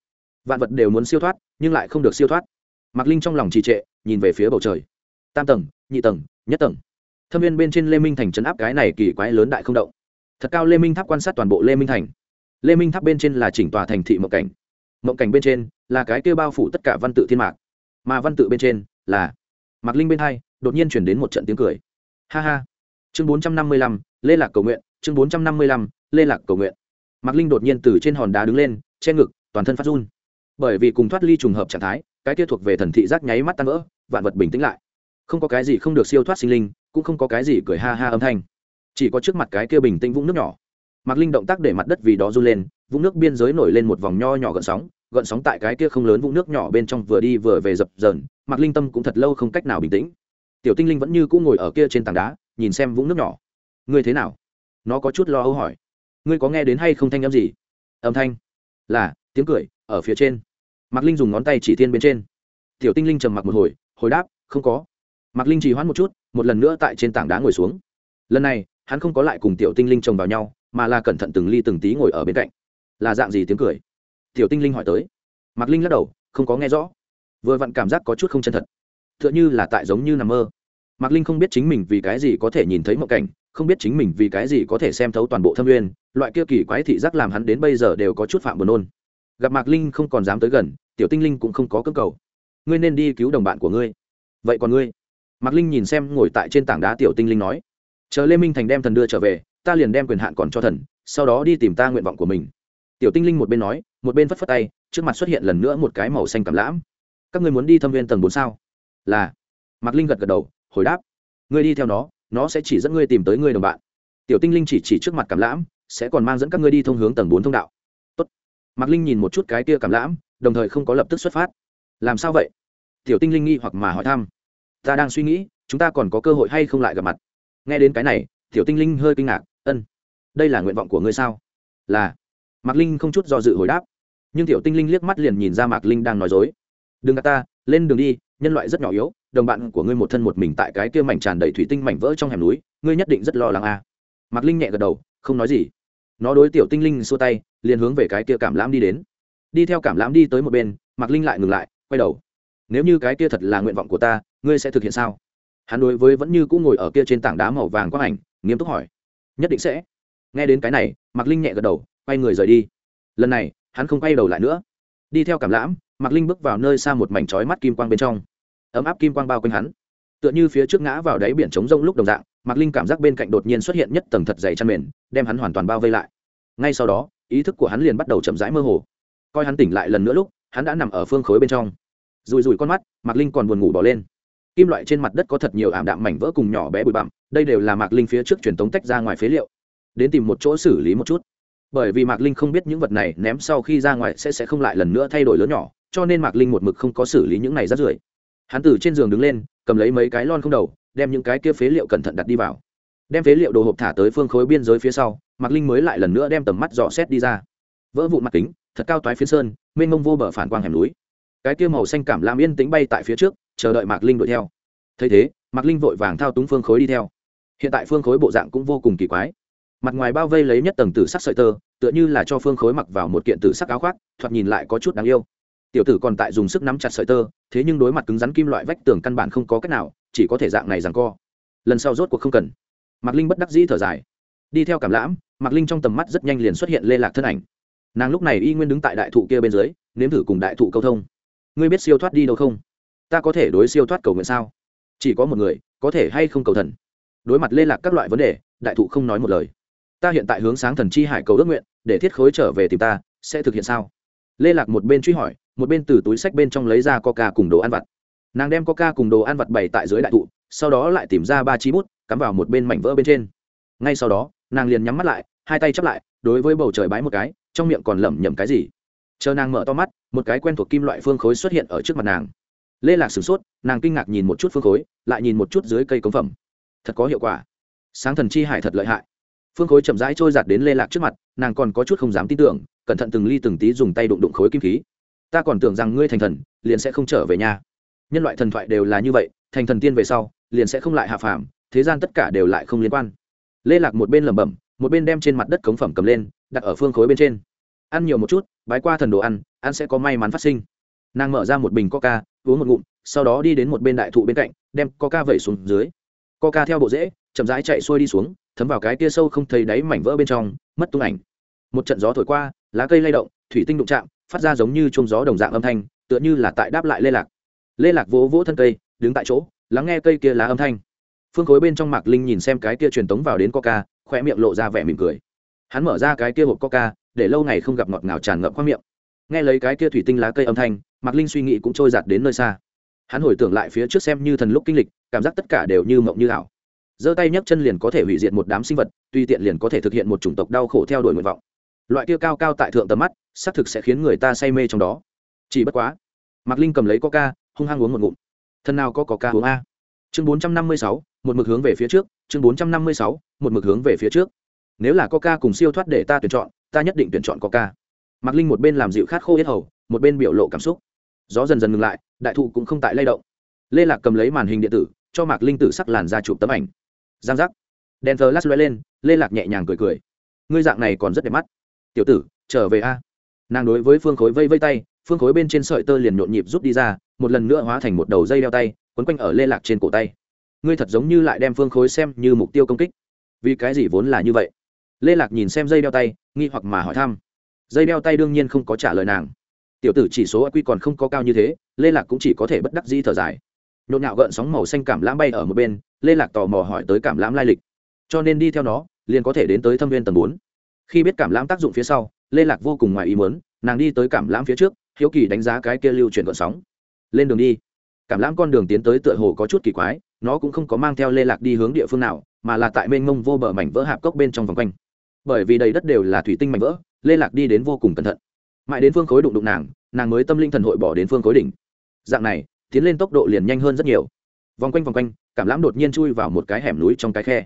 [SPEAKER 1] Vạn vật đều muốn siêu thoát, nhưng lại không được siêu thoát mạc linh trong lòng trì trệ, nhìn về phía bầu trời. Tam tầng, nhị tầng, nhất tầng. Thâm viên bên trên lê minh thành trấn áp cái này kỳ quái lớn đại không động. Thật cao lê minh tháp quan sát toàn bộ lê minh thành. Lê minh tháp bên trên là chỉnh tòa thành thị mộng cảnh. Mộng cảnh bên trên là cái kêu bao phủ tất cả văn tự thiên mạc. Mà văn tự bên trên là mạc linh bên hai, đột nhiên chuyển đến một trận tiếng cười. Ha ha. Chương bốn trăm năm mươi lăm, lê lạc cầu nguyện, chương bốn trăm năm mươi lăm, lê lạc cầu nguyện. Mạc linh đột nhiên từ trên hòn đá đứng lên, che ngực, toàn thân phát run. Bởi vì cùng thoát ly trùng hợp trạng thái cái kia thuộc về thần thị giác nháy mắt tan vỡ, vạn vật bình tĩnh lại. Không có cái gì không được siêu thoát sinh linh, cũng không có cái gì cười ha ha âm thanh. Chỉ có trước mặt cái kia bình tĩnh vũng nước nhỏ. Mạc linh động tác để mặt đất vì đó run lên, vũng nước biên giới nổi lên một vòng nho nhỏ gợn sóng gợn sóng tại cái kia không lớn vũng nước nhỏ bên trong vừa đi vừa về dập dờn, mạc linh tâm cũng thật lâu không cách nào bình tĩnh. Tiểu tinh linh vẫn như cũng ngồi ở kia trên tảng đá, nhìn xem vũng nước nhỏ. Ngươi thế nào? Nó có chút lo âu hỏi. Ngươi có nghe đến hay không thanh âm gì? Âm thanh là tiếng cười ở phía trên mạc linh dùng ngón tay chỉ thiên bên trên. Tiểu tinh linh trầm mặc một hồi hồi đáp, không có. Mạc linh chỉ hoãn một chút, một lần nữa tại trên tảng đá ngồi xuống. Lần này, hắn không có lại cùng tiểu tinh linh chồng vào nhau, mà là cẩn thận từng ly từng tí ngồi ở bên cạnh. Là dạng gì tiếng cười? Tiểu tinh linh hỏi tới. Mạc linh lắc đầu, không có nghe rõ. Vừa vặn cảm giác có chút không chân thật. T h ư ợ n h ư là tại giống như nằm mơ. Mạc linh không biết chính mình vì cái gì có thể nhìn thấy mộng cảnh, không biết chính mình vì cái gì có thể xem thấu toàn bộ thâm nguyên. Loại kia kỳ quái thị giác làm hắn đến bây giờ đều có chút phạm buồn nôn gặp mạc linh không còn dám tới gần, tiểu tinh linh cũng không có cơ cầu. Ngươi nên đi cứu đồng bạn của ngươi. Vậy còn ngươi? Mạc linh nhìn xem ngồi tại trên tảng đá tiểu tinh linh nói. Chờ lê minh thành đem thần đưa trở về, ta liền đem quyền hạn còn cho thần, sau đó đi tìm ta nguyện vọng của mình. Tiểu tinh linh một bên nói, một bên phất phất tay, trước mặt xuất hiện lần nữa một cái màu xanh cảm lãm. Các người muốn đi thâm viên tầng bốn sao? Là. Mạc linh gật gật đầu, hồi đáp. Ngươi đi theo nó nó sẽ chỉ dẫn ngươi tìm tới ngươi đồng bạn. Tiểu tinh linh chỉ chỉ trước mặt cảm lãm, sẽ còn mang dẫn các ngươi đi thông hướng tầng bốn thông đạo mạc linh nhìn một chút cái kia cảm lãm, đồng thời không có lập tức xuất phát. Làm sao vậy? Tiểu tinh linh nghi hoặc mà hỏi thăm. Ta đang suy nghĩ, chúng ta còn có cơ hội hay không lại gặp mặt? Nghe đến cái này, tiểu tinh linh hơi kinh ngạc, ân, đây là nguyện vọng của ngươi sao? Là. Mạc linh không chút do dự hồi đáp. Nhưng tiểu tinh linh liếc mắt liền nhìn ra mạc linh đang nói dối. Đừng gạt ta, lên đường đi, nhân loại rất nhỏ yếu, đồng bạn của ngươi một thân một mình tại cái kia mảnh tràn đầy thủy tinh mảnh vỡ trong hẻm núi, ngươi nhất định rất lo lắng à. mạc linh nhẹ gật đầu, không nói gì nó đối tiểu tinh linh xua tay, liền hướng về cái kia cảm lãm đi đến. Đi theo cảm lãm đi tới một bên, mạc linh lại ngừng lại, quay đầu. Nếu như cái kia thật là nguyện vọng của ta, ngươi sẽ thực hiện sao? Hắn đối với vẫn như cũng ngồi ở kia trên tảng đá màu vàng quang ảnh, nghiêm túc hỏi. Nhất định sẽ. Nghe đến cái này, mạc linh nhẹ gật đầu, quay người rời đi. Lần này, hắn không quay đầu lại nữa. Đi theo cảm lãm, mạc linh bước vào nơi xa một mảnh trói mắt kim quang bên trong. Ấm áp kim quang bao quanh hắn tựa như phía trước ngã vào đáy biển trống rông lúc đồng dạng, mạc linh cảm giác bên cạnh đột nhiên xuất hiện nhất tầng thật dày chăn mền, đem hắn hoàn toàn bao vây lại. Ngay sau đó, ý thức của hắn liền bắt đầu chậm rãi mơ hồ. Coi hắn tỉnh lại lần nữa lúc, hắn đã nằm ở phương khối bên trong. Rùi rùi con mắt, mạc linh còn buồn ngủ bỏ lên. Kim loại trên mặt đất có thật nhiều ảm đạm mảnh vỡ cùng nhỏ bé bụi bặm, đây đều là mạc linh phía trước truyền tống tách ra ngoài phế liệu. Đến tìm một chỗ xử lý một chút. Bởi vì mạc linh không biết những vật này ném sau khi ra ngoài sẽ sẽ không lại lần nữa thay đổi lớn nhỏ, cho nên mạc linh một mực không có xử lý những này rát rưởi hắn từ trên giường đứng lên, cầm lấy mấy cái lon không đầu, đem những cái kia phế liệu cẩn thận đặt đi vào. Đem phế liệu đồ hộp thả tới phương khối biên giới phía sau, mạc linh mới lại lần nữa đem tầm mắt dò xét đi ra. Vỡ vụ mặt kính, thật cao toái phiến sơn, mênh mông vô bờ phản quang hẻm núi. Cái kia màu xanh cảm lam yên tĩnh bay tại phía trước, chờ đợi mạc linh đuổi theo. Thấy thế, mạc linh vội vàng thao túng phương khối đi theo. Hiện tại phương khối bộ dạng cũng vô cùng kỳ quái. Mặt ngoài bao vây lấy nhất tầng tử sắc sợi tơ, tựa như là cho phương khối mặc vào một kiện tử sắc áo khoác, thoạt nhìn lại có chút đáng yêu tiểu tử còn tại dùng sức nắm chặt sợi tơ, thế nhưng đối mặt cứng rắn kim loại vách tường căn bản không có cách nào, chỉ có thể dạng này rằng co. Lần sau rốt cuộc không cần. Mạc linh bất đắc dĩ thở dài. Đi theo cảm lãm, mạc linh trong tầm mắt rất nhanh liền xuất hiện lê lạc thân ảnh. Nàng lúc này y nguyên đứng tại đại thụ kia bên dưới, nếm thử cùng đại thụ câu thông. Ngươi biết siêu thoát đi đâu không? Ta có thể đối siêu thoát cầu nguyện sao? Chỉ có một người, có thể hay không cầu thần? Đối mặt lê lạc các loại vấn đề, đại thụ không nói một lời. Ta hiện tại hướng sáng thần chi hải cầu ước nguyện, để thiết khối trở về tìm ta, sẽ thực hiện sao? Lê lạc một bên truy hỏi, một bên từ túi sách bên trong lấy ra coca cùng đồ ăn vặt. Nàng đem coca cùng đồ ăn vặt bày tại dưới đại thụ, sau đó lại tìm ra ba chi bút, cắm vào một bên mảnh vỡ bên trên. Ngay sau đó, nàng liền nhắm mắt lại, hai tay chắp lại, đối với bầu trời bái một cái, trong miệng còn lẩm nhẩm cái gì. Chờ nàng mở to mắt, một cái quen thuộc kim loại phương khối xuất hiện ở trước mặt nàng. Lê lạc sửng sốt, nàng kinh ngạc nhìn một chút phương khối, lại nhìn một chút dưới cây cống phẩm. Thật có hiệu quả. Sáng thần chi hải thật lợi hại phương khối chậm rãi trôi giạt đến lê lạc trước mặt, nàng còn có chút không dám tin tưởng, cẩn thận từng ly từng tí dùng tay đụng đụng khối kim khí. Ta còn tưởng rằng ngươi thành thần, liền sẽ không trở về nhà. Nhân loại thần thoại đều là như vậy, thành thần tiên về sau, liền sẽ không lại hạ phàm, thế gian tất cả đều lại không liên quan. Lê lạc một bên lẩm bẩm, một bên đem trên mặt đất cống phẩm cầm lên, đặt ở phương khối bên trên. Ăn nhiều một chút, bái qua thần đồ ăn ăn sẽ có may mắn phát sinh. Nàng mở ra một bình coca, uống một ngụm, sau đó đi đến một bên đại thụ bên cạnh, đem coca vẩy xuống dưới coca theo bộ rễ, chậm rãi chạy xuôi đi xuống, thấm vào cái kia sâu không thấy đáy mảnh vỡ bên trong, mất tung ảnh. Một trận gió thổi qua, lá cây lay động, thủy tinh đụng chạm, phát ra giống như chuông gió đồng dạng âm thanh, tựa như là tại đáp lại lê lạc. Lê lạc vỗ vỗ thân cây, đứng tại chỗ, lắng nghe cây kia lá âm thanh. Phương khối bên trong mạc linh nhìn xem cái kia truyền tống vào đến coca khoe miệng lộ ra vẻ mỉm cười. Hắn mở ra cái kia hộp coca để lâu ngày không gặp ngọt ngào tràn ngập khoang miệng. Nghe lấy cái kia thủy tinh lá cây âm thanh, mạc linh suy nghĩ cũng trôi giạt đến nơi xa hắn hồi tưởng lại phía trước xem như thần lúc kinh lịch, cảm giác tất cả đều như mộng như ảo. Giơ tay nhấc chân liền có thể hủy diệt một đám sinh vật tuy tiện liền có thể thực hiện một chủng tộc đau khổ theo đuổi nguyện vọng. Loại kia cao cao tại thượng tầm mắt, xác thực sẽ khiến người ta say mê trong đó. Chỉ bất quá, mạc linh cầm lấy coca, hung hăng uống một ngụm. Thân nào có coca uống a? Chương bốn trăm năm mươi sáu, một mực hướng về phía trước, chương bốn trăm năm mươi sáu, một mực hướng về phía trước. Nếu là coca cùng siêu thoát để ta tuyển chọn, ta nhất định tuyển chọn coca. Mạc linh một bên làm dịu khát khô yết hầu, một bên biểu lộ cảm xúc. Gió dần dần ngừng lại đại thụ cũng không tại lay động. Lê lạc cầm lấy màn hình điện tử, cho mạc linh tử sắc làn ra chụp tấm ảnh. Giang giác. Đèn thờ lát loay lên, lê lạc nhẹ nhàng cười cười. Ngươi dạng này còn rất đẹp mắt. Tiểu tử, trở về a. Nàng đối với phương khối vây vây tay, phương khối bên trên sợi tơ liền nhộn nhịp rút đi ra, một lần nữa hóa thành một đầu dây đeo tay, quấn quanh ở lê lạc trên cổ tay. Ngươi thật giống như lại đem phương khối xem như mục tiêu công kích. Vì cái gì vốn là như vậy? Lê lạc nhìn xem dây đeo tay, nghi hoặc mà hỏi thăm. Dây đeo tay đương nhiên không có trả lời nàng tiểu tử chỉ số quy còn không có cao như thế, lê lạc cũng chỉ có thể bất đắc dĩ thở dài. Nhộn nhạo gợn sóng màu xanh cảm lãm bay ở một bên, lê lạc tò mò hỏi tới cảm lãm lai lịch. Cho nên đi theo nó, liền có thể đến tới thâm viên tầng bốn. Khi biết cảm lãm tác dụng phía sau, lê lạc vô cùng ngoài ý muốn, nàng đi tới cảm lãm phía trước, hiếu kỳ đánh giá cái kia lưu chuyển gợn sóng. Lên đường đi. Cảm lãm con đường tiến tới tựa hồ có chút kỳ quái, nó cũng không có mang theo lê lạc đi hướng địa phương nào, mà là tại mênh mông vô bờ mảnh vỡ hạp cốc bên trong vòng quanh. Bởi vì đầy đất đều là thủy tinh mảnh vỡ, lê lạc đi đến vô cùng cẩn thận mãi đến phương khối đụng đụng nàng nàng mới tâm linh thần hội bỏ đến phương khối đỉnh. Dạng này, tiến lên tốc độ liền nhanh hơn rất nhiều. Vòng quanh vòng quanh, cảm lãm đột nhiên chui vào một cái hẻm núi trong cái khe.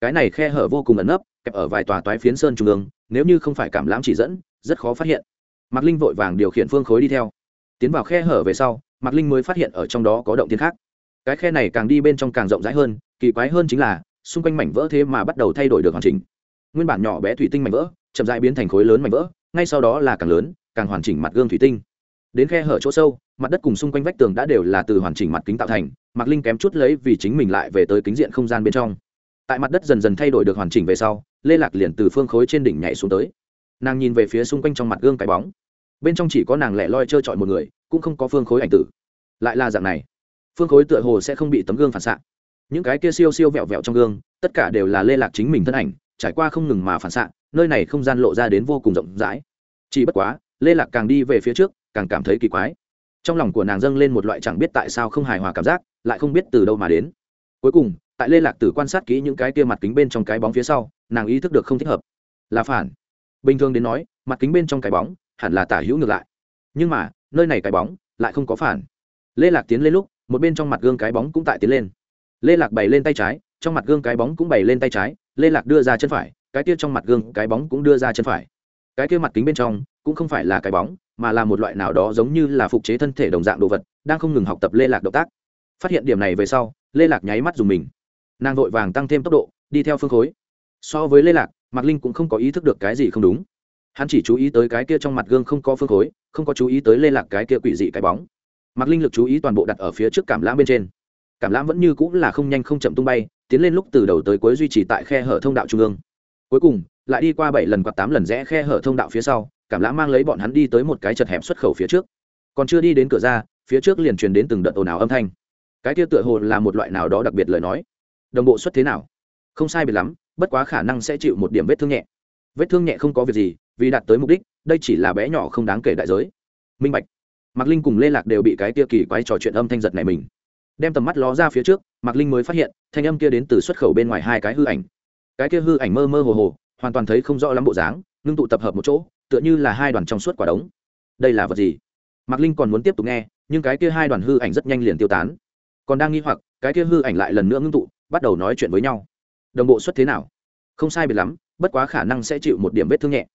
[SPEAKER 1] Cái này khe hở vô cùng ẩn nấp, kẹp ở vài tòa toái phiến sơn trung ương, nếu như không phải cảm lãm chỉ dẫn, rất khó phát hiện. Mạc linh vội vàng điều khiển phương khối đi theo. Tiến vào khe hở về sau, mạc linh mới phát hiện ở trong đó có động thiên khác. Cái khe này càng đi bên trong càng rộng rãi hơn, kỳ quái hơn chính là, xung quanh mảnh vỡ thế mà bắt đầu thay đổi được hoàn chỉnh. Nguyên bản nhỏ bé thủy tinh mảnh vỡ, chậm rãi biến thành khối lớn mảnh vỡ, ngay sau đó là càng lớn càng hoàn chỉnh mặt gương thủy tinh. Đến khe hở chỗ sâu, mặt đất cùng xung quanh vách tường đã đều là từ hoàn chỉnh mặt kính tạo thành, mạc linh kém chút lấy vì chính mình lại về tới kính diện không gian bên trong. Tại mặt đất dần dần thay đổi được hoàn chỉnh về sau, lê lạc liền từ phương khối trên đỉnh nhảy xuống tới. Nàng nhìn về phía xung quanh trong mặt gương cái bóng. Bên trong chỉ có nàng lẻ loi trơ trọi một người, cũng không có phương khối ảnh tử. Lại là dạng này. Phương khối tựa hồ sẽ không bị tấm gương phản xạ. Những cái kia siêu siêu vẹo vẹo trong gương, tất cả đều là lê lạc chính mình thân ảnh, trải qua không ngừng mà phản xạ, nơi này không gian lộ ra đến vô cùng rộng rãi. Chỉ bất quá lê lạc càng đi về phía trước, càng cảm thấy kỳ quái. Trong lòng của nàng dâng lên một loại chẳng biết tại sao không hài hòa cảm giác, lại không biết từ đâu mà đến. Cuối cùng, tại lê lạc tử quan sát kỹ những cái kia mặt kính bên trong cái bóng phía sau, nàng ý thức được không thích hợp. Là phản. Bình thường đến nói, mặt kính bên trong cái bóng, hẳn là tả hữu ngược lại. Nhưng mà, nơi này cái bóng, lại không có phản. Lê lạc tiến lên lúc, một bên trong mặt gương cái bóng cũng tại tiến lên. Lê lạc bày lên tay trái, trong mặt gương cái bóng cũng bày lên tay trái, lê lạc đưa ra chân phải, cái kia trong mặt gương cái bóng cũng đưa ra chân phải cái kia mặt kính bên trong cũng không phải là cái bóng, mà là một loại nào đó giống như là phục chế thân thể đồng dạng đồ vật, đang không ngừng học tập lê lạc động tác. Phát hiện điểm này về sau, lê lạc nháy mắt dùng mình. Nàng vội vàng tăng thêm tốc độ, đi theo phương khối. So với lê lạc, mạc linh cũng không có ý thức được cái gì không đúng. Hắn chỉ chú ý tới cái kia trong mặt gương không có phương khối, không có chú ý tới lê lạc cái kia quỷ dị cái bóng. Mạc linh lực chú ý toàn bộ đặt ở phía trước cảm lãm bên trên. Cảm lãm vẫn như cũng là không nhanh không chậm tung bay, tiến lên lúc từ đầu tới cuối duy trì tại khe hở thông đạo trung ương cuối cùng, lại đi qua bảy lần hoặc tám lần rẽ khe hở thông đạo phía sau, cảm lãm mang lấy bọn hắn đi tới một cái chật hẹp xuất khẩu phía trước. Còn chưa đi đến cửa ra, phía trước liền truyền đến từng đợt ồn ào âm thanh. Cái kia tựa hồ là một loại nào đó đặc biệt lời nói. Đồng bộ xuất thế nào? Không sai biệt lắm, bất quá khả năng sẽ chịu một điểm vết thương nhẹ. Vết thương nhẹ không có việc gì, vì đạt tới mục đích, đây chỉ là bé nhỏ không đáng kể đại giới. Minh bạch. Mạc linh cùng lê lạc đều bị cái kia kỳ quái trò chuyện âm thanh giật này mình. Đem tầm mắt ló ra phía trước, mạc linh mới phát hiện, thanh âm kia đến từ xuất khẩu bên ngoài hai cái hư ảnh cái kia hư ảnh mơ mơ hồ hồ, hoàn toàn thấy không rõ lắm bộ dáng, ngưng tụ tập hợp một chỗ, tựa như là hai đoàn trong suốt quả đống. Đây là vật gì? Mạc linh còn muốn tiếp tục nghe, nhưng cái kia hai đoàn hư ảnh rất nhanh liền tiêu tán. Còn đang nghi hoặc, cái kia hư ảnh lại lần nữa ngưng tụ, bắt đầu nói chuyện với nhau. Đồng bộ xuất thế nào? Không sai biệt lắm, bất quá khả năng sẽ chịu một điểm vết thương nhẹ.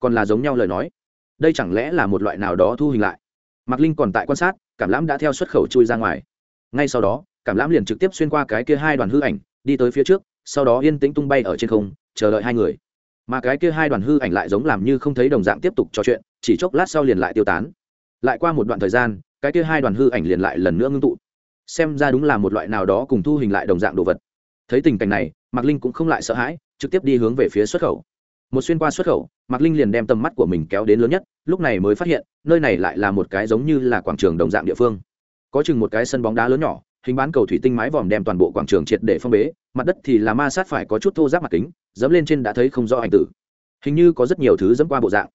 [SPEAKER 1] Còn là giống nhau lời nói. Đây chẳng lẽ là một loại nào đó thu hình lại? Mạc linh còn tại quan sát, cảm lãm đã theo xuất khẩu chui ra ngoài. Ngay sau đó, cảm lãm liền trực tiếp xuyên qua cái kia hai đoàn hư ảnh, đi tới phía trước sau đó yên tĩnh tung bay ở trên không, chờ đợi hai người. Mà cái kia hai đoàn hư ảnh lại giống làm như không thấy đồng dạng tiếp tục trò chuyện, chỉ chốc lát sau liền lại tiêu tán. Lại qua một đoạn thời gian, cái kia hai đoàn hư ảnh liền lại lần nữa ngưng tụ. Xem ra đúng là một loại nào đó cùng thu hình lại đồng dạng đồ vật. Thấy tình cảnh này, mạc linh cũng không lại sợ hãi, trực tiếp đi hướng về phía xuất khẩu. Một xuyên qua xuất khẩu, mạc linh liền đem tầm mắt của mình kéo đến lớn nhất, lúc này mới phát hiện, nơi này lại là một cái giống như là quảng trường đồng dạng địa phương. Có chừng một cái sân bóng đá lớn nhỏ hình bán cầu thủy tinh mái vòm đem toàn bộ quảng trường triệt để phong bế, mặt đất thì là ma sát phải có chút thô giáp mặt kính, dẫm lên trên đã thấy không rõ ảnh tử. Hình như có rất nhiều thứ dẫm qua bộ dạng.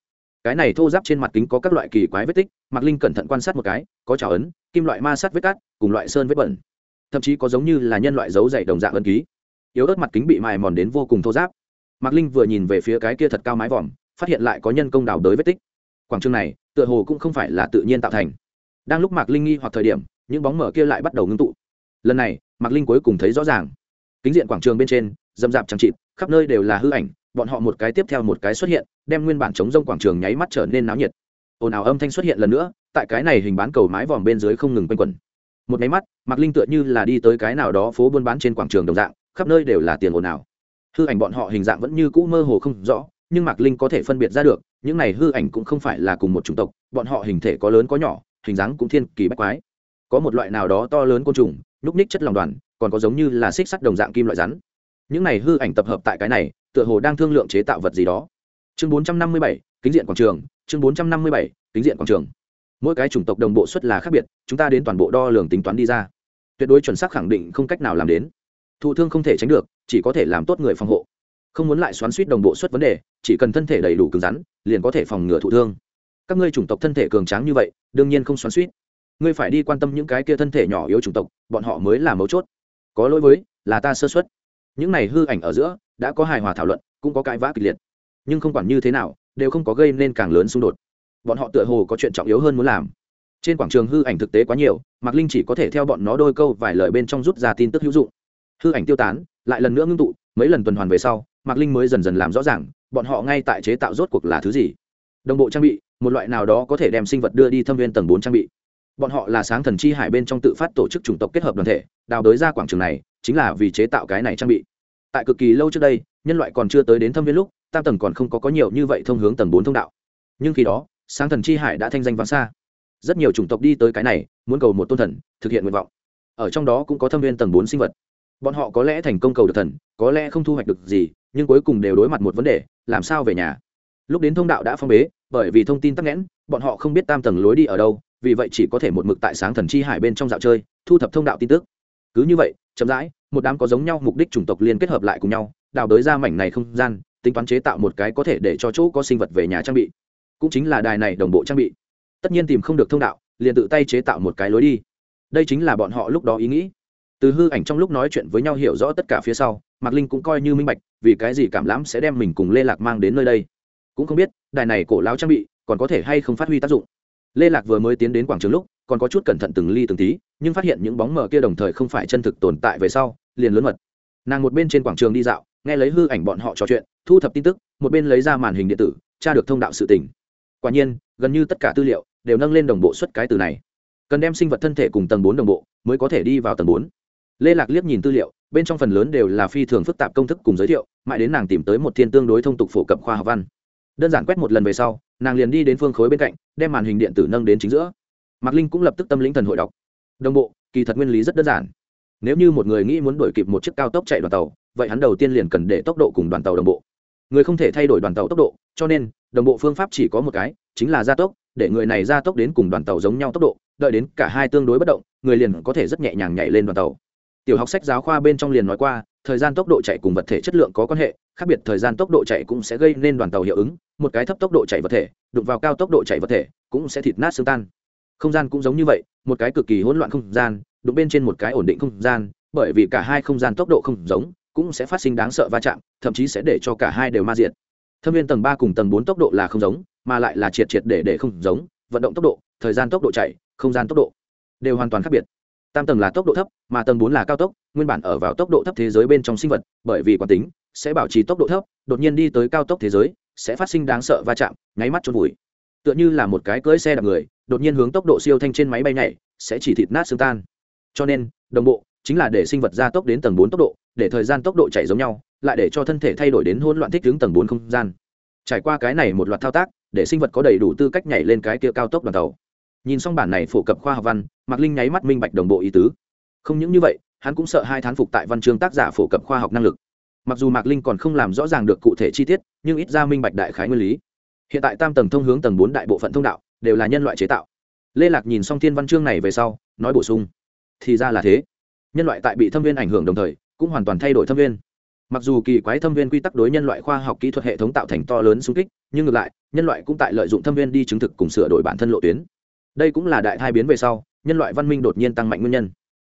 [SPEAKER 1] Cái này thô giáp trên mặt kính có các loại kỳ quái vết tích, mạc linh cẩn thận quan sát một cái, có trào ấn, kim loại ma sát vết cát, cùng loại sơn vết bẩn. Thậm chí có giống như là nhân loại dấu dày đồng dạng ân ký. Yếu ớt mặt kính bị mài mòn đến vô cùng thô giáp. Mạc linh vừa nhìn về phía cái kia thật cao mái vòm, phát hiện lại có nhân công đào đới vết tích. Quảng trường này, tựa hồ cũng không phải là tự nhiên tạo thành. Đang lúc mạc linh nghi hoặc thời điểm, những bóng mở kia lại bắt đầu ngưng tụ lần này, mạc linh cuối cùng thấy rõ ràng. Kính diện quảng trường bên trên dầm dạp chẳng chịt, khắp nơi đều là hư ảnh, bọn họ một cái tiếp theo một cái xuất hiện, đem nguyên bản chống rông quảng trường nháy mắt trở nên náo nhiệt. Ồn ào âm thanh xuất hiện lần nữa, tại cái này hình bán cầu mái vòm bên dưới không ngừng quanh quẩn. Một máy mắt, mạc linh tựa như là đi tới cái nào đó phố buôn bán trên quảng trường đồng dạng, khắp nơi đều là tiền ồn ào. Hư ảnh bọn họ hình dạng vẫn như cũ mơ hồ không rõ, nhưng mạc linh có thể phân biệt ra được, những này hư ảnh cũng không phải là cùng một chủng tộc, bọn họ hình thể có lớn có nhỏ, hình dáng cũng thiên kỳ bách quái. Có một loại nào đó to lớn côn trùng nhúc ních chất lòng đoàn còn có giống như là xích sắt đồng dạng kim loại rắn. Những này hư ảnh tập hợp tại cái này tựa hồ đang thương lượng chế tạo vật gì đó. Chương 457, kính diện quảng trường. Chương 457, kính diện quảng trường. Mỗi cái chủng tộc đồng bộ xuất là khác biệt chúng ta đến toàn bộ đo lường tính toán đi ra. Tuyệt đối chuẩn xác khẳng định không cách nào làm đến. Thụ thương không thể tránh được chỉ có thể làm tốt người phòng hộ. Không muốn lại xoắn suýt đồng bộ xuất vấn đề chỉ cần thân thể đầy đủ cứng rắn liền có thể phòng ngừa thụ thương. Các ngươi chủng tộc thân thể cường tráng như vậy đương nhiên không xoắn suýt ngươi phải đi quan tâm những cái kia thân thể nhỏ yếu chủng tộc, bọn họ mới là mấu chốt. Có lỗi với, là ta sơ xuất những này hư ảnh ở giữa, đã có hài hòa thảo luận, cũng có cãi vã kịch liệt. Nhưng không quản như thế nào, đều không có gây nên càng lớn xung đột. Bọn họ tựa hồ có chuyện trọng yếu hơn muốn làm. Trên quảng trường hư ảnh thực tế quá nhiều, mạc linh chỉ có thể theo bọn nó đôi câu vài lời bên trong rút ra tin tức hữu dụng. Hư ảnh tiêu tán, lại lần nữa ngưng tụ, mấy lần tuần hoàn về sau, mạc linh mới dần dần làm rõ ràng, bọn họ ngay tại chế tạo rốt cuộc là thứ gì. Đồng bộ trang bị, một loại nào đó có thể đem sinh vật đưa đi thâm viên tầng bốn trang bị bọn họ là sáng thần chi hải bên trong tự phát tổ chức chủng tộc kết hợp đoàn thể, đào đới ra quảng trường này, chính là vì chế tạo cái này trang bị. Tại cực kỳ lâu trước đây, nhân loại còn chưa tới đến thâm viên lúc, tam tầng còn không có có nhiều như vậy thông hướng tầng bốn thông đạo. Nhưng khi đó, sáng thần chi hải đã thanh danh vắng xa. Rất nhiều chủng tộc đi tới cái này, muốn cầu một tôn thần, thực hiện nguyện vọng. Ở trong đó cũng có thâm viên tầng bốn sinh vật. Bọn họ có lẽ thành công cầu được thần, có lẽ không thu hoạch được gì, nhưng cuối cùng đều đối mặt một vấn đề, làm sao về nhà? Lúc đến thông đạo đã phong bế, bởi vì thông tin tắc nghẽn, bọn họ không biết tam tầng lối đi ở đâu vì vậy chỉ có thể một mực tại sáng thần chi hải bên trong dạo chơi, thu thập thông đạo tin tức. Cứ như vậy, chậm rãi, một đám có giống nhau mục đích chủng tộc liên kết hợp lại cùng nhau, đào đới ra mảnh này không gian, tính toán chế tạo một cái có thể để cho chỗ có sinh vật về nhà trang bị. Cũng chính là đài này đồng bộ trang bị. Tất nhiên tìm không được thông đạo, liền tự tay chế tạo một cái lối đi. Đây chính là bọn họ lúc đó ý nghĩ. Từ hư ảnh trong lúc nói chuyện với nhau hiểu rõ tất cả phía sau, mạc linh cũng coi như minh bạch, vì cái gì cảm lãm sẽ đem mình cùng lê lạc mang đến nơi đây. Cũng không biết, đài này cổ lao trang bị còn có thể hay không phát huy tác dụng lê lạc vừa mới tiến đến quảng trường lúc, còn có chút cẩn thận từng ly từng tí, nhưng phát hiện những bóng mờ kia đồng thời không phải chân thực tồn tại về sau, liền lớn mật. Nàng một bên trên quảng trường đi dạo, nghe lấy hư ảnh bọn họ trò chuyện, thu thập tin tức, một bên lấy ra màn hình điện tử, tra được thông đạo sự tỉnh quả nhiên, gần như tất cả tư liệu đều nâng lên đồng bộ xuất cái từ này. Cần đem sinh vật thân thể cùng tầng bốn đồng bộ mới có thể đi vào tầng bốn. Lê lạc liếc nhìn tư liệu, bên trong phần lớn đều là phi thường phức tạp công thức cùng giới thiệu, mãi đến nàng tìm tới một thiên tương đối thông tục phổ cập khoa học văn. Đơn giản quét một lần về sau nàng liền đi đến phương khối bên cạnh, đem màn hình điện tử nâng đến chính giữa. Mạc linh cũng lập tức tâm lĩnh thần hội đọc. Đồng bộ, kỳ thật nguyên lý rất đơn giản. Nếu như một người nghĩ muốn đổi kịp một chiếc cao tốc chạy đoàn tàu, vậy hắn đầu tiên liền cần để tốc độ cùng đoàn tàu đồng bộ. Người không thể thay đổi đoàn tàu tốc độ, cho nên, đồng bộ phương pháp chỉ có một cái, chính là gia tốc, để người này gia tốc đến cùng đoàn tàu giống nhau tốc độ, đợi đến cả hai tương đối bất động, người liền có thể rất nhẹ nhàng nhảy lên đoàn tàu. Tiểu học sách giáo khoa bên trong liền nói qua thời gian tốc độ chạy cùng vật thể chất lượng có quan hệ, khác biệt thời gian tốc độ chạy cũng sẽ gây nên đoàn tàu hiệu ứng, một cái thấp tốc độ chạy vật thể, đụng vào cao tốc độ chạy vật thể, cũng sẽ thịt nát xương tan. Không gian cũng giống như vậy, một cái cực kỳ hỗn loạn không gian, đụng bên trên một cái ổn định không gian, bởi vì cả hai không gian tốc độ không giống, cũng sẽ phát sinh đáng sợ va chạm, thậm chí sẽ để cho cả hai đều ma diệt. Thâm viên tầng ba cùng tầng bốn tốc độ là không giống, mà lại là triệt triệt để để không giống, vận động tốc độ, thời gian tốc độ chạy, không gian tốc độ đều hoàn toàn khác biệt. Tam tầng là tốc độ thấp, mà tầng bốn là cao tốc nguyên bản ở vào tốc độ thấp thế giới bên trong sinh vật, bởi vì quán tính sẽ bảo trì tốc độ thấp, đột nhiên đi tới cao tốc thế giới, sẽ phát sinh đáng sợ va chạm, nháy mắt trôn vùi. Tựa như là một cái cưỡi xe đạp người, đột nhiên hướng tốc độ siêu thanh trên máy bay nhảy, sẽ chỉ thịt nát xương tan. Cho nên, đồng bộ chính là để sinh vật gia tốc đến tầng bốn tốc độ, để thời gian tốc độ chạy giống nhau, lại để cho thân thể thay đổi đến hỗn loạn thích ứng tầng bốn không gian. Trải qua cái này một loạt thao tác, để sinh vật có đầy đủ tư cách nhảy lên cái kia cao tốc đoàn tàu. Nhìn xong bản này phổ cập khoa học văn, mạc linh nháy mắt minh bạch đồng bộ ý tứ. Không những như vậy hắn cũng sợ hai thán phục tại văn chương tác giả phổ cập khoa học năng lực. Mặc dù mạc linh còn không làm rõ ràng được cụ thể chi tiết, nhưng ít ra minh bạch đại khái nguyên lý. Hiện tại tam tầng thông hướng tầng bốn đại bộ phận thông đạo, đều là nhân loại chế tạo. Lê lạc nhìn xong thiên văn chương này về sau, nói bổ sung. Thì ra là thế. Nhân loại tại bị thâm viên ảnh hưởng đồng thời, cũng hoàn toàn thay đổi thâm viên. Mặc dù kỳ quái thâm viên quy tắc đối nhân loại khoa học kỹ thuật hệ thống tạo thành to lớn xung kích, nhưng ngược lại, nhân loại cũng tại lợi dụng thâm viên đi chứng thực cùng sửa đổi bản thân lộ tuyến. Đây cũng là đại thai biến về sau, nhân loại văn minh đột nhiên tăng mạnh nguyên nhân.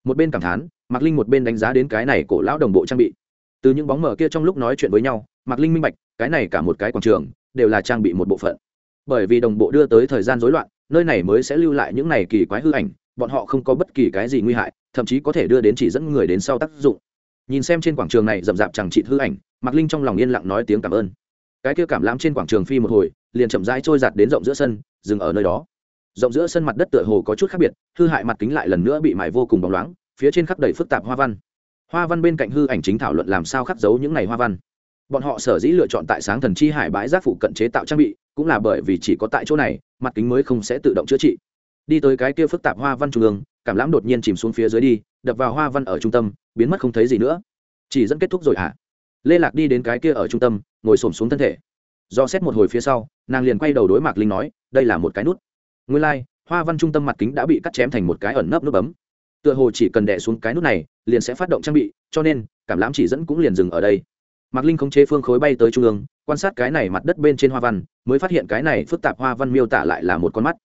[SPEAKER 1] Một bên cảm thán mạc linh một bên đánh giá đến cái này cổ lão đồng bộ trang bị. Từ những bóng mở kia trong lúc nói chuyện với nhau, mạc linh minh bạch, cái này cả một cái quảng trường, đều là trang bị một bộ phận. Bởi vì đồng bộ đưa tới thời gian rối loạn, nơi này mới sẽ lưu lại những này kỳ quái hư ảnh, bọn họ không có bất kỳ cái gì nguy hại, thậm chí có thể đưa đến chỉ dẫn người đến sau tác dụng. Nhìn xem trên quảng trường này rậm rạp chẳng trị hư ảnh, mạc linh trong lòng yên lặng nói tiếng cảm ơn. Cái kia cảm lãm trên quảng trường phi một hồi, liền chậm rãi trôi giạt đến rộng giữa sân, dừng ở nơi đó. Rộng giữa sân mặt đất tựa hồ có chút khác biệt, hư hại mặt kính lại lần nữa bị mài vô cùng bóng loáng phía trên khắp đầy phức tạp hoa văn. Hoa văn bên cạnh hư ảnh chính thảo luận làm sao khắc dấu những này hoa văn. Bọn họ sở dĩ lựa chọn tại sáng thần chi hải bãi rác phụ cận chế tạo trang bị cũng là bởi vì chỉ có tại chỗ này mặt kính mới không sẽ tự động chữa trị. Đi tới cái kia phức tạp hoa văn trung ương cảm lãm đột nhiên chìm xuống phía dưới đi đập vào hoa văn ở trung tâm biến mất không thấy gì nữa. Chỉ dẫn kết thúc rồi hả? À? lê lạc đi đến cái kia ở trung tâm ngồi xổm xuống thân thể. Do xét một hồi phía sau nàng liền quay đầu đối mạc linh nói đây là một cái nút. Nguyên lai、like, hoa văn trung tâm mặt kính đã bị cắt chém thành một cái ẩn nấp nút bấm tựa hồ chỉ cần đẻ xuống cái nút này, liền sẽ phát động trang bị, cho nên, cảm lãm chỉ dẫn cũng liền dừng ở đây. Mạc linh khống chế phương khối bay tới trung ương, quan sát cái này mặt đất bên trên hoa văn, mới phát hiện cái này phức tạp hoa văn miêu tả lại là một con mắt.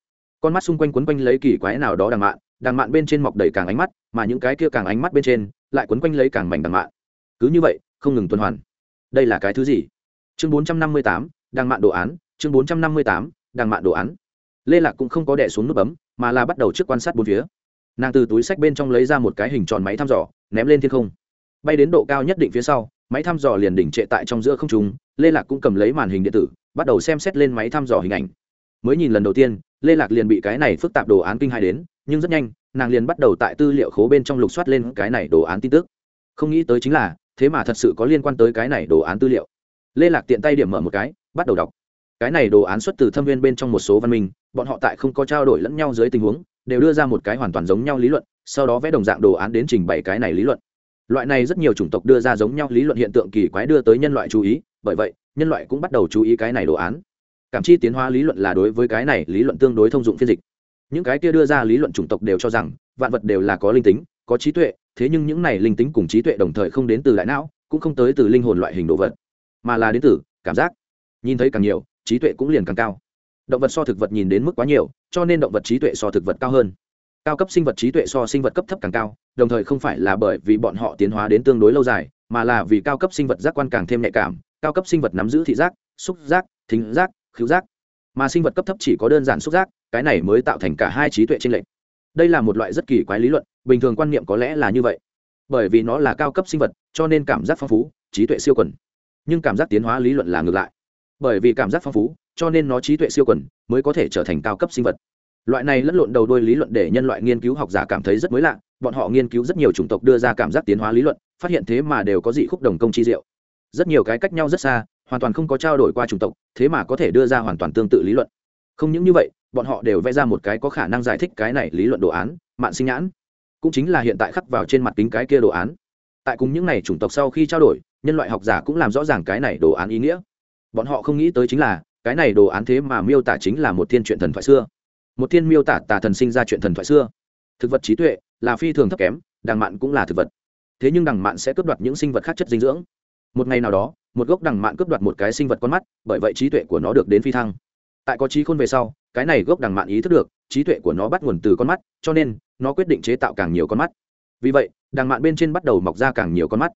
[SPEAKER 1] Con mắt xung quanh quấn quanh lấy kỳ quái nào đó đằng mạn đằng mạn bên trên mọc đầy càng ánh mắt, mà những cái kia càng ánh mắt bên trên, lại quấn quanh lấy càng mảnh đằng mạn. Cứ như vậy, không ngừng tuần hoàn. Đây là cái thứ gì? Chương bốn trăm năm mươi tám, đằng mạn đồ án, chương bốn trăm năm mươi tám, đằng mạn đồ án. Lê lạc cũng không có đẻ xuống nút bấm, mà là bắt đầu trước quan sát bốn phía nàng từ túi sách bên trong lấy ra một cái hình tròn máy thăm dò, ném lên thiên không. Bay đến độ cao nhất định phía sau, máy thăm dò liền đỉnh trệ tại trong giữa không trung, lê lạc cũng cầm lấy màn hình điện tử, bắt đầu xem xét lên máy thăm dò hình ảnh. Mới nhìn lần đầu tiên, lê lạc liền bị cái này phức tạp đồ án kinh hai đến, nhưng rất nhanh, nàng liền bắt đầu tại tư liệu khố bên trong lục soát lên cái này đồ án tin tức. Không nghĩ tới chính là, thế mà thật sự có liên quan tới cái này đồ án tư liệu. Lê lạc tiện tay điểm mở một cái, bắt đầu đọc. Cái này đồ án xuất từ thâm viên bên trong một số văn minh, bọn họ tại không có trao đổi lẫn nhau dưới tình huống đều đưa ra một cái hoàn toàn giống nhau lý luận, sau đó vẽ đồng dạng đồ án đến trình bày cái này lý luận. Loại này rất nhiều chủng tộc đưa ra giống nhau lý luận hiện tượng kỳ quái đưa tới nhân loại chú ý, bởi vậy, nhân loại cũng bắt đầu chú ý cái này đồ án. Cảm chi tiến hóa lý luận là đối với cái này lý luận tương đối thông dụng phiên dịch. Những cái kia đưa ra lý luận chủng tộc đều cho rằng, vạn vật đều là có linh tính, có trí tuệ, thế nhưng những này linh tính cùng trí tuệ đồng thời không đến từ đại não, cũng không tới từ linh hồn loại hình đồ vật, mà là đến từ cảm giác. Nhìn thấy càng nhiều, trí tuệ cũng liền càng cao động vật so thực vật nhìn đến mức quá nhiều, cho nên động vật trí tuệ so thực vật cao hơn. Cao cấp sinh vật trí tuệ so sinh vật cấp thấp càng cao, đồng thời không phải là bởi vì bọn họ tiến hóa đến tương đối lâu dài, mà là vì cao cấp sinh vật giác quan càng thêm nhạy cảm, cao cấp sinh vật nắm giữ thị giác, xúc giác, thính giác, khứu giác. Mà sinh vật cấp thấp chỉ có đơn giản xúc giác, cái này mới tạo thành cả hai trí tuệ trên lệnh đây là một loại rất kỳ quái lý luận, bình thường quan niệm có lẽ là như vậy. Bởi vì nó là cao cấp sinh vật, cho nên cảm giác phong phú, trí tuệ siêu quần. Nhưng cảm giác tiến hóa lý luận là ngược lại. Bởi vì cảm giác phong phú cho nên nó trí tuệ siêu quần mới có thể trở thành cao cấp sinh vật. Loại này lẫn lộn đầu đuôi lý luận để nhân loại nghiên cứu học giả cảm thấy rất mới lạ, bọn họ nghiên cứu rất nhiều chủng tộc đưa ra cảm giác tiến hóa lý luận, phát hiện thế mà đều có dị khúc đồng công chi diệu. Rất nhiều cái cách nhau rất xa, hoàn toàn không có trao đổi qua chủng tộc, thế mà có thể đưa ra hoàn toàn tương tự lý luận. Không những như vậy, bọn họ đều vẽ ra một cái có khả năng giải thích cái này lý luận đồ án, mạng sinh nhãn. Cũng chính là hiện tại khắc vào trên mặt kính cái kia đồ án. Tại cùng những này chủng tộc sau khi trao đổi, nhân loại học giả cũng làm rõ ràng cái này đồ án ý nghĩa. Bọn họ không nghĩ tới chính là cái này đồ án thế mà miêu tả chính là một thiên truyện thần thoại xưa. Một thiên miêu tả tà thần sinh ra chuyện thần thoại xưa. Thực vật trí tuệ là phi thường thấp kém, đằng mạn cũng là thực vật. Thế nhưng đằng mạn sẽ cướp đoạt những sinh vật khác chất dinh dưỡng. Một ngày nào đó, một gốc đằng mạn cướp đoạt một cái sinh vật con mắt, bởi vậy trí tuệ của nó được đến phi thăng. Tại có trí khôn về sau, cái này gốc đằng mạn ý thức được, trí tuệ của nó bắt nguồn từ con mắt, cho nên nó quyết định chế tạo càng nhiều con mắt. Vì vậy, đằng mạn bên trên bắt đầu mọc ra càng nhiều con mắt.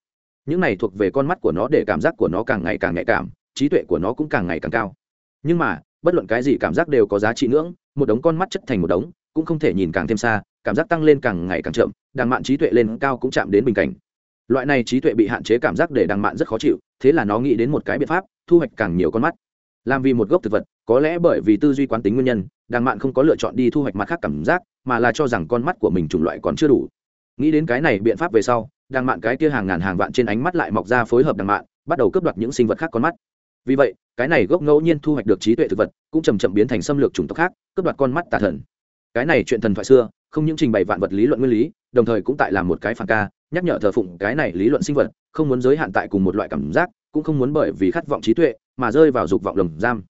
[SPEAKER 1] Những này thuộc về con mắt của nó để cảm giác của nó càng ngày càng nhạy cảm, trí tuệ của nó cũng càng ngày càng cao nhưng mà, bất luận cái gì cảm giác đều có giá trị ngưỡng, một đống con mắt chất thành một đống, cũng không thể nhìn càng thêm xa, cảm giác tăng lên càng ngày càng chậm, đằng mạn trí tuệ lên cao cũng chạm đến bình cảnh. Loại này trí tuệ bị hạn chế cảm giác để đằng mạn rất khó chịu, thế là nó nghĩ đến một cái biện pháp, thu hoạch càng nhiều con mắt. Làm vì một gốc thực vật, có lẽ bởi vì tư duy quán tính nguyên nhân, đằng mạn không có lựa chọn đi thu hoạch mặt khác cảm giác, mà là cho rằng con mắt của mình chủng loại còn chưa đủ. Nghĩ đến cái này biện pháp về sau, đằng mạn cái kia hàng ngàn hàng vạn trên ánh mắt lại mọc ra phối hợp đằng mạn, bắt đầu cướp đoạt những sinh vật khác con mắt vì vậy, cái này gốc ngẫu nhiên thu hoạch được trí tuệ thực vật, cũng chầm chậm biến thành xâm lược chủng tộc khác, cướp đoạt con mắt tà thần. Cái này chuyện thần thoại xưa, không những trình bày vạn vật lý luận nguyên lý, đồng thời cũng tại làm một cái phản ca, nhắc nhở thờ phụng cái này lý luận sinh vật, không muốn giới hạn tại cùng một loại cảm giác, cũng không muốn bởi vì khát vọng trí tuệ mà rơi vào dục vọng lồng giam.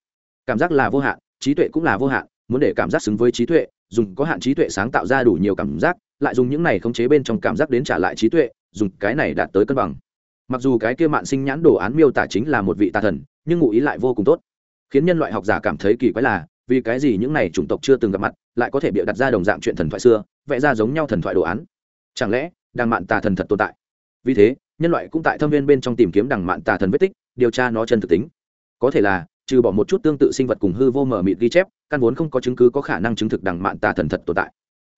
[SPEAKER 1] Cảm giác là vô hạn, trí tuệ cũng là vô hạn, muốn để cảm giác xứng với trí tuệ, dùng có hạn trí tuệ sáng tạo ra đủ nhiều cảm giác, lại dùng những này khống chế bên trong cảm giác đến trả lại trí tuệ, dùng cái này đạt tới cân bằng mặc dù cái kia mạn sinh nhãn đồ án miêu tả chính là một vị tà thần, nhưng ngụ ý lại vô cùng tốt. Khiến nhân loại học giả cảm thấy kỳ quái là, vì cái gì những này chủng tộc chưa từng gặp mặt, lại có thể bịa đặt ra đồng dạng chuyện thần thoại xưa, vẽ ra giống nhau thần thoại đồ án? Chẳng lẽ, đằng mạn tà thần thật tồn tại? Vì thế, nhân loại cũng tại thâm viên bên trong tìm kiếm đằng mạn tà thần vết tích, điều tra nó chân thực tính. Có thể là, trừ bỏ một chút tương tự sinh vật cùng hư vô mờ mịt ghi chép, căn vốn không có chứng cứ có khả năng chứng thực đằng mạn tà thần thật tồn tại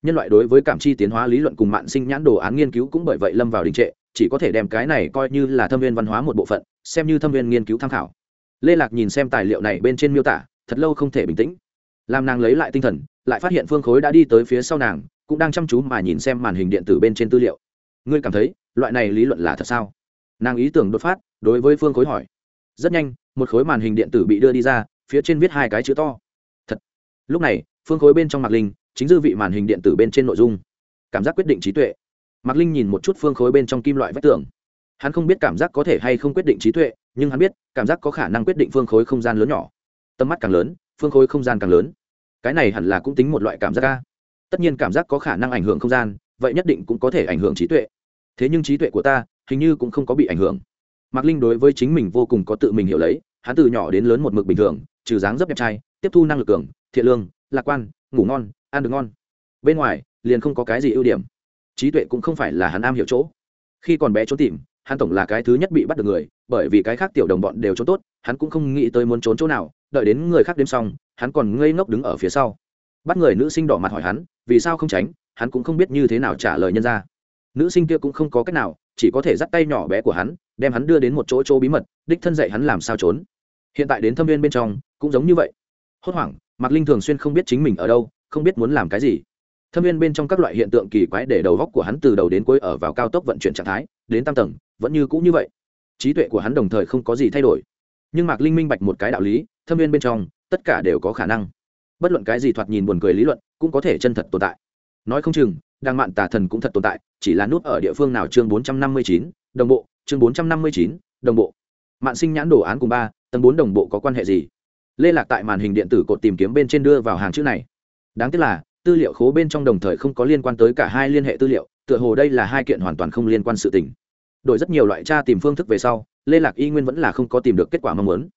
[SPEAKER 1] nhân loại đối với cảm chi tiến hóa, lý luận cùng mạng sinh nhãn đồ án nghiên cứu cũng bởi vậy lâm vào đình trệ, chỉ có thể đem cái này coi như là thâm viên văn hóa một bộ phận, xem như thâm viên nghiên cứu tham khảo. Lê lạc nhìn xem tài liệu này bên trên miêu tả, thật lâu không thể bình tĩnh. Làm nàng lấy lại tinh thần, lại phát hiện phương khối đã đi tới phía sau nàng, cũng đang chăm chú mà nhìn xem màn hình điện tử bên trên tư liệu. Ngươi cảm thấy, loại này lý luận là thật sao? Nàng ý tưởng đột phát, đối với phương khối hỏi. Rất nhanh, một khối màn hình điện tử bị đưa đi ra, phía trên viết hai cái chữ to. Thật. Lúc này, phương khối bên trong mặt linh chính dư vị màn hình điện tử bên trên nội dung. Cảm giác quyết định trí tuệ. Mạc linh nhìn một chút phương khối bên trong kim loại vách tường. Hắn không biết cảm giác có thể hay không quyết định trí tuệ, nhưng hắn biết, cảm giác có khả năng quyết định phương khối không gian lớn nhỏ. Tầm mắt càng lớn, phương khối không gian càng lớn. Cái này hẳn là cũng tính một loại cảm giác ca tất nhiên cảm giác có khả năng ảnh hưởng không gian, vậy nhất định cũng có thể ảnh hưởng trí tuệ. Thế nhưng trí tuệ của ta, hình như cũng không có bị ảnh hưởng. Mạc linh đối với chính mình vô cùng có tự mình hiểu lấy, hắn từ nhỏ đến lớn một mực bình thường, trừ dáng dấp đẹp trai, tiếp thu năng lực cường, thiện lương, lạc quan, ngủ ngon ăn được ngon. Bên ngoài, liền không có cái gì ưu điểm. Trí tuệ cũng không phải là hắn am hiểu chỗ. Khi còn bé trốn tìm, hắn tổng là cái thứ nhất bị bắt được người, bởi vì cái khác tiểu đồng bọn đều trốn tốt, hắn cũng không nghĩ tới muốn trốn chỗ nào, đợi đến người khác đêm xong, hắn còn ngây ngốc đứng ở phía sau. Bắt người nữ sinh đỏ mặt hỏi hắn, vì sao không tránh, hắn cũng không biết như thế nào trả lời nhân ra. Nữ sinh kia cũng không có cách nào, chỉ có thể dắt tay nhỏ bé của hắn, đem hắn đưa đến một chỗ chỗ bí mật, đích thân dạy hắn làm sao trốn. Hiện tại đến thâm viên bên trong, cũng giống như vậy. Hốt hoảng, mạc linh thường xuyên không biết chính mình ở đâu không biết muốn làm cái gì. Thâm viên bên trong các loại hiện tượng kỳ quái để đầu góc của hắn từ đầu đến cuối ở vào cao tốc vận chuyển trạng thái, đến tam tầng, vẫn như cũ như vậy. Trí tuệ của hắn đồng thời không có gì thay đổi. Nhưng mạc linh minh bạch một cái đạo lý, thâm viên bên trong, tất cả đều có khả năng. Bất luận cái gì thoạt nhìn buồn cười lý luận, cũng có thể chân thật tồn tại. Nói không chừng đang mạn tà thần cũng thật tồn tại, chỉ là nút ở địa phương nào chương bốn trăm năm mươi chín, đồng bộ, chương bốn trăm năm mươi chín, đồng bộ. Mạn sinh nhãn đồ án cùng ba, tầng bốn đồng bộ có quan hệ gì? Lê lạc tại màn hình điện tử cột tìm kiếm bên trên đưa vào hàng chữ này đáng tiếc là, tư liệu khố bên trong đồng thời không có liên quan tới cả hai liên hệ tư liệu, tựa hồ đây là hai kiện hoàn toàn không liên quan sự tình. Đổi rất nhiều loại tra tìm phương thức về sau, lê lạc y nguyên vẫn là không có tìm được kết quả mong muốn.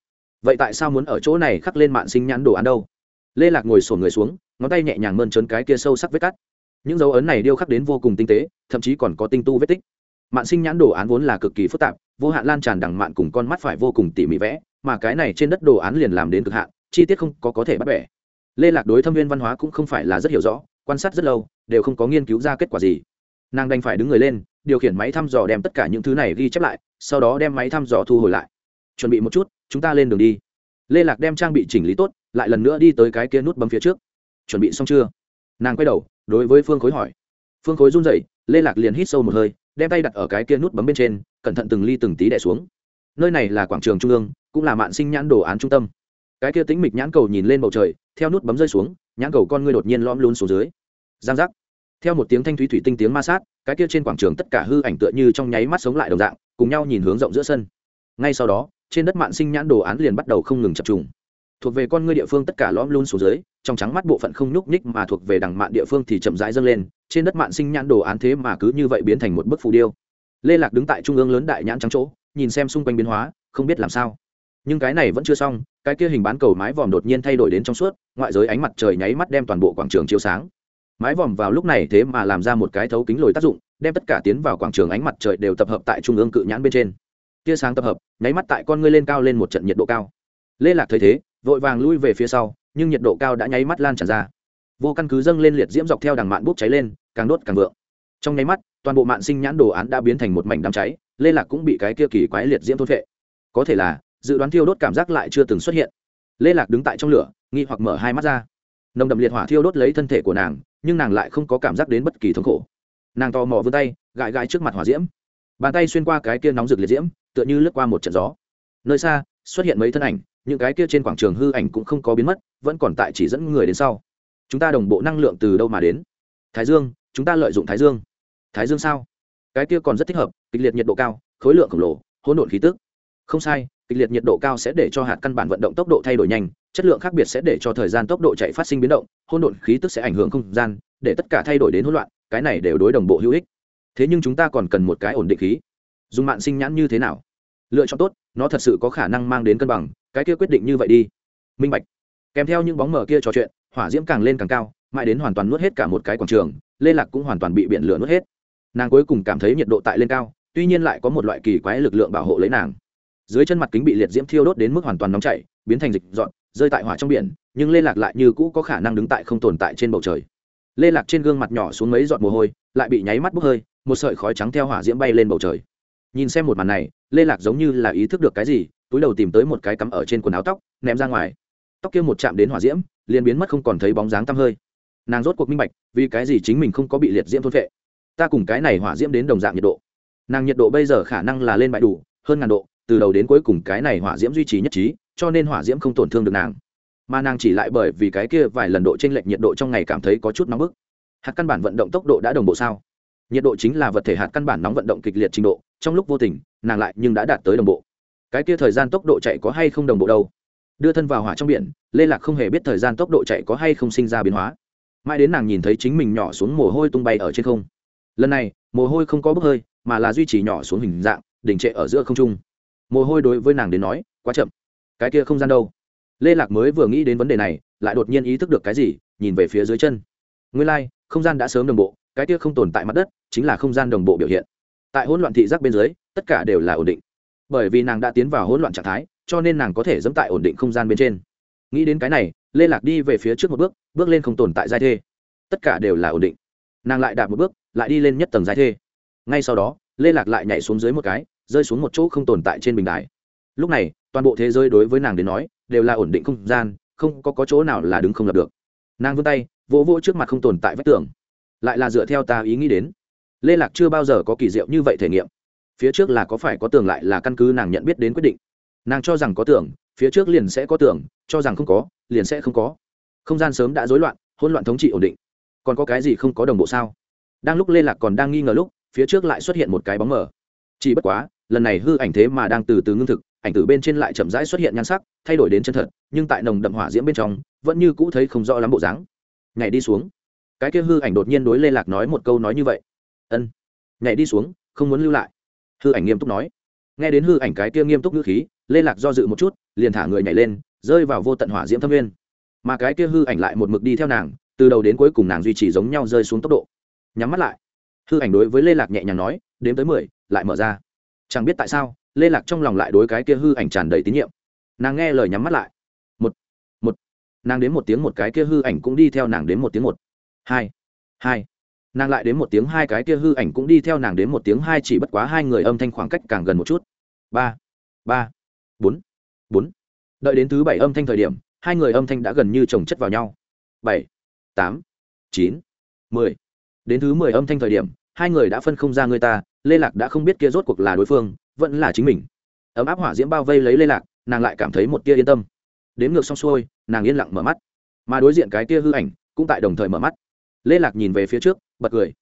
[SPEAKER 1] Vậy tại sao muốn ở chỗ này khắc lên mạng sinh nhãn đồ án đâu? Lê lạc ngồi sổn người xuống, ngón tay nhẹ nhàng mơn trớn cái kia sâu sắc vết cắt. Những dấu ấn này điêu khắc đến vô cùng tinh tế, thậm chí còn có tinh tu vết tích. Mạng sinh nhãn đồ án vốn là cực kỳ phức tạp, vô hạn lan tràn đằng mạn cùng con mắt phải vô cùng tỉ mỉ vẽ, mà cái này trên đất đồ án liền làm đến cực hạn, chi tiết không có có thể bắt bẻ lê lạc đối thâm viên văn hóa cũng không phải là rất hiểu rõ, quan sát rất lâu, đều không có nghiên cứu ra kết quả gì. Nàng đành phải đứng người lên, điều khiển máy thăm dò đem tất cả những thứ này ghi chép lại, sau đó đem máy thăm dò thu hồi lại. Chuẩn bị một chút, chúng ta lên đường đi. Lê lạc đem trang bị chỉnh lý tốt, lại lần nữa đi tới cái kia nút bấm phía trước. Chuẩn bị xong chưa? Nàng quay đầu, đối với phương khối hỏi. Phương khối run rẩy, lê lạc liền hít sâu một hơi, đem tay đặt ở cái kia nút bấm bên trên, cẩn thận từng ly từng tí đẻ xuống. Nơi này là quảng trường trung ương, cũng là mạng sinh nhãn đồ án trung tâm cái kia tính mịch nhãn cầu nhìn lên bầu trời, theo nút bấm rơi xuống, nhãn cầu con ngươi đột nhiên lõm luôn xuống dưới. Giang giác. Theo một tiếng thanh thúy thủy tinh tiếng ma sát, cái kia trên quảng trường tất cả hư ảnh tựa như trong nháy mắt sống lại đồng dạng, cùng nhau nhìn hướng rộng giữa sân. Ngay sau đó, trên đất mạng sinh nhãn đồ án liền bắt đầu không ngừng chập trùng. Thuộc về con ngươi địa phương tất cả lõm luôn xuống dưới, trong trắng mắt bộ phận không nhúc nhích mà thuộc về đằng mạn địa phương thì chậm rãi dâng lên, trên đất mạng sinh nhãn đồ án thế mà cứ như vậy biến thành một bức phù điêu. Lê lạc đứng tại trung ương lớn đại nhãn trắng chỗ, nhìn xem xung quanh biến hóa, không biết làm sao. Nhưng cái này vẫn chưa xong cái kia hình bán cầu mái vòm đột nhiên thay đổi đến trong suốt, ngoại giới ánh mặt trời nháy mắt đem toàn bộ quảng trường chiếu sáng. Mái vòm vào lúc này thế mà làm ra một cái thấu kính lồi tác dụng, đem tất cả tiến vào quảng trường ánh mặt trời đều tập hợp tại trung ương cự nhãn bên trên. Tia sáng tập hợp, nháy mắt tại con ngươi lên cao lên một trận nhiệt độ cao. Lê lạc thấy thế, vội vàng lui về phía sau, nhưng nhiệt độ cao đã nháy mắt lan tràn ra. Vô căn cứ dâng lên liệt diễm dọc theo đằng mạn bốc cháy lên, càng đốt càng vượng. Trong nháy mắt, toàn bộ mạng sinh nhãn đồ án đã biến thành một mảnh đám cháy, lê lạc cũng bị cái kia kỳ quái liệt diễm thôn vệ có thể là dự đoán thiêu đốt cảm giác lại chưa từng xuất hiện. Lê lạc đứng tại trong lửa, nghi hoặc mở hai mắt ra. Nồng đậm liệt hỏa thiêu đốt lấy thân thể của nàng, nhưng nàng lại không có cảm giác đến bất kỳ thống khổ. Nàng to mò vươn tay, gãi gãi trước mặt hỏa diễm. Bàn tay xuyên qua cái kia nóng rực liệt diễm, tựa như lướt qua một trận gió. Nơi xa, xuất hiện mấy thân ảnh, những cái kia trên quảng trường hư ảnh cũng không có biến mất, vẫn còn tại chỉ dẫn người đến sau. Chúng ta đồng bộ năng lượng từ đâu mà đến? Thái dương, chúng ta lợi dụng thái dương. Thái dương sao? Cái kia còn rất thích hợp, kịch liệt nhiệt độ cao, khối lượng khổng lồ, hỗn độn khí tức. Không sai kịch liệt nhiệt độ cao sẽ để cho hạt căn bản vận động tốc độ thay đổi nhanh, chất lượng khác biệt sẽ để cho thời gian tốc độ chạy phát sinh biến động, hỗn độn khí tức sẽ ảnh hưởng không gian, để tất cả thay đổi đến hỗn loạn, cái này đều đối đồng bộ hữu ích. Thế nhưng chúng ta còn cần một cái ổn định khí. Dùng mạng sinh nhãn như thế nào? Lựa chọn tốt, nó thật sự có khả năng mang đến cân bằng, cái kia quyết định như vậy đi. Minh bạch. Kèm theo những bóng mờ kia trò chuyện, hỏa diễm càng lên càng cao, mãi đến hoàn toàn nuốt hết cả một cái quảng trường, lê lạc cũng hoàn toàn bị biển lửa nuốt hết. Nàng cuối cùng cảm thấy nhiệt độ tại lên cao, tuy nhiên lại có một loại kỳ quái lực lượng bảo hộ lấy nàng dưới chân mặt kính bị liệt diễm thiêu đốt đến mức hoàn toàn nóng chảy, biến thành dịch dọn rơi tại hỏa trong biển, nhưng lê lạc lại như cũ có khả năng đứng tại không tồn tại trên bầu trời. Lê lạc trên gương mặt nhỏ xuống mấy giọt mồ hôi, lại bị nháy mắt bốc hơi, một sợi khói trắng theo hỏa diễm bay lên bầu trời. Nhìn xem một màn này, lê lạc giống như là ý thức được cái gì, túi đầu tìm tới một cái cắm ở trên quần áo tóc, ném ra ngoài. Tóc kia một chạm đến hỏa diễm, liền biến mất không còn thấy bóng dáng tăm hơi. Nàng rốt cuộc minh bạch, vì cái gì chính mình không có bị liệt diễm thôn vệ ta cùng cái này hỏa diễm đến đồng dạng nhiệt độ. Nàng nhiệt độ bây giờ khả năng là lên bại đủ, hơn ngàn độ từ đầu đến cuối cùng cái này hỏa diễm duy trì nhất trí, cho nên hỏa diễm không tổn thương được nàng. Mà nàng chỉ lại bởi vì cái kia vài lần độ t r ê n lệch nhiệt độ trong ngày cảm thấy có chút nóng bức. Hạt căn bản vận động tốc độ đã đồng bộ sao? Nhiệt độ chính là vật thể hạt căn bản nóng vận động kịch liệt trình độ, trong lúc vô tình, nàng lại nhưng đã đạt tới đồng bộ. Cái kia thời gian tốc độ chạy có hay không đồng bộ đâu? Đưa thân vào hỏa trong biển, lê lạc không hề biết thời gian tốc độ chạy có hay không sinh ra biến hóa. Mãi đến nàng nhìn thấy chính mình nhỏ xuống mồ hôi tung bay ở trên không. Lần này, mồ hôi không có bốc hơi, mà là duy trì nhỏ xuống hình dạng đỉnh trệ ở giữa không trung mồ hôi đối với nàng đến nói quá chậm. Cái kia không gian đâu? Lê lạc mới vừa nghĩ đến vấn đề này lại đột nhiên ý thức được cái gì nhìn về phía dưới chân. Nguyên lai、like, không gian đã sớm đồng bộ cái kia không tồn tại mặt đất chính là không gian đồng bộ biểu hiện. Tại hỗn loạn thị giác bên dưới tất cả đều là ổn định. Bởi vì nàng đã tiến vào hỗn loạn trạng thái cho nên nàng có thể dẫm tại ổn định không gian bên trên. Nghĩ đến cái này lê lạc đi về phía trước một bước bước lên không tồn tại giai thê. Tất cả đều là ổn định. Nàng lại đạp một bước lại đi lên nhất tầng giai thê. Ngay sau đó lê lạc lại nhảy xuống dưới một cái rơi xuống một chỗ không tồn tại trên bình đài. Lúc này toàn bộ thế giới đối với nàng đến nói đều là ổn định không gian không có, có chỗ nào là đứng không lập được. Nàng vươn tay vỗ vỗ trước mặt không tồn tại vách tường. Lại là dựa theo ta ý nghĩ đến. Lê lạc chưa bao giờ có kỳ diệu như vậy thể nghiệm. Phía trước là có phải có tường lại là căn cứ nàng nhận biết đến quyết định. Nàng cho rằng có tường phía trước liền sẽ có tường cho rằng không có liền sẽ không có. Không gian sớm đã rối loạn hỗn loạn thống trị ổn định. Còn có cái gì không có đồng bộ sao? Đang lúc lê lạc còn đang nghi ngờ lúc phía trước lại xuất hiện một cái bóng mờ. Chỉ bất quá lần này hư ảnh thế mà đang từ từ ngưng thực, ảnh từ bên trên lại chậm rãi xuất hiện nhan sắc, thay đổi đến chân thật, nhưng tại nồng đậm hỏa diễm bên trong, vẫn như cũ thấy không rõ lắm bộ dáng. Nhảy đi xuống. Cái kia hư ảnh đột nhiên đối lê lạc nói một câu nói như vậy. Ân. Nhảy đi xuống, không muốn lưu lại. Hư ảnh nghiêm túc nói. Nghe đến hư ảnh cái kia nghiêm túc ngữ khí, lê lạc do dự một chút, liền thả người nhảy lên, rơi vào vô tận hỏa diễm thâm viên mà cái kia hư ảnh lại một mực đi theo nàng, từ đầu đến cuối cùng nàng duy trì giống nhau rơi xuống tốc độ. Nhắm mắt lại. Hư ảnh đối với lê lạc nhẹ nhàng nói, đếm tới mười, lại mở ra chẳng biết tại sao, lê lạc trong lòng lại đối cái kia hư ảnh tràn đầy tín nhiệm. Nàng nghe lời nhắm mắt lại. Một một. Nàng đến một tiếng một cái kia hư ảnh cũng đi theo nàng đến một tiếng một. Hai hai. Nàng lại đến một tiếng hai cái kia hư ảnh cũng đi theo nàng đến một tiếng hai chỉ bất quá hai người âm thanh khoảng cách càng gần một chút. Ba ba, bốn bốn. Đợi đến thứ bảy âm thanh thời điểm, hai người âm thanh đã gần như chồng chất vào nhau. Bảy, tám, chín, mười. Đến thứ mười âm thanh thời điểm hai người đã phân không ra người ta, lê lạc đã không biết kia rốt cuộc là đối phương, vẫn là chính mình. Ấm áp hỏa diễm bao vây lấy lê lạc, nàng lại cảm thấy một tia yên tâm. Đến ngược xong xuôi, nàng yên lặng mở mắt. Mà đối diện cái kia hư ảnh cũng tại đồng thời mở mắt. Lê lạc nhìn về phía trước, bật cười.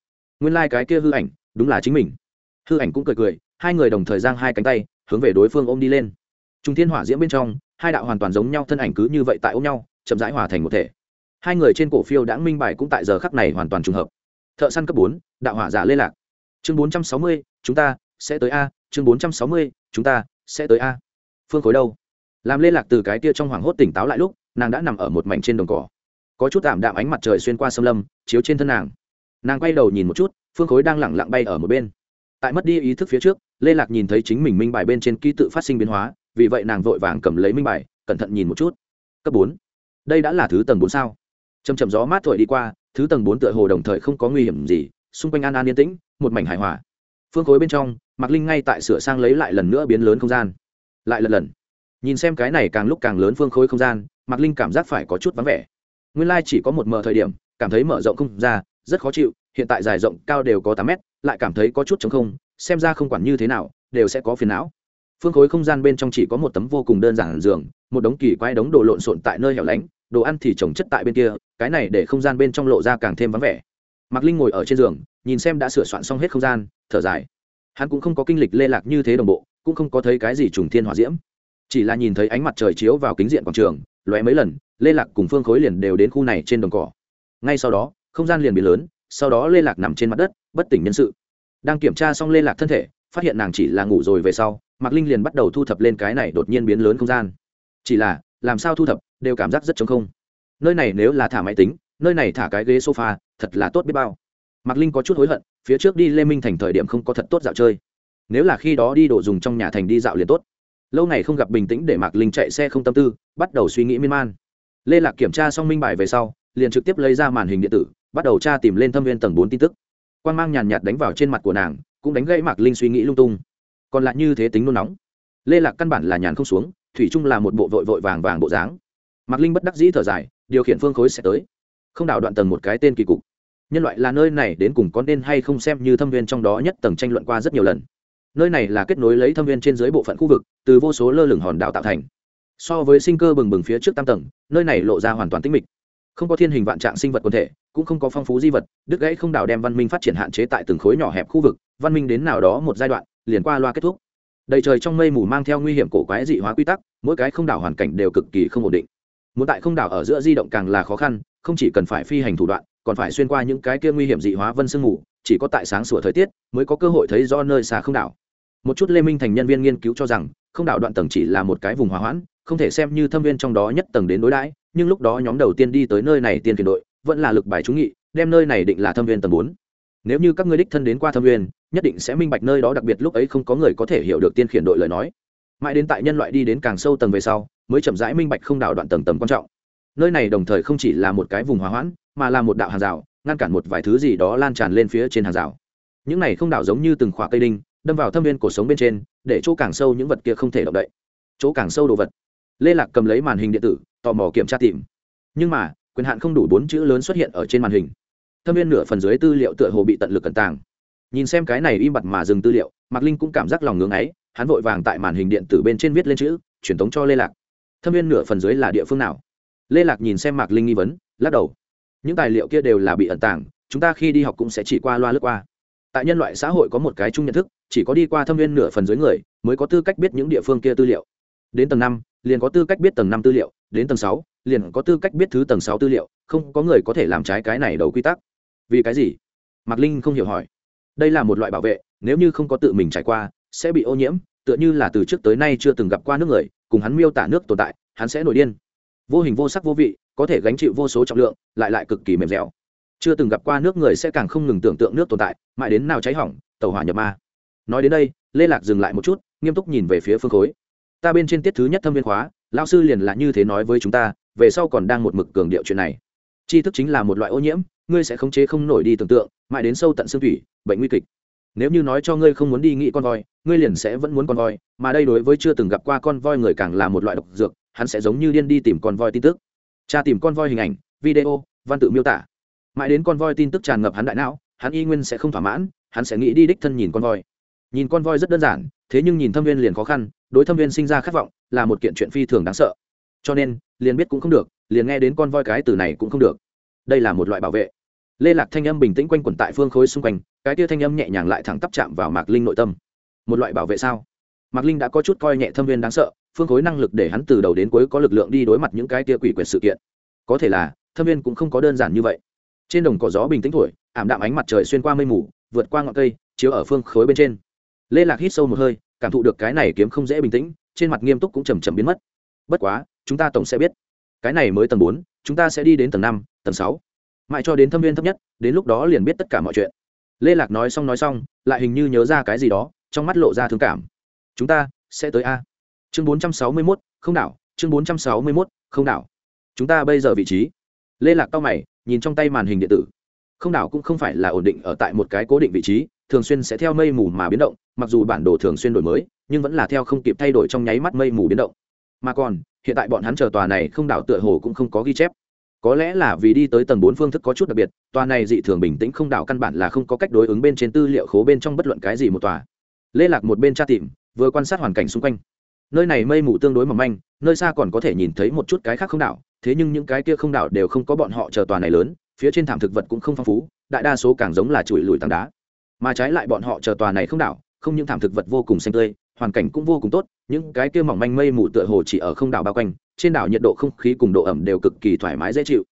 [SPEAKER 1] Nguyên lai、like、cái kia hư ảnh đúng là chính mình. Hư ảnh cũng cười cười, hai người đồng thời giang hai cánh tay, hướng về đối phương ôm đi lên. Trung thiên hỏa diễm bên trong, hai đạo hoàn toàn giống nhau thân ảnh cứ như vậy tại ôm nhau, chậm rãi hòa thành một thể. Hai người trên cổ phiêu đã minh bài cũng tại giờ khắc này hoàn toàn trùng hợp thợ săn cấp bốn, đạo hỏa giả lê lạc. Chương bốn trăm sáu mươi, chúng ta sẽ tới a. Chương bốn trăm sáu mươi, chúng ta sẽ tới a. Phương khối đâu. Làm lê lạc từ cái kia trong hoảng hốt tỉnh táo lại lúc, nàng đã nằm ở một mảnh trên đồng cỏ. Có chút tạm đạm ánh mặt trời xuyên qua sâm lâm, chiếu trên thân nàng. Nàng quay đầu nhìn một chút, phương khối đang lẳng lặng bay ở một bên. Tại mất đi ý thức phía trước, lê lạc nhìn thấy chính mình minh bài bên trên ký tự phát sinh biến hóa, vì vậy nàng vội vàng cầm lấy minh bài, cẩn thận nhìn một chút. Cấp bốn. Đây đã là thứ tầng bốn sao? Chầm chầm gió mát thổi đi qua, thứ tầng bốn tựa hồ đồng thời không có nguy hiểm gì, xung quanh an an yên tĩnh, một mảnh hài hòa. Phương khối bên trong, mạc linh ngay tại sửa sang lấy lại lần nữa biến lớn không gian. Lại lần lần. Nhìn xem cái này càng lúc càng lớn phương khối không gian, mạc linh cảm giác phải có chút vắng vẻ. Nguyên lai chỉ có một mờ thời điểm, cảm thấy mở rộng không ra, rất khó chịu, hiện tại dài rộng cao đều có tám mét, lại cảm thấy có chút chống không, xem ra không quản như thế nào, đều sẽ có phiền não. Phương khối không gian bên trong chỉ có một tấm vô cùng đơn giản giường, một đống kỳ quái đống đồ lộn xộn tại nơi hẻo lánh đồ ăn thì trồng chất tại bên kia, cái này để không gian bên trong lộ ra càng thêm vắng vẻ. Mạc linh ngồi ở trên giường, nhìn xem đã sửa soạn xong hết không gian, thở dài. Hắn cũng không có kinh lịch lê lạc như thế đồng bộ, cũng không có thấy cái gì trùng thiên hòa diễm. Chỉ là nhìn thấy ánh mặt trời chiếu vào kính diện quảng trường, lóe mấy lần, lê lạc cùng phương khối liền đều đến khu này trên đồng cỏ. Ngay sau đó, không gian liền bị lớn, sau đó lê lạc nằm trên mặt đất, bất tỉnh nhân sự. Đang kiểm tra xong lê lạc thân thể, phát hiện nàng chỉ là ngủ rồi về sau, mạc linh liền bắt đầu thu thập lên cái này đột nhiên biến lớn không gian. Chỉ là làm sao thu thập, đều cảm giác rất chống không. Nơi này nếu là thả máy tính, nơi này thả cái ghế sofa, thật là tốt biết bao. Mạc linh có chút hối hận, phía trước đi lê minh thành thời điểm không có thật tốt dạo chơi. Nếu là khi đó đi đồ dùng trong nhà thành đi dạo liền tốt. Lâu ngày không gặp bình tĩnh để mạc linh chạy xe không tâm tư, bắt đầu suy nghĩ miên man. Lê lạc kiểm tra xong minh bài về sau, liền trực tiếp lấy ra màn hình điện tử, bắt đầu tra tìm lên thâm viên tầng bốn tin tức. Quan g mang nhàn nhạt đánh vào trên mặt của nàng, cũng đánh gãy mạc linh suy nghĩ lung tung. Còn lại như thế tính nôn nóng lê lạc căn bản là nhàn không xuống, thủy chung là một bộ vội vội vàng vàng bộ dáng. Mạc linh bất đắc dĩ thở dài, điều khiển phương khối sẽ tới. Không đảo đoạn tầng một cái tên kỳ cục. Nhân loại là nơi này đến cùng có nên hay không xem như thâm viên trong đó nhất tầng tranh luận qua rất nhiều lần. Nơi này là kết nối lấy thâm viên trên dưới bộ phận khu vực, từ vô số lơ lửng hòn đảo tạo thành. So với sinh cơ bừng bừng phía trước tam tầng, nơi này lộ ra hoàn toàn tĩnh mịch. Không có thiên hình vạn trạng sinh vật quần thể, cũng không có phong phú di vật, đứt gãy không đảo đem văn minh phát triển hạn chế tại từng khối nhỏ hẹp khu vực, văn minh đến nào đó một giai đoạn, liền qua loa kết thúc đầy trời trong mây mù mang theo nguy hiểm cổ quái dị hóa quy tắc, mỗi cái không đảo hoàn cảnh đều cực kỳ không ổn định. Muốn tại không đảo ở giữa di động càng là khó khăn, không chỉ cần phải phi hành thủ đoạn, còn phải xuyên qua những cái kia nguy hiểm dị hóa vân sương mù, chỉ có tại sáng sủa thời tiết mới có cơ hội thấy do nơi xa không đảo. Một chút lê minh thành nhân viên nghiên cứu cho rằng, không đảo đoạn tầng chỉ là một cái vùng hòa hoãn, không thể xem như thâm viên trong đó nhất tầng đến đối đãi, nhưng lúc đó nhóm đầu tiên đi tới nơi này tiên kiền đội, vẫn là lực bài trúng nghị, đem nơi này định là thâm viên tầng bốn nếu như các ngươi đích thân đến qua thâm nguyên, nhất định sẽ minh bạch nơi đó đặc biệt lúc ấy không có người có thể hiểu được tiên khiển đội lời nói. Mãi đến tại nhân loại đi đến càng sâu tầng về sau mới chậm rãi minh bạch không đảo đoạn tầng tầng quan trọng. Nơi này đồng thời không chỉ là một cái vùng hòa hoãn mà là một đạo hàng rào ngăn cản một vài thứ gì đó lan tràn lên phía trên hàng rào. Những này không đảo giống như từng khỏa cây đinh đâm vào thâm viên cuộc sống bên trên để chỗ càng sâu những vật kia không thể động đậy. Chỗ càng sâu đồ vật. Lê lạc cầm lấy màn hình điện tử tò mò kiểm tra tìm. Nhưng mà quyền hạn không đủ bốn chữ lớn xuất hiện ở trên màn hình thâm viên nửa phần dưới tư liệu tựa hồ bị tận lực cẩn tàng. Nhìn xem cái này im bặt mà dừng tư liệu, mạc linh cũng cảm giác lòng ngưng ấy, hắn vội vàng tại màn hình điện tử bên trên viết lên chữ, truyền tống cho lê lạc. Thâm viên nửa phần dưới là địa phương nào? Lê lạc nhìn xem mạc linh nghi vấn, lắc đầu. Những tài liệu kia đều là bị ẩn tàng, chúng ta khi đi học cũng sẽ chỉ qua loa lướt qua. Tại nhân loại xã hội có một cái chung nhận thức, chỉ có đi qua thâm viên nửa phần dưới người, mới có tư cách biết những địa phương kia tư liệu. Đến tầng năm, liền có tư cách biết tầng năm tư liệu, đến tầng sáu, liền có tư cách biết thứ tầng sáu tư liệu, không có người có thể làm trái cái này đầu quy tắc vì cái gì? Mạc linh không hiểu hỏi. Đây là một loại bảo vệ, nếu như không có tự mình trải qua, sẽ bị ô nhiễm, tựa như là từ trước tới nay chưa từng gặp qua nước người, cùng hắn miêu tả nước tồn tại, hắn sẽ nổi điên. Vô hình vô sắc vô vị, có thể gánh chịu vô số trọng lượng, lại lại cực kỳ mềm dẻo. Chưa từng gặp qua nước người sẽ càng không ngừng tưởng tượng nước tồn tại, mãi đến nào cháy hỏng, tàu hỏa nhập ma. Nói đến đây, lê lạc dừng lại một chút, nghiêm túc nhìn về phía phương khối. Ta bên trên tiết thứ nhất thâm viên khóa lao sư liền là như thế nói với chúng ta, về sau còn đang một mực cường điệu chuyện này. Tri thức chính là một loại ô nhiễm ngươi sẽ khống chế không nổi đi tưởng tượng, mãi đến sâu tận xương thủy, bệnh nguy kịch. Nếu như nói cho ngươi không muốn đi nghĩ con voi, ngươi liền sẽ vẫn muốn con voi, mà đây đối với chưa từng gặp qua con voi người càng là một loại độc dược, hắn sẽ giống như điên đi tìm con voi tin tức. Tra tìm con voi hình ảnh, video, văn tự miêu tả. Mãi đến con voi tin tức tràn ngập hắn đại não, hắn y nguyên sẽ không thỏa mãn, hắn sẽ nghĩ đi đích thân nhìn con voi. Nhìn con voi rất đơn giản, thế nhưng nhìn thâm viên liền khó khăn, đối thâm viên sinh ra khát vọng, là một kiện chuyện phi thường đáng sợ. Cho nên, liền biết cũng không được, liền nghe đến con voi cái từ này cũng không được. Đây là một loại bảo vệ lê lạc thanh âm bình tĩnh quanh quẩn tại phương khối xung quanh, cái tia thanh âm nhẹ nhàng lại thẳng tắp chạm vào mạc linh nội tâm. Một loại bảo vệ sao? Mạc linh đã có chút coi nhẹ thâm viên đáng sợ, phương khối năng lực để hắn từ đầu đến cuối có lực lượng đi đối mặt những cái tia quỷ quyệt sự kiện. Có thể là, thâm viên cũng không có đơn giản như vậy. Trên đồng cỏ gió bình tĩnh thổi, ảm đạm ánh mặt trời xuyên qua mây mù, vượt qua ngọn cây, chiếu ở phương khối bên trên. Lê lạc hít sâu một hơi, cảm thụ được cái này kiếm không dễ bình tĩnh, trên mặt nghiêm túc cũng chầm chầm biến mất. Bất quá, chúng ta tổng sẽ biết. Cái này mới tầng bốn, chúng ta sẽ đi đến tầng năm, tầng sáu mãi cho đến thâm viên thấp nhất, đến lúc đó liền biết tất cả mọi chuyện. Lê lạc nói xong nói xong, lại hình như nhớ ra cái gì đó, trong mắt lộ ra thương cảm. Chúng ta sẽ tới a. Chương bốn trăm sáu mươi mốt, không đảo, chương bốn trăm sáu mươi mốt, không đảo. Chúng ta bây giờ vị trí. Lê lạc cao mày, nhìn trong tay màn hình điện tử. Không đảo cũng không phải là ổn định ở tại một cái cố định vị trí, thường xuyên sẽ theo mây mù mà biến động, mặc dù bản đồ thường xuyên đổi mới, nhưng vẫn là theo không kịp thay đổi trong nháy mắt mây mù biến động. Mà còn, hiện tại bọn hắn chờ tòa này không đảo tựa hồ cũng không có ghi chép có lẽ là vì đi tới tầng bốn phương thức có chút đặc biệt, tòa này dị thường bình tĩnh không đảo căn bản là không có cách đối ứng bên trên tư liệu khố bên trong bất luận cái gì một tòa. Lê lạc một bên tra tìm, vừa quan sát hoàn cảnh xung quanh. Nơi này mây mù tương đối mỏng manh, nơi xa còn có thể nhìn thấy một chút cái khác không đảo, thế nhưng những cái kia không đảo đều không có bọn họ chờ tòa này lớn, phía trên thảm thực vật cũng không phong phú, đại đa số càng giống là chùi lùi tảng đá. Mà trái lại bọn họ chờ tòa này không đảo, không những thảm thực vật vô cùng xanh tươi hoàn cảnh cũng vô cùng tốt, những cái kia mỏng manh mây mù tựa hồ chỉ ở không đảo bao quanh, trên đảo nhiệt độ không khí cùng độ ẩm đều cực kỳ thoải mái dễ chịu.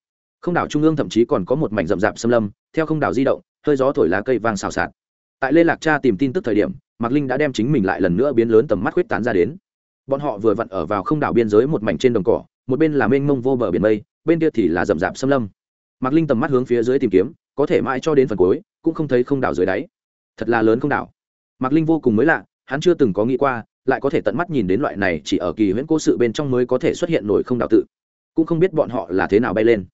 [SPEAKER 1] Không đảo trung ương thậm chí còn có một mảnh rậm rạp xâm lâm, theo không đảo di động, hơi gió thổi lá cây vang xào xạc. Tại lê lạc cha tìm tin tức thời điểm, mạc linh đã đem chính mình lại lần nữa biến lớn tầm mắt huyết tán ra đến. Bọn họ vừa vặn ở vào không đảo biên giới một mảnh trên đồng cỏ, một bên là mênh mông vô bờ biển mây, bên kia thì là rậm rạp xâm lâm. Mạc linh tầm mắt hướng phía dưới tìm kiếm, có thể mãi cho đến phần cuối, cũng không thấy không đảo dưới đáy. Thật là lớn không đảo. Mạc linh vô cùng mới lạ hắn chưa từng có nghĩ qua, lại có thể tận mắt nhìn đến loại này chỉ ở kỳ huyễn cố sự bên trong mới có thể xuất hiện nổi không đảo tự. Cũng không biết bọn họ là thế nào bay lên.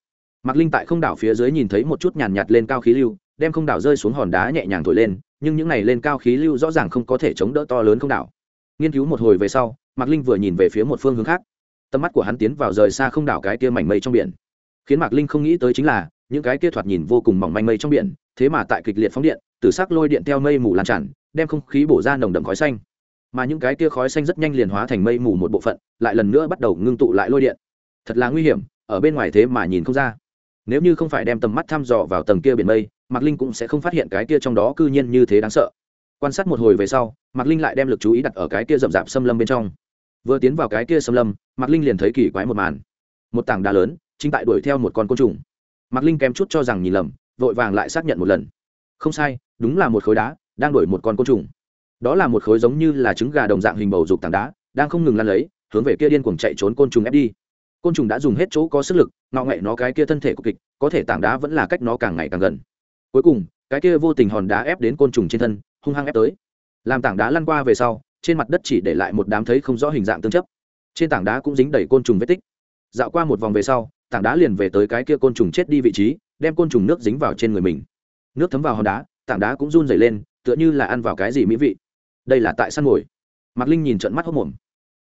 [SPEAKER 1] Mạc linh tại không đảo phía dưới nhìn thấy một chút nhàn nhạt lên cao khí lưu, đem không đảo rơi xuống hòn đá nhẹ nhàng thổi lên, nhưng những này lên cao khí lưu rõ ràng không có thể chống đỡ to lớn không đảo. Nghiên cứu một hồi về sau, mạc linh vừa nhìn về phía một phương hướng khác. Tầm mắt của hắn tiến vào rời xa không đảo cái kia mảnh mây trong biển. Khiến mạc linh không nghĩ tới chính là, những cái kia thoạt nhìn vô cùng mỏng manh mây trong biển, thế mà tại kịch liệt phóng điện tử sắc lôi điện theo mây mù lan tràn đem không khí bổ ra nồng đậm khói xanh. Mà những cái kia khói xanh rất nhanh liền hóa thành mây mù một bộ phận, lại lần nữa bắt đầu ngưng tụ lại lôi điện. Thật là nguy hiểm, ở bên ngoài thế mà nhìn không ra. Nếu như không phải đem tầm mắt thăm dò vào tầng kia biển mây, mạc linh cũng sẽ không phát hiện cái kia trong đó cư nhiên như thế đáng sợ. Quan sát một hồi về sau, mạc linh lại đem l ự c chú ý đặt ở cái kia rậm rạp xâm lâm bên trong. Vừa tiến vào cái kia xâm lâm, mạc linh liền thấy kỳ quái một màn. Một tảng đá lớn, chính tại đuổi theo một con côn trùng. Mạc linh kém chút cho rằng nhìn lầm, vội vàng lại xác nhận một lần. Không sai, đúng là một khối đá đang đuổi một con côn trùng. Đó là một khối giống như là trứng gà đồng dạng hình bầu dục tảng đá, đang không ngừng lăn lấy, hướng về kia điên cuồng chạy trốn côn trùng ép đi. Côn trùng đã dùng hết chỗ có sức lực ngọ ngậy nó cái kia thân thể của kịch, có thể tảng đá vẫn là cách nó càng ngày càng gần. Cuối cùng, cái kia vô tình hòn đá ép đến côn trùng trên thân, hung hăng ép tới. Làm tảng đá lăn qua về sau, trên mặt đất chỉ để lại một đám thấy không rõ hình dạng tương chấp. Trên tảng đá cũng dính đầy côn trùng vết tích. Dạo qua một vòng về sau, tảng đá liền về tới cái kia côn trùng chết đi vị trí, đem côn trùng nước dính vào trên người mình. Nước thấm vào hòn đá, tảng đá cũng run dày lên tựa như là ăn vào cái gì mỹ vị. Đây là tại săn mồi. Mạc linh nhìn trận mắt hốc mồm.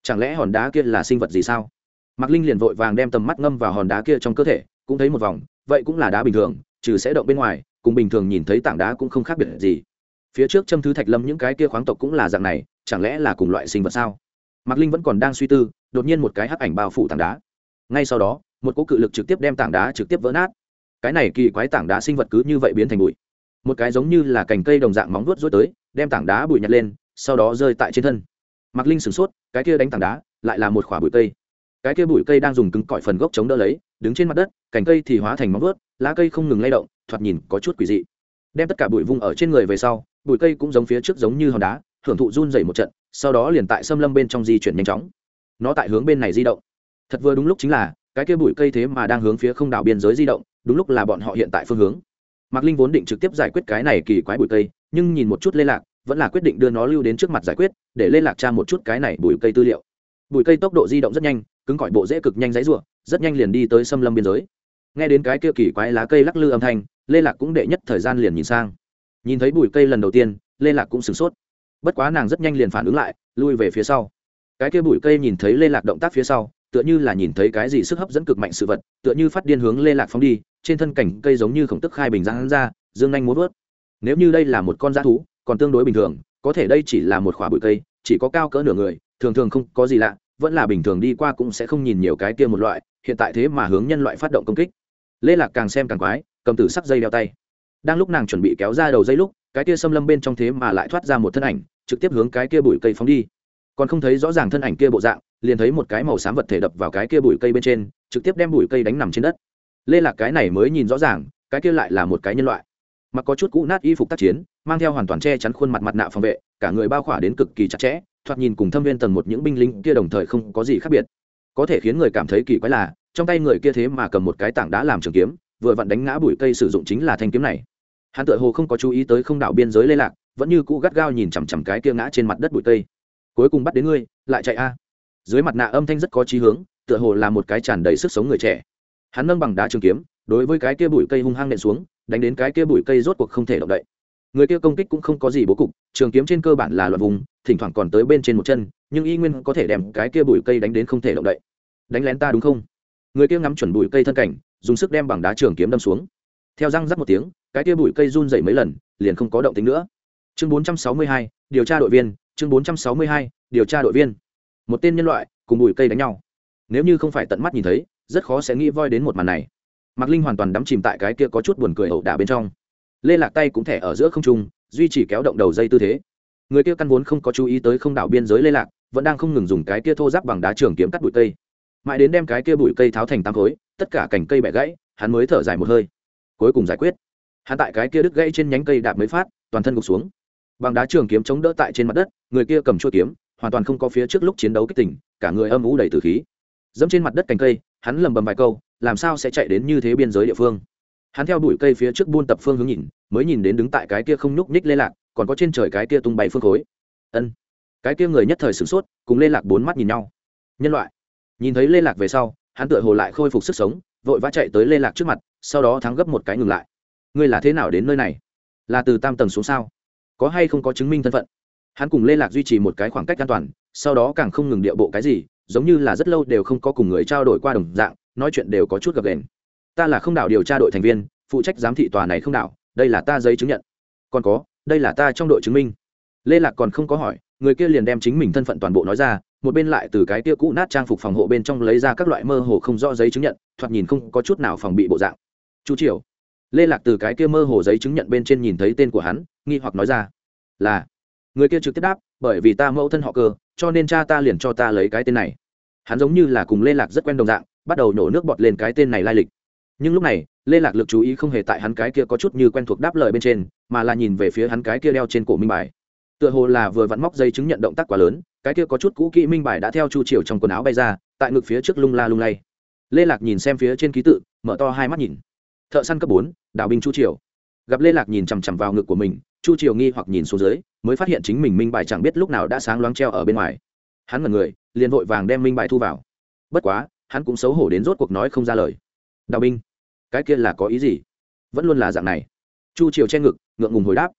[SPEAKER 1] Chẳng lẽ hòn đá kia là sinh vật gì sao? Mạc linh liền vội vàng đem tầm mắt ngâm vào hòn đá kia trong cơ thể, cũng thấy một vòng, vậy cũng là đá bình thường, trừ sẽ động bên ngoài, cùng bình thường nhìn thấy tảng đá cũng không khác biệt gì. Phía trước châm thứ thạch lâm những cái kia khoáng tộc cũng là dạng này, chẳng lẽ là cùng loại sinh vật sao? Mạc linh vẫn còn đang suy tư, đột nhiên một cái hắc ảnh bao phủ tảng đá. Ngay sau đó, một cỗ cự lực trực tiếp đem tảng đá trực tiếp vỡ nát. Cái này kỳ quái tảng đá sinh vật cứ như vậy biến thành bụi một cái giống như là cành cây đồng dạng móng vuốt rối tới, đem tảng đá bụi nhặt lên, sau đó rơi tại trên thân. Mạc linh sửng sốt, cái kia đánh tảng đá, lại là một khoả bụi cây. Cái kia bụi cây đang dùng cứng cỏi phần gốc chống đỡ lấy, đứng trên mặt đất, cành cây thì hóa thành móng vuốt, lá cây không ngừng lay động, thoạt nhìn có chút quỷ dị. Đem tất cả bụi vung ở trên người về sau, bụi cây cũng giống phía trước giống như hòn đá, hưởng thụ run dày một trận, sau đó liền tại xâm lâm bên trong di chuyển nhanh chóng. Nó tại hướng bên này di động. Thật vừa đúng lúc chính là, cái kia bụi cây thế mà đang hướng phía không đảo biên giới di động, đúng lúc là bọn họ hiện tại phương hướng mạc linh vốn định trực tiếp giải quyết cái này kỳ quái bụi cây, nhưng nhìn một chút lê lạc, vẫn là quyết định đưa nó lưu đến trước mặt giải quyết, để lê lạc tra một chút cái này bụi cây tư liệu. Bụi cây tốc độ di động rất nhanh, cứng cỏi bộ dễ cực nhanh dãy ruộng rất nhanh liền đi tới xâm lâm biên giới. Nghe đến cái kia kỳ quái lá cây lắc lư âm thanh, lê lạc cũng đệ nhất thời gian liền nhìn sang. Nhìn thấy bụi cây lần đầu tiên, lê lạc cũng sửng sốt. Bất quá nàng rất nhanh liền phản ứng lại, lui về phía sau. Cái kia bụi cây nhìn thấy lê lạc động tác phía sau tựa như là nhìn thấy cái gì sức hấp dẫn cực mạnh sự vật, tựa như phát điên hướng lê lạc phóng đi, trên thân cảnh cây giống như khổng tức khai bình giang ra, dương nhanh muốn vớt nếu như đây là một con dã thú, còn tương đối bình thường, có thể đây chỉ là một khỏa bụi cây, chỉ có cao cỡ nửa người, thường thường không có gì lạ, vẫn là bình thường đi qua cũng sẽ không nhìn nhiều cái kia một loại, hiện tại thế mà hướng nhân loại phát động công kích. Lê lạc càng xem càng quái, cầm tử sắc dây đeo tay. Đang lúc nàng chuẩn bị kéo ra đầu dây lúc, cái kia xâm lâm bên trong thế mà lại thoát ra một thân ảnh, trực tiếp hướng cái kia bụi cây phóng đi. Còn không thấy rõ ràng thân ảnh kia bộ dạng liền thấy một cái màu xám vật thể đập vào cái kia bụi cây bên trên, trực tiếp đem bụi cây đánh nằm trên đất. Lê lạc cái này mới nhìn rõ ràng, cái kia lại là một cái nhân loại. Mặc có chút cũ nát y phục tác chiến, mang theo hoàn toàn che chắn khuôn mặt mặt nạ phòng vệ, cả người bao khỏa đến cực kỳ chặt chẽ, thoạt nhìn cùng thâm viên tầng một những binh lính kia đồng thời không có gì khác biệt. Có thể khiến người cảm thấy kỳ quái là, trong tay người kia thế mà cầm một cái tảng đá làm trường kiếm, vừa vặn đánh ngã bụi cây sử dụng chính là thanh kiếm này. Hắn tựa hồ không có chú ý tới không đạo biên giới lê lạc, vẫn như cũ gắt gao nhìn chằm chằm cái kia ngã trên mặt đất bụi cây. Cuối cùng bắt đến ngươi, lại chạy a dưới mặt nạ âm thanh rất có trí hướng tựa hồ là một cái tràn đầy sức sống người trẻ. Hắn nâng bằng đá trường kiếm đối với cái kia bụi cây hung hăng nện xuống đánh đến cái kia bụi cây rốt cuộc không thể động đậy. Người kia công kích cũng không có gì bố cục trường kiếm trên cơ bản là loạn vùng thỉnh thoảng còn tới bên trên một chân nhưng y nguyên có thể đem cái kia bụi cây đánh đến không thể động đậy. Đánh lén ta đúng không? Người kia ngắm chuẩn bụi cây thân cảnh dùng sức đem bằng đá trường kiếm đâm xuống. Theo răng rắc một tiếng cái kia bụi cây run dậy mấy lần liền không có động tính nữa. Chương 462, điều tra đội viên chương 462, điều tra đội viên một tên nhân loại cùng bụi cây đánh nhau. Nếu như không phải tận mắt nhìn thấy, rất khó sẽ nghĩ voi đến một màn này. Mạc linh hoàn toàn đắm chìm tại cái kia có chút buồn cười ẩu đả bên trong. Lê lạc tay cũng thẻ ở giữa không trung, duy trì kéo động đầu dây tư thế. Người kia căn vốn không có chú ý tới không đảo biên giới lê lạc, vẫn đang không ngừng dùng cái kia thô giáp bằng đá trường kiếm cắt bụi cây. Mãi đến đem cái kia bụi cây tháo thành tám khối, tất cả cành cây bẻ gãy, hắn mới thở dài một hơi. Cuối cùng giải quyết. Hắn tại cái kia đứt gãy trên nhánh cây đạp mới phát, toàn thân gục xuống. Bằng đá trường kiếm chống đỡ tại trên mặt đất, người kia cầm chuôi kiếm hoàn toàn không có phía trước lúc chiến đấu kích tỉnh cả người âm ủ đầy từ khí. Dẫm trên mặt đất cành cây, hắn lầm bầm vài câu, làm sao sẽ chạy đến như thế biên giới địa phương? Hắn theo đuổi cây phía trước buôn tập phương hướng nhìn, mới nhìn đến đứng tại cái kia không nhúc nhích lê lạc, còn có trên trời cái kia tung bay phương khối. Ân. Cái kia người nhất thời sửng sốt, cùng lê lạc bốn mắt nhìn nhau. Nhân loại. Nhìn thấy lê lạc về sau, hắn tựa hồ lại khôi phục sức sống, vội vã chạy tới lê lạc trước mặt, sau đó thắng gấp một cái ngừng lại. Ngươi là thế nào đến nơi này? Là từ tam tầng xuống sao? Có hay không có chứng minh thân phận? Hắn cùng lê lạc duy trì một cái khoảng cách an toàn, sau đó càng không ngừng điệu bộ cái gì, giống như là rất lâu đều không có cùng người trao đổi qua đồng dạng, nói chuyện đều có chút gập đền ta là không đảo điều tra đội thành viên, phụ trách giám thị tòa này không đảo, đây là ta giấy chứng nhận. Còn có, đây là ta trong đội chứng minh. Lê lạc còn không có hỏi, người kia liền đem chính mình thân phận toàn bộ nói ra, một bên lại từ cái kia cũ nát trang phục phòng hộ bên trong lấy ra các loại mơ hồ không rõ giấy chứng nhận, thoạt nhìn không có chút nào phòng bị bộ dạng. Chú triều. Lê lạc từ cái kia mơ hồ giấy chứng nhận bên trên nhìn thấy tên của hắn, nghi hoặc nói ra, là người kia trực tiếp đáp, bởi vì ta mẫu thân họ cơ, cho nên cha ta liền cho ta lấy cái tên này. Hắn giống như là cùng lê lạc rất quen đồng dạng, bắt đầu nổ nước bọt lên cái tên này lai lịch. Nhưng lúc này, lê lạc lực chú ý không hề tại hắn cái kia có chút như quen thuộc đáp lời bên trên, mà là nhìn về phía hắn cái kia đeo trên cổ minh bài. Tựa hồ là vừa vặn móc dây chứng nhận động tác quá lớn, cái kia có chút cũ kỹ minh bài đã theo chu chiều trong quần áo bay ra, tại ngực phía trước lung la lung lay. Lê lạc nhìn xem phía trên ký tự, mở to hai mắt nhìn. Thợ săn cấp bốn, đào binh chu triều. Gặp lê lạc nhìn chằm chằm vào ngực của mình, chu triều nghi hoặc nhìn xuống dưới mới phát hiện chính mình minh bài chẳng biết lúc nào đã sáng loáng treo ở bên ngoài. Hắn là người, liền vội vàng đem minh bài thu vào. Bất quá, hắn cũng xấu hổ đến rốt cuộc nói không ra lời. Đào binh cái kia là có ý gì? Vẫn luôn là dạng này. Chu triều che ngực, ngượng ngùng hồi đáp.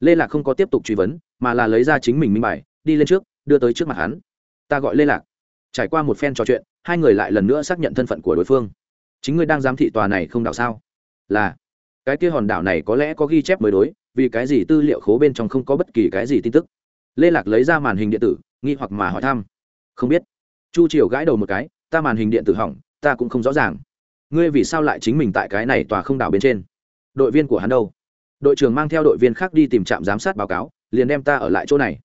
[SPEAKER 1] Lê lạc không có tiếp tục truy vấn, mà là lấy ra chính mình minh bài, đi lên trước, đưa tới trước mặt hắn. Ta gọi lê lạc. Trải qua một phen trò chuyện, hai người lại lần nữa xác nhận thân phận của đối phương. Chính ngươi đang giám thị tòa này không đạo sao? Là cái kia hòn đảo này có lẽ có ghi chép mới đối, vì cái gì tư liệu khố bên trong không có bất kỳ cái gì tin tức. Lê lạc lấy ra màn hình điện tử, nghi hoặc mà hỏi thăm. Không biết. Chu triều gãi đầu một cái, ta màn hình điện tử hỏng, ta cũng không rõ ràng. Ngươi vì sao lại chính mình tại cái này tòa không đảo bên trên? Đội viên của hắn đâu? Đội trưởng mang theo đội viên khác đi tìm trạm giám sát báo cáo, liền đem ta ở lại chỗ này.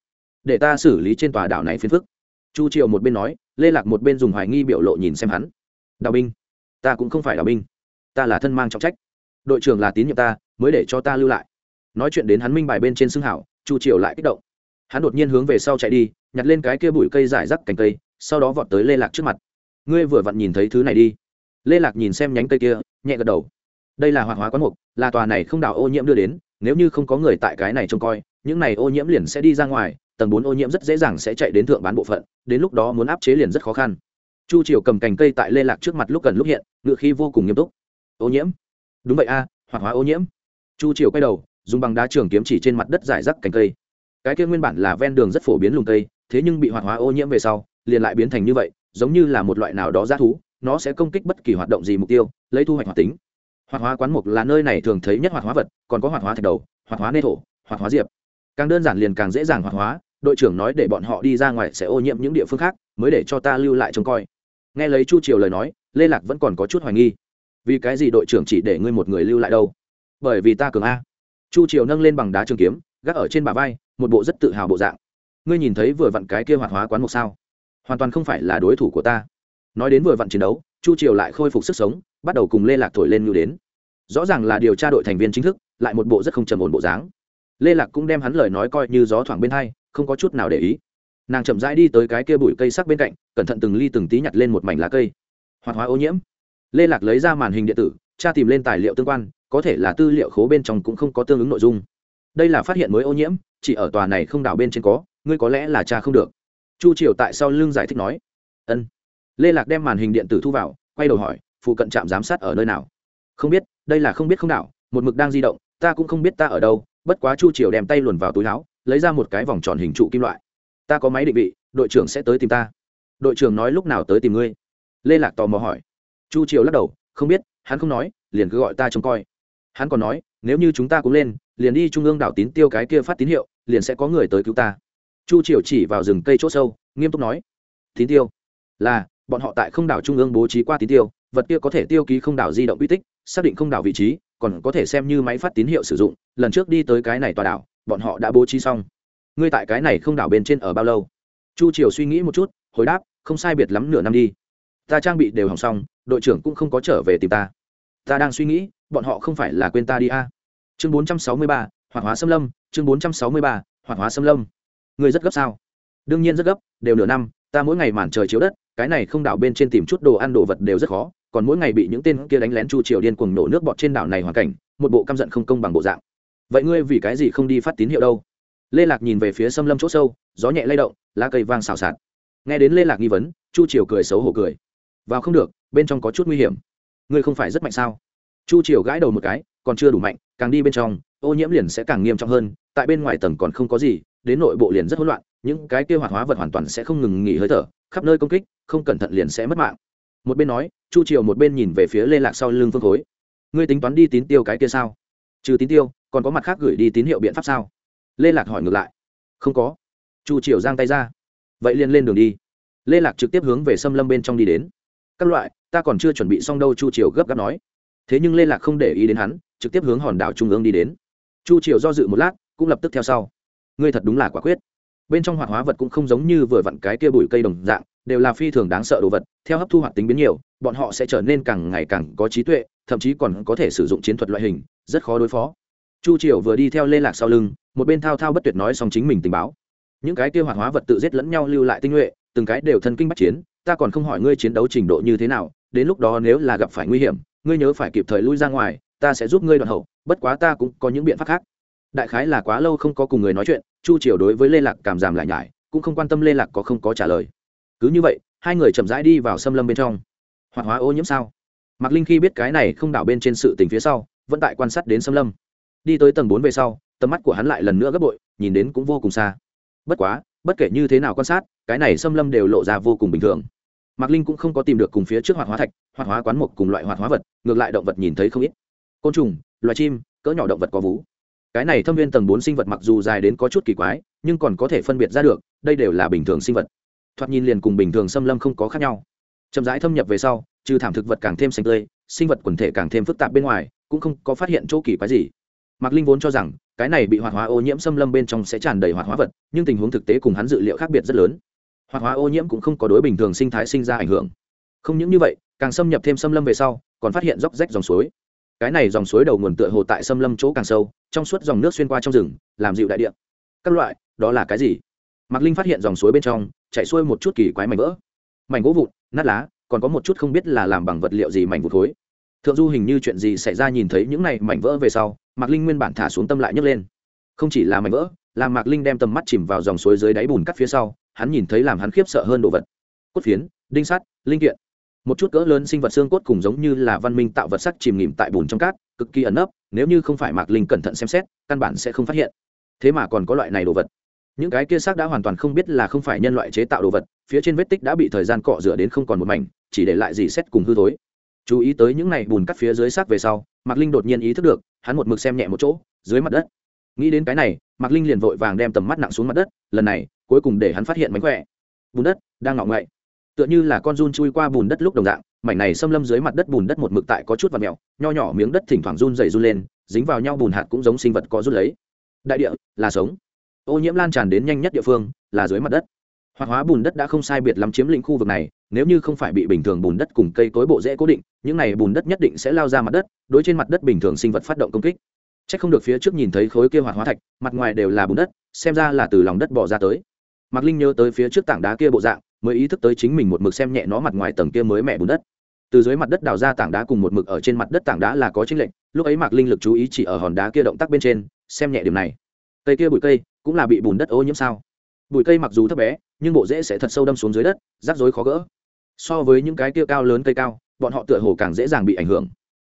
[SPEAKER 1] Để ta xử lý trên tòa đảo này phiền phức. Chu triều một bên nói, lê lạc một bên dùng hoài nghi biểu lộ nhìn xem hắn. Đào binh. Ta cũng không phải đào binh. Ta là thân mang trọng trách đội trưởng là tín nhiệm ta, mới để cho ta lưu lại. Nói chuyện đến hắn minh bài bên trên xương hảo, chu triều lại kích động. Hắn đột nhiên hướng về sau chạy đi, nhặt lên cái kia bụi cây giải rắc cành cây, sau đó vọt tới lê lạc trước mặt. Ngươi vừa vặn nhìn thấy thứ này đi. Lê lạc nhìn xem nhánh cây kia, nhẹ gật đầu. Đây là hoạt hóa quán mục, là tòa này không đảo ô nhiễm đưa đến, nếu như không có người tại cái này trông coi, những này ô nhiễm liền sẽ đi ra ngoài, tầng bốn ô nhiễm rất dễ dàng sẽ chạy đến thượng bán bộ phận, đến lúc đó muốn áp chế liền rất khó khăn. Chu triều cầm cành cây tại lê lạc trước mặt lúc gần lúc hiện, ngựa khi vô cùng nghiêm túc. Ô nhiễm? Đúng vậy a hoạt hóa ô nhiễm. Chu triều quay đầu, dùng bằng đá trường kiếm chỉ trên mặt đất giải rắc cành cây. Cái kia nguyên bản là ven đường rất phổ biến lùng cây, thế nhưng bị hoạt hóa ô nhiễm về sau, liền lại biến thành như vậy, giống như là một loại nào đó g thú, nó sẽ công kích bất kỳ hoạt động gì mục tiêu, lấy thu hoạch hoạt tính. Hoạt hóa quán mục là nơi này thường thấy nhất hoạt hóa vật, còn có hoạt hóa thạch đầu hoạt hóa nê thổ hoạt hóa diệp. Càng đơn giản liền càng dễ dàng hoạt hóa, đội trưởng nói để bọn họ đi ra ngoài sẽ ô nhiễm những địa phương khác, mới để cho ta lưu lại trông coi. Nghe lấy chu triều lời nói, lê lạc vẫn còn có chút hoài nghi vì cái gì đội trưởng chỉ để ngươi một người lưu lại đâu? Bởi vì ta cường a. Chu triều nâng lên bằng đá trường kiếm, gác ở trên bà vai, một bộ rất tự hào bộ dạng. Ngươi nhìn thấy vừa vặn cái kia hoạt hóa quán một sao? Hoàn toàn không phải là đối thủ của ta. Nói đến vừa vặn chiến đấu, chu triều lại khôi phục sức sống, bắt đầu cùng lê lạc thổi lên nhu đến. Rõ ràng là điều tra đội thành viên chính thức, lại một bộ rất không trầm ổn bộ dáng. Lê lạc cũng đem hắn lời nói coi như gió thoảng bên hai, không có chút nào để ý. Nàng chậm rãi đi tới cái kia bụi cây sắc bên cạnh, cẩn thận từng ly từng tí nhặt lên một mảnh lá cây. Hoạt hóa ô nhiễm lê lạc lấy ra màn hình điện tử, tra tìm lên tài liệu tương quan, có thể là tư liệu khố bên trong cũng không có tương ứng nội dung. Đây là phát hiện mới ô nhiễm, chỉ ở tòa này không đảo bên trên có, ngươi có lẽ là cha không được. Chu triều tại sau lưng giải thích nói. Ân. Lê lạc đem màn hình điện tử thu vào, quay đầu hỏi, phụ cận trạm giám sát ở nơi nào? Không biết, đây là không biết không đảo, một mực đang di động, ta cũng không biết ta ở đâu, bất quá chu triều đem tay luồn vào túi áo, lấy ra một cái vòng tròn hình trụ kim loại. Ta có máy định vị, đội trưởng sẽ tới tìm ta. Đội trưởng nói lúc nào tới tìm ngươi? Lê lạc tò mò hỏi chu triều lắc đầu, không biết, hắn không nói, liền cứ gọi ta trông coi. Hắn còn nói, nếu như chúng ta cũng lên, liền đi trung ương đảo tín tiêu cái kia phát tín hiệu, liền sẽ có người tới cứu ta. Chu triều chỉ vào rừng cây c h ỗ sâu, nghiêm túc nói, tín tiêu? Là, bọn họ tại không đảo trung ương bố trí qua tín tiêu, vật kia có thể tiêu ký không đảo di động uy tích, xác định không đảo vị trí, còn có thể xem như máy phát tín hiệu sử dụng, lần trước đi tới cái này tòa đảo, bọn họ đã bố trí xong. Ngươi tại cái này không đảo bên trên ở bao lâu? Chu triều suy nghĩ một chút, hồi đáp, không sai biệt lắm nửa năm đi ta trang bị đều hỏng xong, đội trưởng cũng không có trở về tìm ta. Ta đang suy nghĩ, bọn họ không phải là quên ta đi a. À. chương bốn trăm sáu mươi ba, hoạt hóa xâm lâm, chương bốn trăm sáu mươi ba, hoạt hóa xâm lâm. Người rất gấp sao? Đương nhiên rất gấp, đều nửa năm, ta mỗi ngày màn trời chiếu đất, cái này không đảo bên trên tìm chút đồ ăn đồ vật đều rất khó, còn mỗi ngày bị những tên kia đánh lén chu triều điên cuồng nổ nước bọt trên đảo này hoàn cảnh, một bộ căm giận không công bằng bộ dạng. Vậy ngươi vì cái gì không đi phát tín hiệu đâu? Lê lạc nhìn về phía xâm lâm chỗ sâu, gió nhẹ lay động, lá cây vang xào xạc. Nghe đến lê lạc nghi vấn, chu triều cười xấu hổ cười vào không được, bên trong có chút nguy hiểm. Ngươi không phải rất mạnh sao? Chu triều gãi đầu một cái, còn chưa đủ mạnh, càng đi bên trong, ô nhiễm liền sẽ càng nghiêm trọng hơn, tại bên ngoài tầng còn không có gì, đến nội bộ liền rất hỗn loạn, những cái kia hoạt hóa vật hoàn toàn sẽ không ngừng nghỉ hơi thở, khắp nơi công kích, không cẩn thận liền sẽ mất mạng. Một bên nói, chu triều một bên nhìn về phía lê lạc sau lưng phương khối. Ngươi tính toán đi tín tiêu cái kia sao? Trừ tín tiêu, còn có mặt khác gửi đi tín hiệu biện pháp sao? Lê lạc hỏi ngược lại. Không có. Chu triều giang tay ra. Vậy liền lên đường đi. Lê lạc trực tiếp hướng về xâm lâm bên trong đi đến các loại, ta còn chưa chuẩn bị xong đâu, chu triều gấp gáp nói. Thế nhưng lê lạc không để ý đến hắn, trực tiếp hướng hòn đảo trung ương đi đến. Chu triều do dự một lát, cũng lập tức theo sau. Ngươi thật đúng là quả quyết. Bên trong hoạt hóa vật cũng không giống như vừa vặn cái kia bụi cây đồng dạng, đều là phi thường đáng sợ đồ vật, theo hấp thu hoạt tính biến nhiều, bọn họ sẽ trở nên càng ngày càng có trí tuệ, thậm chí còn có thể sử dụng chiến thuật loại hình, rất khó đối phó. Chu triều vừa đi theo lê lạc sau lưng, một bên thao thao bất tuyệt nói xong chính mình tình báo. Những cái kia hoạt hóa vật tự giết lẫn nhau lưu lại tinh nhuệ, từng cái đều thân kinh bắt chiến ta còn không hỏi ngươi chiến đấu trình độ như thế nào, đến lúc đó nếu là gặp phải nguy hiểm, ngươi nhớ phải kịp thời lui ra ngoài, ta sẽ giúp ngươi đoạn hậu, bất quá ta cũng có những biện pháp khác. Đại khái là quá lâu không có cùng người nói chuyện, chu triều đối với lê lạc cảm giảm lại nhải, cũng không quan tâm lê lạc có không có trả lời. Cứ như vậy, hai người chậm rãi đi vào xâm lâm bên trong. Hoạt hóa ô nhiễm sao? Mạc linh khi biết cái này không đảo bên trên sự tình phía sau, vẫn tại quan sát đến xâm lâm. Đi tới tầng bốn về sau, tầm mắt của hắn lại lần nữa gấp bội, nhìn đến cũng vô cùng xa. Bất quá bất kể như thế nào quan sát, cái này xâm lâm đều lộ ra vô cùng bình thường. Mạc linh cũng không có tìm được cùng phía trước hoạt hóa thạch, hoạt hóa quán mục cùng loại hoạt hóa vật, ngược lại động vật nhìn thấy không ít. Côn trùng, loài chim, cỡ nhỏ động vật có vú. Cái này thâm viên tầng bốn sinh vật mặc dù dài đến có chút kỳ quái, nhưng còn có thể phân biệt ra được, đây đều là bình thường sinh vật. Thoạt nhìn liền cùng bình thường xâm lâm không có khác nhau. Chậm rãi thâm nhập về sau, trừ thảm thực vật càng thêm xanh tươi, sinh vật quần thể càng thêm phức tạp bên ngoài, cũng không có phát hiện chỗ kỳ quái gì mạc linh vốn cho rằng, cái này bị hoạt hóa ô nhiễm xâm lâm bên trong sẽ tràn đầy hoạt hóa vật, nhưng tình huống thực tế cùng hắn dự liệu khác biệt rất lớn. Hoạt hóa ô nhiễm cũng không có đối bình thường sinh thái sinh ra ảnh hưởng. Không những như vậy, càng xâm nhập thêm xâm lâm về sau, còn phát hiện róc rách dòng suối. Cái này dòng suối đầu nguồn tựa hồ tại xâm lâm chỗ càng sâu, trong suốt dòng nước xuyên qua trong rừng, làm dịu đại địa. Các loại, đó là cái gì? Mạc linh phát hiện dòng suối bên trong chạy xuôi một chút kỳ quái mảnh vỡ. Mảnh gỗ vụn, nát lá, còn có một chút không biết là làm bằng vật liệu gì mảnh vụn khối. Thượng du hình như chuyện gì xảy ra nhìn thấy những này mảnh vỡ về sau mạc linh nguyên bản thả xuống tâm lại nhấc lên. Không chỉ là mảnh vỡ làm mạc linh đem tầm mắt chìm vào dòng suối dưới đáy bùn cắt phía sau, hắn nhìn thấy làm hắn khiếp sợ hơn đồ vật. Cốt phiến, đinh sắt, linh kiện. Một chút cỡ lớn sinh vật xương cốt cùng giống như là văn minh tạo vật sắc chìm nghỉm tại bùn trong cát, cực kỳ ẩn nấp, nếu như không phải mạc linh cẩn thận xem xét, căn bản sẽ không phát hiện. Thế mà còn có loại này đồ vật. Những cái kia xác đã hoàn toàn không biết là không phải nhân loại chế tạo đồ vật, phía trên vết tích đã bị thời gian cọ rửa đến không còn một mảnh, chỉ để lại gì xét cùng hư thối chú ý tới những này bùn cắt phía dưới xác về sau, mạc linh đột nhiên ý thức được, hắn một mực xem nhẹ một chỗ, dưới mặt đất. Nghĩ đến cái này, mạc linh liền vội vàng đem tầm mắt nặng xuống mặt đất, lần này, cuối cùng để hắn phát hiện mánh khỏe. Bùn đất đang ngọng ngậy tựa như là con run chui qua bùn đất lúc đồng dạng, mảnh này xâm lâm dưới mặt đất bùn đất một mực tại có chút và mẹo nho nhỏ miếng đất thỉnh thoảng run dày run lên, dính vào nhau bùn hạt cũng giống sinh vật có rút lấy. Đại địa, là sống. Ô nhiễm lan tràn đến nhanh nhất địa phương, là dưới mặt đất. Hoạt hóa bùn đất đã không sai biệt lắm chiếm lĩnh khu vực này nếu như không phải bị bình thường bùn đất cùng cây cối bộ dễ cố định, những này bùn đất nhất định sẽ lao ra mặt đất, đối trên mặt đất bình thường sinh vật phát động công kích. C h ắ c không được phía trước nhìn thấy khối kia hoạt hóa thạch, mặt ngoài đều là bùn đất, xem ra là từ lòng đất bỏ ra tới. Mạc linh nhớ tới phía trước tảng đá kia bộ dạng, mới ý thức tới chính mình một mực xem nhẹ nó mặt ngoài tầng kia mới mẹ bùn đất. Từ dưới mặt đất đào ra tảng đá cùng một mực ở trên mặt đất tảng đá là có chính lệnh lúc ấy mạc linh lực chú ý chỉ ở hòn đá kia động tác bên trên, xem nhẹ điểm này. Cây kia bụi cây cũng là bị bùn đất ô nhiễm sao? Bụi cây mặc dù thấp bé, nhưng bộ rễ sẽ thật sâu đâm xuống dưới đất, rắc rối khó gỡ so với những cái kia cao lớn cây cao, bọn họ tựa hồ càng dễ dàng bị ảnh hưởng.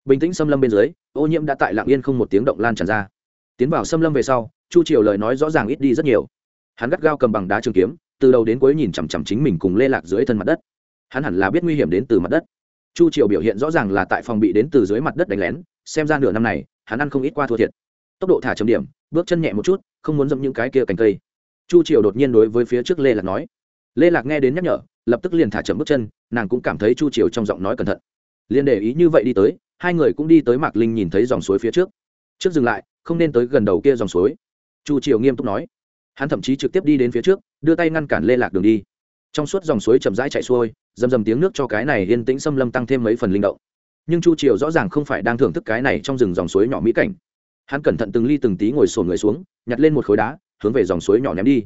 [SPEAKER 1] Bình tĩnh xâm lâm bên dưới, ô nhiễm đã tại lạng yên không một tiếng động lan tràn ra. Tiến vào xâm lâm về sau, chu triều lời nói rõ ràng ít đi rất nhiều. Hắn gắt gao cầm bằng đá trường kiếm, từ đầu đến cuối nhìn chằm chằm chính mình cùng lê lạc dưới thân mặt đất. Hắn hẳn là biết nguy hiểm đến từ mặt đất. Chu triều biểu hiện rõ ràng là tại phòng bị đến từ dưới mặt đất đánh lén, xem ra nửa năm này, hắn ăn không ít qua thua thiệt. Tốc độ thả chấm điểm, bước chân nhẹ một chút, không muốn dẫm những cái kia cành cây. Chu triều đột nhiên đối với phía trước lê lạc nói lê lạc nghe đến nhắc nhở lập tức liền thả chậm bước chân nàng cũng cảm thấy chu triều trong giọng nói cẩn thận liền để ý như vậy đi tới hai người cũng đi tới mạc linh nhìn thấy dòng suối phía trước trước dừng lại không nên tới gần đầu kia dòng suối chu triều nghiêm túc nói hắn thậm chí trực tiếp đi đến phía trước đưa tay ngăn cản lê lạc đường đi trong suốt dòng suối chậm rãi chạy xuôi dầm dầm tiếng nước cho cái này yên tĩnh xâm lâm tăng thêm mấy phần linh động nhưng chu triều rõ ràng không phải đang thưởng thức cái này trong rừng dòng suối nhỏ mỹ cảnh hắn cẩn thận từng ly từng tí ngồi sồn người xuống nhặt lên một khối đá hướng về dòng suối nhỏ ném đi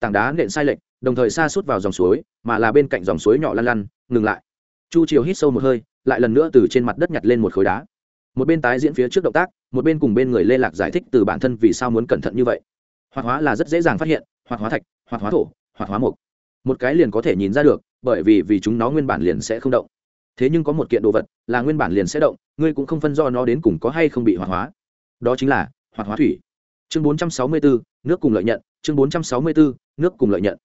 [SPEAKER 1] tảng đá nện sai lệch đồng thời xa suốt vào dòng suối mà là bên cạnh dòng suối nhỏ lăn lăn ngừng lại. Chu triều hít sâu một hơi lại lần nữa từ trên mặt đất nhặt lên một khối đá. Một bên tái diễn phía trước động tác một bên cùng bên người lê lạc giải thích từ bản thân vì sao muốn cẩn thận như vậy. Hoạt hóa là rất dễ dàng phát hiện hoạt hóa thạch hoạt hóa thổ hoạt hóa mục một cái liền có thể nhìn ra được bởi vì vì chúng nó nguyên bản liền sẽ không động. Thế nhưng có một kiện đồ vật là nguyên bản liền sẽ động ngươi cũng không phân do nó đến cùng có hay không bị hoạt hóa. Đó chính là hoạt hóa thủy. Chương 464, nước cùng lợi nhận chương 464, nước cùng lợi nhận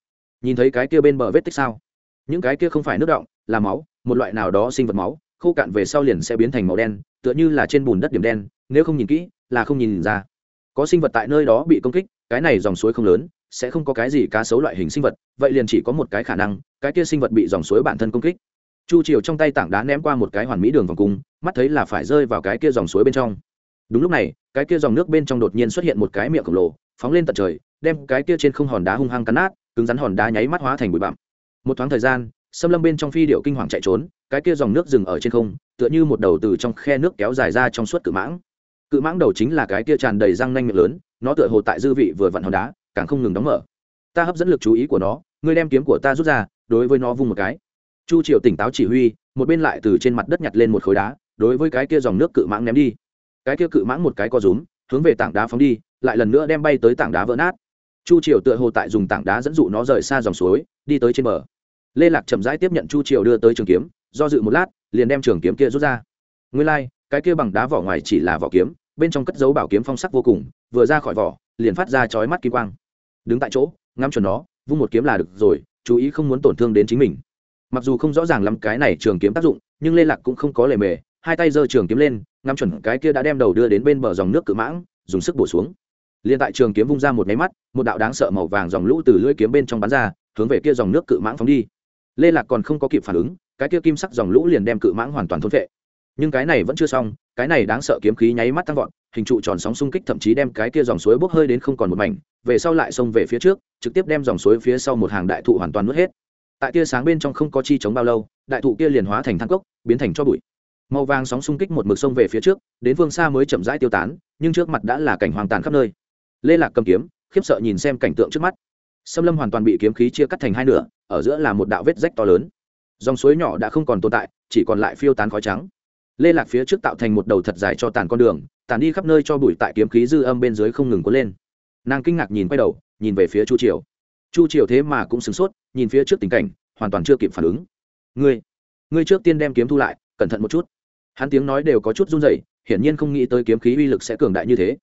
[SPEAKER 1] nhìn thấy cái kia bên bờ vết tích sao? Những cái kia không phải nước động, là máu, một loại nào đó sinh vật máu, khô cạn về sau liền sẽ biến thành màu đen, tựa như là trên bùn đất điểm đen, nếu không nhìn kỹ, là không nhìn ra. Có sinh vật tại nơi đó bị công kích, cái này dòng suối không lớn, sẽ không có cái gì cá sấu loại hình sinh vật, vậy liền chỉ có một cái khả năng, cái kia sinh vật bị dòng suối bản thân công kích. Chu triều trong tay tảng đá ném qua một cái hoàn mỹ đường vòng cung, mắt thấy là phải rơi vào cái kia dòng suối bên trong. Đúng lúc này, cái kia dòng nước bên trong đột nhiên xuất hiện một cái miệng khổng lồ, phóng lên tận trời, đem cái kia trên không hòn đá hung hăng cắn nát cứng rắn hòn đá nháy mắt hóa thành bụi bặm. Một thoáng thời gian, xâm lâm bên trong phi điệu kinh hoàng chạy trốn, cái kia dòng nước dừng ở trên không, tựa như một đầu từ trong khe nước kéo dài ra trong suốt cự mãng. Cự mãng đầu chính là cái kia tràn đầy răng nanh miệng lớn, nó tựa hồ tại dư vị vừa vặn hòn đá, càng không ngừng đóng mở. Ta hấp dẫn lực chú ý của nó, ngươi đem kiếm của ta rút ra, đối với nó vung một cái. Chu triều tỉnh táo chỉ huy, một bên lại từ trên mặt đất nhặt lên một khối đá, đối với cái kia dòng nước cự mãng ném đi. Cái kia cự mãng một cái co rúm, hướng về tảng đá phóng đi, lại lần nữa đem bay tới tảng đá vỡ nát chu triều tựa hồ tại dùng tảng đá dẫn dụ nó rời xa dòng suối đi tới trên bờ. Lê lạc chậm rãi tiếp nhận chu triều đưa tới trường kiếm do dự một lát liền đem trường kiếm kia rút ra. Nguyên lai、like, cái kia bằng đá vỏ ngoài chỉ là vỏ kiếm bên trong cất dấu bảo kiếm phong sắc vô cùng vừa ra khỏi vỏ liền phát ra chói mắt kim quang. Đứng tại chỗ ngắm chuẩn nó vung một kiếm là được rồi chú ý không muốn tổn thương đến chính mình. Mặc dù không rõ ràng lắm cái này trường kiếm tác dụng nhưng lê lạc cũng không có lề mề hai tay giơ trường kiếm lên ngắm chuẩn cái kia đã đem đầu đưa đến bên bờ dòng nước cự mãng dùng sức bổ xuống liền tại trường kiếm vung ra một máy mắt, một đạo đáng sợ màu vàng dòng lũ từ lưỡi kiếm bên trong bắn ra, hướng về kia dòng nước cự mãng phóng đi. Lê lạc còn không có kịp phản ứng, cái kia kim sắc dòng lũ liền đem cự mãng hoàn toàn thôn vệ nhưng cái này vẫn chưa xong, cái này đáng sợ kiếm khí nháy mắt tăng vọt, hình trụ tròn sóng xung kích thậm chí đem cái kia dòng suối bốc hơi đến không còn một mảnh, về sau lại xông về phía trước, trực tiếp đem dòng suối phía sau một hàng đại thụ hoàn toàn nuốt hết. Tại tia sáng bên trong không có chi chống bao lâu, đại thụ kia liền hóa thành thang cốc, biến thành cho bụi. Màu vàng sóng xung kích một mực sông về phía trước, đến phương xa mới chậm rãi tiêu tán, nhưng trước mặt đã là cảnh hoàng tàn khắp nơi lê lạc cầm kiếm, khiếp sợ nhìn xem cảnh tượng trước mắt. Xâm lâm hoàn toàn bị kiếm khí chia cắt thành hai nửa, ở giữa là một đạo vết rách to lớn. Dòng suối nhỏ đã không còn tồn tại, chỉ còn lại phiêu tán khói trắng. Lê lạc phía trước tạo thành một đầu thật dài cho tàn con đường, tàn đi khắp nơi cho bụi tại kiếm khí dư âm bên dưới không ngừng cuốn lên. Nàng kinh ngạc nhìn quay đầu, nhìn về phía chu triều. Chu triều thế mà cũng sửng sốt, nhìn phía trước tình cảnh, hoàn toàn chưa kịp phản ứng. Ngươi ngươi trước tiên đem kiếm thu lại, cẩn thận một chút. Hắn tiếng nói đều có chút run rẩy, hiển nhiên không nghĩ tới kiếm khí uy lực sẽ cường đại như thế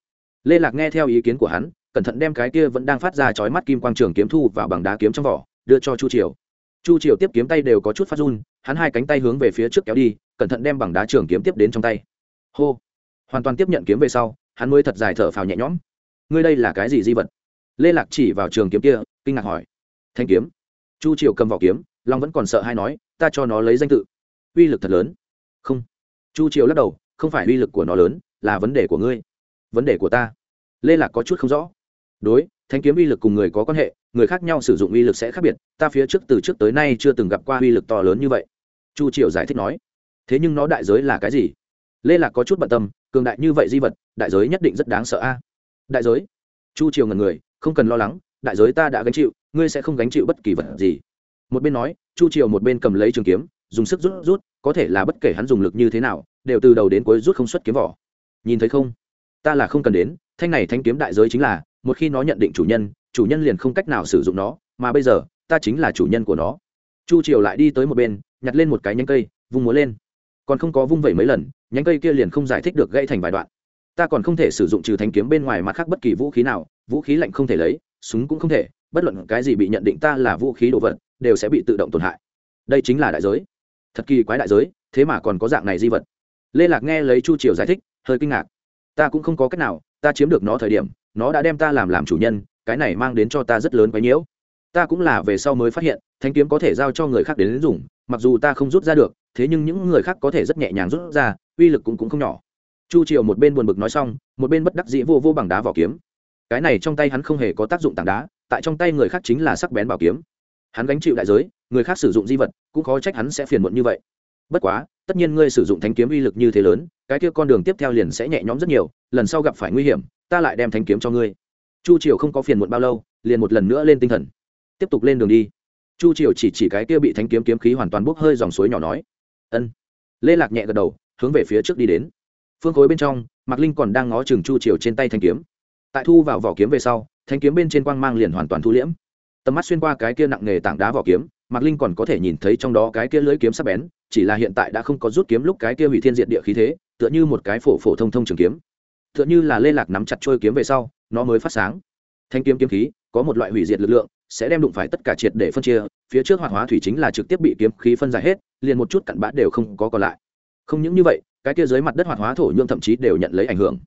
[SPEAKER 1] lê lạc nghe theo ý kiến của hắn, cẩn thận đem cái kia vẫn đang phát ra chói mắt kim quang trường kiếm thu vào bằng đá kiếm trong vỏ, đưa cho chu triều. Chu triều tiếp kiếm tay đều có chút phát run, hắn hai cánh tay hướng về phía trước kéo đi, cẩn thận đem bằng đá trường kiếm tiếp đến trong tay. Hô! Hoàn toàn tiếp nhận kiếm về sau, hắn mới thật dài thở phào nhẹ nhõm. Ngươi đây là cái gì di vật? Lê lạc chỉ vào trường kiếm kia, kinh ngạc hỏi. Thanh kiếm. Chu triều cầm vỏ kiếm, long vẫn còn sợ hay nói, ta cho nó lấy danh tự. Uy lực thật lớn. Không. Chu triều lắc đầu, không phải uy lực của nó lớn, là vấn đề của ngươi vấn đề của ta. Lê lạc có chút không rõ. Đối, thanh kiếm uy lực cùng người có quan hệ, người khác nhau sử dụng uy lực sẽ khác biệt, ta phía trước từ trước tới nay chưa từng gặp qua uy lực to lớn như vậy. Chu triều giải thích nói. Thế nhưng nó đại giới là cái gì? Lê lạc có chút bận tâm, cường đại như vậy di vật, đại giới nhất định rất đáng sợ a. Đại giới? Chu triều ngần người, không cần lo lắng, đại giới ta đã gánh chịu, ngươi sẽ không gánh chịu bất kỳ vật gì. Một bên nói, chu triều một bên cầm lấy trường kiếm, dùng sức rút rút, có thể là bất kể hắn dùng lực như thế nào, đều từ đầu đến cuối rút không xuất kiếm vỏ. Nhìn thấy không? Ta là không cần đến, thanh này thanh kiếm đại giới chính là, một khi nó nhận định chủ nhân chủ nhân liền không cách nào sử dụng nó, mà bây giờ, ta chính là chủ nhân của nó. Chu triều lại đi tới một bên, nhặt lên một cái nhánh cây, vung múa lên. Còn không có vung vẩy mấy lần, nhánh cây kia liền không giải thích được gãy thành vài đoạn. Ta còn không thể sử dụng trừ thanh kiếm bên ngoài mặt khác bất kỳ vũ khí nào, vũ khí lạnh không thể lấy, súng cũng không thể, bất luận cái gì bị nhận định ta là vũ khí đồ vật, đều sẽ bị tự động tổn hại. Đây chính là đại giới. Thật kỳ quái đại giới, thế mà còn có dạng này di vật. Lê lạc nghe lấy chu triều giải thích, hơi kinh ngạc ta cũng không có cách nào ta chiếm được nó thời điểm nó đã đem ta làm làm chủ nhân cái này mang đến cho ta rất lớn quái nhiễu. Ta cũng là về sau mới phát hiện thanh kiếm có thể giao cho người khác đến dùng mặc dù ta không rút ra được thế nhưng những người khác có thể rất nhẹ nhàng rút ra uy lực cũng, cũng không nhỏ. Chu triều một bên buồn bực nói xong một bên bất đắc dĩ vô vô bằng đá vỏ kiếm. Cái này trong tay hắn không hề có tác dụng tảng đá tại trong tay người khác chính là sắc bén bảo kiếm. Hắn gánh chịu đại giới người khác sử dụng di vật cũng khó trách hắn sẽ phiền muộn như vậy. Bất quá tất nhiên ngươi sử dụng thanh kiếm uy lực như thế lớn, cái kia con đường tiếp theo liền sẽ nhẹ nhõm rất nhiều, lần sau gặp phải nguy hiểm, ta lại đem thanh kiếm cho ngươi. Chu triều không có phiền muộn bao lâu, liền một lần nữa lên tinh thần. Tiếp tục lên đường đi. Chu triều chỉ chỉ cái kia bị thanh kiếm kiếm khí hoàn toàn bốc hơi dòng suối nhỏ nói. Ân. Lê lạc nhẹ gật đầu, hướng về phía trước đi đến. Phương khối bên trong, mạc linh còn đang ngó chừng chu triều trên tay thanh kiếm. Tại thu vào vỏ kiếm về sau thanh kiếm bên trên quang mang liền hoàn toàn thu liễm. Tầm mắt xuyên qua cái kia nặng nghề tảng đá vỏ kiếm, mạc linh còn có thể nhìn thấy trong đó cái kia lưỡi kiếm sắc bén chỉ là hiện tại đã không có rút kiếm lúc cái kia hủy thiên diện địa khí thế, tựa như một cái phổ phổ thông thông trường kiếm. Tựa như là lê lạc nắm chặt trôi kiếm về sau, nó mới phát sáng. Thanh kiếm kiếm khí, có một loại hủy diệt lực lượng, sẽ đem đụng phải tất cả triệt để phân chia, phía trước hoạt hóa thủy chính là trực tiếp bị kiếm khí phân giải hết, liền một chút cặn bã đều không có còn lại. Không những như vậy, cái kia dưới mặt đất hoạt hóa thổ nhưỡng thậm chí đều nhận lấy ảnh hưởng.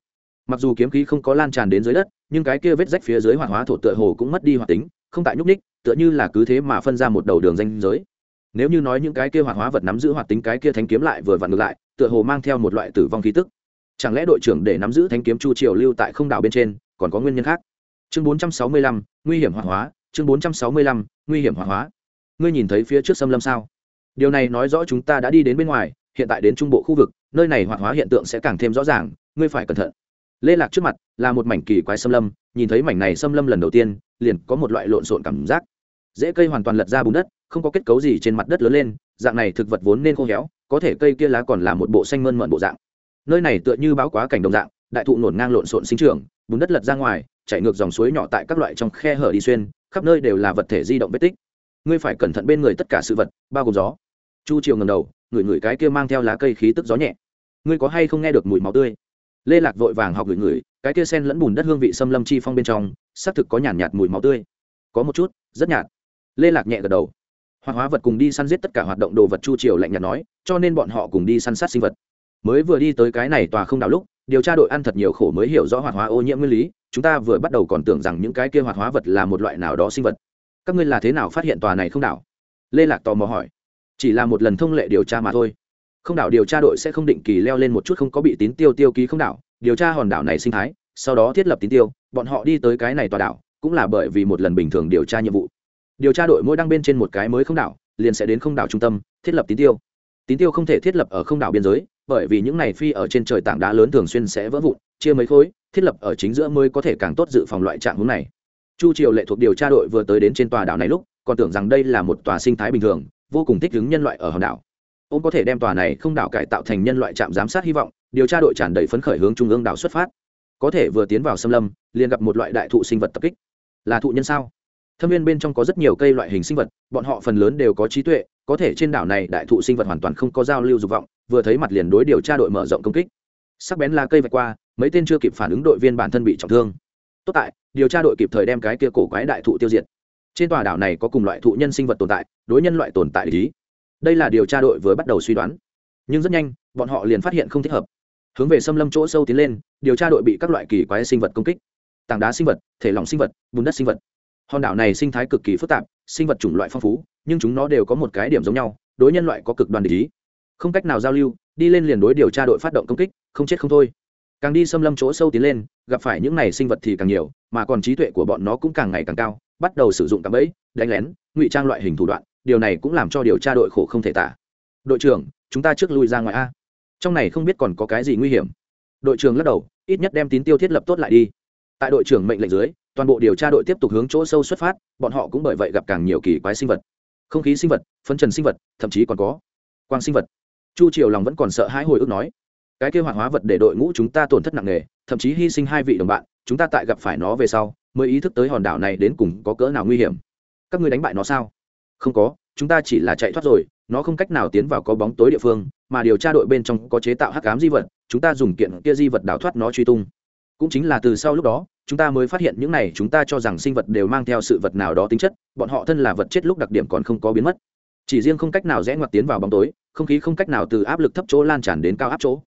[SPEAKER 1] Mặc dù kiếm khí không có lan tràn đến dưới đất, nhưng cái kia vết rách phía dưới hoạt hóa thổ tựa hồ cũng mất đi hoạt tính, không tại nhúc ních tựa như là cứ thế mà phân ra một đầu đường danh giới nếu như nói những cái kia hoạt hóa vật nắm giữ hoạt tính cái kia thánh kiếm lại vừa vặn ngược lại tựa hồ mang theo một loại tử vong khí tức. Chẳng lẽ đội trưởng để nắm giữ thánh kiếm chu triều lưu tại không đảo bên trên còn có nguyên nhân khác? Chương 465, nguy hiểm hoạt hóa chương 465, nguy hiểm hoạt hóa. Ngươi nhìn thấy phía trước xâm lâm sao? Điều này nói rõ chúng ta đã đi đến bên ngoài hiện tại đến trung bộ khu vực nơi này hoạt hóa hiện tượng sẽ càng thêm rõ ràng ngươi phải cẩn thận. Lê lạc trước mặt là một mảnh kỳ quái xâm lâm nhìn thấy mảnh này xâm lâm lần đầu tiên liền có một loại lộn xộn cảm giác dễ cây hoàn toàn lật ra bùn đất không có kết cấu gì trên mặt đất lớn lên dạng này thực vật vốn nên khô héo có thể cây kia lá còn là một bộ xanh mơn mận bộ dạng. Nơi này tựa như báo quá cảnh đồng dạng đại thụ nổn ngang lộn xộn sinh trưởng bùn đất lật ra ngoài chảy ngược dòng suối nhỏ tại các loại trong khe hở đi xuyên khắp nơi đều là vật thể di động vết tích. Ngươi phải cẩn thận bên người tất cả sự vật bao gồm gió. Chu triều ngầm đầu ngửi ngửi cái kia mang theo lá cây khí tức gió nhẹ. Ngươi có hay không nghe được mùi máu tươi? Lê lạc vội vàng học ngửi ngửi cái kia sen lẫn bùn đất hương vị xâm lâm chi phong bên trong xác thực có nhàn nhạt, nhạt mùi máu tươi. Có một chút rất nhạt lê lạc nhẹ gật đầu. Hoạt hóa vật cùng đi săn giết tất cả hoạt động đồ vật chu triều lạnh nhạt nói, cho nên bọn họ cùng đi săn sát sinh vật. Mới vừa đi tới cái này tòa không đảo lúc, điều tra đội ăn thật nhiều khổ mới hiểu rõ hoạt hóa ô nhiễm nguyên lý, chúng ta vừa bắt đầu còn tưởng rằng những cái kia hoạt hóa vật là một loại nào đó sinh vật. Các ngươi là thế nào phát hiện tòa này không đảo? Lê lạc tò mò hỏi. Chỉ là một lần thông lệ điều tra mà thôi. Không đảo điều tra đội sẽ không định kỳ leo lên một chút không có bị tín tiêu tiêu ký không đảo, điều tra hòn đảo này sinh thái, sau đó thiết lập tín tiêu, bọn họ đi tới cái này tòa đảo, cũng là bởi vì một lần bình thường điều tra nhiệm vụ điều tra đội mỗi đăng bên trên một cái mới không đảo, liền sẽ đến không đảo trung tâm, thiết lập tín tiêu. Tín tiêu không thể thiết lập ở không đảo biên giới, bởi vì những này phi ở trên trời tảng đá lớn thường xuyên sẽ vỡ vụn, chia mấy khối, thiết lập ở chính giữa mới có thể càng tốt dự phòng loại trạng hướng này. Chu triều lệ thuộc điều tra đội vừa tới đến trên tòa đảo này lúc, còn tưởng rằng đây là một tòa sinh thái bình thường, vô cùng thích ứng nhân loại ở hòn đảo. Ông có thể đem tòa này không đảo cải tạo thành nhân loại trạm giám sát hy vọng, điều tra đội tràn đầy phấn khởi hướng trung ương đảo xuất phát. Có thể vừa tiến vào xâm lâm, liền gặp một loại đại thụ sinh vật tập kích. Là thụ nhân sao? Thâm viên bên trong có rất nhiều cây loại hình sinh vật, bọn họ phần lớn đều có trí tuệ, có thể trên đảo này đại thụ sinh vật hoàn toàn không có giao lưu dục vọng, vừa thấy mặt liền đối điều tra đội mở rộng công kích. Sắc bén là cây vạch qua, mấy tên chưa kịp phản ứng đội viên bản thân bị trọng thương. Tốt tại, điều tra đội kịp thời đem cái kia cổ quái đại thụ tiêu diệt. Trên tòa đảo này có cùng loại thụ nhân sinh vật tồn tại, đối nhân loại tồn tại lý. Đây là điều tra đội vừa bắt đầu suy đoán. Nhưng rất nhanh, bọn họ liền phát hiện không thích hợp. Hướng về xâm lâm chỗ sâu tiến lên, điều tra đội bị các loại kỳ quái sinh vật công kích. Tảng đá sinh vật, thể lỏng sinh vật, bùn đất sinh vật hòn đảo này sinh thái cực kỳ phức tạp, sinh vật chủng loại phong phú, nhưng chúng nó đều có một cái điểm giống nhau, đối nhân loại có cực đoan ý. Không cách nào giao lưu, đi lên liền đối điều tra đội phát động công kích, không chết không thôi. Càng đi xâm lâm chỗ sâu tiến lên, gặp phải những này sinh vật thì càng nhiều, mà còn trí tuệ của bọn nó cũng càng ngày càng cao, bắt đầu sử dụng cạm bẫy, đánh lén, ngụy trang loại hình thủ đoạn, điều này cũng làm cho điều tra đội khổ không thể tả. Đội trưởng, chúng ta trước lui ra ngoài a. Trong này không biết còn có cái gì nguy hiểm. Đội trưởng lắc đầu, ít nhất đem tín tiêu thiết lập tốt lại đi. Tại đội trưởng mệnh lệnh dưới toàn bộ điều tra đội tiếp tục hướng chỗ sâu xuất phát, bọn họ cũng bởi vậy gặp càng nhiều kỳ quái sinh vật. Không khí sinh vật phân trần sinh vật, thậm chí còn có quang sinh vật. Chu triều lòng vẫn còn sợ hãi hồi ức nói, cái kêu hoạt hóa vật để đội ngũ chúng ta tổn thất nặng nề, thậm chí hy sinh hai vị đồng bạn, chúng ta tại gặp phải nó về sau, mới ý thức tới hòn đảo này đến cùng có cỡ nào nguy hiểm. Các ngươi đánh bại nó sao? Không có, chúng ta chỉ là chạy thoát rồi, nó không cách nào tiến vào có bóng tối địa phương, mà điều tra đội bên trong có chế tạo hắc cám di vật, chúng ta dùng kiện kia di vật đào thoát nó truy tung. Cũng chính là từ sau lúc đó chúng ta mới phát hiện những này chúng ta cho rằng sinh vật đều mang theo sự vật nào đó tính chất, bọn họ thân là vật chết lúc đặc điểm còn không có biến mất. Chỉ riêng không cách nào rẽ ngoặt tiến vào bóng tối, không khí không cách nào từ áp lực thấp chỗ lan tràn đến cao áp chỗ.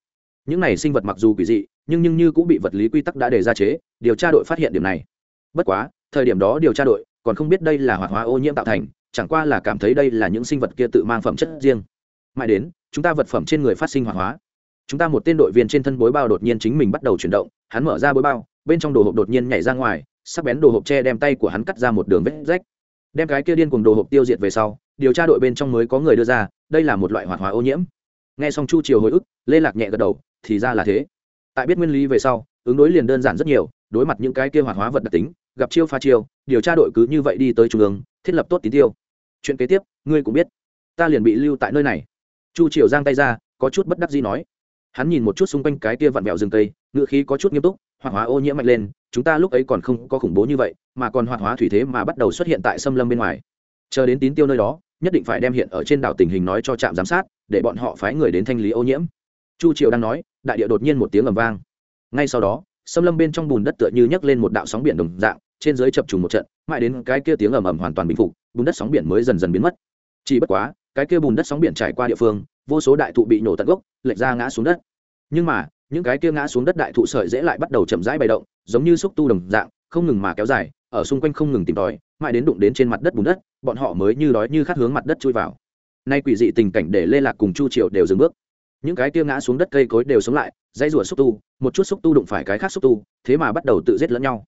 [SPEAKER 1] Những này sinh vật mặc dù quỷ dị, nhưng nhưng như cũng bị vật lý quy tắc đã đề ra chế, điều tra đội phát hiện điểm này. Bất quá, thời điểm đó điều tra đội còn không biết đây là hoạt hóa ô nhiễm tạo thành, chẳng qua là cảm thấy đây là những sinh vật kia tự mang phẩm chất riêng. Mãi đến, chúng ta vật phẩm trên người phát sinh hoạt hóa. Chúng ta một tên đội viên trên thân bối bao đột nhiên chính mình bắt đầu chuyển động, hắn mở ra bối bao bên trong đồ hộp đột nhiên nhảy ra ngoài, sắc bén đồ hộp tre đem tay của hắn cắt ra một đường vết rách. Đem cái kia điên cùng đồ hộp tiêu diệt về sau, điều tra đội bên trong mới có người đưa ra, đây là một loại hoạt hóa ô nhiễm. Nghe xong chu triều hồi ức, lê lạc nhẹ gật đầu, thì ra là thế. Tại biết nguyên lý về sau, ứng đối liền đơn giản rất nhiều, đối mặt những cái kia hoạt hóa vật đặc tính, gặp chiêu pha chiêu, điều tra đội cứ như vậy đi tới trung ương, thiết lập tốt tín tiêu. Chuyện kế tiếp, ngươi cũng biết. Ta liền bị lưu tại nơi này. Chu triều giang tay ra, có chút bất đắc gì nói. Hắn nhìn một chút xung quanh cái kia vặn vẹo rừng tây ngựa khí có chút nghiêm túc hoạt hóa ô nhiễm mạnh lên, chúng ta lúc ấy còn không có khủng bố như vậy, mà còn hoạt hóa thủy thế mà bắt đầu xuất hiện tại xâm lâm bên ngoài. Chờ đến tín tiêu nơi đó, nhất định phải đem hiện ở trên đảo tình hình nói cho trạm giám sát, để bọn họ phái người đến thanh lý ô nhiễm. Chu triều đang nói, đại địa đột nhiên một tiếng ầm vang. Ngay sau đó xâm lâm bên trong bùn đất tựa như nhấc lên một đạo sóng biển đồng dạng, trên dưới chập trùng một trận, mãi đến cái kia tiếng ầm ầm hoàn toàn bình phục, bùn đất sóng biển mới dần dần biến mất. Chỉ bất quá, cái kia bùn đất sóng biển trải qua địa phương, vô số đại thụ bị nổ tận gốc, lệch ra ngã xuống đất. Nhưng mà những cái kia ngã xuống đất đại thụ sợi dễ lại bắt đầu chậm rãi bày động, giống như xúc tu đồng dạng, không ngừng mà kéo dài, ở xung quanh không ngừng tìm tòi, mãi đến đụng đến trên mặt đất bùn đất, bọn họ mới như đói như khát hướng mặt đất chui vào. Nay quỷ dị tình cảnh để lê lạc cùng chu triều đều dừng bước. Những cái kia ngã xuống đất cây cối đều sống lại dây rủa xúc tu, một chút xúc tu đụng phải cái khác xúc tu, thế mà bắt đầu tự giết lẫn nhau.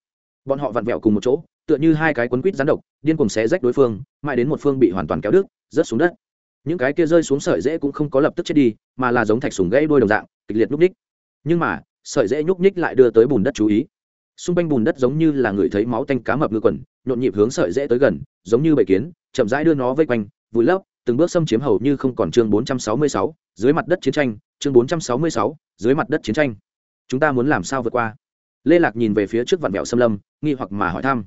[SPEAKER 1] Bọn họ vặn vẹo cùng một chỗ, tựa như hai cái quấn quýt rắn độc, điên cùng xé rách đối phương, mãi đến một phương bị hoàn toàn kéo đứt, rớt xuống đất. Những cái kia rơi xuống sợi dễ cũng không có lập tức chết đi, mà là giống thạch sùng gãy đôi đồng dạng, kịch liệt núp đích nhưng mà sợi dễ nhúc nhích lại đưa tới bùn đất chú ý. Xung quanh bùn đất giống như là người thấy máu tanh cá mập ngư quần nhộn nhịp hướng sợi dễ tới gần giống như bầy kiến chậm rãi đưa nó vây quanh vùi lấp từng bước xâm chiếm hầu như không còn chương 466, dưới mặt đất chiến tranh chương 466, dưới mặt đất chiến tranh. Chúng ta muốn làm sao vượt qua? Lê lạc nhìn về phía trước vạn mẹo xâm lâm nghi hoặc mà hỏi thăm.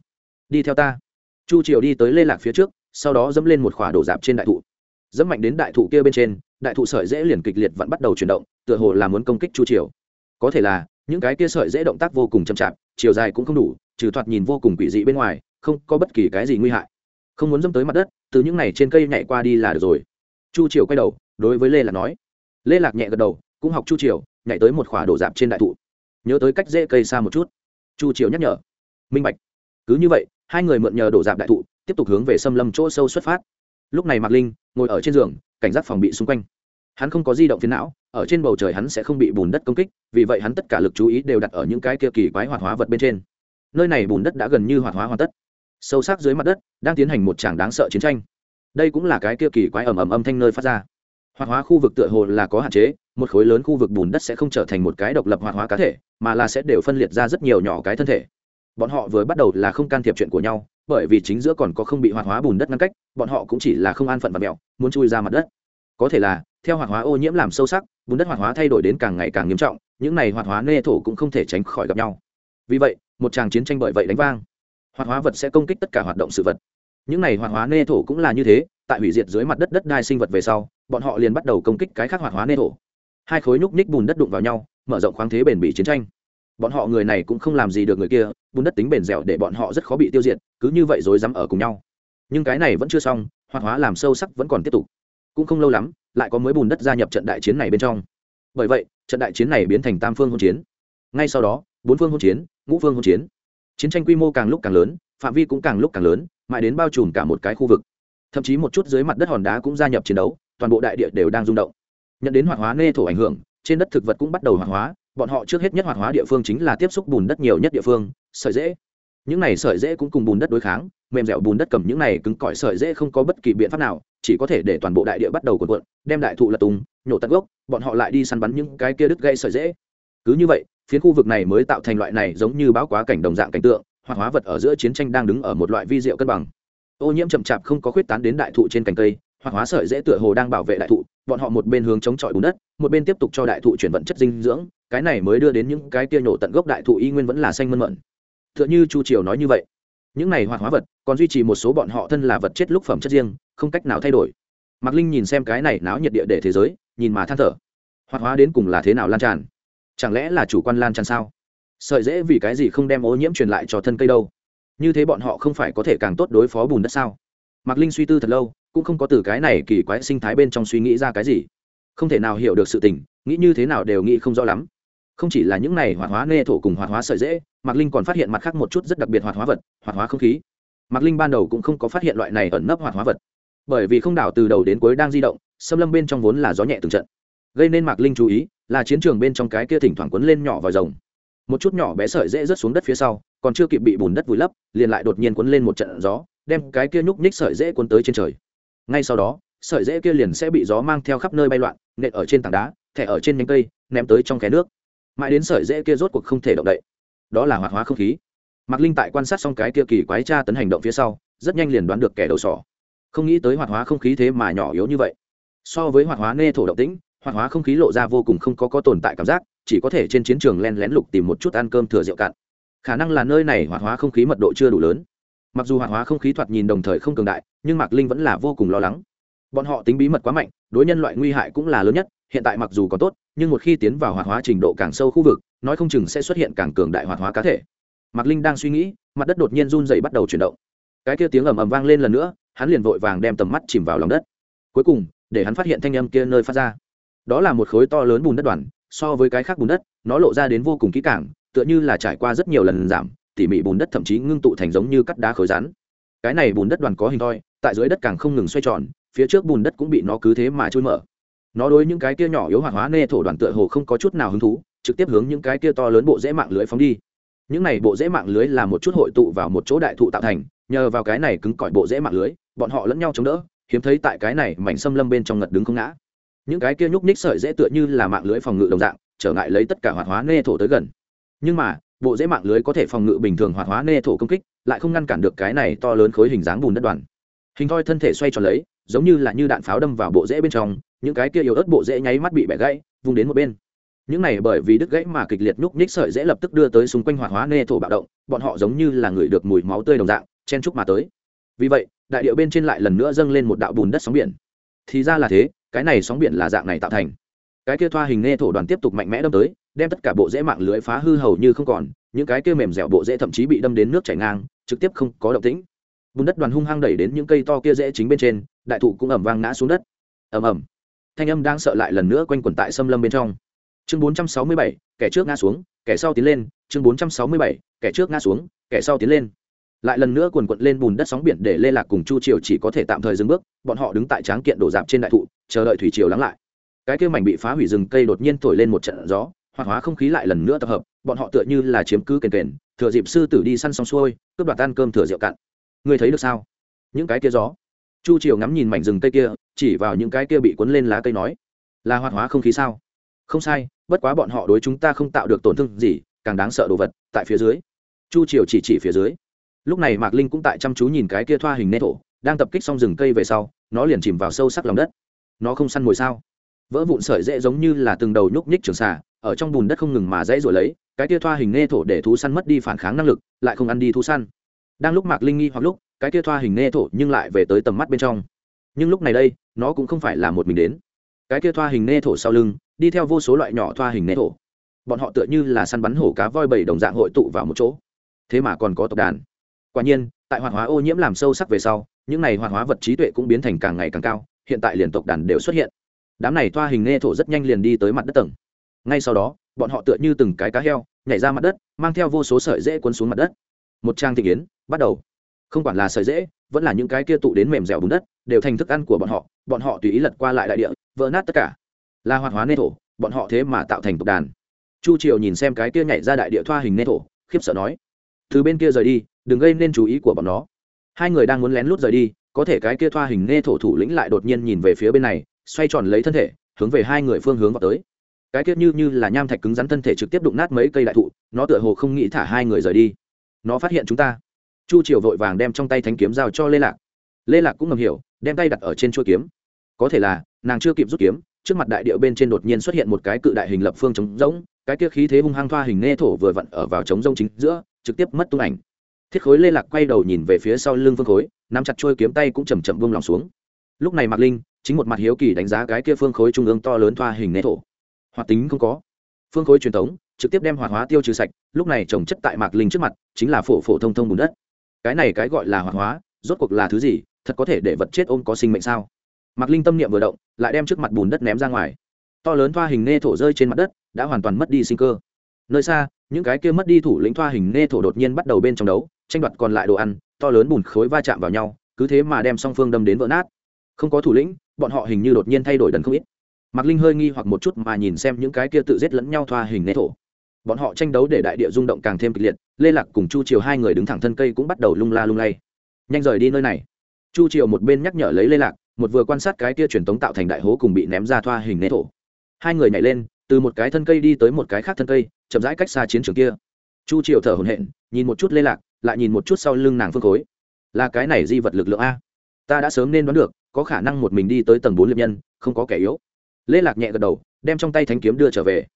[SPEAKER 1] Đi theo ta. Chu triều đi tới lê lạc phía trước sau đó dẫm lên một khỏa đổ dạp trên đại thụ. Dẫm mạnh đến đại thụ kia bên trên đại thụ sợi dễ liền kịch liệt vẫn bắt đầu chuyển động tựa hồ là muốn công kích chu triều có thể là, những cái kia sợi dễ động tác vô cùng chậm chạp, chiều dài cũng không đủ, trừ thoạt nhìn vô cùng quỷ dị bên ngoài, không có bất kỳ cái gì nguy hại. Không muốn dâm tới mặt đất, từ những này trên cây nhảy qua đi là được rồi. Chu triều quay đầu, đối với lê lạc nói. Lê lạc nhẹ gật đầu, cũng học chu triều, nhảy tới một khỏa đổ dạp trên đại thụ. Nhớ tới cách dễ cây xa một chút. Chu triều nhắc nhở. Minh bạch. Cứ như vậy, hai người mượn nhờ đổ dạp đại thụ, tiếp tục hướng về xâm lâm chỗ sâu xuất phát. Lúc này mạc linh ngồi ở trên giường, cảnh giác phòng bị xung quanh hắn không có di động phiến não, ở trên bầu trời hắn sẽ không bị bùn đất công kích, vì vậy hắn tất cả lực chú ý đều đặt ở những cái kia kỳ quái hoạt hóa vật bên trên. Nơi này bùn đất đã gần như hoạt hóa hoàn tất. Sâu sắc dưới mặt đất, đang tiến hành một tràng đáng sợ chiến tranh. Đây cũng là cái kia kỳ quái ầm ầm âm thanh nơi phát ra. Hoạt hóa khu vực tựa hồ là có hạn chế, một khối lớn khu vực bùn đất sẽ không trở thành một cái độc lập hoạt hóa cá thể, mà là sẽ đều phân liệt ra rất nhiều nhỏ cái thân thể. Bọn họ vừa bắt đầu là không can thiệp chuyện của nhau, bởi vì chính giữa còn có không bị hoạt hóa bùn đất ngăn cách, bọn họ cũng chỉ là không an phận và mẹo, muốn chui ra mặt đất. Có thể là theo hoạt hóa ô nhiễm làm sâu sắc, bùn đất hoạt hóa thay đổi đến càng ngày càng nghiêm trọng, những này hoạt hóa nê thổ cũng không thể tránh khỏi gặp nhau. Vì vậy, một tràng chiến tranh bởi vậy đánh vang. Hoạt hóa vật sẽ công kích tất cả hoạt động sự vật. Những này hoạt hóa nê thổ cũng là như thế, tại hủy diệt dưới mặt đất đất đai sinh vật về sau, bọn họ liền bắt đầu công kích cái khác hoạt hóa nê thổ. Hai khối nhúc ních bùn đất đụng vào nhau, mở rộng khoáng thế bền bỉ chiến tranh. Bọn họ người này cũng không làm gì được người kia, bùn đất tính bền dẻo để bọn họ rất khó bị tiêu diệt, cứ như vậy rồi dám ở cùng nhau. Nhưng cái này vẫn chưa xong, hoạt hóa làm sâu sắc vẫn còn tiếp tục cũng không lâu lắm, lại có mới bùn đất gia nhập trận đại chiến này bên trong. Bởi vậy, trận đại chiến này biến thành tam phương hỗn chiến. Ngay sau đó, bốn phương hỗn chiến, ngũ phương hỗn chiến. Chiến tranh quy mô càng lúc càng lớn, phạm vi cũng càng lúc càng lớn, mãi đến bao trùm cả một cái khu vực. Thậm chí một chút dưới mặt đất hòn đá cũng gia nhập chiến đấu, toàn bộ đại địa đều đang rung động. Nhận đến hoạt hóa nê thổ ảnh hưởng, trên đất thực vật cũng bắt đầu hoạt hóa, bọn họ trước hết nhất hoạt hóa địa phương chính là tiếp xúc bùn đất nhiều nhất địa phương, sợi dễ. Những này sợi dễ cũng cùng bùn đất đối kháng, mềm dẻo bùn đất cầm những này cứng cỏi sợi dễ không có bất kỳ biện pháp nào chỉ có thể để toàn bộ đại địa bắt đầu cuộn cuộn, đem đại thụ lật tung, nhổ tận gốc, bọn họ lại đi săn bắn những cái kia đứt gây sợi dễ. Cứ như vậy, phiến khu vực này mới tạo thành loại này giống như báo quá cảnh đồng dạng cảnh tượng, hoặc hóa vật ở giữa chiến tranh đang đứng ở một loại vi diệu cân bằng. Ô nhiễm chậm chạp không có khuyết tán đến đại thụ trên cành cây, hoặc hóa sợi dễ tựa hồ đang bảo vệ đại thụ, bọn họ một bên hướng chống chọi bùn đất, một bên tiếp tục cho đại thụ chuyển vận chất dinh dưỡng, cái này mới đưa đến những cái kia nhổ tận gốc đại thụ y nguyên vẫn là xanh mơn mận. T h ư ợ n h ư chu triều nói như vậy. Những này hoạt hóa vật, còn duy trì một số bọn họ thân là vật chết lúc phẩm chất riêng không cách nào thay đổi. Mạc linh nhìn xem cái này náo nhiệt địa để thế giới, nhìn mà than thở. Hoạt hóa đến cùng là thế nào lan tràn? Chẳng lẽ là chủ quan lan tràn sao? Sợi dễ vì cái gì không đem ô nhiễm truyền lại cho thân cây đâu? Như thế bọn họ không phải có thể càng tốt đối phó bùn đất sao? Mạc linh suy tư thật lâu, cũng không có từ cái này kỳ quái sinh thái bên trong suy nghĩ ra cái gì. Không thể nào hiểu được sự tình, nghĩ như thế nào đều nghĩ không rõ lắm. Không chỉ là những này hoạt hóa nê thổ cùng hoạt hóa sợi dễ, mạc linh còn phát hiện mặt khác một chút rất đặc biệt hoạt hóa vật, hoạt hóa không khí. Mạc linh ban đầu cũng không có phát hiện loại này ẩn nấp hoạt hóa vật bởi vì không đảo từ đầu đến cuối đang di động, xâm lâm bên trong vốn là gió nhẹ từng trận. Gây nên mạc linh chú ý là chiến trường bên trong cái kia thỉnh thoảng quấn lên nhỏ vòi rồng. Một chút nhỏ bé sợi dễ rớt xuống đất phía sau, còn chưa kịp bị bùn đất vùi lấp, liền lại đột nhiên quấn lên một trận gió, đem cái kia nhúc nhích sợi dễ quấn tới trên trời. Ngay sau đó, sợi dễ kia liền sẽ bị gió mang theo khắp nơi bay loạn, nện ở trên tảng đá, thẻ ở trên nhánh cây, ném tới trong khe nước. Mãi đến sợi dễ kia rốt cuộc không thể động đậy. Đó là hoạt hóa không khí. Mạc linh tại quan sát xong cái kia kỳ quái tra tấn hành động phía sau, rất nhanh liền đoán được kẻ đầu sỏ không nghĩ tới hoạt hóa không khí thế mà nhỏ yếu như vậy. So với hoạt hóa nê thổ động tĩnh, hoạt hóa không khí lộ ra vô cùng không có có tồn tại cảm giác, chỉ có thể trên chiến trường len lén lục tìm một chút ăn cơm thừa rượu cạn. Khả năng là nơi này hoạt hóa không khí mật độ chưa đủ lớn. Mặc dù hoạt hóa không khí thoạt nhìn đồng thời không cường đại, nhưng mạc linh vẫn là vô cùng lo lắng. Bọn họ tính bí mật quá mạnh, đối nhân loại nguy hại cũng là lớn nhất, hiện tại mặc dù có tốt, nhưng một khi tiến vào hoạt hóa trình độ càng sâu khu vực, nói không chừng sẽ xuất hiện càng cường đại hoạt hóa cá thể. Mạc linh đang suy nghĩ, mặt đất đột nhiên run dày bắt đầu chuyển động. Cái kia tiếng ầm ầm vang lên lần nữa hắn liền vội vàng đem tầm mắt chìm vào lòng đất. Cuối cùng, để hắn phát hiện thanh âm kia nơi phát ra. Đó là một khối to lớn bùn đất đoàn, so với cái khác bùn đất, nó lộ ra đến vô cùng kỹ càng, tựa như là trải qua rất nhiều lần giảm, tỉ mỉ bùn đất thậm chí ngưng tụ thành giống như cắt đá khối rắn. Cái này bùn đất đoàn có hình thoi, tại dưới đất càng không ngừng xoay tròn, phía trước bùn đất cũng bị nó cứ thế mà trôi mở. Nó đối những cái kia nhỏ yếu hoạt hóa nê thổ đoàn tựa hồ không có chút nào hứng thú, trực tiếp hướng những cái kia to lớn bộ rễ mạng lưới phóng đi. Những này bộ rễ mạng lưới là một chút hội tụ vào một chỗ đại thụ tạo thành nhờ vào cái này cứng cỏi bộ rễ mạng lưới, bọn họ lẫn nhau chống đỡ, hiếm thấy tại cái này mảnh xâm lâm bên trong ngật đứng không ngã. Những cái kia nhúc ních sợi dễ tựa như là mạng lưới phòng ngự đồng dạng, trở ngại lấy tất cả hoạt hóa nê thổ tới gần. Nhưng mà, bộ dễ mạng lưới có thể phòng ngự bình thường hoạt hóa nê thổ công kích, lại không ngăn cản được cái này to lớn khối hình dáng bùn đất đoàn. Hình thoi thân thể xoay tròn lấy, giống như là như đạn pháo đâm vào bộ rễ bên trong, những cái kia yếu ớt bộ rễ nháy mắt bị bẻ gãy, vung đến một bên. Những này bởi vì đứt gãy mà kịch liệt nhúc nhích sợi dễ lập tức đưa tới xung quanh hoạt hóa nê thổ bạo động, bọn họ giống như là người được mùi máu tươi đồng dạng chen chúc mà tới. Vì vậy đại điệu bên trên lại lần nữa dâng lên một đạo bùn đất sóng biển. Thì ra là thế cái này sóng biển là dạng này tạo thành. Cái kia thoa hình nê thổ đoàn tiếp tục mạnh mẽ đâm tới đem tất cả bộ rễ mạng lưới phá hư hầu như không còn những cái kia mềm dẻo bộ rễ thậm chí bị đâm đến nước chảy ngang trực tiếp không có động tĩnh. Bùn đất đoàn hung hăng đẩy đến những cây to kia rễ chính bên trên đại thụ cũng ẩm vang ngã xuống đất. Ầm ầm. Thanh âm đang sợ lại lần nữa quanh quẩn tại xâm lâm bên trong. Chương 467, kẻ trước ngã xuống kẻ sau tiến lên. Chương 467, kẻ trước ngã xuống kẻ sau tiến lên lại lần nữa quần quận lên bùn đất sóng biển để lê lạc cùng chu triều chỉ có thể tạm thời dừng bước, bọn họ đứng tại tráng kiện đổ dạp trên đại thụ, chờ đợi thủy triều lắng lại. Cái kia mảnh bị phá hủy rừng cây đột nhiên thổi lên một trận gió, hoạt hóa không khí lại lần nữa tập hợp, bọn họ tựa như là chiếm cứ kền kền, thừa dịp sư tử đi săn xong xuôi, cướp đoạt ăn cơm thừa rượu cạn. Ngươi thấy được sao? Những cái kia gió. Chu triều ngắm nhìn mảnh rừng cây kia, chỉ vào những cái kia bị cuốn lên lá cây nói, là hoạt hóa không khí sao? Không sai, bất quá bọn họ đối chúng ta không tạo được tổn thương gì, càng đáng sợ đồ vật, tại phía dưới. Chu triều chỉ chỉ phía dưới lúc này mạc linh cũng tại chăm chú nhìn cái kia thoa hình nê thổ, đang tập kích xong rừng cây về sau, nó liền chìm vào sâu sắc lòng đất. Nó không săn mồi sao? Vỡ vụn sợi dễ giống như là từng đầu nhúc nhích trường xà, ở trong bùn đất không ngừng mà dãy rồi lấy, cái kia thoa hình nê thổ để thú săn mất đi phản kháng năng lực, lại không ăn đi thú săn. Đang lúc mạc linh nghi hoặc lúc, cái kia thoa hình nê thổ nhưng lại về tới tầm mắt bên trong. Nhưng lúc này đây, nó cũng không phải là một mình đến. Cái kia thoa hình nê thổ sau lưng, đi theo vô số loại nhỏ thoa hình nê thổ. Bọn họ tựa như là săn bắn hổ cá voi bảy đồng dạng hội tụ vào một chỗ. Thế mà còn có tộc đàn quả nhiên, tại hoạt hóa ô nhiễm làm sâu sắc về sau, những này hoạt hóa vật trí tuệ cũng biến thành càng ngày càng cao, hiện tại liền tộc đàn đều xuất hiện. Đám này thoa hình nghe thổ rất nhanh liền đi tới mặt đất tầng. Ngay sau đó, bọn họ tựa như từng cái cá heo, nhảy ra mặt đất, mang theo vô số sợi dễ cuốn xuống mặt đất. Một trang thị kiến bắt đầu. Không quản là sợi dễ, vẫn là những cái kia tụ đến mềm dẻo bùn đất, đều thành thức ăn của bọn họ bọn họ tùy ý lật qua lại đại địa, vỡ nát tất cả. Là hoạt hóa nê thổ, bọn họ thế mà tạo thành tộc đàn. Chu triều nhìn xem cái kia nhảy ra đại địa thoa hình nê thổ, khiếp sợ nói, từ bên kia rời đi đừng gây nên chú ý của bọn nó. Hai người đang muốn lén lút rời đi, có thể cái kia thoa hình nê thổ thủ lĩnh lại đột nhiên nhìn về phía bên này, xoay tròn lấy thân thể, hướng về hai người phương hướng vào tới. Cái kia như như là nham thạch cứng rắn thân thể trực tiếp đụng nát mấy cây đại thụ, nó tựa hồ không nghĩ thả hai người rời đi. Nó phát hiện chúng ta. Chu triều vội vàng đem trong tay thánh kiếm giao cho lê lạc. Lê lạc cũng ngầm hiểu, đem tay đặt ở trên chuôi kiếm. Có thể là, nàng chưa kịp rút kiếm, trước mặt đại điệu bên trên đột nhiên xuất hiện một cái cự đại hình lập phương trống rỗng, cái kia khí thế hung hăng thoa hình nê thổ vừa vặn ở vào trống rỗng chính giữa, trực tiếp mất tung ảnh thiết khối lê lạc quay đầu nhìn về phía sau lưng phương khối, nắm chặt trôi kiếm tay cũng chầm chậm vung lòng xuống. Lúc này mạc linh, chính một mặt hiếu kỳ đánh giá cái kia phương khối trung ương to lớn thoa hình nê thổ. Hoạt tính không có. Phương khối truyền thống, trực tiếp đem hoạt hóa tiêu trừ sạch, lúc này trồng chất tại mạc linh trước mặt, chính là phổ phổ thông thông bùn đất. Cái này cái gọi là hoạt hóa, rốt cuộc là thứ gì, thật có thể để vật chết ôm có sinh mệnh sao? Mạc linh tâm niệm vừa động, lại đem trước mặt bùn đất ném ra ngoài. To lớn thoa hình nê thổ rơi trên mặt đất, đã hoàn toàn mất đi sinh cơ. Nơi xa, những cái kia mất đi thủ lĩnh thoa hình nê thổ đột nhiên bắt đầu bên trong đấu tranh đoạt còn lại đồ ăn, to lớn bùn khối va chạm vào nhau, cứ thế mà đem song phương đâm đến vỡ nát. Không có thủ lĩnh, bọn họ hình như đột nhiên thay đổi đần không ít. Mạc linh hơi nghi hoặc một chút mà nhìn xem những cái kia tự giết lẫn nhau thoa hình nê thổ. Bọn họ tranh đấu để đại địa rung động càng thêm kịch liệt, lê lạc cùng chu triều hai người đứng thẳng thân cây cũng bắt đầu lung la lung lay. Nhanh rời đi nơi này. Chu triều một bên nhắc nhở lấy lê lạc, một vừa quan sát cái kia truyền tống tạo thành đại hố cùng bị ném ra thoa hình nê thổ. Hai người nhảy lên, từ một cái thân cây đi tới một cái khác thân cây, chậm rãi cách xa chiến trường kia. Chu triều thở hổn hển, nhìn một chút lê lạc lại nhìn một chút sau lưng nàng phương khối. Là cái này di vật lực lượng a. Ta đã sớm nên đoán được, có khả năng một mình đi tới tầng bốn liệp nhân, không có kẻ yếu. Lê lạc nhẹ gật đầu, đem trong tay thanh kiếm đưa trở về.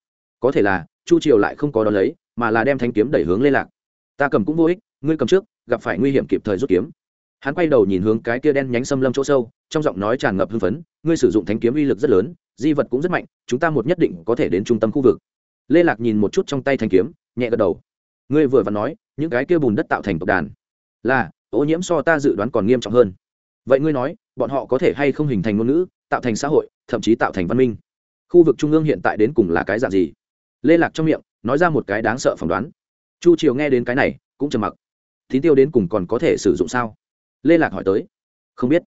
[SPEAKER 1] Có thể là, chu triều lại không có đón lấy, mà là đem thanh kiếm đẩy hướng lê lạc. Ta cầm cũng vô ích, ngươi cầm trước, gặp phải nguy hiểm kịp thời rút kiếm. Hắn quay đầu nhìn hướng cái kia đen nhánh xâm lâm chỗ sâu, trong giọng nói tràn ngập hưng phấn, ngươi sử dụng thanh kiếm uy lực rất lớn, di vật cũng rất mạnh, chúng ta một nhất định có thể đến trung tâm khu vực. Lê lạc nhìn một chút trong tay thanh kiếm, nhẹ gật đầu ngươi vừa và nói, những cái kia bùn đất tạo thành tộc đàn, là, ô nhiễm so ta dự đoán còn nghiêm trọng hơn. Vậy ngươi nói, bọn họ có thể hay không hình thành ngôn ngữ, tạo thành xã hội, thậm chí tạo thành văn minh? Khu vực trung ương hiện tại đến cùng là cái dạng gì? Lê lạc trong miệng, nói ra một cái đáng sợ phỏng đoán. Chu triều nghe đến cái này, cũng trầm mặc. Tín tiêu đến cùng còn có thể sử dụng sao? Lê lạc hỏi tới. Không biết.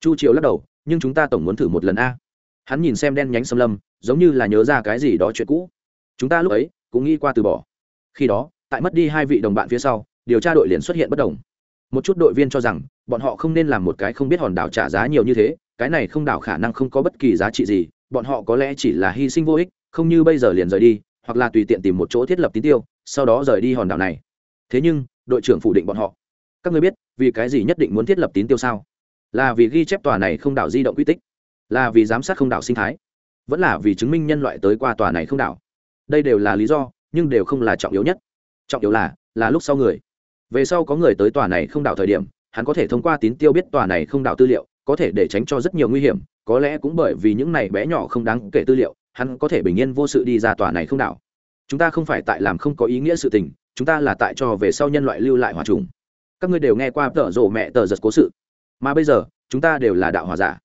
[SPEAKER 1] Chu triều lắc đầu, nhưng chúng ta tổng muốn thử một lần a. Hắn nhìn xem đen nhánh xâm lâm, giống như là nhớ ra cái gì đó chuyện cũ. Chúng ta lúc ấy, cũng nghĩ qua từ bỏ. Khi đó tại mất đi hai vị đồng bạn phía sau, điều tra đội liền xuất hiện bất đồng. Một chút đội viên cho rằng, bọn họ không nên làm một cái không biết hòn đảo trả giá nhiều như thế, cái này không đảo khả năng không có bất kỳ giá trị gì, bọn họ có lẽ chỉ là hy sinh vô ích, không như bây giờ liền rời đi, hoặc là tùy tiện tìm một chỗ thiết lập tín tiêu, sau đó rời đi hòn đảo này. Thế nhưng, đội trưởng phủ định bọn họ. Các người biết, vì cái gì nhất định muốn thiết lập tín tiêu sao? Là vì ghi chép tòa này không đảo di động quy tích, là vì giám sát không đảo sinh thái, vẫn là vì chứng minh nhân loại tới qua tòa này không đảo. Đây đều là lý do, nhưng đều không là trọng yếu nhất trọng yếu là là lúc sau người. Về sau có người tới tòa này không đảo thời điểm, hắn có thể thông qua tín tiêu biết tòa này không đảo tư liệu, có thể để tránh cho rất nhiều nguy hiểm, có lẽ cũng bởi vì những này bé nhỏ không đáng kể tư liệu, hắn có thể bình yên vô sự đi ra tòa này không đảo chúng ta không phải tại làm không có ý nghĩa sự tình, chúng ta là tại cho về sau nhân loại lưu lại hòa trùng. Các ngươi đều nghe qua tở rổ mẹ tờ giật cố sự. Mà bây giờ, chúng ta đều là đạo hòa giả.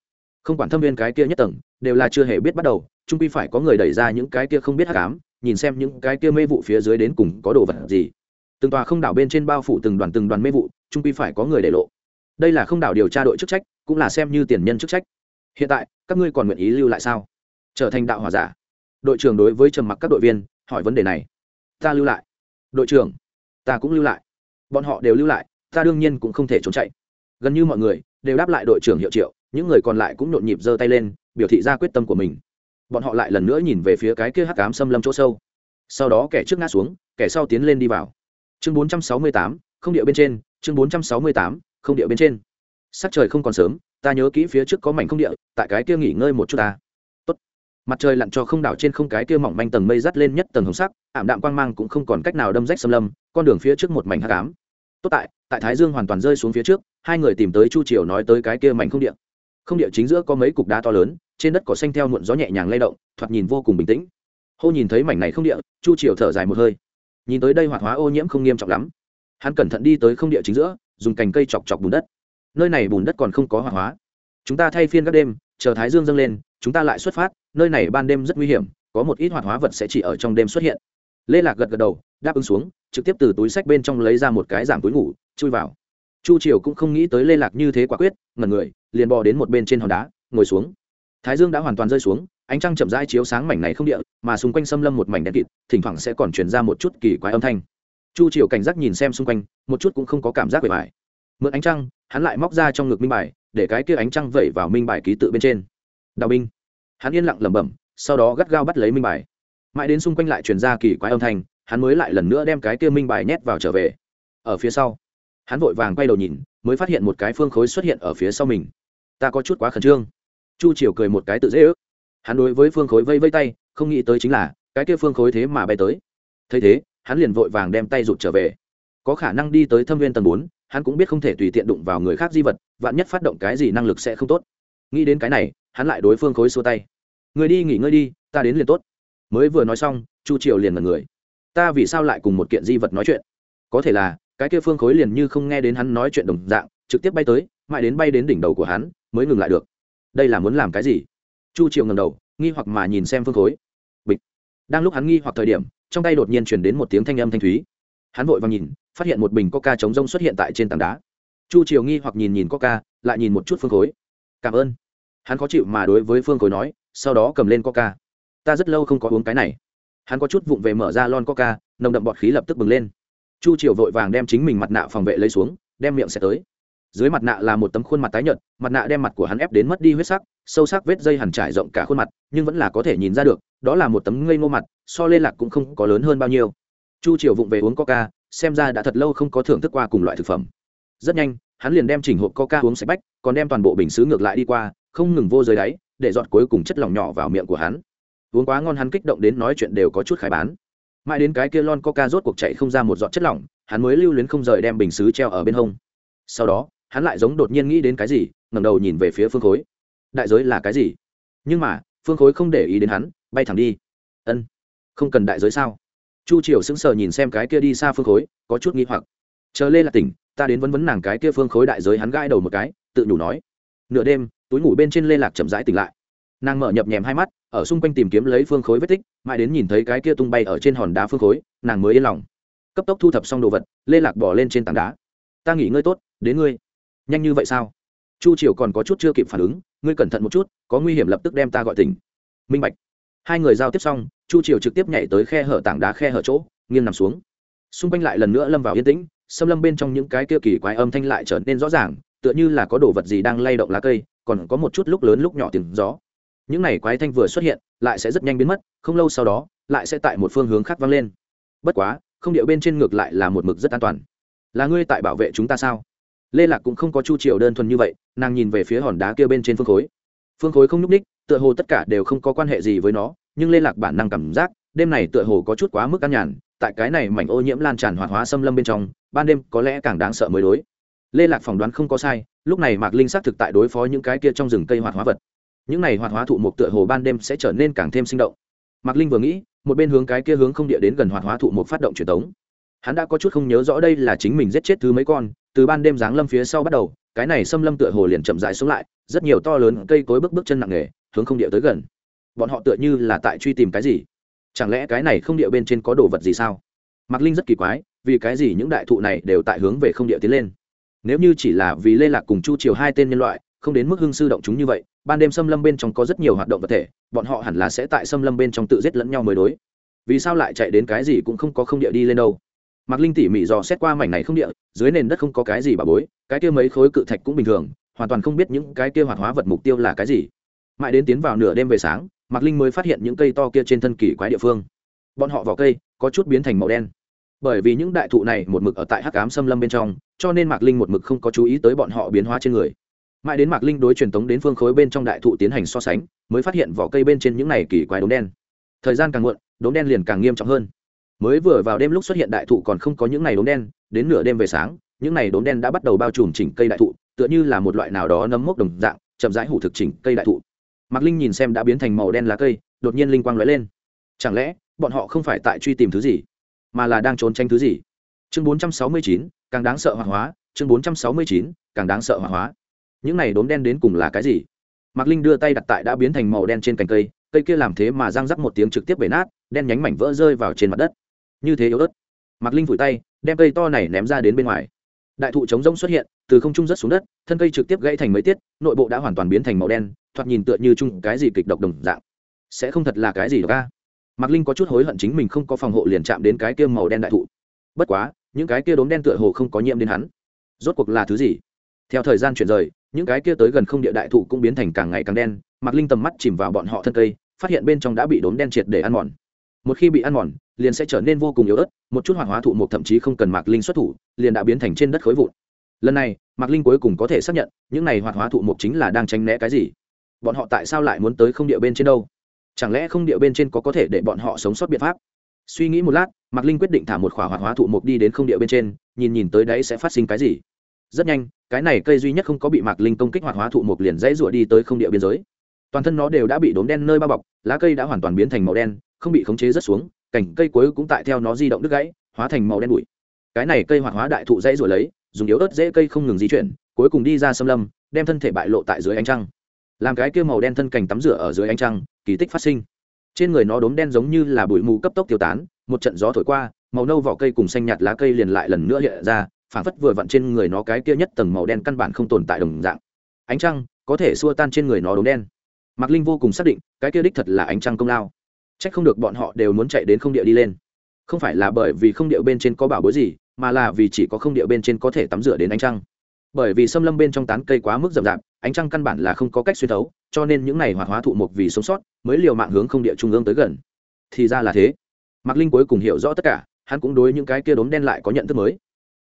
[SPEAKER 1] Không quản thâm viên cái kia nhất tầng, đều là chưa hề biết bắt đầu trung quy phải có người đẩy ra những cái kia không biết hát cám nhìn xem những cái kia mê vụ phía dưới đến cùng có đồ vật gì. Từng tòa không đảo bên trên bao phủ từng đoàn từng đoàn mê vụ, trung quy phải có người để lộ. Đây là không đảo điều tra đội chức trách, cũng là xem như tiền nhân chức trách. Hiện tại, các ngươi còn nguyện ý lưu lại sao? Trở thành đạo hòa giả. Đội trưởng đối với trầm mặc các đội viên, hỏi vấn đề này. Ta lưu lại. Đội trưởng, ta cũng lưu lại. Bọn họ đều lưu lại, ta đương nhiên cũng không thể trốn chạy. Gần như mọi người đều đáp lại đội trưởng hiệu triệu, những người còn lại cũng nhộn nhịp giơ tay lên, biểu thị ra quyết tâm của mình bọn họ lại lần nữa nhìn về phía cái kia hắc cám xâm lâm chỗ sâu. Sau đó kẻ trước ngã xuống kẻ sau tiến lên đi vào. Chương 468, không điệu bên trên chương 468, không điệu bên trên. Sắc trời không còn sớm ta nhớ kỹ phía trước có mảnh không địa tại cái kia nghỉ ngơi một chút ta. Tốt. mặt trời lặn cho không đảo trên không cái kia mỏng manh tầng mây dắt lên nhất tầng hồng sắc ảm đạm quang mang cũng không còn cách nào đâm rách xâm lâm con đường phía trước một mảnh hắc ám. Tốt tại tại thái dương hoàn toàn rơi xuống phía trước hai người tìm tới chu triều nói tới cái kia mảnh không địa. Không địa chính giữa có mấy cục đá to lớn trên đất cỏ xanh theo muộn gió nhẹ nhàng lay động, thoạt nhìn vô cùng bình tĩnh. Hô nhìn thấy mảnh này không địa, chu triều thở dài một hơi. Nhìn tới đây hoạt hóa ô nhiễm không nghiêm trọng lắm. Hắn cẩn thận đi tới không địa chính giữa, dùng cành cây chọc chọc bùn đất. Nơi này bùn đất còn không có hoạt hóa. Chúng ta thay phiên các đêm, chờ thái dương dâng lên, chúng ta lại xuất phát, nơi này ban đêm rất nguy hiểm, có một ít hoạt hóa vật sẽ chỉ ở trong đêm xuất hiện. Lê lạc gật gật đầu, đáp ứng xuống, trực tiếp từ túi sách bên trong lấy ra một cái giảm túi ngủ, chui vào. Chu triều cũng không nghĩ tới lê lạc như thế quả quyết, ngẩn người, liền bò đến một bên trên hòn đá, ngồi xuống thái dương đã hoàn toàn rơi xuống, ánh trăng chậm rãi chiếu sáng mảnh này không địa, mà xung quanh xâm lâm một mảnh đen kịt, thỉnh thoảng sẽ còn truyền ra một chút kỳ quái âm thanh. Chu triều cảnh giác nhìn xem xung quanh, một chút cũng không có cảm giác bề bài mượn ánh trăng, hắn lại móc ra trong ngực minh bài, để cái kia ánh trăng vẩy vào minh bài ký tự bên trên. Đào binh. Hắn yên lặng lẩm bẩm, sau đó gắt gao bắt lấy minh bài. Mãi đến xung quanh lại truyền ra kỳ quái âm thanh, hắn mới lại lần nữa đem cái kia minh bài nhét vào trở về. Ở phía sau, hắn vội vàng quay đầu nhìn, mới phát hiện một cái phương khối xuất hiện ở phía sau mình. Ta có chút quá khẩn trương chu triều cười một cái tự dễ ước. Hắn đối với phương khối vây vây tay, không nghĩ tới chính là, cái kia phương khối thế mà bay tới. Thấy thế, hắn liền vội vàng đem tay rụt trở về. Có khả năng đi tới thâm viên tầng bốn, hắn cũng biết không thể tùy tiện đụng vào người khác di vật, vạn nhất phát động cái gì năng lực sẽ không tốt. Nghĩ đến cái này, hắn lại đối phương khối xua tay. Người đi nghỉ ngơi đi, ta đến liền tốt. Mới vừa nói xong, chu triều liền mật người. Ta vì sao lại cùng một kiện di vật nói chuyện? Có thể là, cái kia phương khối liền như không nghe đến hắn nói chuyện đồng dạng, trực tiếp bay tới, mãi đến bay đến đỉnh đầu của hắn, mới ngừng lại được đây là muốn làm cái gì? Chu triều ngầm đầu, nghi hoặc mà nhìn xem phương khối. Bịch. Đang lúc hắn nghi hoặc thời điểm, trong tay đột nhiên chuyển đến một tiếng thanh âm thanh thúy. Hắn vội vàng nhìn, phát hiện một bình coca chống rông xuất hiện tại trên tảng đá. Chu triều nghi hoặc nhìn nhìn coca, lại nhìn một chút phương khối. Cảm ơn. Hắn khó chịu mà đối với phương khối nói, sau đó cầm lên coca. Ta rất lâu không có uống cái này. Hắn có chút vụng về mở ra lon coca, nồng đậm bọt khí lập tức bừng lên. Chu triều vội vàng đem chính mình mặt nạ phòng vệ lấy xuống, đem miệng sẽ tới dưới mặt nạ là một tấm khuôn mặt tái nhợt, mặt nạ đem mặt của hắn ép đến mất đi huyết sắc, sâu sắc vết dây hẳn trải rộng cả khuôn mặt, nhưng vẫn là có thể nhìn ra được, đó là một tấm ngây ngô mặt, so lên lạc cũng không có lớn hơn bao nhiêu. Chu triều vụng về uống coca, xem ra đã thật lâu không có thưởng thức qua cùng loại thực phẩm. Rất nhanh, hắn liền đem chỉnh hộp coca uống sạch bách, còn đem toàn bộ bình xứ ngược lại đi qua, không ngừng vô dưới đáy, để dọn cuối cùng chất lỏng nhỏ vào miệng của hắn. Uống quá ngon hắn kích động đến nói chuyện đều có chút khai bán. Mãi đến cái kia lon coca rốt cuộc chạy không ra một giọt chất lỏng, hắn mới lưu luyến không rời đem bình xứ treo ở bên hông. Sau đó hắn lại giống đột nhiên nghĩ đến cái gì, ngẩng đầu nhìn về phía phương khối. Đại giới là cái gì? Nhưng mà, phương khối không để ý đến hắn, bay thẳng đi. Ân, không cần đại giới sao? Chu triều sững sờ nhìn xem cái kia đi xa phương khối, có chút nghi hoặc. Chờ lê là tỉnh, ta đến vấn vấn nàng cái kia phương khối đại giới hắn gãi đầu một cái, tự nhủ nói. Nửa đêm, túi ngủ bên trên lê lạc chậm rãi tỉnh lại. Nàng mở nhập nhèm hai mắt, ở xung quanh tìm kiếm lấy phương khối vết tích, mãi đến nhìn thấy cái kia tung bay ở trên hòn đá phương khối, nàng mới yên lòng. Cấp tốc thu thập xong đồ vật, lê lạc bỏ lên trên tảng đá. Ta nghỉ ngơi tốt, đến ngươi nhanh như vậy sao? Chu triều còn có chút chưa kịp phản ứng, ngươi cẩn thận một chút, có nguy hiểm lập tức đem ta gọi tỉnh. Minh bạch. Hai người giao tiếp xong, chu triều trực tiếp nhảy tới khe hở tảng đá khe hở chỗ, nghiêng nằm xuống. Xung quanh lại lần nữa lâm vào yên tĩnh, xâm lâm bên trong những cái kia kỳ quái âm thanh lại trở nên rõ ràng, tựa như là có đồ vật gì đang lay động lá cây, còn có một chút lúc lớn lúc nhỏ tiếng gió. Những này quái thanh vừa xuất hiện, lại sẽ rất nhanh biến mất, không lâu sau đó, lại sẽ tại một phương hướng khác vang lên. Bất quá, không điệu bên trên ngược lại là một mực rất an toàn. Là ngươi tại bảo vệ chúng ta sao? Lê lạc cũng không có chu triều đơn thuần như vậy, nàng nhìn về phía hòn đá kia bên trên phương khối. Phương khối không nhúc ních tựa hồ tất cả đều không có quan hệ gì với nó, nhưng lê lạc bản năng cảm giác, đêm này tựa hồ có chút quá mức an nhàn, tại cái này mảnh ô nhiễm lan tràn hoạt hóa xâm lâm bên trong, ban đêm có lẽ càng đáng sợ mới đối. Lê lạc phỏng đoán không có sai, lúc này mạc linh xác thực tại đối phó những cái kia trong rừng cây hoạt hóa vật. Những này hoạt hóa thụ mục tựa hồ ban đêm sẽ trở nên càng thêm sinh động. Mạc linh vừa nghĩ, một bên hướng cái kia hướng không địa đến gần hoạt hóa thụ mục phát động truyền tống. hắn đã có chút không nhớ rõ đây là chính mình giết chết thứ mấy con từ ban đêm giáng lâm phía sau bắt đầu, cái này xâm lâm tựa hồ liền chậm dài xuống lại, rất nhiều to lớn cây cối bước bước chân nặng nề, hướng không địa tới gần. Bọn họ tựa như là tại truy tìm cái gì? Chẳng lẽ cái này không địa bên trên có đồ vật gì sao? Mạc linh rất kỳ quái, vì cái gì những đại thụ này đều tại hướng về không địa tiến lên? Nếu như chỉ là vì lê lạc cùng chu triều hai tên nhân loại, không đến mức hưng sư động chúng như vậy, ban đêm xâm lâm bên trong có rất nhiều hoạt động vật thể, bọn họ hẳn là sẽ tại xâm lâm bên trong tự giết lẫn nhau mới đối. Vì sao lại chạy đến cái gì cũng không có không địa đi lên đâu? Mạc linh tỉ mỉ dò xét qua mảnh này không địa, dưới nền đất không có cái gì bà bối, cái kia mấy khối cự thạch cũng bình thường, hoàn toàn không biết những cái kia hoạt hóa vật mục tiêu là cái gì. Mãi đến tiến vào nửa đêm về sáng, mạc linh mới phát hiện những cây to kia trên thân kỳ quái địa phương. Bọn họ vào cây, có chút biến thành màu đen. Bởi vì những đại thụ này một mực ở tại hắc ám xâm lâm bên trong, cho nên mạc linh một mực không có chú ý tới bọn họ biến hóa trên người. Mãi đến mạc linh đối truyền tống đến phương khối bên trong đại thụ tiến hành so sánh, mới phát hiện vỏ cây bên trên những này kỳ quái đốm đen. Thời gian càng muộn, đốm đen liền càng nghiêm trọng hơn mới vừa vào đêm lúc xuất hiện đại thụ còn không có những này đốm đen, đến nửa đêm về sáng, những này đốm đen đã bắt đầu bao trùm chỉnh cây đại thụ, tựa như là một loại nào đó nấm mốc đồng dạng, chậm rãi hủ thực chỉnh cây đại thụ. Mạc linh nhìn xem đã biến thành màu đen lá cây, đột nhiên linh quang lóe lên. Chẳng lẽ, bọn họ không phải tại truy tìm thứ gì, mà là đang trốn tranh thứ gì? Chương bốn trăm sáu mươi chín, càng đáng sợ hoàng hóa, chương bốn trăm sáu mươi chín, càng đáng sợ hỏa hóa. Những này đốm đen đến cùng là cái gì? Mạc linh đưa tay đặt tại đã biến thành màu đen trên cành cây cây kia làm thế mà răng rắc một tiếng trực tiếp bể nát, đen nhánh mảnh vỡ rơi vào trên mặt đất như thế yếu ớt. Mạc linh vùi tay, đem cây to này ném ra đến bên ngoài. Đại thụ chống rông xuất hiện, từ không trung rớt xuống đất, thân cây trực tiếp gãy thành mấy tiết, nội bộ đã hoàn toàn biến thành màu đen, thoạt nhìn tựa như chung cái gì kịch độc đồng dạng. Sẽ không thật là cái gì ca mạc linh có chút hối hận chính mình không có phòng hộ liền chạm đến cái kia màu đen đại thụ. Bất quá, những cái kia đốm đen tựa hồ không có nhiễm đến hắn. Rốt cuộc là thứ gì? Theo thời gian chuyển rời, những cái kia tới gần không địa đại thụ cũng biến thành càng ngày càng đen. Mạc linh tầm mắt chìm vào bọn họ thân cây, phát hiện bên trong đã bị đốm đen triệt để ăn mòn một khi bị ăn mòn, liền sẽ trở nên vô cùng yếu ớt, một chút hoạt hóa thụ mục thậm chí không cần mạc linh xuất thủ, liền đã biến thành trên đất khối vụn. Lần này, mạc linh cuối cùng có thể xác nhận, những này hoạt hóa thụ mục chính là đang tránh né cái gì. Bọn họ tại sao lại muốn tới không địa bên trên đâu? Chẳng lẽ không địa bên trên có có thể để bọn họ sống sót biện pháp? Suy nghĩ một lát, mạc linh quyết định thả một khỏa hoạt hóa thụ mục đi đến không địa bên trên, nhìn nhìn tới đấy sẽ phát sinh cái gì. Rất nhanh, cái này cây duy nhất không có bị mạc linh công kích hoạt hóa thụ mục liền dãy rụa đi tới không địa biên giới. Toàn thân nó đều đã bị đốm đen nơi bao bọc, lá cây đã hoàn toàn biến thành màu đen không bị khống chế rất xuống, cành cây cuối cũng tại theo nó di động đứt gãy, hóa thành màu đen bụi. Cái này cây hoạt hóa đại thụ dãy rồi lấy, dùng yếu ớt dễ cây không ngừng di chuyển, cuối cùng đi ra xâm lâm, đem thân thể bại lộ tại dưới ánh trăng. Làm cái kia màu đen thân cành tắm rửa ở dưới ánh trăng, kỳ tích phát sinh. Trên người nó đốm đen giống như là bụi mù cấp tốc tiêu tán, một trận gió thổi qua, màu nâu vỏ cây cùng xanh nhạt lá cây liền lại lần nữa hiện ra phản phất vừa vặn trên người nó cái kia nhất tầng màu đen căn bản không tồn tại đồng dạng. Ánh trăng có thể xua tan trên người nó đốm đen. Mạc linh vô cùng xác định, cái kia đích thật là ánh trăng công lao chắc không được bọn họ đều muốn chạy đến không địa đi lên. Không phải là bởi vì không địa bên trên có bảo bối gì, mà là vì chỉ có không địa bên trên có thể tắm rửa đến ánh trăng. Bởi vì xâm lâm bên trong tán cây quá mức rậm rạp, ánh trăng căn bản là không có cách xuyên thấu, cho nên những này hoạt hóa thụ mục vì sống sót, mới liều mạng hướng không địa trung ương tới gần. Thì ra là thế. Mạc linh cuối cùng hiểu rõ tất cả, hắn cũng đối những cái kia đốm đen lại có nhận thức mới.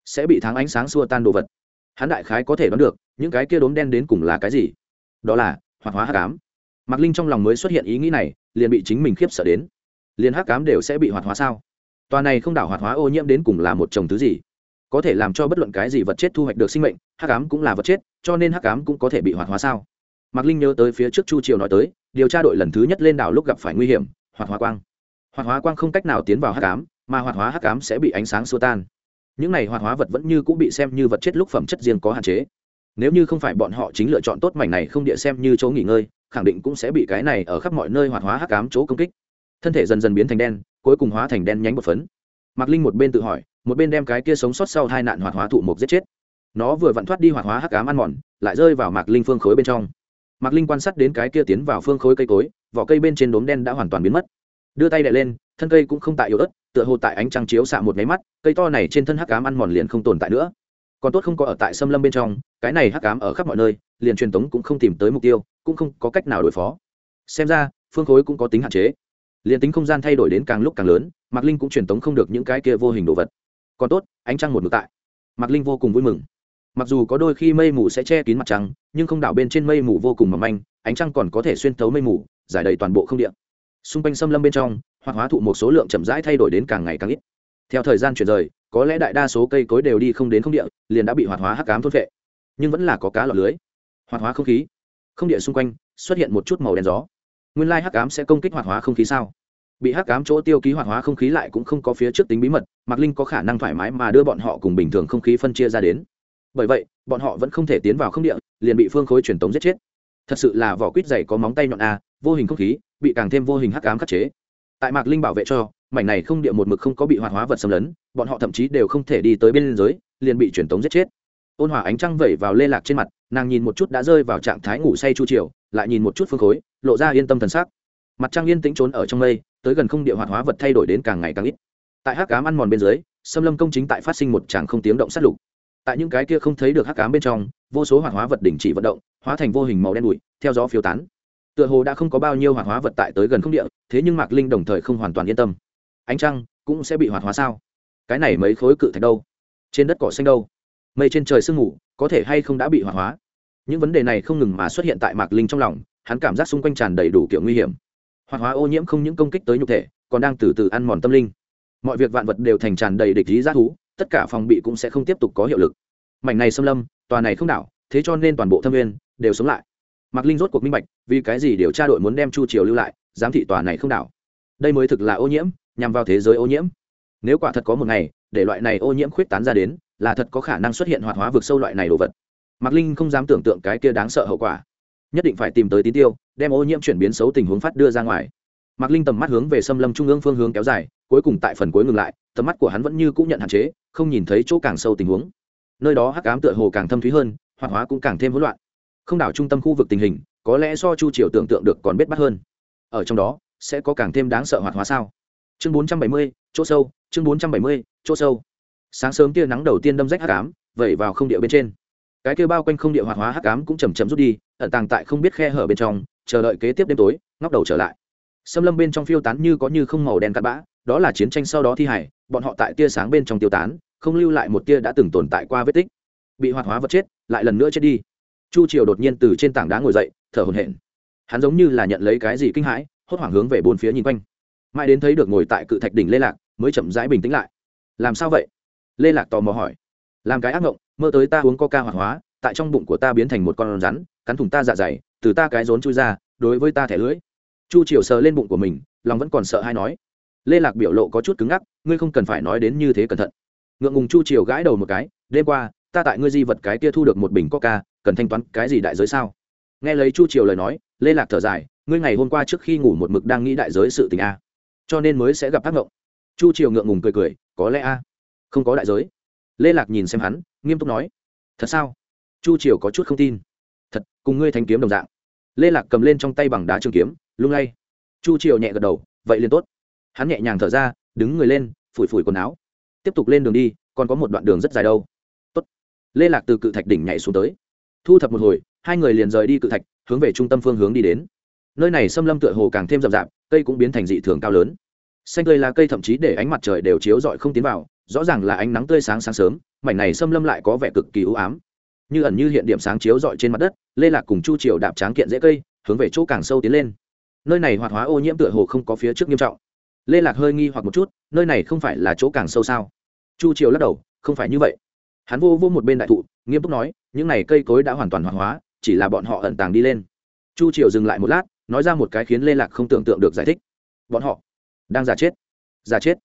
[SPEAKER 1] Sẽ bị tháng ánh sáng xua tan đồ vật. Hắn đại khái có thể đoán được, những cái kia đốm đen đến cùng là cái gì? Đó là, hoạt hóa hắc ám mạc linh trong lòng mới xuất hiện ý nghĩ này, liền bị chính mình khiếp sợ đến. Liền hắc cám đều sẽ bị hoạt hóa sao? Tòa này không đảo hoạt hóa ô nhiễm đến cùng là một chồng thứ gì? Có thể làm cho bất luận cái gì vật chết thu hoạch được sinh mệnh, hắc cám cũng là vật chết, cho nên hắc cám cũng có thể bị hoạt hóa sao? Mạc linh nhớ tới phía trước chu triều nói tới, điều tra đội lần thứ nhất lên đảo lúc gặp phải nguy hiểm, hoạt hóa quang. Hoạt hóa quang không cách nào tiến vào hắc cám mà hoạt hóa hắc cám sẽ bị ánh sáng xua tan. Những này hoạt hóa vật vẫn như cũng bị xem như vật chết lúc phẩm chất riêng có hạn chế. Nếu như không phải bọn họ chính lựa chọn tốt mảnh này không địa xem như chỗ nghỉ ngơi khẳng định cũng sẽ bị cái này ở khắp mọi nơi hoạt hóa hắc ám chỗ công kích. Thân thể dần dần biến thành đen, cuối cùng hóa thành đen nhánh một phấn. Mạc linh một bên tự hỏi, một bên đem cái kia sống sót sau hai nạn hoạt hóa thụ mục giết chết. Nó vừa vặn thoát đi hoạt hóa hắc ám ăn mòn, lại rơi vào mạc linh phương khối bên trong. Mạc linh quan sát đến cái kia tiến vào phương khối cây cối, vỏ cây bên trên đốm đen đã hoàn toàn biến mất. Đưa tay đè lên, thân cây cũng không tại yếu ớt, tựa hồ tại ánh trăng chiếu xạ một máy mắt, cây to này trên thân hắc ám ăn mòn liền không tồn tại nữa. Còn tốt không có ở tại xâm lâm bên trong, cái này hắc ám ở khắp mọi nơi liền truyền tống cũng không tìm tới mục tiêu, cũng không có cách nào đối phó. Xem ra, phương khối cũng có tính hạn chế. Liền tính không gian thay đổi đến càng lúc càng lớn, mạc linh cũng truyền tống không được những cái kia vô hình đồ vật. Còn tốt, ánh trăng một ngược tại. Mạc linh vô cùng vui mừng. Mặc dù có đôi khi mây mù sẽ che kín mặt trăng, nhưng không đảo bên trên mây mù vô cùng mỏng manh, ánh trăng còn có thể xuyên thấu mây mù, giải đầy toàn bộ không điện. Xung quanh xâm lâm bên trong, hoặc hóa thụ một số lượng chậm rãi thay đổi đến càng ngày càng ít. Theo thời gian chuyển rời, có lẽ đại đa số cây cối đều đi không đến không địa, liền đã bị hoạt hóa hắc cám thôn vệ nhưng vẫn là có cá lọt lưới hoạt hóa không khí. Không địa xung quanh, xuất hiện một chút màu đen gió. Nguyên lai hắc cám sẽ công kích hoạt hóa không khí sao? Bị hắc cám chỗ tiêu ký hoạt hóa không khí lại cũng không có phía trước tính bí mật, mạc linh có khả năng thoải mái mà đưa bọn họ cùng bình thường không khí phân chia ra đến. Bởi vậy, bọn họ vẫn không thể tiến vào không địa, liền bị phương khối truyền tống giết chết. Thật sự là vỏ quýt dày có móng tay nhọn a, vô hình không khí, bị càng thêm vô hình hắc cám khắc chế. Tại mạc linh bảo vệ cho, mảnh này không địa một mực không có bị hoạt hóa vật xâm lấn, bọn họ thậm chí đều không thể đi tới bên liên giới liền bị truyền tống giết chết ôn hòa ánh trăng vẩy vào lê lạc trên mặt, nàng nhìn một chút đã rơi vào trạng thái ngủ say chu chiều lại nhìn một chút phương khối, lộ ra yên tâm thần sắc. Mặt trăng yên tĩnh trốn ở trong mây, tới gần không địa hoạt hóa vật thay đổi đến càng ngày càng ít. Tại hắc cám ăn mòn bên dưới xâm lâm công chính tại phát sinh một tràng không tiếng động sát lục. Tại những cái kia không thấy được hắc cám bên trong, vô số hoạt hóa vật đình chỉ vận động, hóa thành vô hình màu đen bụi, theo gió phiếu tán. Tựa hồ đã không có bao nhiêu hoạt hóa vật tại tới gần không địa, thế nhưng mạc linh đồng thời không hoàn toàn yên tâm. Ánh trăng cũng sẽ bị hoạt hóa sao? Cái này mấy khối cự thạch đâu? Trên đất cỏ xanh đâu? Mây trên trời sương mù, có thể hay không đã bị hỏa hóa. Những vấn đề này không ngừng mà xuất hiện tại mạc linh trong lòng, hắn cảm giác xung quanh tràn đầy đủ kiểu nguy hiểm. Hoạt hóa ô nhiễm không những công kích tới nhục thể, còn đang từ từ ăn mòn tâm linh. Mọi việc vạn vật đều thành tràn đầy địch lý giác thú, tất cả phòng bị cũng sẽ không tiếp tục có hiệu lực. Mảnh này xâm lâm, tòa này không đảo, thế cho nên toàn bộ thâm viên đều sống lại. Mạc linh rốt cuộc minh bạch, vì cái gì điều tra đội muốn đem chu triều lưu lại, giám thị tòa này không đảo. Đây mới thực là ô nhiễm, nhằm vào thế giới ô nhiễm. Nếu quả thật có một ngày, để loại này ô nhiễm khuyết tán ra đến là thật có khả năng xuất hiện hoạt hóa vực sâu loại này đồ vật. Mạc linh không dám tưởng tượng cái kia đáng sợ hậu quả. Nhất định phải tìm tới tín tiêu đem ô nhiễm chuyển biến xấu tình huống phát đưa ra ngoài. Mạc linh tầm mắt hướng về xâm lâm trung ương phương hướng kéo dài cuối cùng tại phần cuối ngừng lại tầm mắt của hắn vẫn như cũng nhận hạn chế không nhìn thấy chỗ càng sâu tình huống. Nơi đó hắc ám tựa hồ càng thâm thúy hơn hoạt hóa cũng càng thêm hỗn loạn. Không đảo trung tâm khu vực tình hình có lẽ do chu triều tưởng tượng được còn biết bắt hơn. Ở trong đó sẽ có càng thêm đáng sợ hoạt hóa sao? Chương 470, chỗ sâu chương 470, chỗ sâu sáng sớm tia nắng đầu tiên đâm rách hắc ám, vẩy vào không địa bên trên. Cái kia bao quanh không địa hoạt hóa hắc ám cũng chầm chậm rút đi, ẩn tàng tại không biết khe hở bên trong, chờ đợi kế tiếp đêm tối, ngóc đầu trở lại. Xâm lâm bên trong phiêu tán như có như không màu đen cắt bã, đó là chiến tranh sau đó thi hải bọn họ tại tia sáng bên trong tiêu tán, không lưu lại một tia đã từng tồn tại qua vết tích. Bị hoạt hóa vật chết, lại lần nữa chết đi. Chu triều đột nhiên từ trên tảng đá ngồi dậy, thở hổn hển. Hắn giống như là nhận lấy cái gì kinh hãi, hốt hoảng hướng về bốn phía nhìn quanh. Mãi đến thấy được ngồi tại cự thạch đỉnh lê lạc, mới chậm rãi bình tĩnh lại. Làm sao vậy? Lê lạc tò mò hỏi. Làm cái ác mộng mơ tới ta uống coca hoạt hóa, tại trong bụng của ta biến thành một con rắn, cắn thùng ta dạ dày, từ ta cái rốn chui ra, đối với ta thẻ lưỡi. Chu triều sờ lên bụng của mình, lòng vẫn còn sợ hay nói. Lê lạc biểu lộ có chút cứng ngắc, ngươi không cần phải nói đến như thế cẩn thận. Ngượng ngùng chu triều gãi đầu một cái, đêm qua, ta tại ngươi di vật cái kia thu được một bình coca, cần thanh toán cái gì đại giới sao? Nghe lấy chu triều lời nói, lê lạc thở dài, ngươi ngày hôm qua trước khi ngủ một mực đang nghĩ đại giới sự tình a, cho nên mới sẽ gặp tác động chu triều ngượng ngùng cười cười, có lẽ a không có đại giới. Lê lạc nhìn xem hắn, nghiêm túc nói, thật sao? Chu triều có chút không tin. Thật, cùng ngươi thanh kiếm đồng dạng. Lê lạc cầm lên trong tay bằng đá trường kiếm, lung lay. Chu triều nhẹ gật đầu, vậy liền tốt. Hắn nhẹ nhàng thở ra, đứng người lên, phủi phủi quần áo. Tiếp tục lên đường đi, còn có một đoạn đường rất dài đâu. Tốt. lê lạc từ cự thạch đỉnh nhảy xuống tới. Thu thập một hồi, hai người liền rời đi cự thạch, hướng về trung tâm phương hướng đi đến. Nơi này xâm lâm tựa hồ càng thêm rậm rạp, cây cũng biến thành dị thường cao lớn. Xanh tươi là cây thậm chí để ánh mặt trời đều chiếu rọi không tiến vào rõ ràng là ánh nắng tươi sáng sáng sớm, mảnh này xâm lâm lại có vẻ cực kỳ ưu ám. Như ẩn như hiện điểm sáng chiếu rọi trên mặt đất, lê lạc cùng chu triều đạp tráng kiện dễ cây, hướng về chỗ càng sâu tiến lên. Nơi này hoạt hóa ô nhiễm tựa hồ không có phía trước nghiêm trọng. Lê lạc hơi nghi hoặc một chút, nơi này không phải là chỗ càng sâu sao? Chu triều lắc đầu, không phải như vậy. Hắn vô vô một bên đại thụ, nghiêm túc nói, những này cây cối đã hoàn toàn hoạt hóa, chỉ là bọn họ ẩn tàng đi lên. Chu triều dừng lại một lát, nói ra một cái khiến lê lạc không tưởng tượng được giải thích. Bọn họ đang giả chết. Giả chết?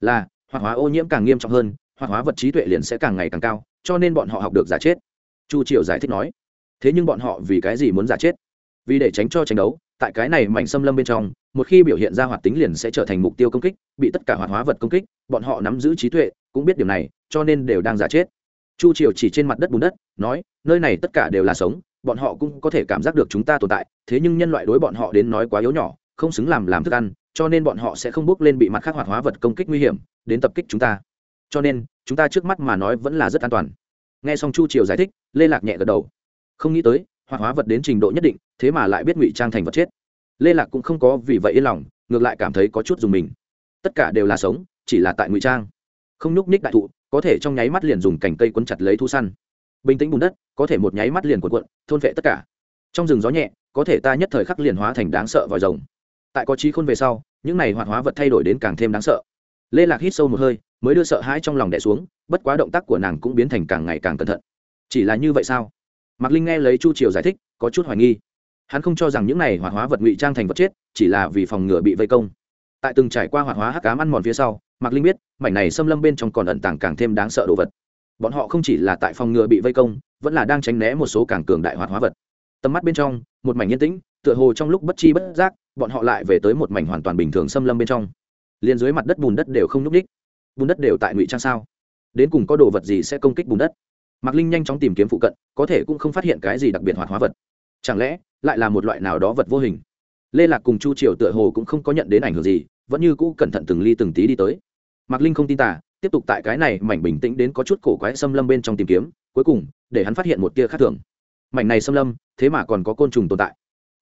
[SPEAKER 1] Là hoạt hóa ô nhiễm càng nghiêm trọng hơn, hoạt hóa vật trí tuệ liền sẽ càng ngày càng cao, cho nên bọn họ học được giả chết. Chu triều giải thích nói. Thế nhưng bọn họ vì cái gì muốn giả chết? Vì để tránh cho tranh đấu, tại cái này mảnh xâm lâm bên trong, một khi biểu hiện ra hoạt tính liền sẽ trở thành mục tiêu công kích, bị tất cả hoạt hóa vật công kích, bọn họ nắm giữ trí tuệ, cũng biết điều này, cho nên đều đang giả chết. Chu triều chỉ trên mặt đất bùn đất, nói, nơi này tất cả đều là sống, bọn họ cũng có thể cảm giác được chúng ta tồn tại, thế nhưng nhân loại đối bọn họ đến nói quá yếu nhỏ, không xứng làm làm thức ăn cho nên bọn họ sẽ không bước lên bị mặt khác hoạt hóa vật công kích nguy hiểm, đến tập kích chúng ta. Cho nên, chúng ta trước mắt mà nói vẫn là rất an toàn. Nghe xong chu triều giải thích, lê lạc nhẹ gật đầu. Không nghĩ tới, hoạt hóa vật đến trình độ nhất định, thế mà lại biết ngụy trang thành vật chết. Lê lạc cũng không có vì vậy yên lòng, ngược lại cảm thấy có chút dùng mình. Tất cả đều là sống, chỉ là tại ngụy trang. Không nhúc ních đại thụ, có thể trong nháy mắt liền dùng cành cây quấn chặt lấy thu săn. Bình tĩnh bùn đất, có thể một nháy mắt liền cuộn cuộn, thôn vệ tất cả. Trong rừng gió nhẹ, có thể ta nhất thời khắc liền hóa thành đáng sợ vòi rồng tại có trí khôn về sau, những này hoạt hóa vật thay đổi đến càng thêm đáng sợ. Lê lạc hít sâu một hơi, mới đưa sợ hãi trong lòng đẻ xuống, bất quá động tác của nàng cũng biến thành càng ngày càng cẩn thận. Chỉ là như vậy sao? Mạc linh nghe lấy chu triều giải thích, có chút hoài nghi. Hắn không cho rằng những này hoạt hóa vật ngụy trang thành vật chết, chỉ là vì phòng ngừa bị vây công. Tại từng trải qua hoạt hóa hắc cám ăn mòn phía sau, mạc linh biết, mảnh này xâm lâm bên trong còn ẩn tàng càng thêm đáng sợ đồ vật. Bọn họ không chỉ là tại phòng ngừa bị vây công, vẫn là đang tránh né một số càng cường đại hoạt hóa vật. Tầm mắt bên trong, một mảnh yên tĩnh tựa hồ trong lúc bất chi bất giác, bọn họ lại về tới một mảnh hoàn toàn bình thường xâm lâm bên trong. Liền dưới mặt đất bùn đất đều không n ú c ních bùn đất đều tại ngụy trang sao? Đến cùng có đồ vật gì sẽ công kích bùn đất? Mạc linh nhanh chóng tìm kiếm phụ cận, có thể cũng không phát hiện cái gì đặc biệt hoạt hóa vật. Chẳng lẽ, lại là một loại nào đó vật vô hình? Lê lạc cùng chu triều tựa hồ cũng không có nhận đến ảnh hưởng gì, vẫn như cũ cẩn thận từng ly từng tí đi tới. Mạc linh không tin tả tiếp tục tại cái này mảnh bình tĩnh đến có chút cổ quái xâm lâm bên trong tìm kiếm, cuối cùng, để hắn phát hiện một tia khác thường. Mảnh này xâm lâm, thế mà còn có côn trùng tồn tại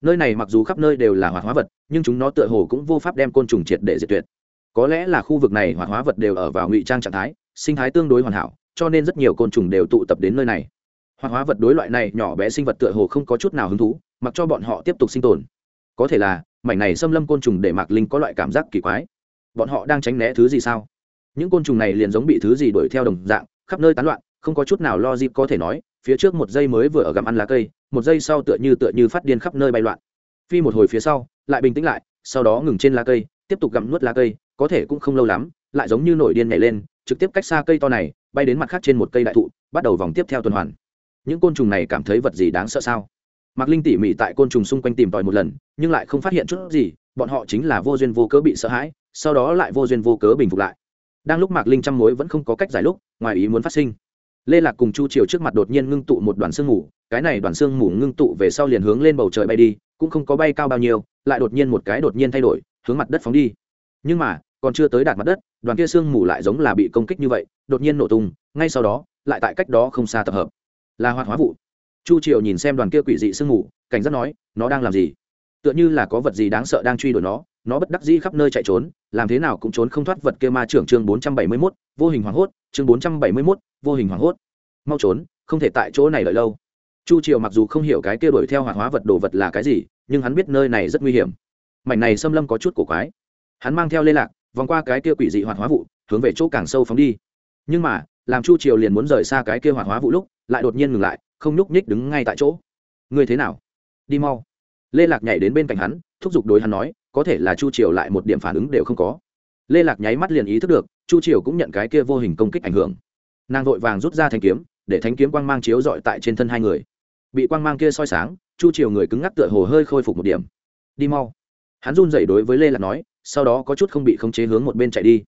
[SPEAKER 1] nơi này mặc dù khắp nơi đều là hoạt hóa vật, nhưng chúng nó tựa hồ cũng vô pháp đem côn trùng triệt để diệt tuyệt. Có lẽ là khu vực này hoạt hóa vật đều ở vào ngụy trang trạng thái, sinh thái tương đối hoàn hảo, cho nên rất nhiều côn trùng đều tụ tập đến nơi này. Hoạt hóa vật đối loại này nhỏ bé sinh vật tựa hồ không có chút nào hứng thú, mặc cho bọn họ tiếp tục sinh tồn. Có thể là, mảnh này xâm lâm côn trùng để mạc linh có loại cảm giác kỳ quái. Bọn họ đang tránh né thứ gì sao? Những côn trùng này liền giống bị thứ gì đuổi theo đồng dạng, khắp nơi tán loạn, không có chút nào lo dịp có thể nói, phía trước một giây mới vừa ở gặm ăn lá cây một giây sau tựa như tựa như phát điên khắp nơi bay loạn. Phi một hồi phía sau, lại bình tĩnh lại, sau đó ngừng trên lá cây, tiếp tục gặm nuốt lá cây, có thể cũng không lâu lắm, lại giống như nổi điên nhảy lên, trực tiếp cách xa cây to này, bay đến mặt khác trên một cây đại thụ, bắt đầu vòng tiếp theo tuần hoàn. Những côn trùng này cảm thấy vật gì đáng sợ sao? Mạc linh tỉ mỉ tại côn trùng xung quanh tìm tòi một lần, nhưng lại không phát hiện chút gì, bọn họ chính là vô duyên vô cớ bị sợ hãi, sau đó lại vô duyên vô cớ bình phục lại. Đang lúc mạc linh trăm mối vẫn không có cách giải lúc, ngoài ý muốn phát sinh lê lạc cùng chu triều trước mặt đột nhiên ngưng tụ một đoàn sương mù, cái này đoàn sương mù ngưng tụ về sau liền hướng lên bầu trời bay đi, cũng không có bay cao bao nhiêu, lại đột nhiên một cái đột nhiên thay đổi, hướng mặt đất phóng đi. Nhưng mà, còn chưa tới đạt mặt đất, đoàn kia sương mù lại giống là bị công kích như vậy, đột nhiên nổ tung, ngay sau đó, lại tại cách đó không xa tập hợp. Là hoạt hóa vụ. Chu triều nhìn xem đoàn kia quỷ dị sương mù, cảnh giác nói, nó đang làm gì? Tựa như là có vật gì đáng sợ đang truy đuổi nó nó bất đắc dĩ khắp nơi chạy trốn làm thế nào cũng trốn không thoát vật kia ma trưởng chương bốn trăm bảy mươi 471, vô hình hoàng hốt chương bốn trăm bảy mươi 471, vô hình hoàng hốt. Mau trốn không thể tại chỗ này đợi lâu. Chu triều mặc dù không hiểu cái kia đuổi theo hoạt hóa vật đồ vật là cái gì nhưng hắn biết nơi này rất nguy hiểm. Mảnh này xâm lâm có chút cổ quái. Hắn mang theo lê lạc vòng qua cái kia quỷ dị hoạt hóa vụ hướng về chỗ càng sâu phóng đi. Nhưng mà làm chu triều liền muốn rời xa cái kia hoạt hóa vụ lúc lại đột nhiên ngừng lại không nhúc nhích đứng ngay tại chỗ. Ngươi thế nào? Đi mau. Lê lạc nhảy đến bên cạnh hắn thúc giục đối hắn nói có thể là chu triều lại một điểm phản ứng đều không có. Lê lạc nháy mắt liền ý thức được, chu triều cũng nhận cái kia vô hình công kích ảnh hưởng. Nàng vội vàng rút ra thanh kiếm, để thanh kiếm quang mang chiếu dọi tại trên thân hai người. Bị quang mang kia soi sáng, chu triều người cứng ngắc tựa hồ hơi khôi phục một điểm. Đi mau. Hắn run dậy đối với lê lạc nói, sau đó có chút không bị khống chế hướng một bên chạy đi.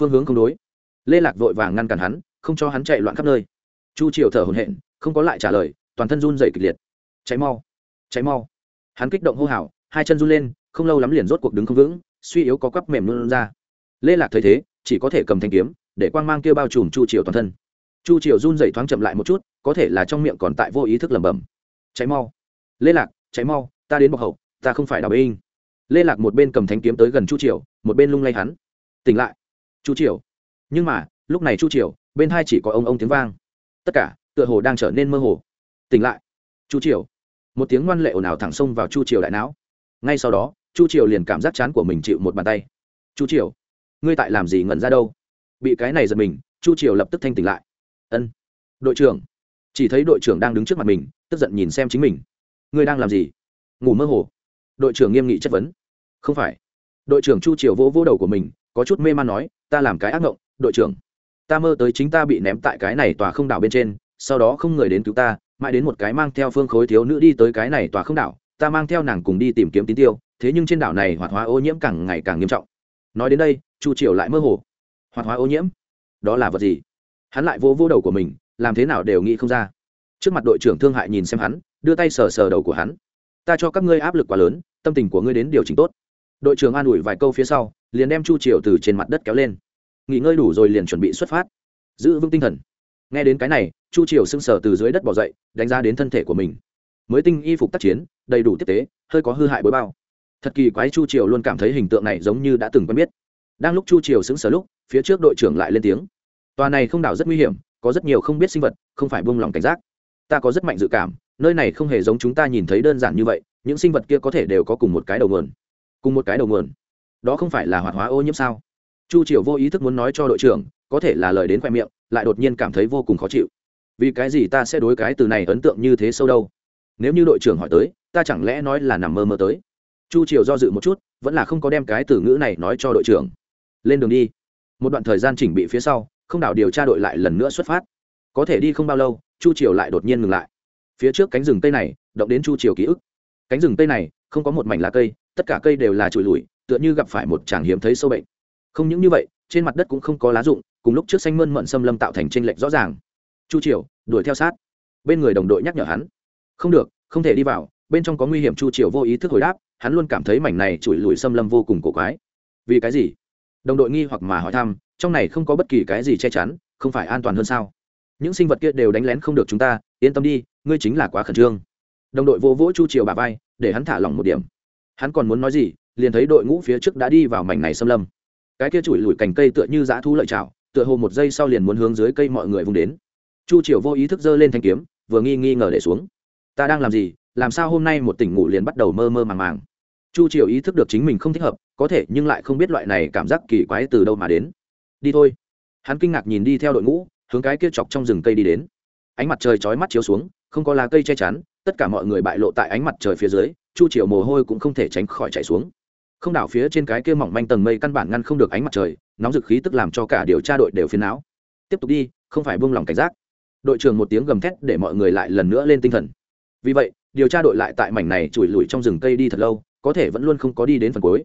[SPEAKER 1] Phương hướng không đối. Lê lạc vội vàng ngăn cản hắn, không cho hắn chạy loạn khắp nơi. Chu triều thở hồn hện không có lại trả lời, toàn thân run dậy kịch liệt. Cháy mau cháy mau. Hắn kích động hô hào, hai chân run lên không lâu lắm liền rốt cuộc đứng không vững, suy yếu có quắp mềm luôn ra. Lê lạc thấy thế, chỉ có thể cầm thanh kiếm, để quang mang kia bao trùm chu triều toàn thân. Chu triều run dậy thoáng chậm lại một chút, có thể là trong miệng còn tại vô ý thức lẩm bẩm. Cháy mau. Lê lạc, cháy mau, ta đến bọc hậu, ta không phải đào binh. Lê lạc một bên cầm thanh kiếm tới gần chu triều, một bên lung lay hắn. Tỉnh lại, chu triều. Nhưng mà, lúc này chu triều, bên hai chỉ có ông ông tiếng vang. Tất cả, tựa hồ đang trở nên mơ hồ. Tỉnh lại, chu triều. Một tiếng ngoan lệ ồn ào thẳng xông vào chu triều đại não. Ngay sau đó chu triều liền cảm giác chán của mình chịu một bàn tay. Chu triều, ngươi tại làm gì ngẩn ra đâu? Bị cái này giật mình, chu triều lập tức thanh tỉnh lại. Ân, đội trưởng. Chỉ thấy đội trưởng đang đứng trước mặt mình, tức giận nhìn xem chính mình. Ngươi đang làm gì? Ngủ mơ hồ. Đội trưởng nghiêm nghị chất vấn. Không phải. Đội trưởng chu triều vỗ vỗ đầu của mình, có chút mê man nói, ta làm cái ác mộng đội trưởng. Ta mơ tới chính ta bị ném tại cái này tòa không đảo bên trên, sau đó không người đến cứu ta, mãi đến một cái mang theo phương khối thiếu nữ đi tới cái này tòa không đảo, ta mang theo nàng cùng đi tìm kiếm tín tiêu thế nhưng trên đảo này hoạt hóa ô nhiễm càng ngày càng nghiêm trọng. Nói đến đây, chu triều lại mơ hồ. Hoạt hóa ô nhiễm? Đó là vật gì? Hắn lại vô vô đầu của mình, làm thế nào đều nghĩ không ra. Trước mặt đội trưởng thương hại nhìn xem hắn, đưa tay sờ sờ đầu của hắn. Ta cho các ngươi áp lực quá lớn, tâm tình của ngươi đến điều chỉnh tốt. Đội trưởng an ủi vài câu phía sau, liền đem chu triều từ trên mặt đất kéo lên. Nghỉ ngơi đủ rồi liền chuẩn bị xuất phát. Giữ vững tinh thần. Nghe đến cái này, chu triều sưng sờ từ dưới đất bỏ dậy, đánh ra đến thân thể của mình. Mới tinh y phục tác chiến, đầy đủ tiếp tế, hơi có hư hại bối bao thật kỳ quái chu triều luôn cảm thấy hình tượng này giống như đã từng quen biết. Đang lúc chu triều sững sờ lúc, phía trước đội trưởng lại lên tiếng. Tòa này không đảo rất nguy hiểm, có rất nhiều không biết sinh vật, không phải buông lỏng cảnh giác. Ta có rất mạnh dự cảm, nơi này không hề giống chúng ta nhìn thấy đơn giản như vậy, những sinh vật kia có thể đều có cùng một cái đầu nguồn. Cùng một cái đầu nguồn. Đó không phải là hoạt hóa ô nhiễm sao? Chu triều vô ý thức muốn nói cho đội trưởng, có thể là lời đến khoe miệng, lại đột nhiên cảm thấy vô cùng khó chịu. Vì cái gì ta sẽ đối cái từ này ấn tượng như thế sâu đâu? Nếu như đội trưởng hỏi tới, ta chẳng lẽ nói là nằm mơ mơ tới? Chu triều do dự một chút, vẫn là không có đem cái từ ngữ này nói cho đội trưởng. Lên đường đi. Một đoạn thời gian chỉnh bị phía sau, không đảo điều tra đội lại lần nữa xuất phát. Có thể đi không bao lâu, chu triều lại đột nhiên ngừng lại. Phía trước cánh rừng tây này, động đến chu triều ký ức. Cánh rừng tây này, không có một mảnh lá cây, tất cả cây đều là trụi lùi tựa như gặp phải một chàng hiếm thấy sâu bệnh. Không những như vậy, trên mặt đất cũng không có lá rụng, cùng lúc trước xanh mơn mận xâm lâm tạo thành tranh lệch rõ ràng. Chu triều, đuổi theo sát. Bên người đồng đội nhắc nhở hắn. Không được, không thể đi vào, bên trong có nguy hiểm chu triều vô ý thức hồi đáp hắn luôn cảm thấy mảnh này chùi lùi xâm lâm vô cùng cổ quái. Vì cái gì? Đồng đội nghi hoặc mà hỏi thăm, trong này không có bất kỳ cái gì che chắn, không phải an toàn hơn sao? Những sinh vật kia đều đánh lén không được chúng ta, yên tâm đi, ngươi chính là quá khẩn trương. Đồng đội vô vỗ chu triều bà vai, để hắn thả lỏng một điểm. Hắn còn muốn nói gì, liền thấy đội ngũ phía trước đã đi vào mảnh này xâm lâm. Cái kia chùi lùi cành cây tựa như dã thu lợi chảo, tựa hồ một giây sau liền muốn hướng dưới cây mọi người vùng đến. Chu triều vô ý thức giơ lên thanh kiếm, vừa nghi nghi ngờ để xuống. Ta đang làm gì? Làm sao hôm nay một tỉnh ngủ liền bắt đầu mơ mơ màng màng? Chu triều ý thức được chính mình không thích hợp, có thể nhưng lại không biết loại này cảm giác kỳ quái từ đâu mà đến. Đi thôi. Hắn kinh ngạc nhìn đi theo đội ngũ, hướng cái kia chọc trong rừng cây đi đến. Ánh mặt trời chói mắt chiếu xuống, không có lá cây che chắn, tất cả mọi người bại lộ tại ánh mặt trời phía dưới, chu triều mồ hôi cũng không thể tránh khỏi chạy xuống. Không đảo phía trên cái kia mỏng manh tầng mây căn bản ngăn không được ánh mặt trời, nóng dực khí tức làm cho cả điều tra đội đều phiến não. Tiếp tục đi, không phải buông lỏng cảnh giác. Đội trưởng một tiếng gầm thét để mọi người lại lần nữa lên tinh thần. Vì vậy, điều tra đội lại tại mảnh này chùi lùi trong rừng cây đi thật lâu có thể vẫn luôn không có đi đến phần cuối.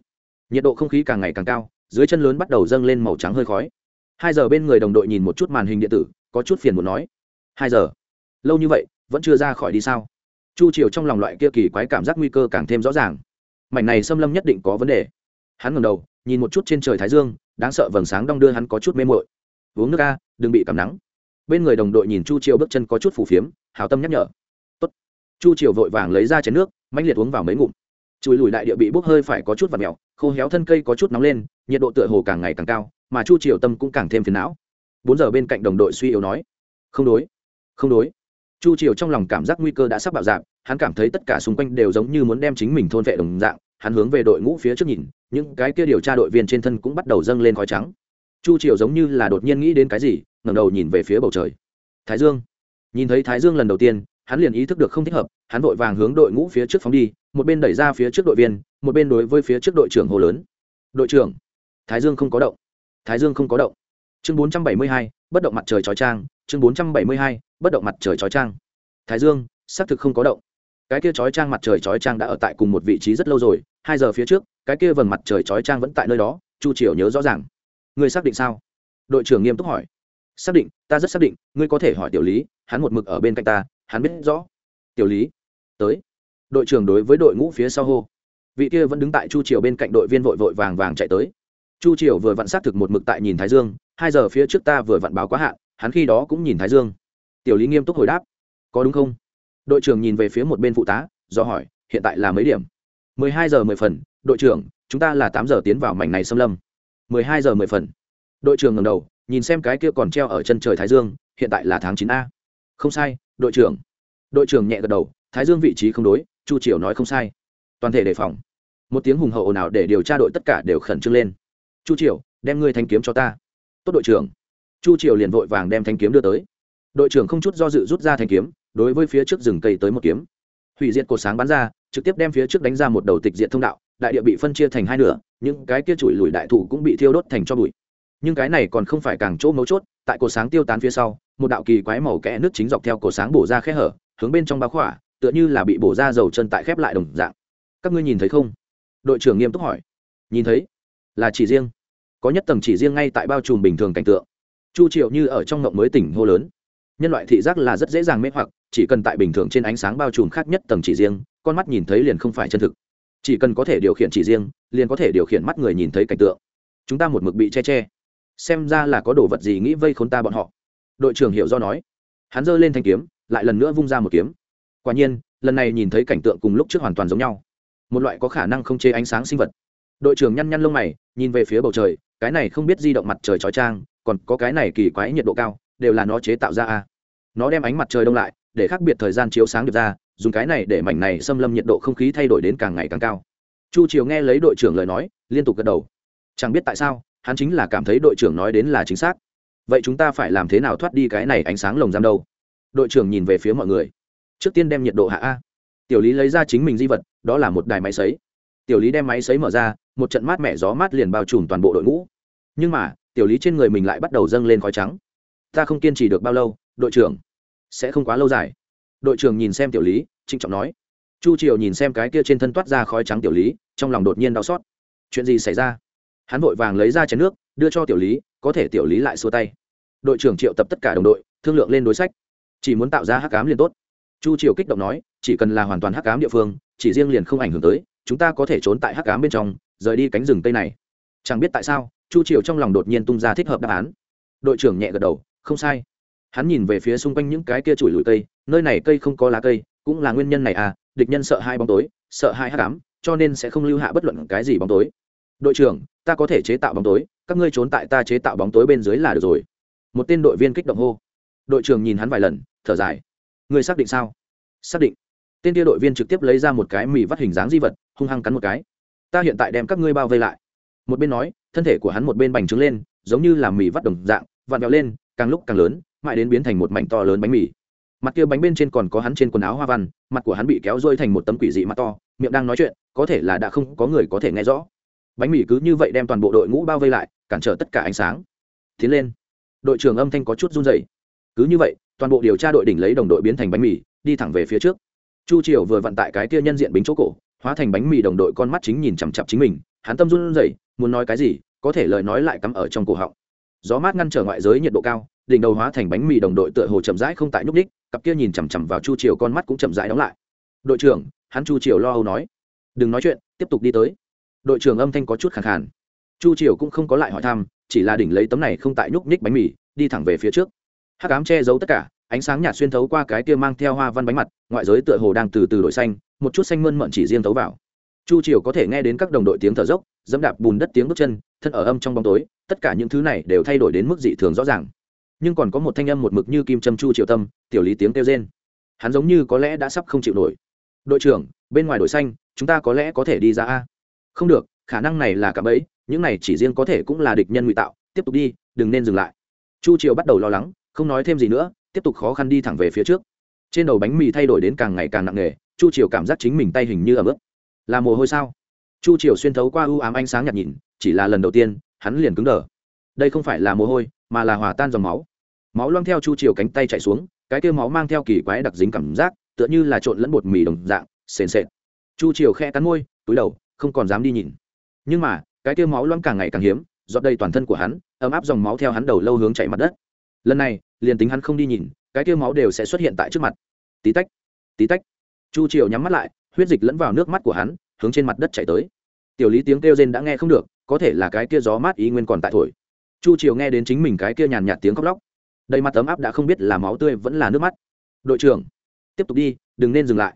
[SPEAKER 1] Nhiệt độ không khí càng ngày càng cao, dưới chân lớn bắt đầu dâng lên màu trắng hơi khói. Hai giờ bên người đồng đội nhìn một chút màn hình điện tử, có chút phiền muốn nói, hai giờ? Lâu như vậy, vẫn chưa ra khỏi đi sao? Chu triều trong lòng loại kia kỳ quái cảm giác nguy cơ càng thêm rõ ràng. Mảnh này xâm lâm nhất định có vấn đề. Hắn ngầm đầu, nhìn một chút trên trời thái dương, đáng sợ vầng sáng đong đưa hắn có chút mê mội uống nước ca đừng bị cảm nắng. Bên người đồng đội nhìn chu triều bước chân có chút phù phiếm, hào tâm nhắc nhở. Tốt. chu triều vội vàng lấy ra chén nước, mãnh liệt uống vào mấy ngụm chùi lùi đại địa bị bốc hơi phải có chút và mèo, khô héo thân cây có chút nóng lên, nhiệt độ tựa hồ càng ngày càng cao, mà chu triều tâm cũng càng thêm phiền não. Bốn giờ bên cạnh đồng đội suy yếu nói, không đối không đối. Chu triều trong lòng cảm giác nguy cơ đã sắp bạo dạng, hắn cảm thấy tất cả xung quanh đều giống như muốn đem chính mình thôn vệ đồng dạng, hắn hướng về đội ngũ phía trước nhìn, những cái kia điều tra đội viên trên thân cũng bắt đầu dâng lên khói trắng. Chu triều giống như là đột nhiên nghĩ đến cái gì, ngẩng đầu nhìn về phía bầu trời. Thái dương. Nhìn thấy thái dương lần đầu tiên, hắn liền ý thức được không thích hợp, hắn vội vàng hướng đội ngũ phía trước phóng đi một bên đẩy ra phía trước đội viên, một bên đối với phía trước đội trưởng hồ lớn. Đội trưởng, thái dương không có động. Thái dương không có động. Chương bốn trăm bảy mươi hai, bất động mặt trời chói trang chương bốn trăm bảy mươi hai, bất động mặt trời chói trang thái dương, xác thực không có động. Cái kia chói trang mặt trời chói trang đã ở tại cùng một vị trí rất lâu rồi, hai giờ phía trước, cái kia vầng mặt trời chói trang vẫn tại nơi đó, chu triều nhớ rõ ràng. Ngươi xác định sao? Đội trưởng nghiêm túc hỏi. Xác định, ta rất xác định, ngươi có thể hỏi tiểu lý, hắn một mực ở bên cạnh ta, hắn biết rõ. Tiểu lý, tới đội trưởng đối với đội ngũ phía sau hô. Vị kia vẫn đứng tại chu triều bên cạnh đội viên vội vội vàng vàng chạy tới. Chu triều vừa vặn xác thực một mực tại nhìn thái dương, hai giờ phía trước ta vừa vặn báo quá hạn, hắn khi đó cũng nhìn thái dương. Tiểu lý nghiêm túc hồi đáp. Có đúng không? Đội trưởng nhìn về phía một bên phụ tá, do hỏi, hiện tại là mấy điểm? Mười hai giờ mười phần, đội trưởng, chúng ta là tám giờ tiến vào mảnh này xâm lâm. Mười hai giờ mười phần. Đội trưởng ngầm đầu, nhìn xem cái kia còn treo ở chân trời thái dương, hiện tại là tháng chín a. Không sai, đội trưởng. Đội trưởng nhẹ gật đầu, thái dương vị trí không đối chu triều nói không sai. Toàn thể đề phòng. Một tiếng hùng hậu ồn ào để điều tra đội tất cả đều khẩn trương lên. Chu triều, đem ngươi thanh kiếm cho ta. Tốt đội trưởng. Chu triều liền vội vàng đem thanh kiếm đưa tới. Đội trưởng không chút do dự rút ra thanh kiếm, đối với phía trước rừng cây tới một kiếm. Hủy diệt cột sáng bắn ra, trực tiếp đem phía trước đánh ra một đầu tịch diện thông đạo, đại địa bị phân chia thành hai nửa, những cái kia chùi lùi đại thủ cũng bị thiêu đốt thành cho bụi. Nhưng cái này còn không phải càng chỗ mấu chốt, tại cột sáng tiêu tán phía sau, một đạo kỳ quái màu kẽ nước chính dọc theo cột sáng bổ ra khe hở, hướng bên trong bao khỏa tựa như là bị bổ ra dầu chân tại khép lại đồng dạng. Các ngươi nhìn thấy không? Đội trưởng nghiêm túc hỏi. Nhìn thấy. Là chỉ riêng. Có nhất tầng chỉ riêng ngay tại bao trùm bình thường cảnh tượng. Chu triệu như ở trong ngộng mới tỉnh hô lớn. Nhân loại thị giác là rất dễ dàng mê hoặc, chỉ cần tại bình thường trên ánh sáng bao trùm khác nhất tầng chỉ riêng, con mắt nhìn thấy liền không phải chân thực. Chỉ cần có thể điều khiển chỉ riêng, liền có thể điều khiển mắt người nhìn thấy cảnh tượng. Chúng ta một mực bị che che. Xem ra là có đồ vật gì nghĩ vây khốn ta bọn họ. Đội trưởng hiểu do nói. Hắn giơ lên thanh kiếm, lại lần nữa vung ra một kiếm quả nhiên, lần này nhìn thấy cảnh tượng cùng lúc trước hoàn toàn giống nhau. Một loại có khả năng không chế ánh sáng sinh vật. Đội trưởng nhăn nhăn lông mày, nhìn về phía bầu trời, cái này không biết di động mặt trời trói trang, còn có cái này kỳ quái nhiệt độ cao, đều là nó chế tạo ra a nó đem ánh mặt trời đông lại, để khác biệt thời gian chiếu sáng được ra, dùng cái này để mảnh này xâm lâm nhiệt độ không khí thay đổi đến càng ngày càng cao. Chu triều nghe lấy đội trưởng lời nói, liên tục gật đầu. Chẳng biết tại sao, hắn chính là cảm thấy đội trưởng nói đến là chính xác. Vậy chúng ta phải làm thế nào thoát đi cái này ánh sáng lồng giam đâu? Đội trưởng nhìn về phía mọi người trước tiên đem nhiệt độ hạ a. Tiểu lý lấy ra chính mình di vật, đó là một đài máy xấy tiểu lý đem máy xấy mở ra, một trận mát mẻ gió mát liền bao trùm toàn bộ đội ngũ. Nhưng mà, tiểu lý trên người mình lại bắt đầu dâng lên khói trắng. Ta không kiên trì được bao lâu, đội trưởng. Sẽ không quá lâu dài. Đội trưởng nhìn xem tiểu lý, trịnh trọng nói. Chu triều nhìn xem cái kia trên thân toát ra khói trắng tiểu lý, trong lòng đột nhiên đau xót. Chuyện gì xảy ra? Hắn vội vàng lấy ra chén nước, đưa cho tiểu lý, có thể tiểu lý lại xua tay. Đội trưởng triệu tập tất cả đồng đội, thương lượng lên đối sách. Chỉ muốn tạo ra hắc cám liền tốt chu triều kích động nói, chỉ cần là hoàn toàn hắc cám địa phương, chỉ riêng liền không ảnh hưởng tới, chúng ta có thể trốn tại hắc cám bên trong, rời đi cánh rừng tây này. Chẳng biết tại sao, chu triều trong lòng đột nhiên tung ra thích hợp đáp án. Đội trưởng nhẹ gật đầu, không sai. Hắn nhìn về phía xung quanh những cái kia chùi lùi cây, nơi này cây không có lá cây, cũng là nguyên nhân này à địch nhân sợ hai bóng tối, sợ hai hắc ám, cho nên sẽ không lưu hạ bất luận cái gì bóng tối. Đội trưởng, ta có thể chế tạo bóng tối, các ngươi trốn tại ta chế tạo bóng tối bên dưới là được rồi. Một tên đội viên kích động hô. Đội trưởng nhìn hắn vài lần, thở dài ngươi xác định sao? Xác định. Tên kia đội viên trực tiếp lấy ra một cái mì vắt hình dáng di vật, hung hăng cắn một cái. Ta hiện tại đem các ngươi bao vây lại. Một bên nói, thân thể của hắn một bên bành trướng lên, giống như là mì vắt đồng dạng, vặn vẹo lên, càng lúc càng lớn, mãi đến biến thành một mảnh to lớn bánh mì. Mặt kia bánh bên trên còn có hắn trên quần áo hoa văn, mặt của hắn bị kéo rơi thành một tấm quỷ dị mặt to, miệng đang nói chuyện, có thể là đã không có người có thể nghe rõ. Bánh mì cứ như vậy đem toàn bộ đội ngũ bao vây lại, cản trở tất cả ánh sáng. Tiến lên. Đội trưởng âm thanh có chút run dày cứ như vậy toàn bộ điều tra đội đỉnh lấy đồng đội biến thành bánh mì, đi thẳng về phía trước. Chu triều vừa vận tại cái kia nhân diện bính chỗ cổ, hóa thành bánh mì đồng đội con mắt chính nhìn chằm chặp chính mình, hắn tâm run rẩy, muốn nói cái gì, có thể lời nói lại cắm ở trong cổ họng. Gió mát ngăn trở ngoại giới nhiệt độ cao, đỉnh đầu hóa thành bánh mì đồng đội tựa hồ chậm rãi không tại nhúc ních cặp kia nhìn chằm chằm vào chu triều con mắt cũng chậm rãi đóng lại. Đội trưởng, hắn chu triều lo âu nói. Đừng nói chuyện, tiếp tục đi tới. Đội trưởng âm thanh có chút khẳng khàn. Chu triều cũng không có lại hỏi thăm, chỉ là đỉnh lấy tấm này không tại nhúc ních bánh mì, đi thẳng về phía trước hắc ám che giấu tất cả, ánh sáng nhạt xuyên thấu qua cái kia mang theo hoa văn bánh mặt, ngoại giới tựa hồ đang từ từ đổi xanh, một chút xanh mơn mận chỉ riêng thấu vào. Chu triều có thể nghe đến các đồng đội tiếng thở dốc, dẫm đạp bùn đất tiếng bước chân, thân ở âm trong bóng tối, tất cả những thứ này đều thay đổi đến mức dị thường rõ ràng. Nhưng còn có một thanh âm một mực như kim châm chu triều tâm, tiểu lý tiếng kêu rên. Hắn giống như có lẽ đã sắp không chịu nổi. Đội trưởng, bên ngoài đội xanh, chúng ta có lẽ có thể đi ra a? Không được, khả năng này là cả bẫy, những này chỉ riêng có thể cũng là địch nhân ngụy tạo, tiếp tục đi, đừng nên dừng lại. Chu triều bắt đầu lo lắng không nói thêm gì nữa, tiếp tục khó khăn đi thẳng về phía trước. Trên đầu bánh mì thay đổi đến càng ngày càng nặng nề, chu triều cảm giác chính mình tay hình như ẩm ướt. Là mồ hôi sao? Chu triều xuyên thấu qua u ám ánh sáng nhạt nhìn, chỉ là lần đầu tiên, hắn liền cứng đờ. Đây không phải là mồ hôi, mà là hòa tan dòng máu. Máu loang theo chu triều cánh tay chạy xuống, cái kêu máu mang theo kỳ quái đặc dính cảm giác, tựa như là trộn lẫn bột mì đồng dạng, sền sệt. Chu triều khe cắn môi, túi đầu, không còn dám đi nhìn. Nhưng mà, cái kêu máu loang càng ngày càng hiếm dọn đầy toàn thân của hắn, ấm áp dòng máu theo hắn đầu lâu hướng chạy mặt đất lần này, liền tính hắn không đi nhìn, cái tiêu máu đều sẽ xuất hiện tại trước mặt. Tí tách tí tách. Chu triều nhắm mắt lại, huyết dịch lẫn vào nước mắt của hắn, hướng trên mặt đất chạy tới. Tiểu lý tiếng kêu rên đã nghe không được, có thể là cái kia gió mát ý nguyên còn tại thổi. Chu triều nghe đến chính mình cái kia nhàn nhạt tiếng khóc lóc. Đầy mặt tấm áp đã không biết là máu tươi vẫn là nước mắt. Đội trưởng, tiếp tục đi, đừng nên dừng lại.